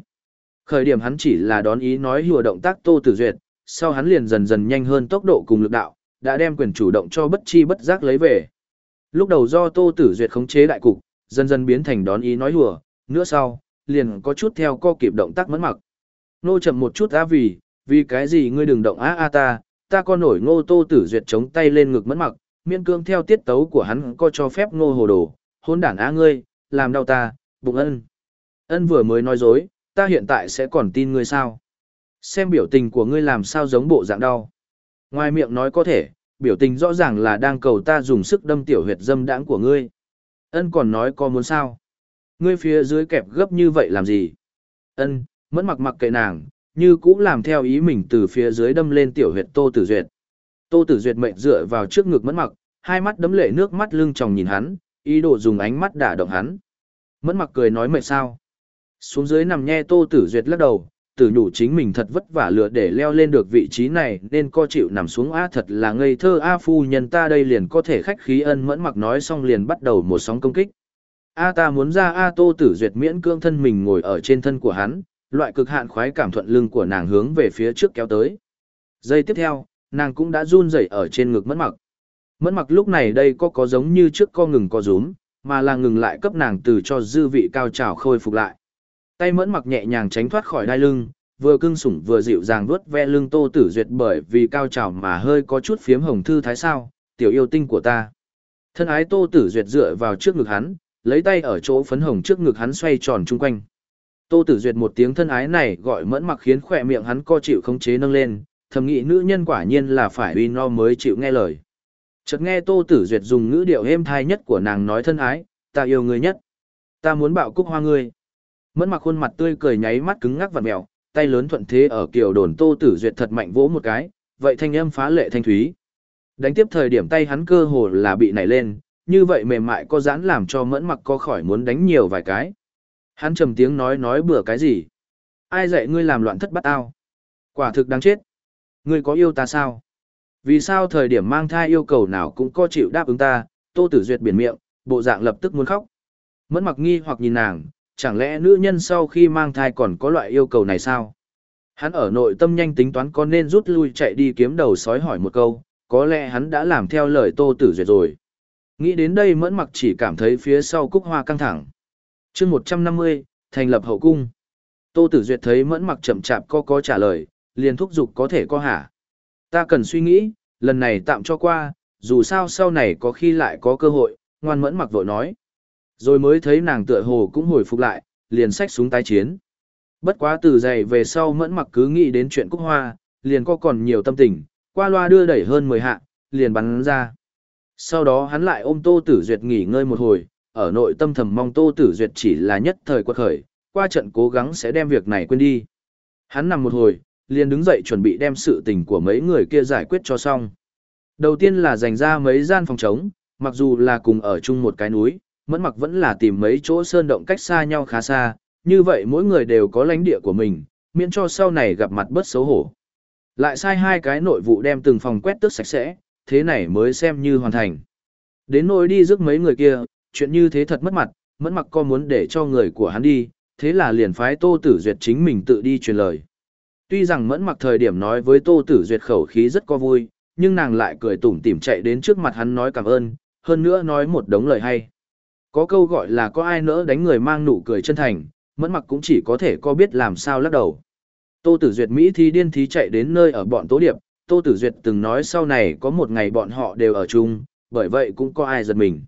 [SPEAKER 1] Khởi điểm hắn chỉ là đón ý nói hùa động tác Tô Tử Duyệt, sau hắn liền dần dần nhanh hơn tốc độ cùng lực đạo, đã đem quyền chủ động cho bất chi bất giác lấy về. Lúc đầu do Tô Tử Duyệt khống chế đại cục, dần dần biến thành đón ý nói hùa, nữa sau, liền có chút theo co kịp động tác mẫn mặc. Nô chậm một chút á vì, vì cái gì ngươi đừng động á a ta, ta có nổi ngô Tô Tử Duyệt chống tay lên ngực mẫn mặc, miên cương theo tiết tấu của hắn có cho phép ngô hồ đồ, hôn đản á ngươi, làm đau ta, bụng ân. Ân vừa mới nói dối, ta hiện tại sẽ còn tin ngươi sao? Xem biểu tình của ngươi làm sao giống bộ dạng đau. Ngoài miệng nói có thể, biểu tình rõ ràng là đang cầu ta dùng sức đâm tiểu huyệt dâm đãng của ngươi. Ân còn nói có muốn sao? Ngươi phía dưới kẹp gấp như vậy làm gì? Ân, mẫn mặc mặc kệ nàng, như cũng làm theo ý mình từ phía dưới đâm lên tiểu huyệt Tô Tử Duyệt. Tô Tử Duyệt mệnh dựa vào trước ngực mẫn mặc, hai mắt đấm lệ nước mắt lưng tròng nhìn hắn, ý đồ dùng ánh mắt đả động hắn. Mẫn mặc cười nói mệt sao? Xuống dưới nằm nghe Tô Tử Duyệt lắc đầu, tử nhủ chính mình thật vất vả lựa để leo lên được vị trí này nên co chịu nằm xuống a thật là ngây thơ a phu nhân ta đây liền có thể khách khí ân mẫn mặc nói xong liền bắt đầu một sóng công kích. A ta muốn ra A Tô Tử Duyệt miễn cương thân mình ngồi ở trên thân của hắn, loại cực hạn khoái cảm thuận lưng của nàng hướng về phía trước kéo tới. Giây tiếp theo, nàng cũng đã run rẩy ở trên ngực mẫn mặc. Mẫn mặc lúc này đây có có giống như trước co ngừng co rúm, mà là ngừng lại cấp nàng từ cho dư vị cao trào khôi phục lại. Tay mẫn mặc nhẹ nhàng tránh thoát khỏi đai lưng, vừa cưng sủng vừa dịu dàng vuốt ve lưng Tô Tử Duyệt bởi vì cao trào mà hơi có chút phiếm hồng thư thái sao, tiểu yêu tinh của ta. Thân ái Tô Tử Duyệt dựa vào trước ngực hắn, lấy tay ở chỗ phấn hồng trước ngực hắn xoay tròn chung quanh. Tô Tử Duyệt một tiếng thân ái này gọi mẫn mặc khiến khỏe miệng hắn co chịu không chế nâng lên, thầm nghĩ nữ nhân quả nhiên là phải uy no mới chịu nghe lời. Chợt nghe Tô Tử Duyệt dùng ngữ điệu êm thai nhất của nàng nói thân ái, ta yêu ngươi nhất. Ta muốn bạo cúc hoa ngươi. Mẫn mặc khuôn mặt tươi cười nháy mắt cứng ngắc và mèo, tay lớn thuận thế ở kiểu đồn Tô Tử Duyệt thật mạnh vỗ một cái, vậy thanh âm phá lệ thanh thúy. Đánh tiếp thời điểm tay hắn cơ hồ là bị nảy lên, như vậy mềm mại có giãn làm cho mẫn mặc có khỏi muốn đánh nhiều vài cái. Hắn trầm tiếng nói nói bừa cái gì? Ai dạy ngươi làm loạn thất bắt ao? Quả thực đáng chết. Ngươi có yêu ta sao? Vì sao thời điểm mang thai yêu cầu nào cũng có chịu đáp ứng ta, Tô Tử Duyệt biển miệng, bộ dạng lập tức muốn khóc. Mẫn mặc nghi hoặc nhìn nàng, chẳng lẽ nữ nhân sau khi mang thai còn có loại yêu cầu này sao? Hắn ở nội tâm nhanh tính toán có nên rút lui chạy đi kiếm đầu sói hỏi một câu, có lẽ hắn đã làm theo lời Tô Tử Duyệt rồi. Nghĩ đến đây mẫn mặc chỉ cảm thấy phía sau cúc hoa căng thẳng. chương 150, thành lập hậu cung. Tô Tử Duyệt thấy mẫn mặc chậm chạp có có trả lời, liền thúc giục có thể có hả. Ta cần suy nghĩ, lần này tạm cho qua, dù sao sau này có khi lại có cơ hội, ngoan mẫn mặc vội nói. Rồi mới thấy nàng tựa hồ cũng hồi phục lại, liền xách súng tái chiến. Bất quá từ dày về sau mẫn mặc cứ nghĩ đến chuyện cúc hoa, liền có còn nhiều tâm tình, qua loa đưa đẩy hơn 10 hạ, liền bắn ra. Sau đó hắn lại ôm Tô Tử Duyệt nghỉ ngơi một hồi, ở nội tâm thầm mong Tô Tử Duyệt chỉ là nhất thời quật khởi, qua trận cố gắng sẽ đem việc này quên đi. Hắn nằm một hồi, liền đứng dậy chuẩn bị đem sự tình của mấy người kia giải quyết cho xong. Đầu tiên là dành ra mấy gian phòng trống, mặc dù là cùng ở chung một cái núi, mẫn mặc vẫn là tìm mấy chỗ sơn động cách xa nhau khá xa, như vậy mỗi người đều có lãnh địa của mình, miễn cho sau này gặp mặt bớt xấu hổ. Lại sai hai cái nội vụ đem từng phòng quét tước sạch sẽ, thế này mới xem như hoàn thành. Đến nỗi đi rước mấy người kia, chuyện như thế thật mất mặt, mẫn mặc co muốn để cho người của hắn đi, thế là liền phái Tô Tử Duyệt chính mình tự đi truyền lời. Tuy rằng mẫn mặc thời điểm nói với Tô Tử Duyệt khẩu khí rất có vui, nhưng nàng lại cười tủm tỉm chạy đến trước mặt hắn nói cảm ơn, hơn nữa nói một đống lời hay. Có câu gọi là có ai nỡ đánh người mang nụ cười chân thành, mẫn mặc cũng chỉ có thể có biết làm sao lắc đầu. Tô Tử Duyệt Mỹ thi điên thí chạy đến nơi ở bọn Tố Điệp, Tô Tử Duyệt từng nói sau này có một ngày bọn họ đều ở chung, bởi vậy cũng có ai giật mình.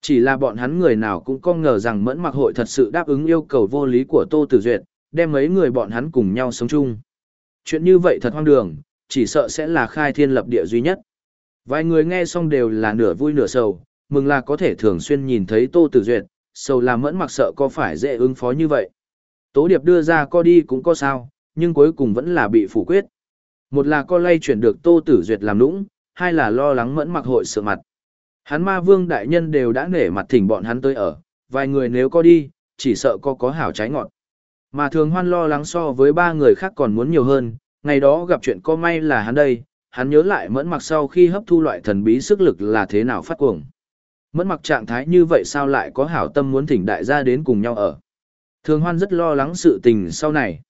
[SPEAKER 1] Chỉ là bọn hắn người nào cũng không ngờ rằng mẫn mặc hội thật sự đáp ứng yêu cầu vô lý của Tô Tử Duyệt, đem mấy người bọn hắn cùng nhau sống chung. Chuyện như vậy thật hoang đường, chỉ sợ sẽ là khai thiên lập địa duy nhất. Vài người nghe xong đều là nửa vui nửa sầu, mừng là có thể thường xuyên nhìn thấy Tô Tử Duyệt, sầu là mẫn mặc sợ có phải dễ ứng phó như vậy. Tố điệp đưa ra co đi cũng có sao, nhưng cuối cùng vẫn là bị phủ quyết. Một là co lay chuyển được Tô Tử Duyệt làm lũng, hai là lo lắng mẫn mặc hội sợ mặt. Hắn ma vương đại nhân đều đã nể mặt thỉnh bọn hắn tới ở, vài người nếu có đi, chỉ sợ có có hảo trái ngọt. Mà thường hoan lo lắng so với ba người khác còn muốn nhiều hơn, ngày đó gặp chuyện có may là hắn đây, hắn nhớ lại mẫn mặc sau khi hấp thu loại thần bí sức lực là thế nào phát cuồng. Mẫn mặc trạng thái như vậy sao lại có hảo tâm muốn thỉnh đại gia đến cùng nhau ở. Thường hoan rất lo lắng sự tình sau này.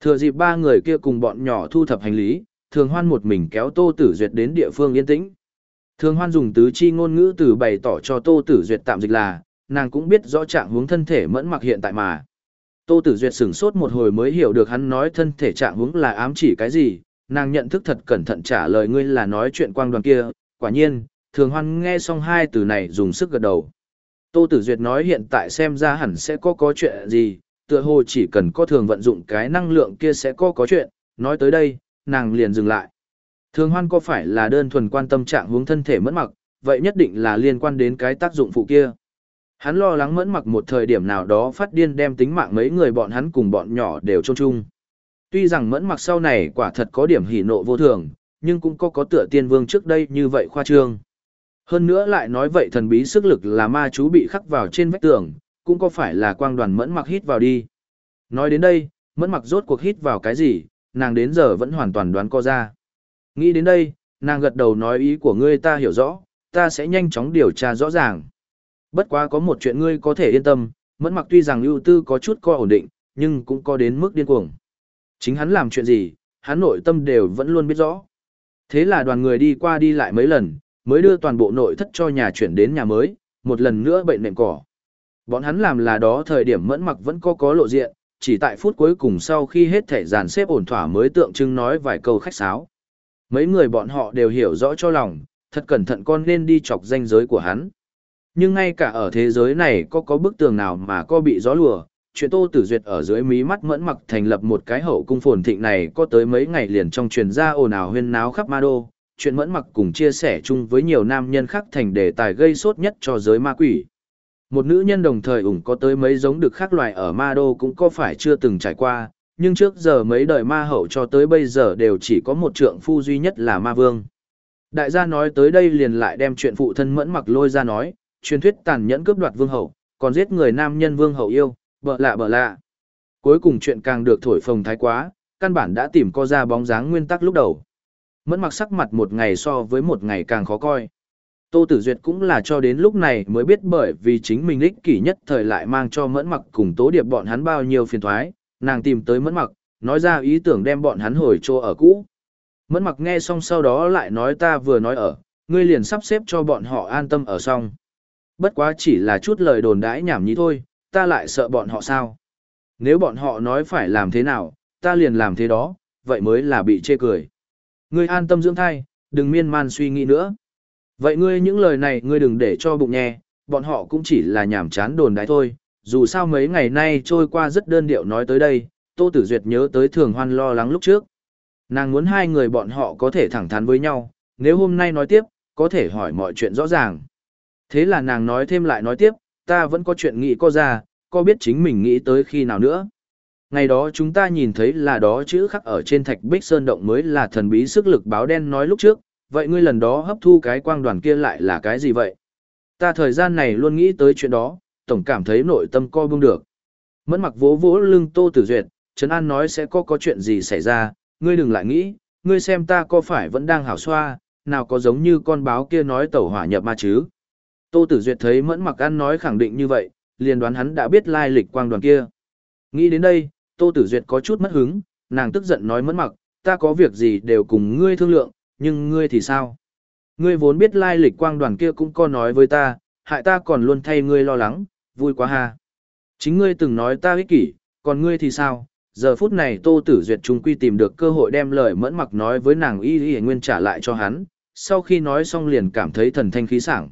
[SPEAKER 1] Thừa dịp ba người kia cùng bọn nhỏ thu thập hành lý, thường hoan một mình kéo tô tử duyệt đến địa phương yên tĩnh. Thường hoan dùng tứ chi ngôn ngữ từ bày tỏ cho tô tử duyệt tạm dịch là, nàng cũng biết rõ trạng hướng thân thể mẫn mặc hiện tại mà. Tô Tử Duyệt sửng sốt một hồi mới hiểu được hắn nói thân thể trạng hướng là ám chỉ cái gì, nàng nhận thức thật cẩn thận trả lời ngươi là nói chuyện quang đoàn kia, quả nhiên, thường hoan nghe xong hai từ này dùng sức gật đầu. Tô Tử Duyệt nói hiện tại xem ra hẳn sẽ có có chuyện gì, tựa hồ chỉ cần có thường vận dụng cái năng lượng kia sẽ có có chuyện, nói tới đây, nàng liền dừng lại. Thường hoan có phải là đơn thuần quan tâm trạng hướng thân thể mẫn mặc, vậy nhất định là liên quan đến cái tác dụng phụ kia. Hắn lo lắng mẫn mặc một thời điểm nào đó phát điên đem tính mạng mấy người bọn hắn cùng bọn nhỏ đều trông chung. Tuy rằng mẫn mặc sau này quả thật có điểm hỉ nộ vô thường, nhưng cũng có có tựa tiên vương trước đây như vậy khoa trương. Hơn nữa lại nói vậy thần bí sức lực là ma chú bị khắc vào trên vách tường, cũng có phải là quang đoàn mẫn mặc hít vào đi. Nói đến đây, mẫn mặc rốt cuộc hít vào cái gì, nàng đến giờ vẫn hoàn toàn đoán co ra. Nghĩ đến đây, nàng gật đầu nói ý của ngươi ta hiểu rõ, ta sẽ nhanh chóng điều tra rõ ràng. Bất quá có một chuyện ngươi có thể yên tâm, mẫn mặc tuy rằng ưu tư có chút co ổn định, nhưng cũng có đến mức điên cuồng. Chính hắn làm chuyện gì, hắn nội tâm đều vẫn luôn biết rõ. Thế là đoàn người đi qua đi lại mấy lần, mới đưa toàn bộ nội thất cho nhà chuyển đến nhà mới, một lần nữa bệnh nệm cỏ. Bọn hắn làm là đó thời điểm mẫn mặc vẫn có có lộ diện, chỉ tại phút cuối cùng sau khi hết thể dàn xếp ổn thỏa mới tượng trưng nói vài câu khách sáo. Mấy người bọn họ đều hiểu rõ cho lòng, thật cẩn thận con nên đi chọc danh giới của hắn. Nhưng ngay cả ở thế giới này có có bức tường nào mà có bị gió lùa, chuyện Tô Tử Duyệt ở dưới mí mắt mẫn mặc thành lập một cái hậu cung phồn thịnh này có tới mấy ngày liền trong truyền ra ồn ào huyên náo khắp ma đô, chuyện mẫn mặc cùng chia sẻ chung với nhiều nam nhân khác thành đề tài gây sốt nhất cho giới ma quỷ. Một nữ nhân đồng thời ủng có tới mấy giống được khác loài ở ma đô cũng có phải chưa từng trải qua, nhưng trước giờ mấy đời ma hậu cho tới bây giờ đều chỉ có một trượng phu duy nhất là ma vương. Đại gia nói tới đây liền lại đem chuyện phụ thân mẫn mặc lôi ra nói, truyền thuyết tàn nhẫn cướp đoạt vương hậu, còn giết người nam nhân vương hậu yêu, bợ lạ bợ lạ. Cuối cùng chuyện càng được thổi phồng thái quá, căn bản đã tìm co ra bóng dáng nguyên tắc lúc đầu. Mẫn mặc sắc mặt một ngày so với một ngày càng khó coi. Tô Tử Duyệt cũng là cho đến lúc này mới biết bởi vì chính mình ích kỷ nhất thời lại mang cho mẫn mặc cùng tố điệp bọn hắn bao nhiêu phiền thoái, nàng tìm tới mẫn mặc, nói ra ý tưởng đem bọn hắn hồi chỗ ở cũ. Mẫn mặc nghe xong sau đó lại nói ta vừa nói ở, ngươi liền sắp xếp cho bọn họ an tâm ở xong. Bất quá chỉ là chút lời đồn đãi nhảm nhí thôi, ta lại sợ bọn họ sao. Nếu bọn họ nói phải làm thế nào, ta liền làm thế đó, vậy mới là bị chê cười. Ngươi an tâm dưỡng thai, đừng miên man suy nghĩ nữa. Vậy ngươi những lời này ngươi đừng để cho bụng nhè, bọn họ cũng chỉ là nhảm chán đồn đại thôi. Dù sao mấy ngày nay trôi qua rất đơn điệu nói tới đây, Tô Tử Duyệt nhớ tới thường hoan lo lắng lúc trước. Nàng muốn hai người bọn họ có thể thẳng thắn với nhau, nếu hôm nay nói tiếp, có thể hỏi mọi chuyện rõ ràng. Thế là nàng nói thêm lại nói tiếp, ta vẫn có chuyện nghĩ co ra, có biết chính mình nghĩ tới khi nào nữa. Ngày đó chúng ta nhìn thấy là đó chữ khắc ở trên thạch bích sơn động mới là thần bí sức lực báo đen nói lúc trước, vậy ngươi lần đó hấp thu cái quang đoàn kia lại là cái gì vậy? Ta thời gian này luôn nghĩ tới chuyện đó, tổng cảm thấy nội tâm co bưng được. Mẫn mặc vỗ vỗ lưng Tô Tử Duyệt, Trấn An nói sẽ có có chuyện gì xảy ra, ngươi đừng lại nghĩ, ngươi xem ta có phải vẫn đang hảo xoa, nào có giống như con báo kia nói tẩu hỏa nhập ma chứ. Tô Tử Duyệt thấy Mẫn Mặc An nói khẳng định như vậy, liền đoán hắn đã biết lai lịch quang đoàn kia. Nghĩ đến đây, Tô Tử Duyệt có chút mất hứng, nàng tức giận nói Mẫn Mặc, ta có việc gì đều cùng ngươi thương lượng, nhưng ngươi thì sao? Ngươi vốn biết lai lịch quang đoàn kia cũng có nói với ta, hại ta còn luôn thay ngươi lo lắng, vui quá ha. Chính ngươi từng nói ta ích kỷ, còn ngươi thì sao? Giờ phút này Tô Tử Duyệt trung quy tìm được cơ hội đem lời mẫn mặc nói với nàng y y nguyên trả lại cho hắn, sau khi nói xong liền cảm thấy thần thanh khí sảng.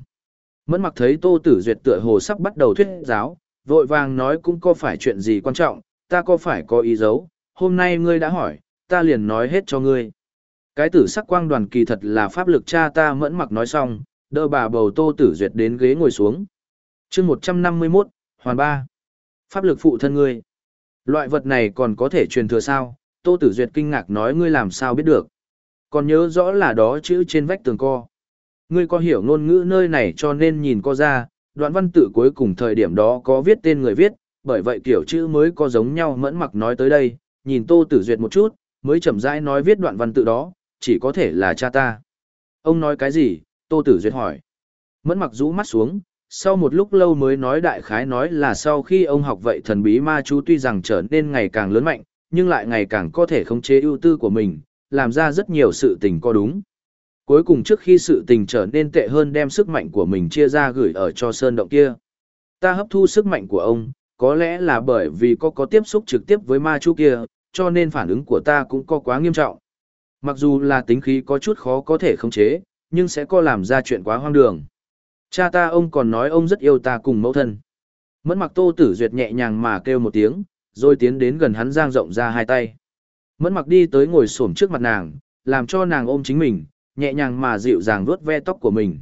[SPEAKER 1] Mẫn mặc thấy Tô Tử Duyệt tựa hồ sắp bắt đầu thuyết giáo, vội vàng nói cũng có phải chuyện gì quan trọng, ta có phải có ý giấu, hôm nay ngươi đã hỏi, ta liền nói hết cho ngươi. Cái tử sắc quang đoàn kỳ thật là pháp lực cha ta mẫn mặc nói xong, đỡ bà bầu Tô Tử Duyệt đến ghế ngồi xuống. chương 151, Hoàn ba Pháp lực phụ thân ngươi. Loại vật này còn có thể truyền thừa sao? Tô Tử Duyệt kinh ngạc nói ngươi làm sao biết được. Còn nhớ rõ là đó chữ trên vách tường co. Ngươi có hiểu ngôn ngữ nơi này cho nên nhìn co ra, đoạn văn tự cuối cùng thời điểm đó có viết tên người viết, bởi vậy kiểu chữ mới có giống nhau mẫn mặc nói tới đây, nhìn Tô Tử Duyệt một chút, mới chậm rãi nói viết đoạn văn tự đó, chỉ có thể là cha ta. Ông nói cái gì? Tô Tử Duyệt hỏi. Mẫn mặc rũ mắt xuống, sau một lúc lâu mới nói đại khái nói là sau khi ông học vậy thần bí ma chú tuy rằng trở nên ngày càng lớn mạnh, nhưng lại ngày càng có thể khống chế ưu tư của mình, làm ra rất nhiều sự tình có đúng. Cuối cùng trước khi sự tình trở nên tệ hơn đem sức mạnh của mình chia ra gửi ở cho sơn động kia. Ta hấp thu sức mạnh của ông, có lẽ là bởi vì có có tiếp xúc trực tiếp với ma chú kia, cho nên phản ứng của ta cũng có quá nghiêm trọng. Mặc dù là tính khí có chút khó có thể khống chế, nhưng sẽ có làm ra chuyện quá hoang đường. Cha ta ông còn nói ông rất yêu ta cùng mẫu thân. Mẫn mặc tô tử duyệt nhẹ nhàng mà kêu một tiếng, rồi tiến đến gần hắn giang rộng ra hai tay. Mẫn mặc đi tới ngồi xổm trước mặt nàng, làm cho nàng ôm chính mình, nhẹ nhàng mà dịu dàng vuốt ve tóc của mình.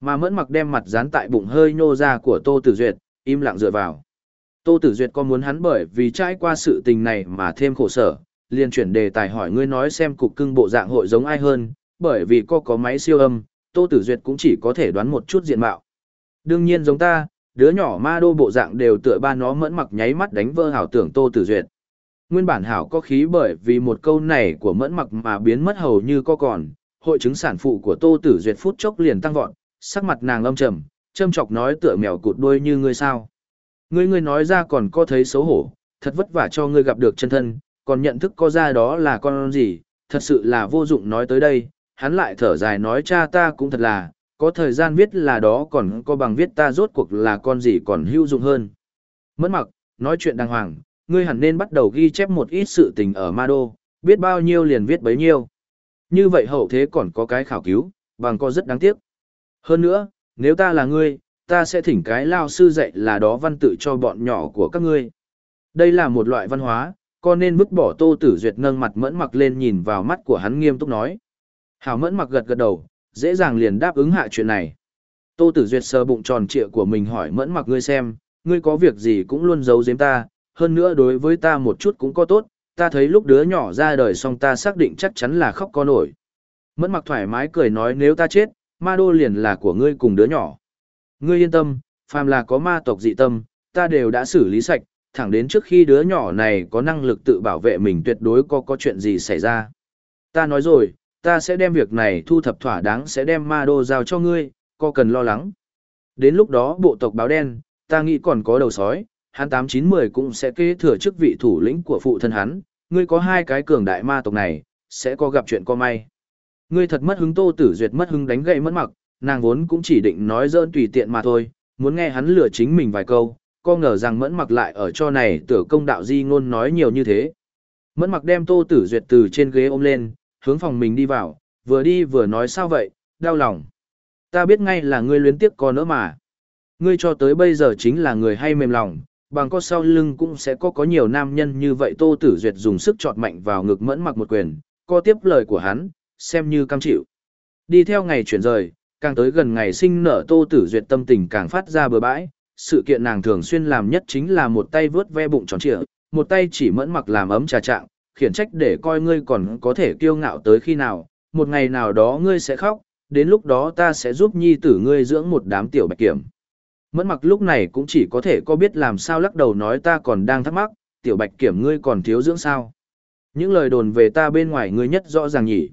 [SPEAKER 1] Mà mẫn mặc đem mặt dán tại bụng hơi nhô ra của Tô Tử Duyệt, im lặng dựa vào. Tô Tử Duyệt có muốn hắn bởi vì trải qua sự tình này mà thêm khổ sở, liền chuyển đề tài hỏi ngươi nói xem cục cưng bộ dạng hội giống ai hơn, bởi vì cô có máy siêu âm, Tô Tử Duyệt cũng chỉ có thể đoán một chút diện mạo. Đương nhiên giống ta, đứa nhỏ ma đô bộ dạng đều tựa ba nó mẫn mặc nháy mắt đánh vỡ hảo tưởng Tô Tử Duyệt. Nguyên bản hảo có khí bởi vì một câu này của mẫn mặc mà biến mất hầu như có còn, hội chứng sản phụ của Tô Tử Duyệt phút chốc liền tăng vọt, sắc mặt nàng âm trầm, châm chọc nói tựa mèo cụt đuôi như ngươi sao. Ngươi ngươi nói ra còn có thấy xấu hổ, thật vất vả cho ngươi gặp được chân thân, còn nhận thức có ra đó là con gì, thật sự là vô dụng nói tới đây, hắn lại thở dài nói cha ta cũng thật là, có thời gian viết là đó còn có bằng viết ta rốt cuộc là con gì còn hữu dụng hơn. Mẫn mặc, nói chuyện đàng hoàng, ngươi hẳn nên bắt đầu ghi chép một ít sự tình ở ma đô, biết bao nhiêu liền viết bấy nhiêu. Như vậy hậu thế còn có cái khảo cứu, bằng có rất đáng tiếc. Hơn nữa, nếu ta là ngươi, ta sẽ thỉnh cái lao sư dạy là đó văn tự cho bọn nhỏ của các ngươi. Đây là một loại văn hóa, con nên vứt bỏ tô tử duyệt nâng mặt mẫn mặc lên nhìn vào mắt của hắn nghiêm túc nói. Hảo mẫn mặc gật gật đầu, dễ dàng liền đáp ứng hạ chuyện này. Tô tử duyệt sờ bụng tròn trịa của mình hỏi mẫn mặc ngươi xem, ngươi có việc gì cũng luôn giấu giếm ta, hơn nữa đối với ta một chút cũng có tốt, ta thấy lúc đứa nhỏ ra đời xong ta xác định chắc chắn là khóc có nổi. Mẫn mặc thoải mái cười nói nếu ta chết, ma đô liền là của ngươi cùng đứa nhỏ. Ngươi yên tâm, phàm là có ma tộc dị tâm, ta đều đã xử lý sạch, thẳng đến trước khi đứa nhỏ này có năng lực tự bảo vệ mình tuyệt đối có có chuyện gì xảy ra. Ta nói rồi, ta sẽ đem việc này thu thập thỏa đáng sẽ đem ma đô giao cho ngươi, có cần lo lắng. Đến lúc đó bộ tộc báo đen, ta nghĩ còn có đầu sói, hắn 8910 cũng sẽ kế thừa chức vị thủ lĩnh của phụ thân hắn, ngươi có hai cái cường đại ma tộc này, sẽ có gặp chuyện có may. Ngươi thật mất hứng tô tử duyệt mất hứng đánh gậy mất mặc, nàng vốn cũng chỉ định nói dỡn tùy tiện mà thôi, muốn nghe hắn lừa chính mình vài câu, co ngờ rằng mẫn mặc lại ở cho này tử công đạo di ngôn nói nhiều như thế. Mẫn mặc đem tô tử duyệt từ trên ghế ôm lên, hướng phòng mình đi vào, vừa đi vừa nói sao vậy, đau lòng. Ta biết ngay là ngươi luyến tiếc có nữa mà. Ngươi cho tới bây giờ chính là người hay mềm lòng, bằng có sau lưng cũng sẽ có có nhiều nam nhân như vậy tô tử duyệt dùng sức trọt mạnh vào ngực mẫn mặc một quyền, co tiếp lời của hắn, xem như cam chịu. Đi theo ngày chuyển rời, càng tới gần ngày sinh nở tô tử duyệt tâm tình càng phát ra bừa bãi, sự kiện nàng thường xuyên làm nhất chính là một tay vớt ve bụng tròn trịa, một tay chỉ mẫn mặc làm ấm trà trạng, khiển trách để coi ngươi còn có thể kiêu ngạo tới khi nào, một ngày nào đó ngươi sẽ khóc, đến lúc đó ta sẽ giúp nhi tử ngươi dưỡng một đám tiểu bạch kiểm. Mẫn mặc lúc này cũng chỉ có thể có biết làm sao lắc đầu nói ta còn đang thắc mắc, tiểu bạch kiểm ngươi còn thiếu dưỡng sao. Những lời đồn về ta bên ngoài ngươi nhất rõ ràng nhỉ.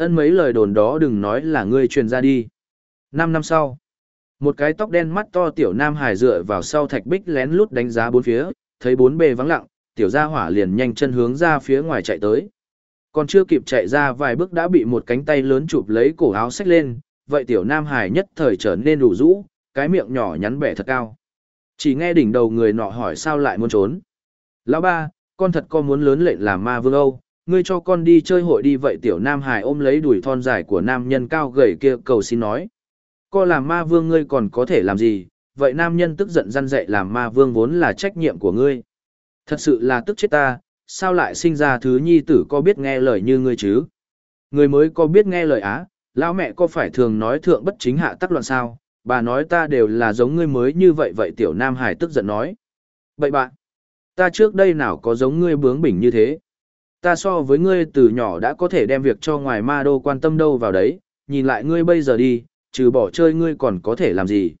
[SPEAKER 1] Ân mấy lời đồn đó đừng nói là ngươi truyền ra đi. Năm năm sau, một cái tóc đen mắt to tiểu nam hải dựa vào sau thạch bích lén lút đánh giá bốn phía, thấy bốn bề vắng lặng, tiểu gia hỏa liền nhanh chân hướng ra phía ngoài chạy tới. Còn chưa kịp chạy ra vài bước đã bị một cánh tay lớn chụp lấy cổ áo xách lên, vậy tiểu nam hải nhất thời trở nên đủ rũ, cái miệng nhỏ nhắn bẻ thật cao. Chỉ nghe đỉnh đầu người nọ hỏi sao lại muốn trốn. Lão ba, con thật con muốn lớn lệnh làm ma vương Âu, ngươi cho con đi chơi hội đi vậy tiểu nam hải ôm lấy đùi thon dài của nam nhân cao gầy kia cầu xin nói. co làm ma vương ngươi còn có thể làm gì, vậy nam nhân tức giận răn dạy làm ma vương vốn là trách nhiệm của ngươi. Thật sự là tức chết ta, sao lại sinh ra thứ nhi tử có biết nghe lời như ngươi chứ? Người mới có biết nghe lời á, lão mẹ có phải thường nói thượng bất chính hạ tắc loạn sao, bà nói ta đều là giống ngươi mới như vậy vậy tiểu nam hải tức giận nói. Bậy bạn, ta trước đây nào có giống ngươi bướng bỉnh như thế. Ta so với ngươi từ nhỏ đã có thể đem việc cho ngoài ma đô quan tâm đâu vào đấy, nhìn lại ngươi bây giờ đi, trừ bỏ chơi ngươi còn có thể làm gì.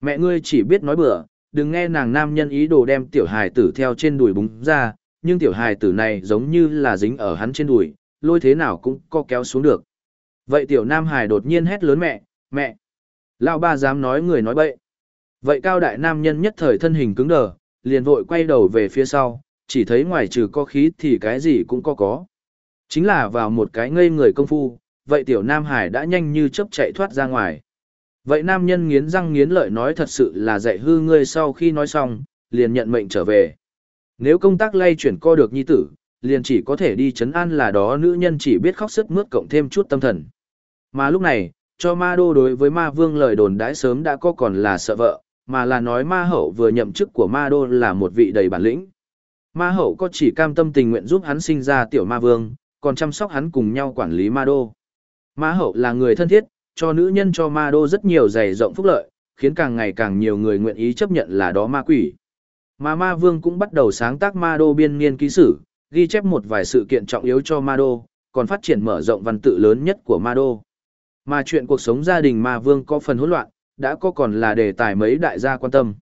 [SPEAKER 1] Mẹ ngươi chỉ biết nói bừa, đừng nghe nàng nam nhân ý đồ đem tiểu hài tử theo trên đùi búng ra, nhưng tiểu hài tử này giống như là dính ở hắn trên đùi, lôi thế nào cũng co kéo xuống được. Vậy tiểu nam hài đột nhiên hét lớn mẹ, mẹ. Lão ba dám nói người nói bậy. Vậy cao đại nam nhân nhất thời thân hình cứng đờ, liền vội quay đầu về phía sau, chỉ thấy ngoài trừ có khí thì cái gì cũng có có. Chính là vào một cái ngây người công phu, vậy tiểu nam hải đã nhanh như chớp chạy thoát ra ngoài. Vậy nam nhân nghiến răng nghiến lợi nói thật sự là dạy hư ngươi sau khi nói xong, liền nhận mệnh trở về. Nếu công tác lay chuyển co được nhi tử, liền chỉ có thể đi chấn an là đó nữ nhân chỉ biết khóc sức mướt cộng thêm chút tâm thần. Mà lúc này, cho ma đô đối với ma vương lời đồn đãi sớm đã có còn là sợ vợ, mà là nói ma hậu vừa nhậm chức của ma đô là một vị đầy bản lĩnh. Ma hậu có chỉ cam tâm tình nguyện giúp hắn sinh ra tiểu ma vương, còn chăm sóc hắn cùng nhau quản lý ma đô. Ma hậu là người thân thiết, cho nữ nhân cho ma đô rất nhiều dày rộng phúc lợi, khiến càng ngày càng nhiều người nguyện ý chấp nhận là đó ma quỷ. Mà ma vương cũng bắt đầu sáng tác ma đô biên niên ký sử, ghi chép một vài sự kiện trọng yếu cho ma đô, còn phát triển mở rộng văn tự lớn nhất của ma đô. Mà chuyện cuộc sống gia đình ma vương có phần hỗn loạn, đã có còn là đề tài mấy đại gia quan tâm.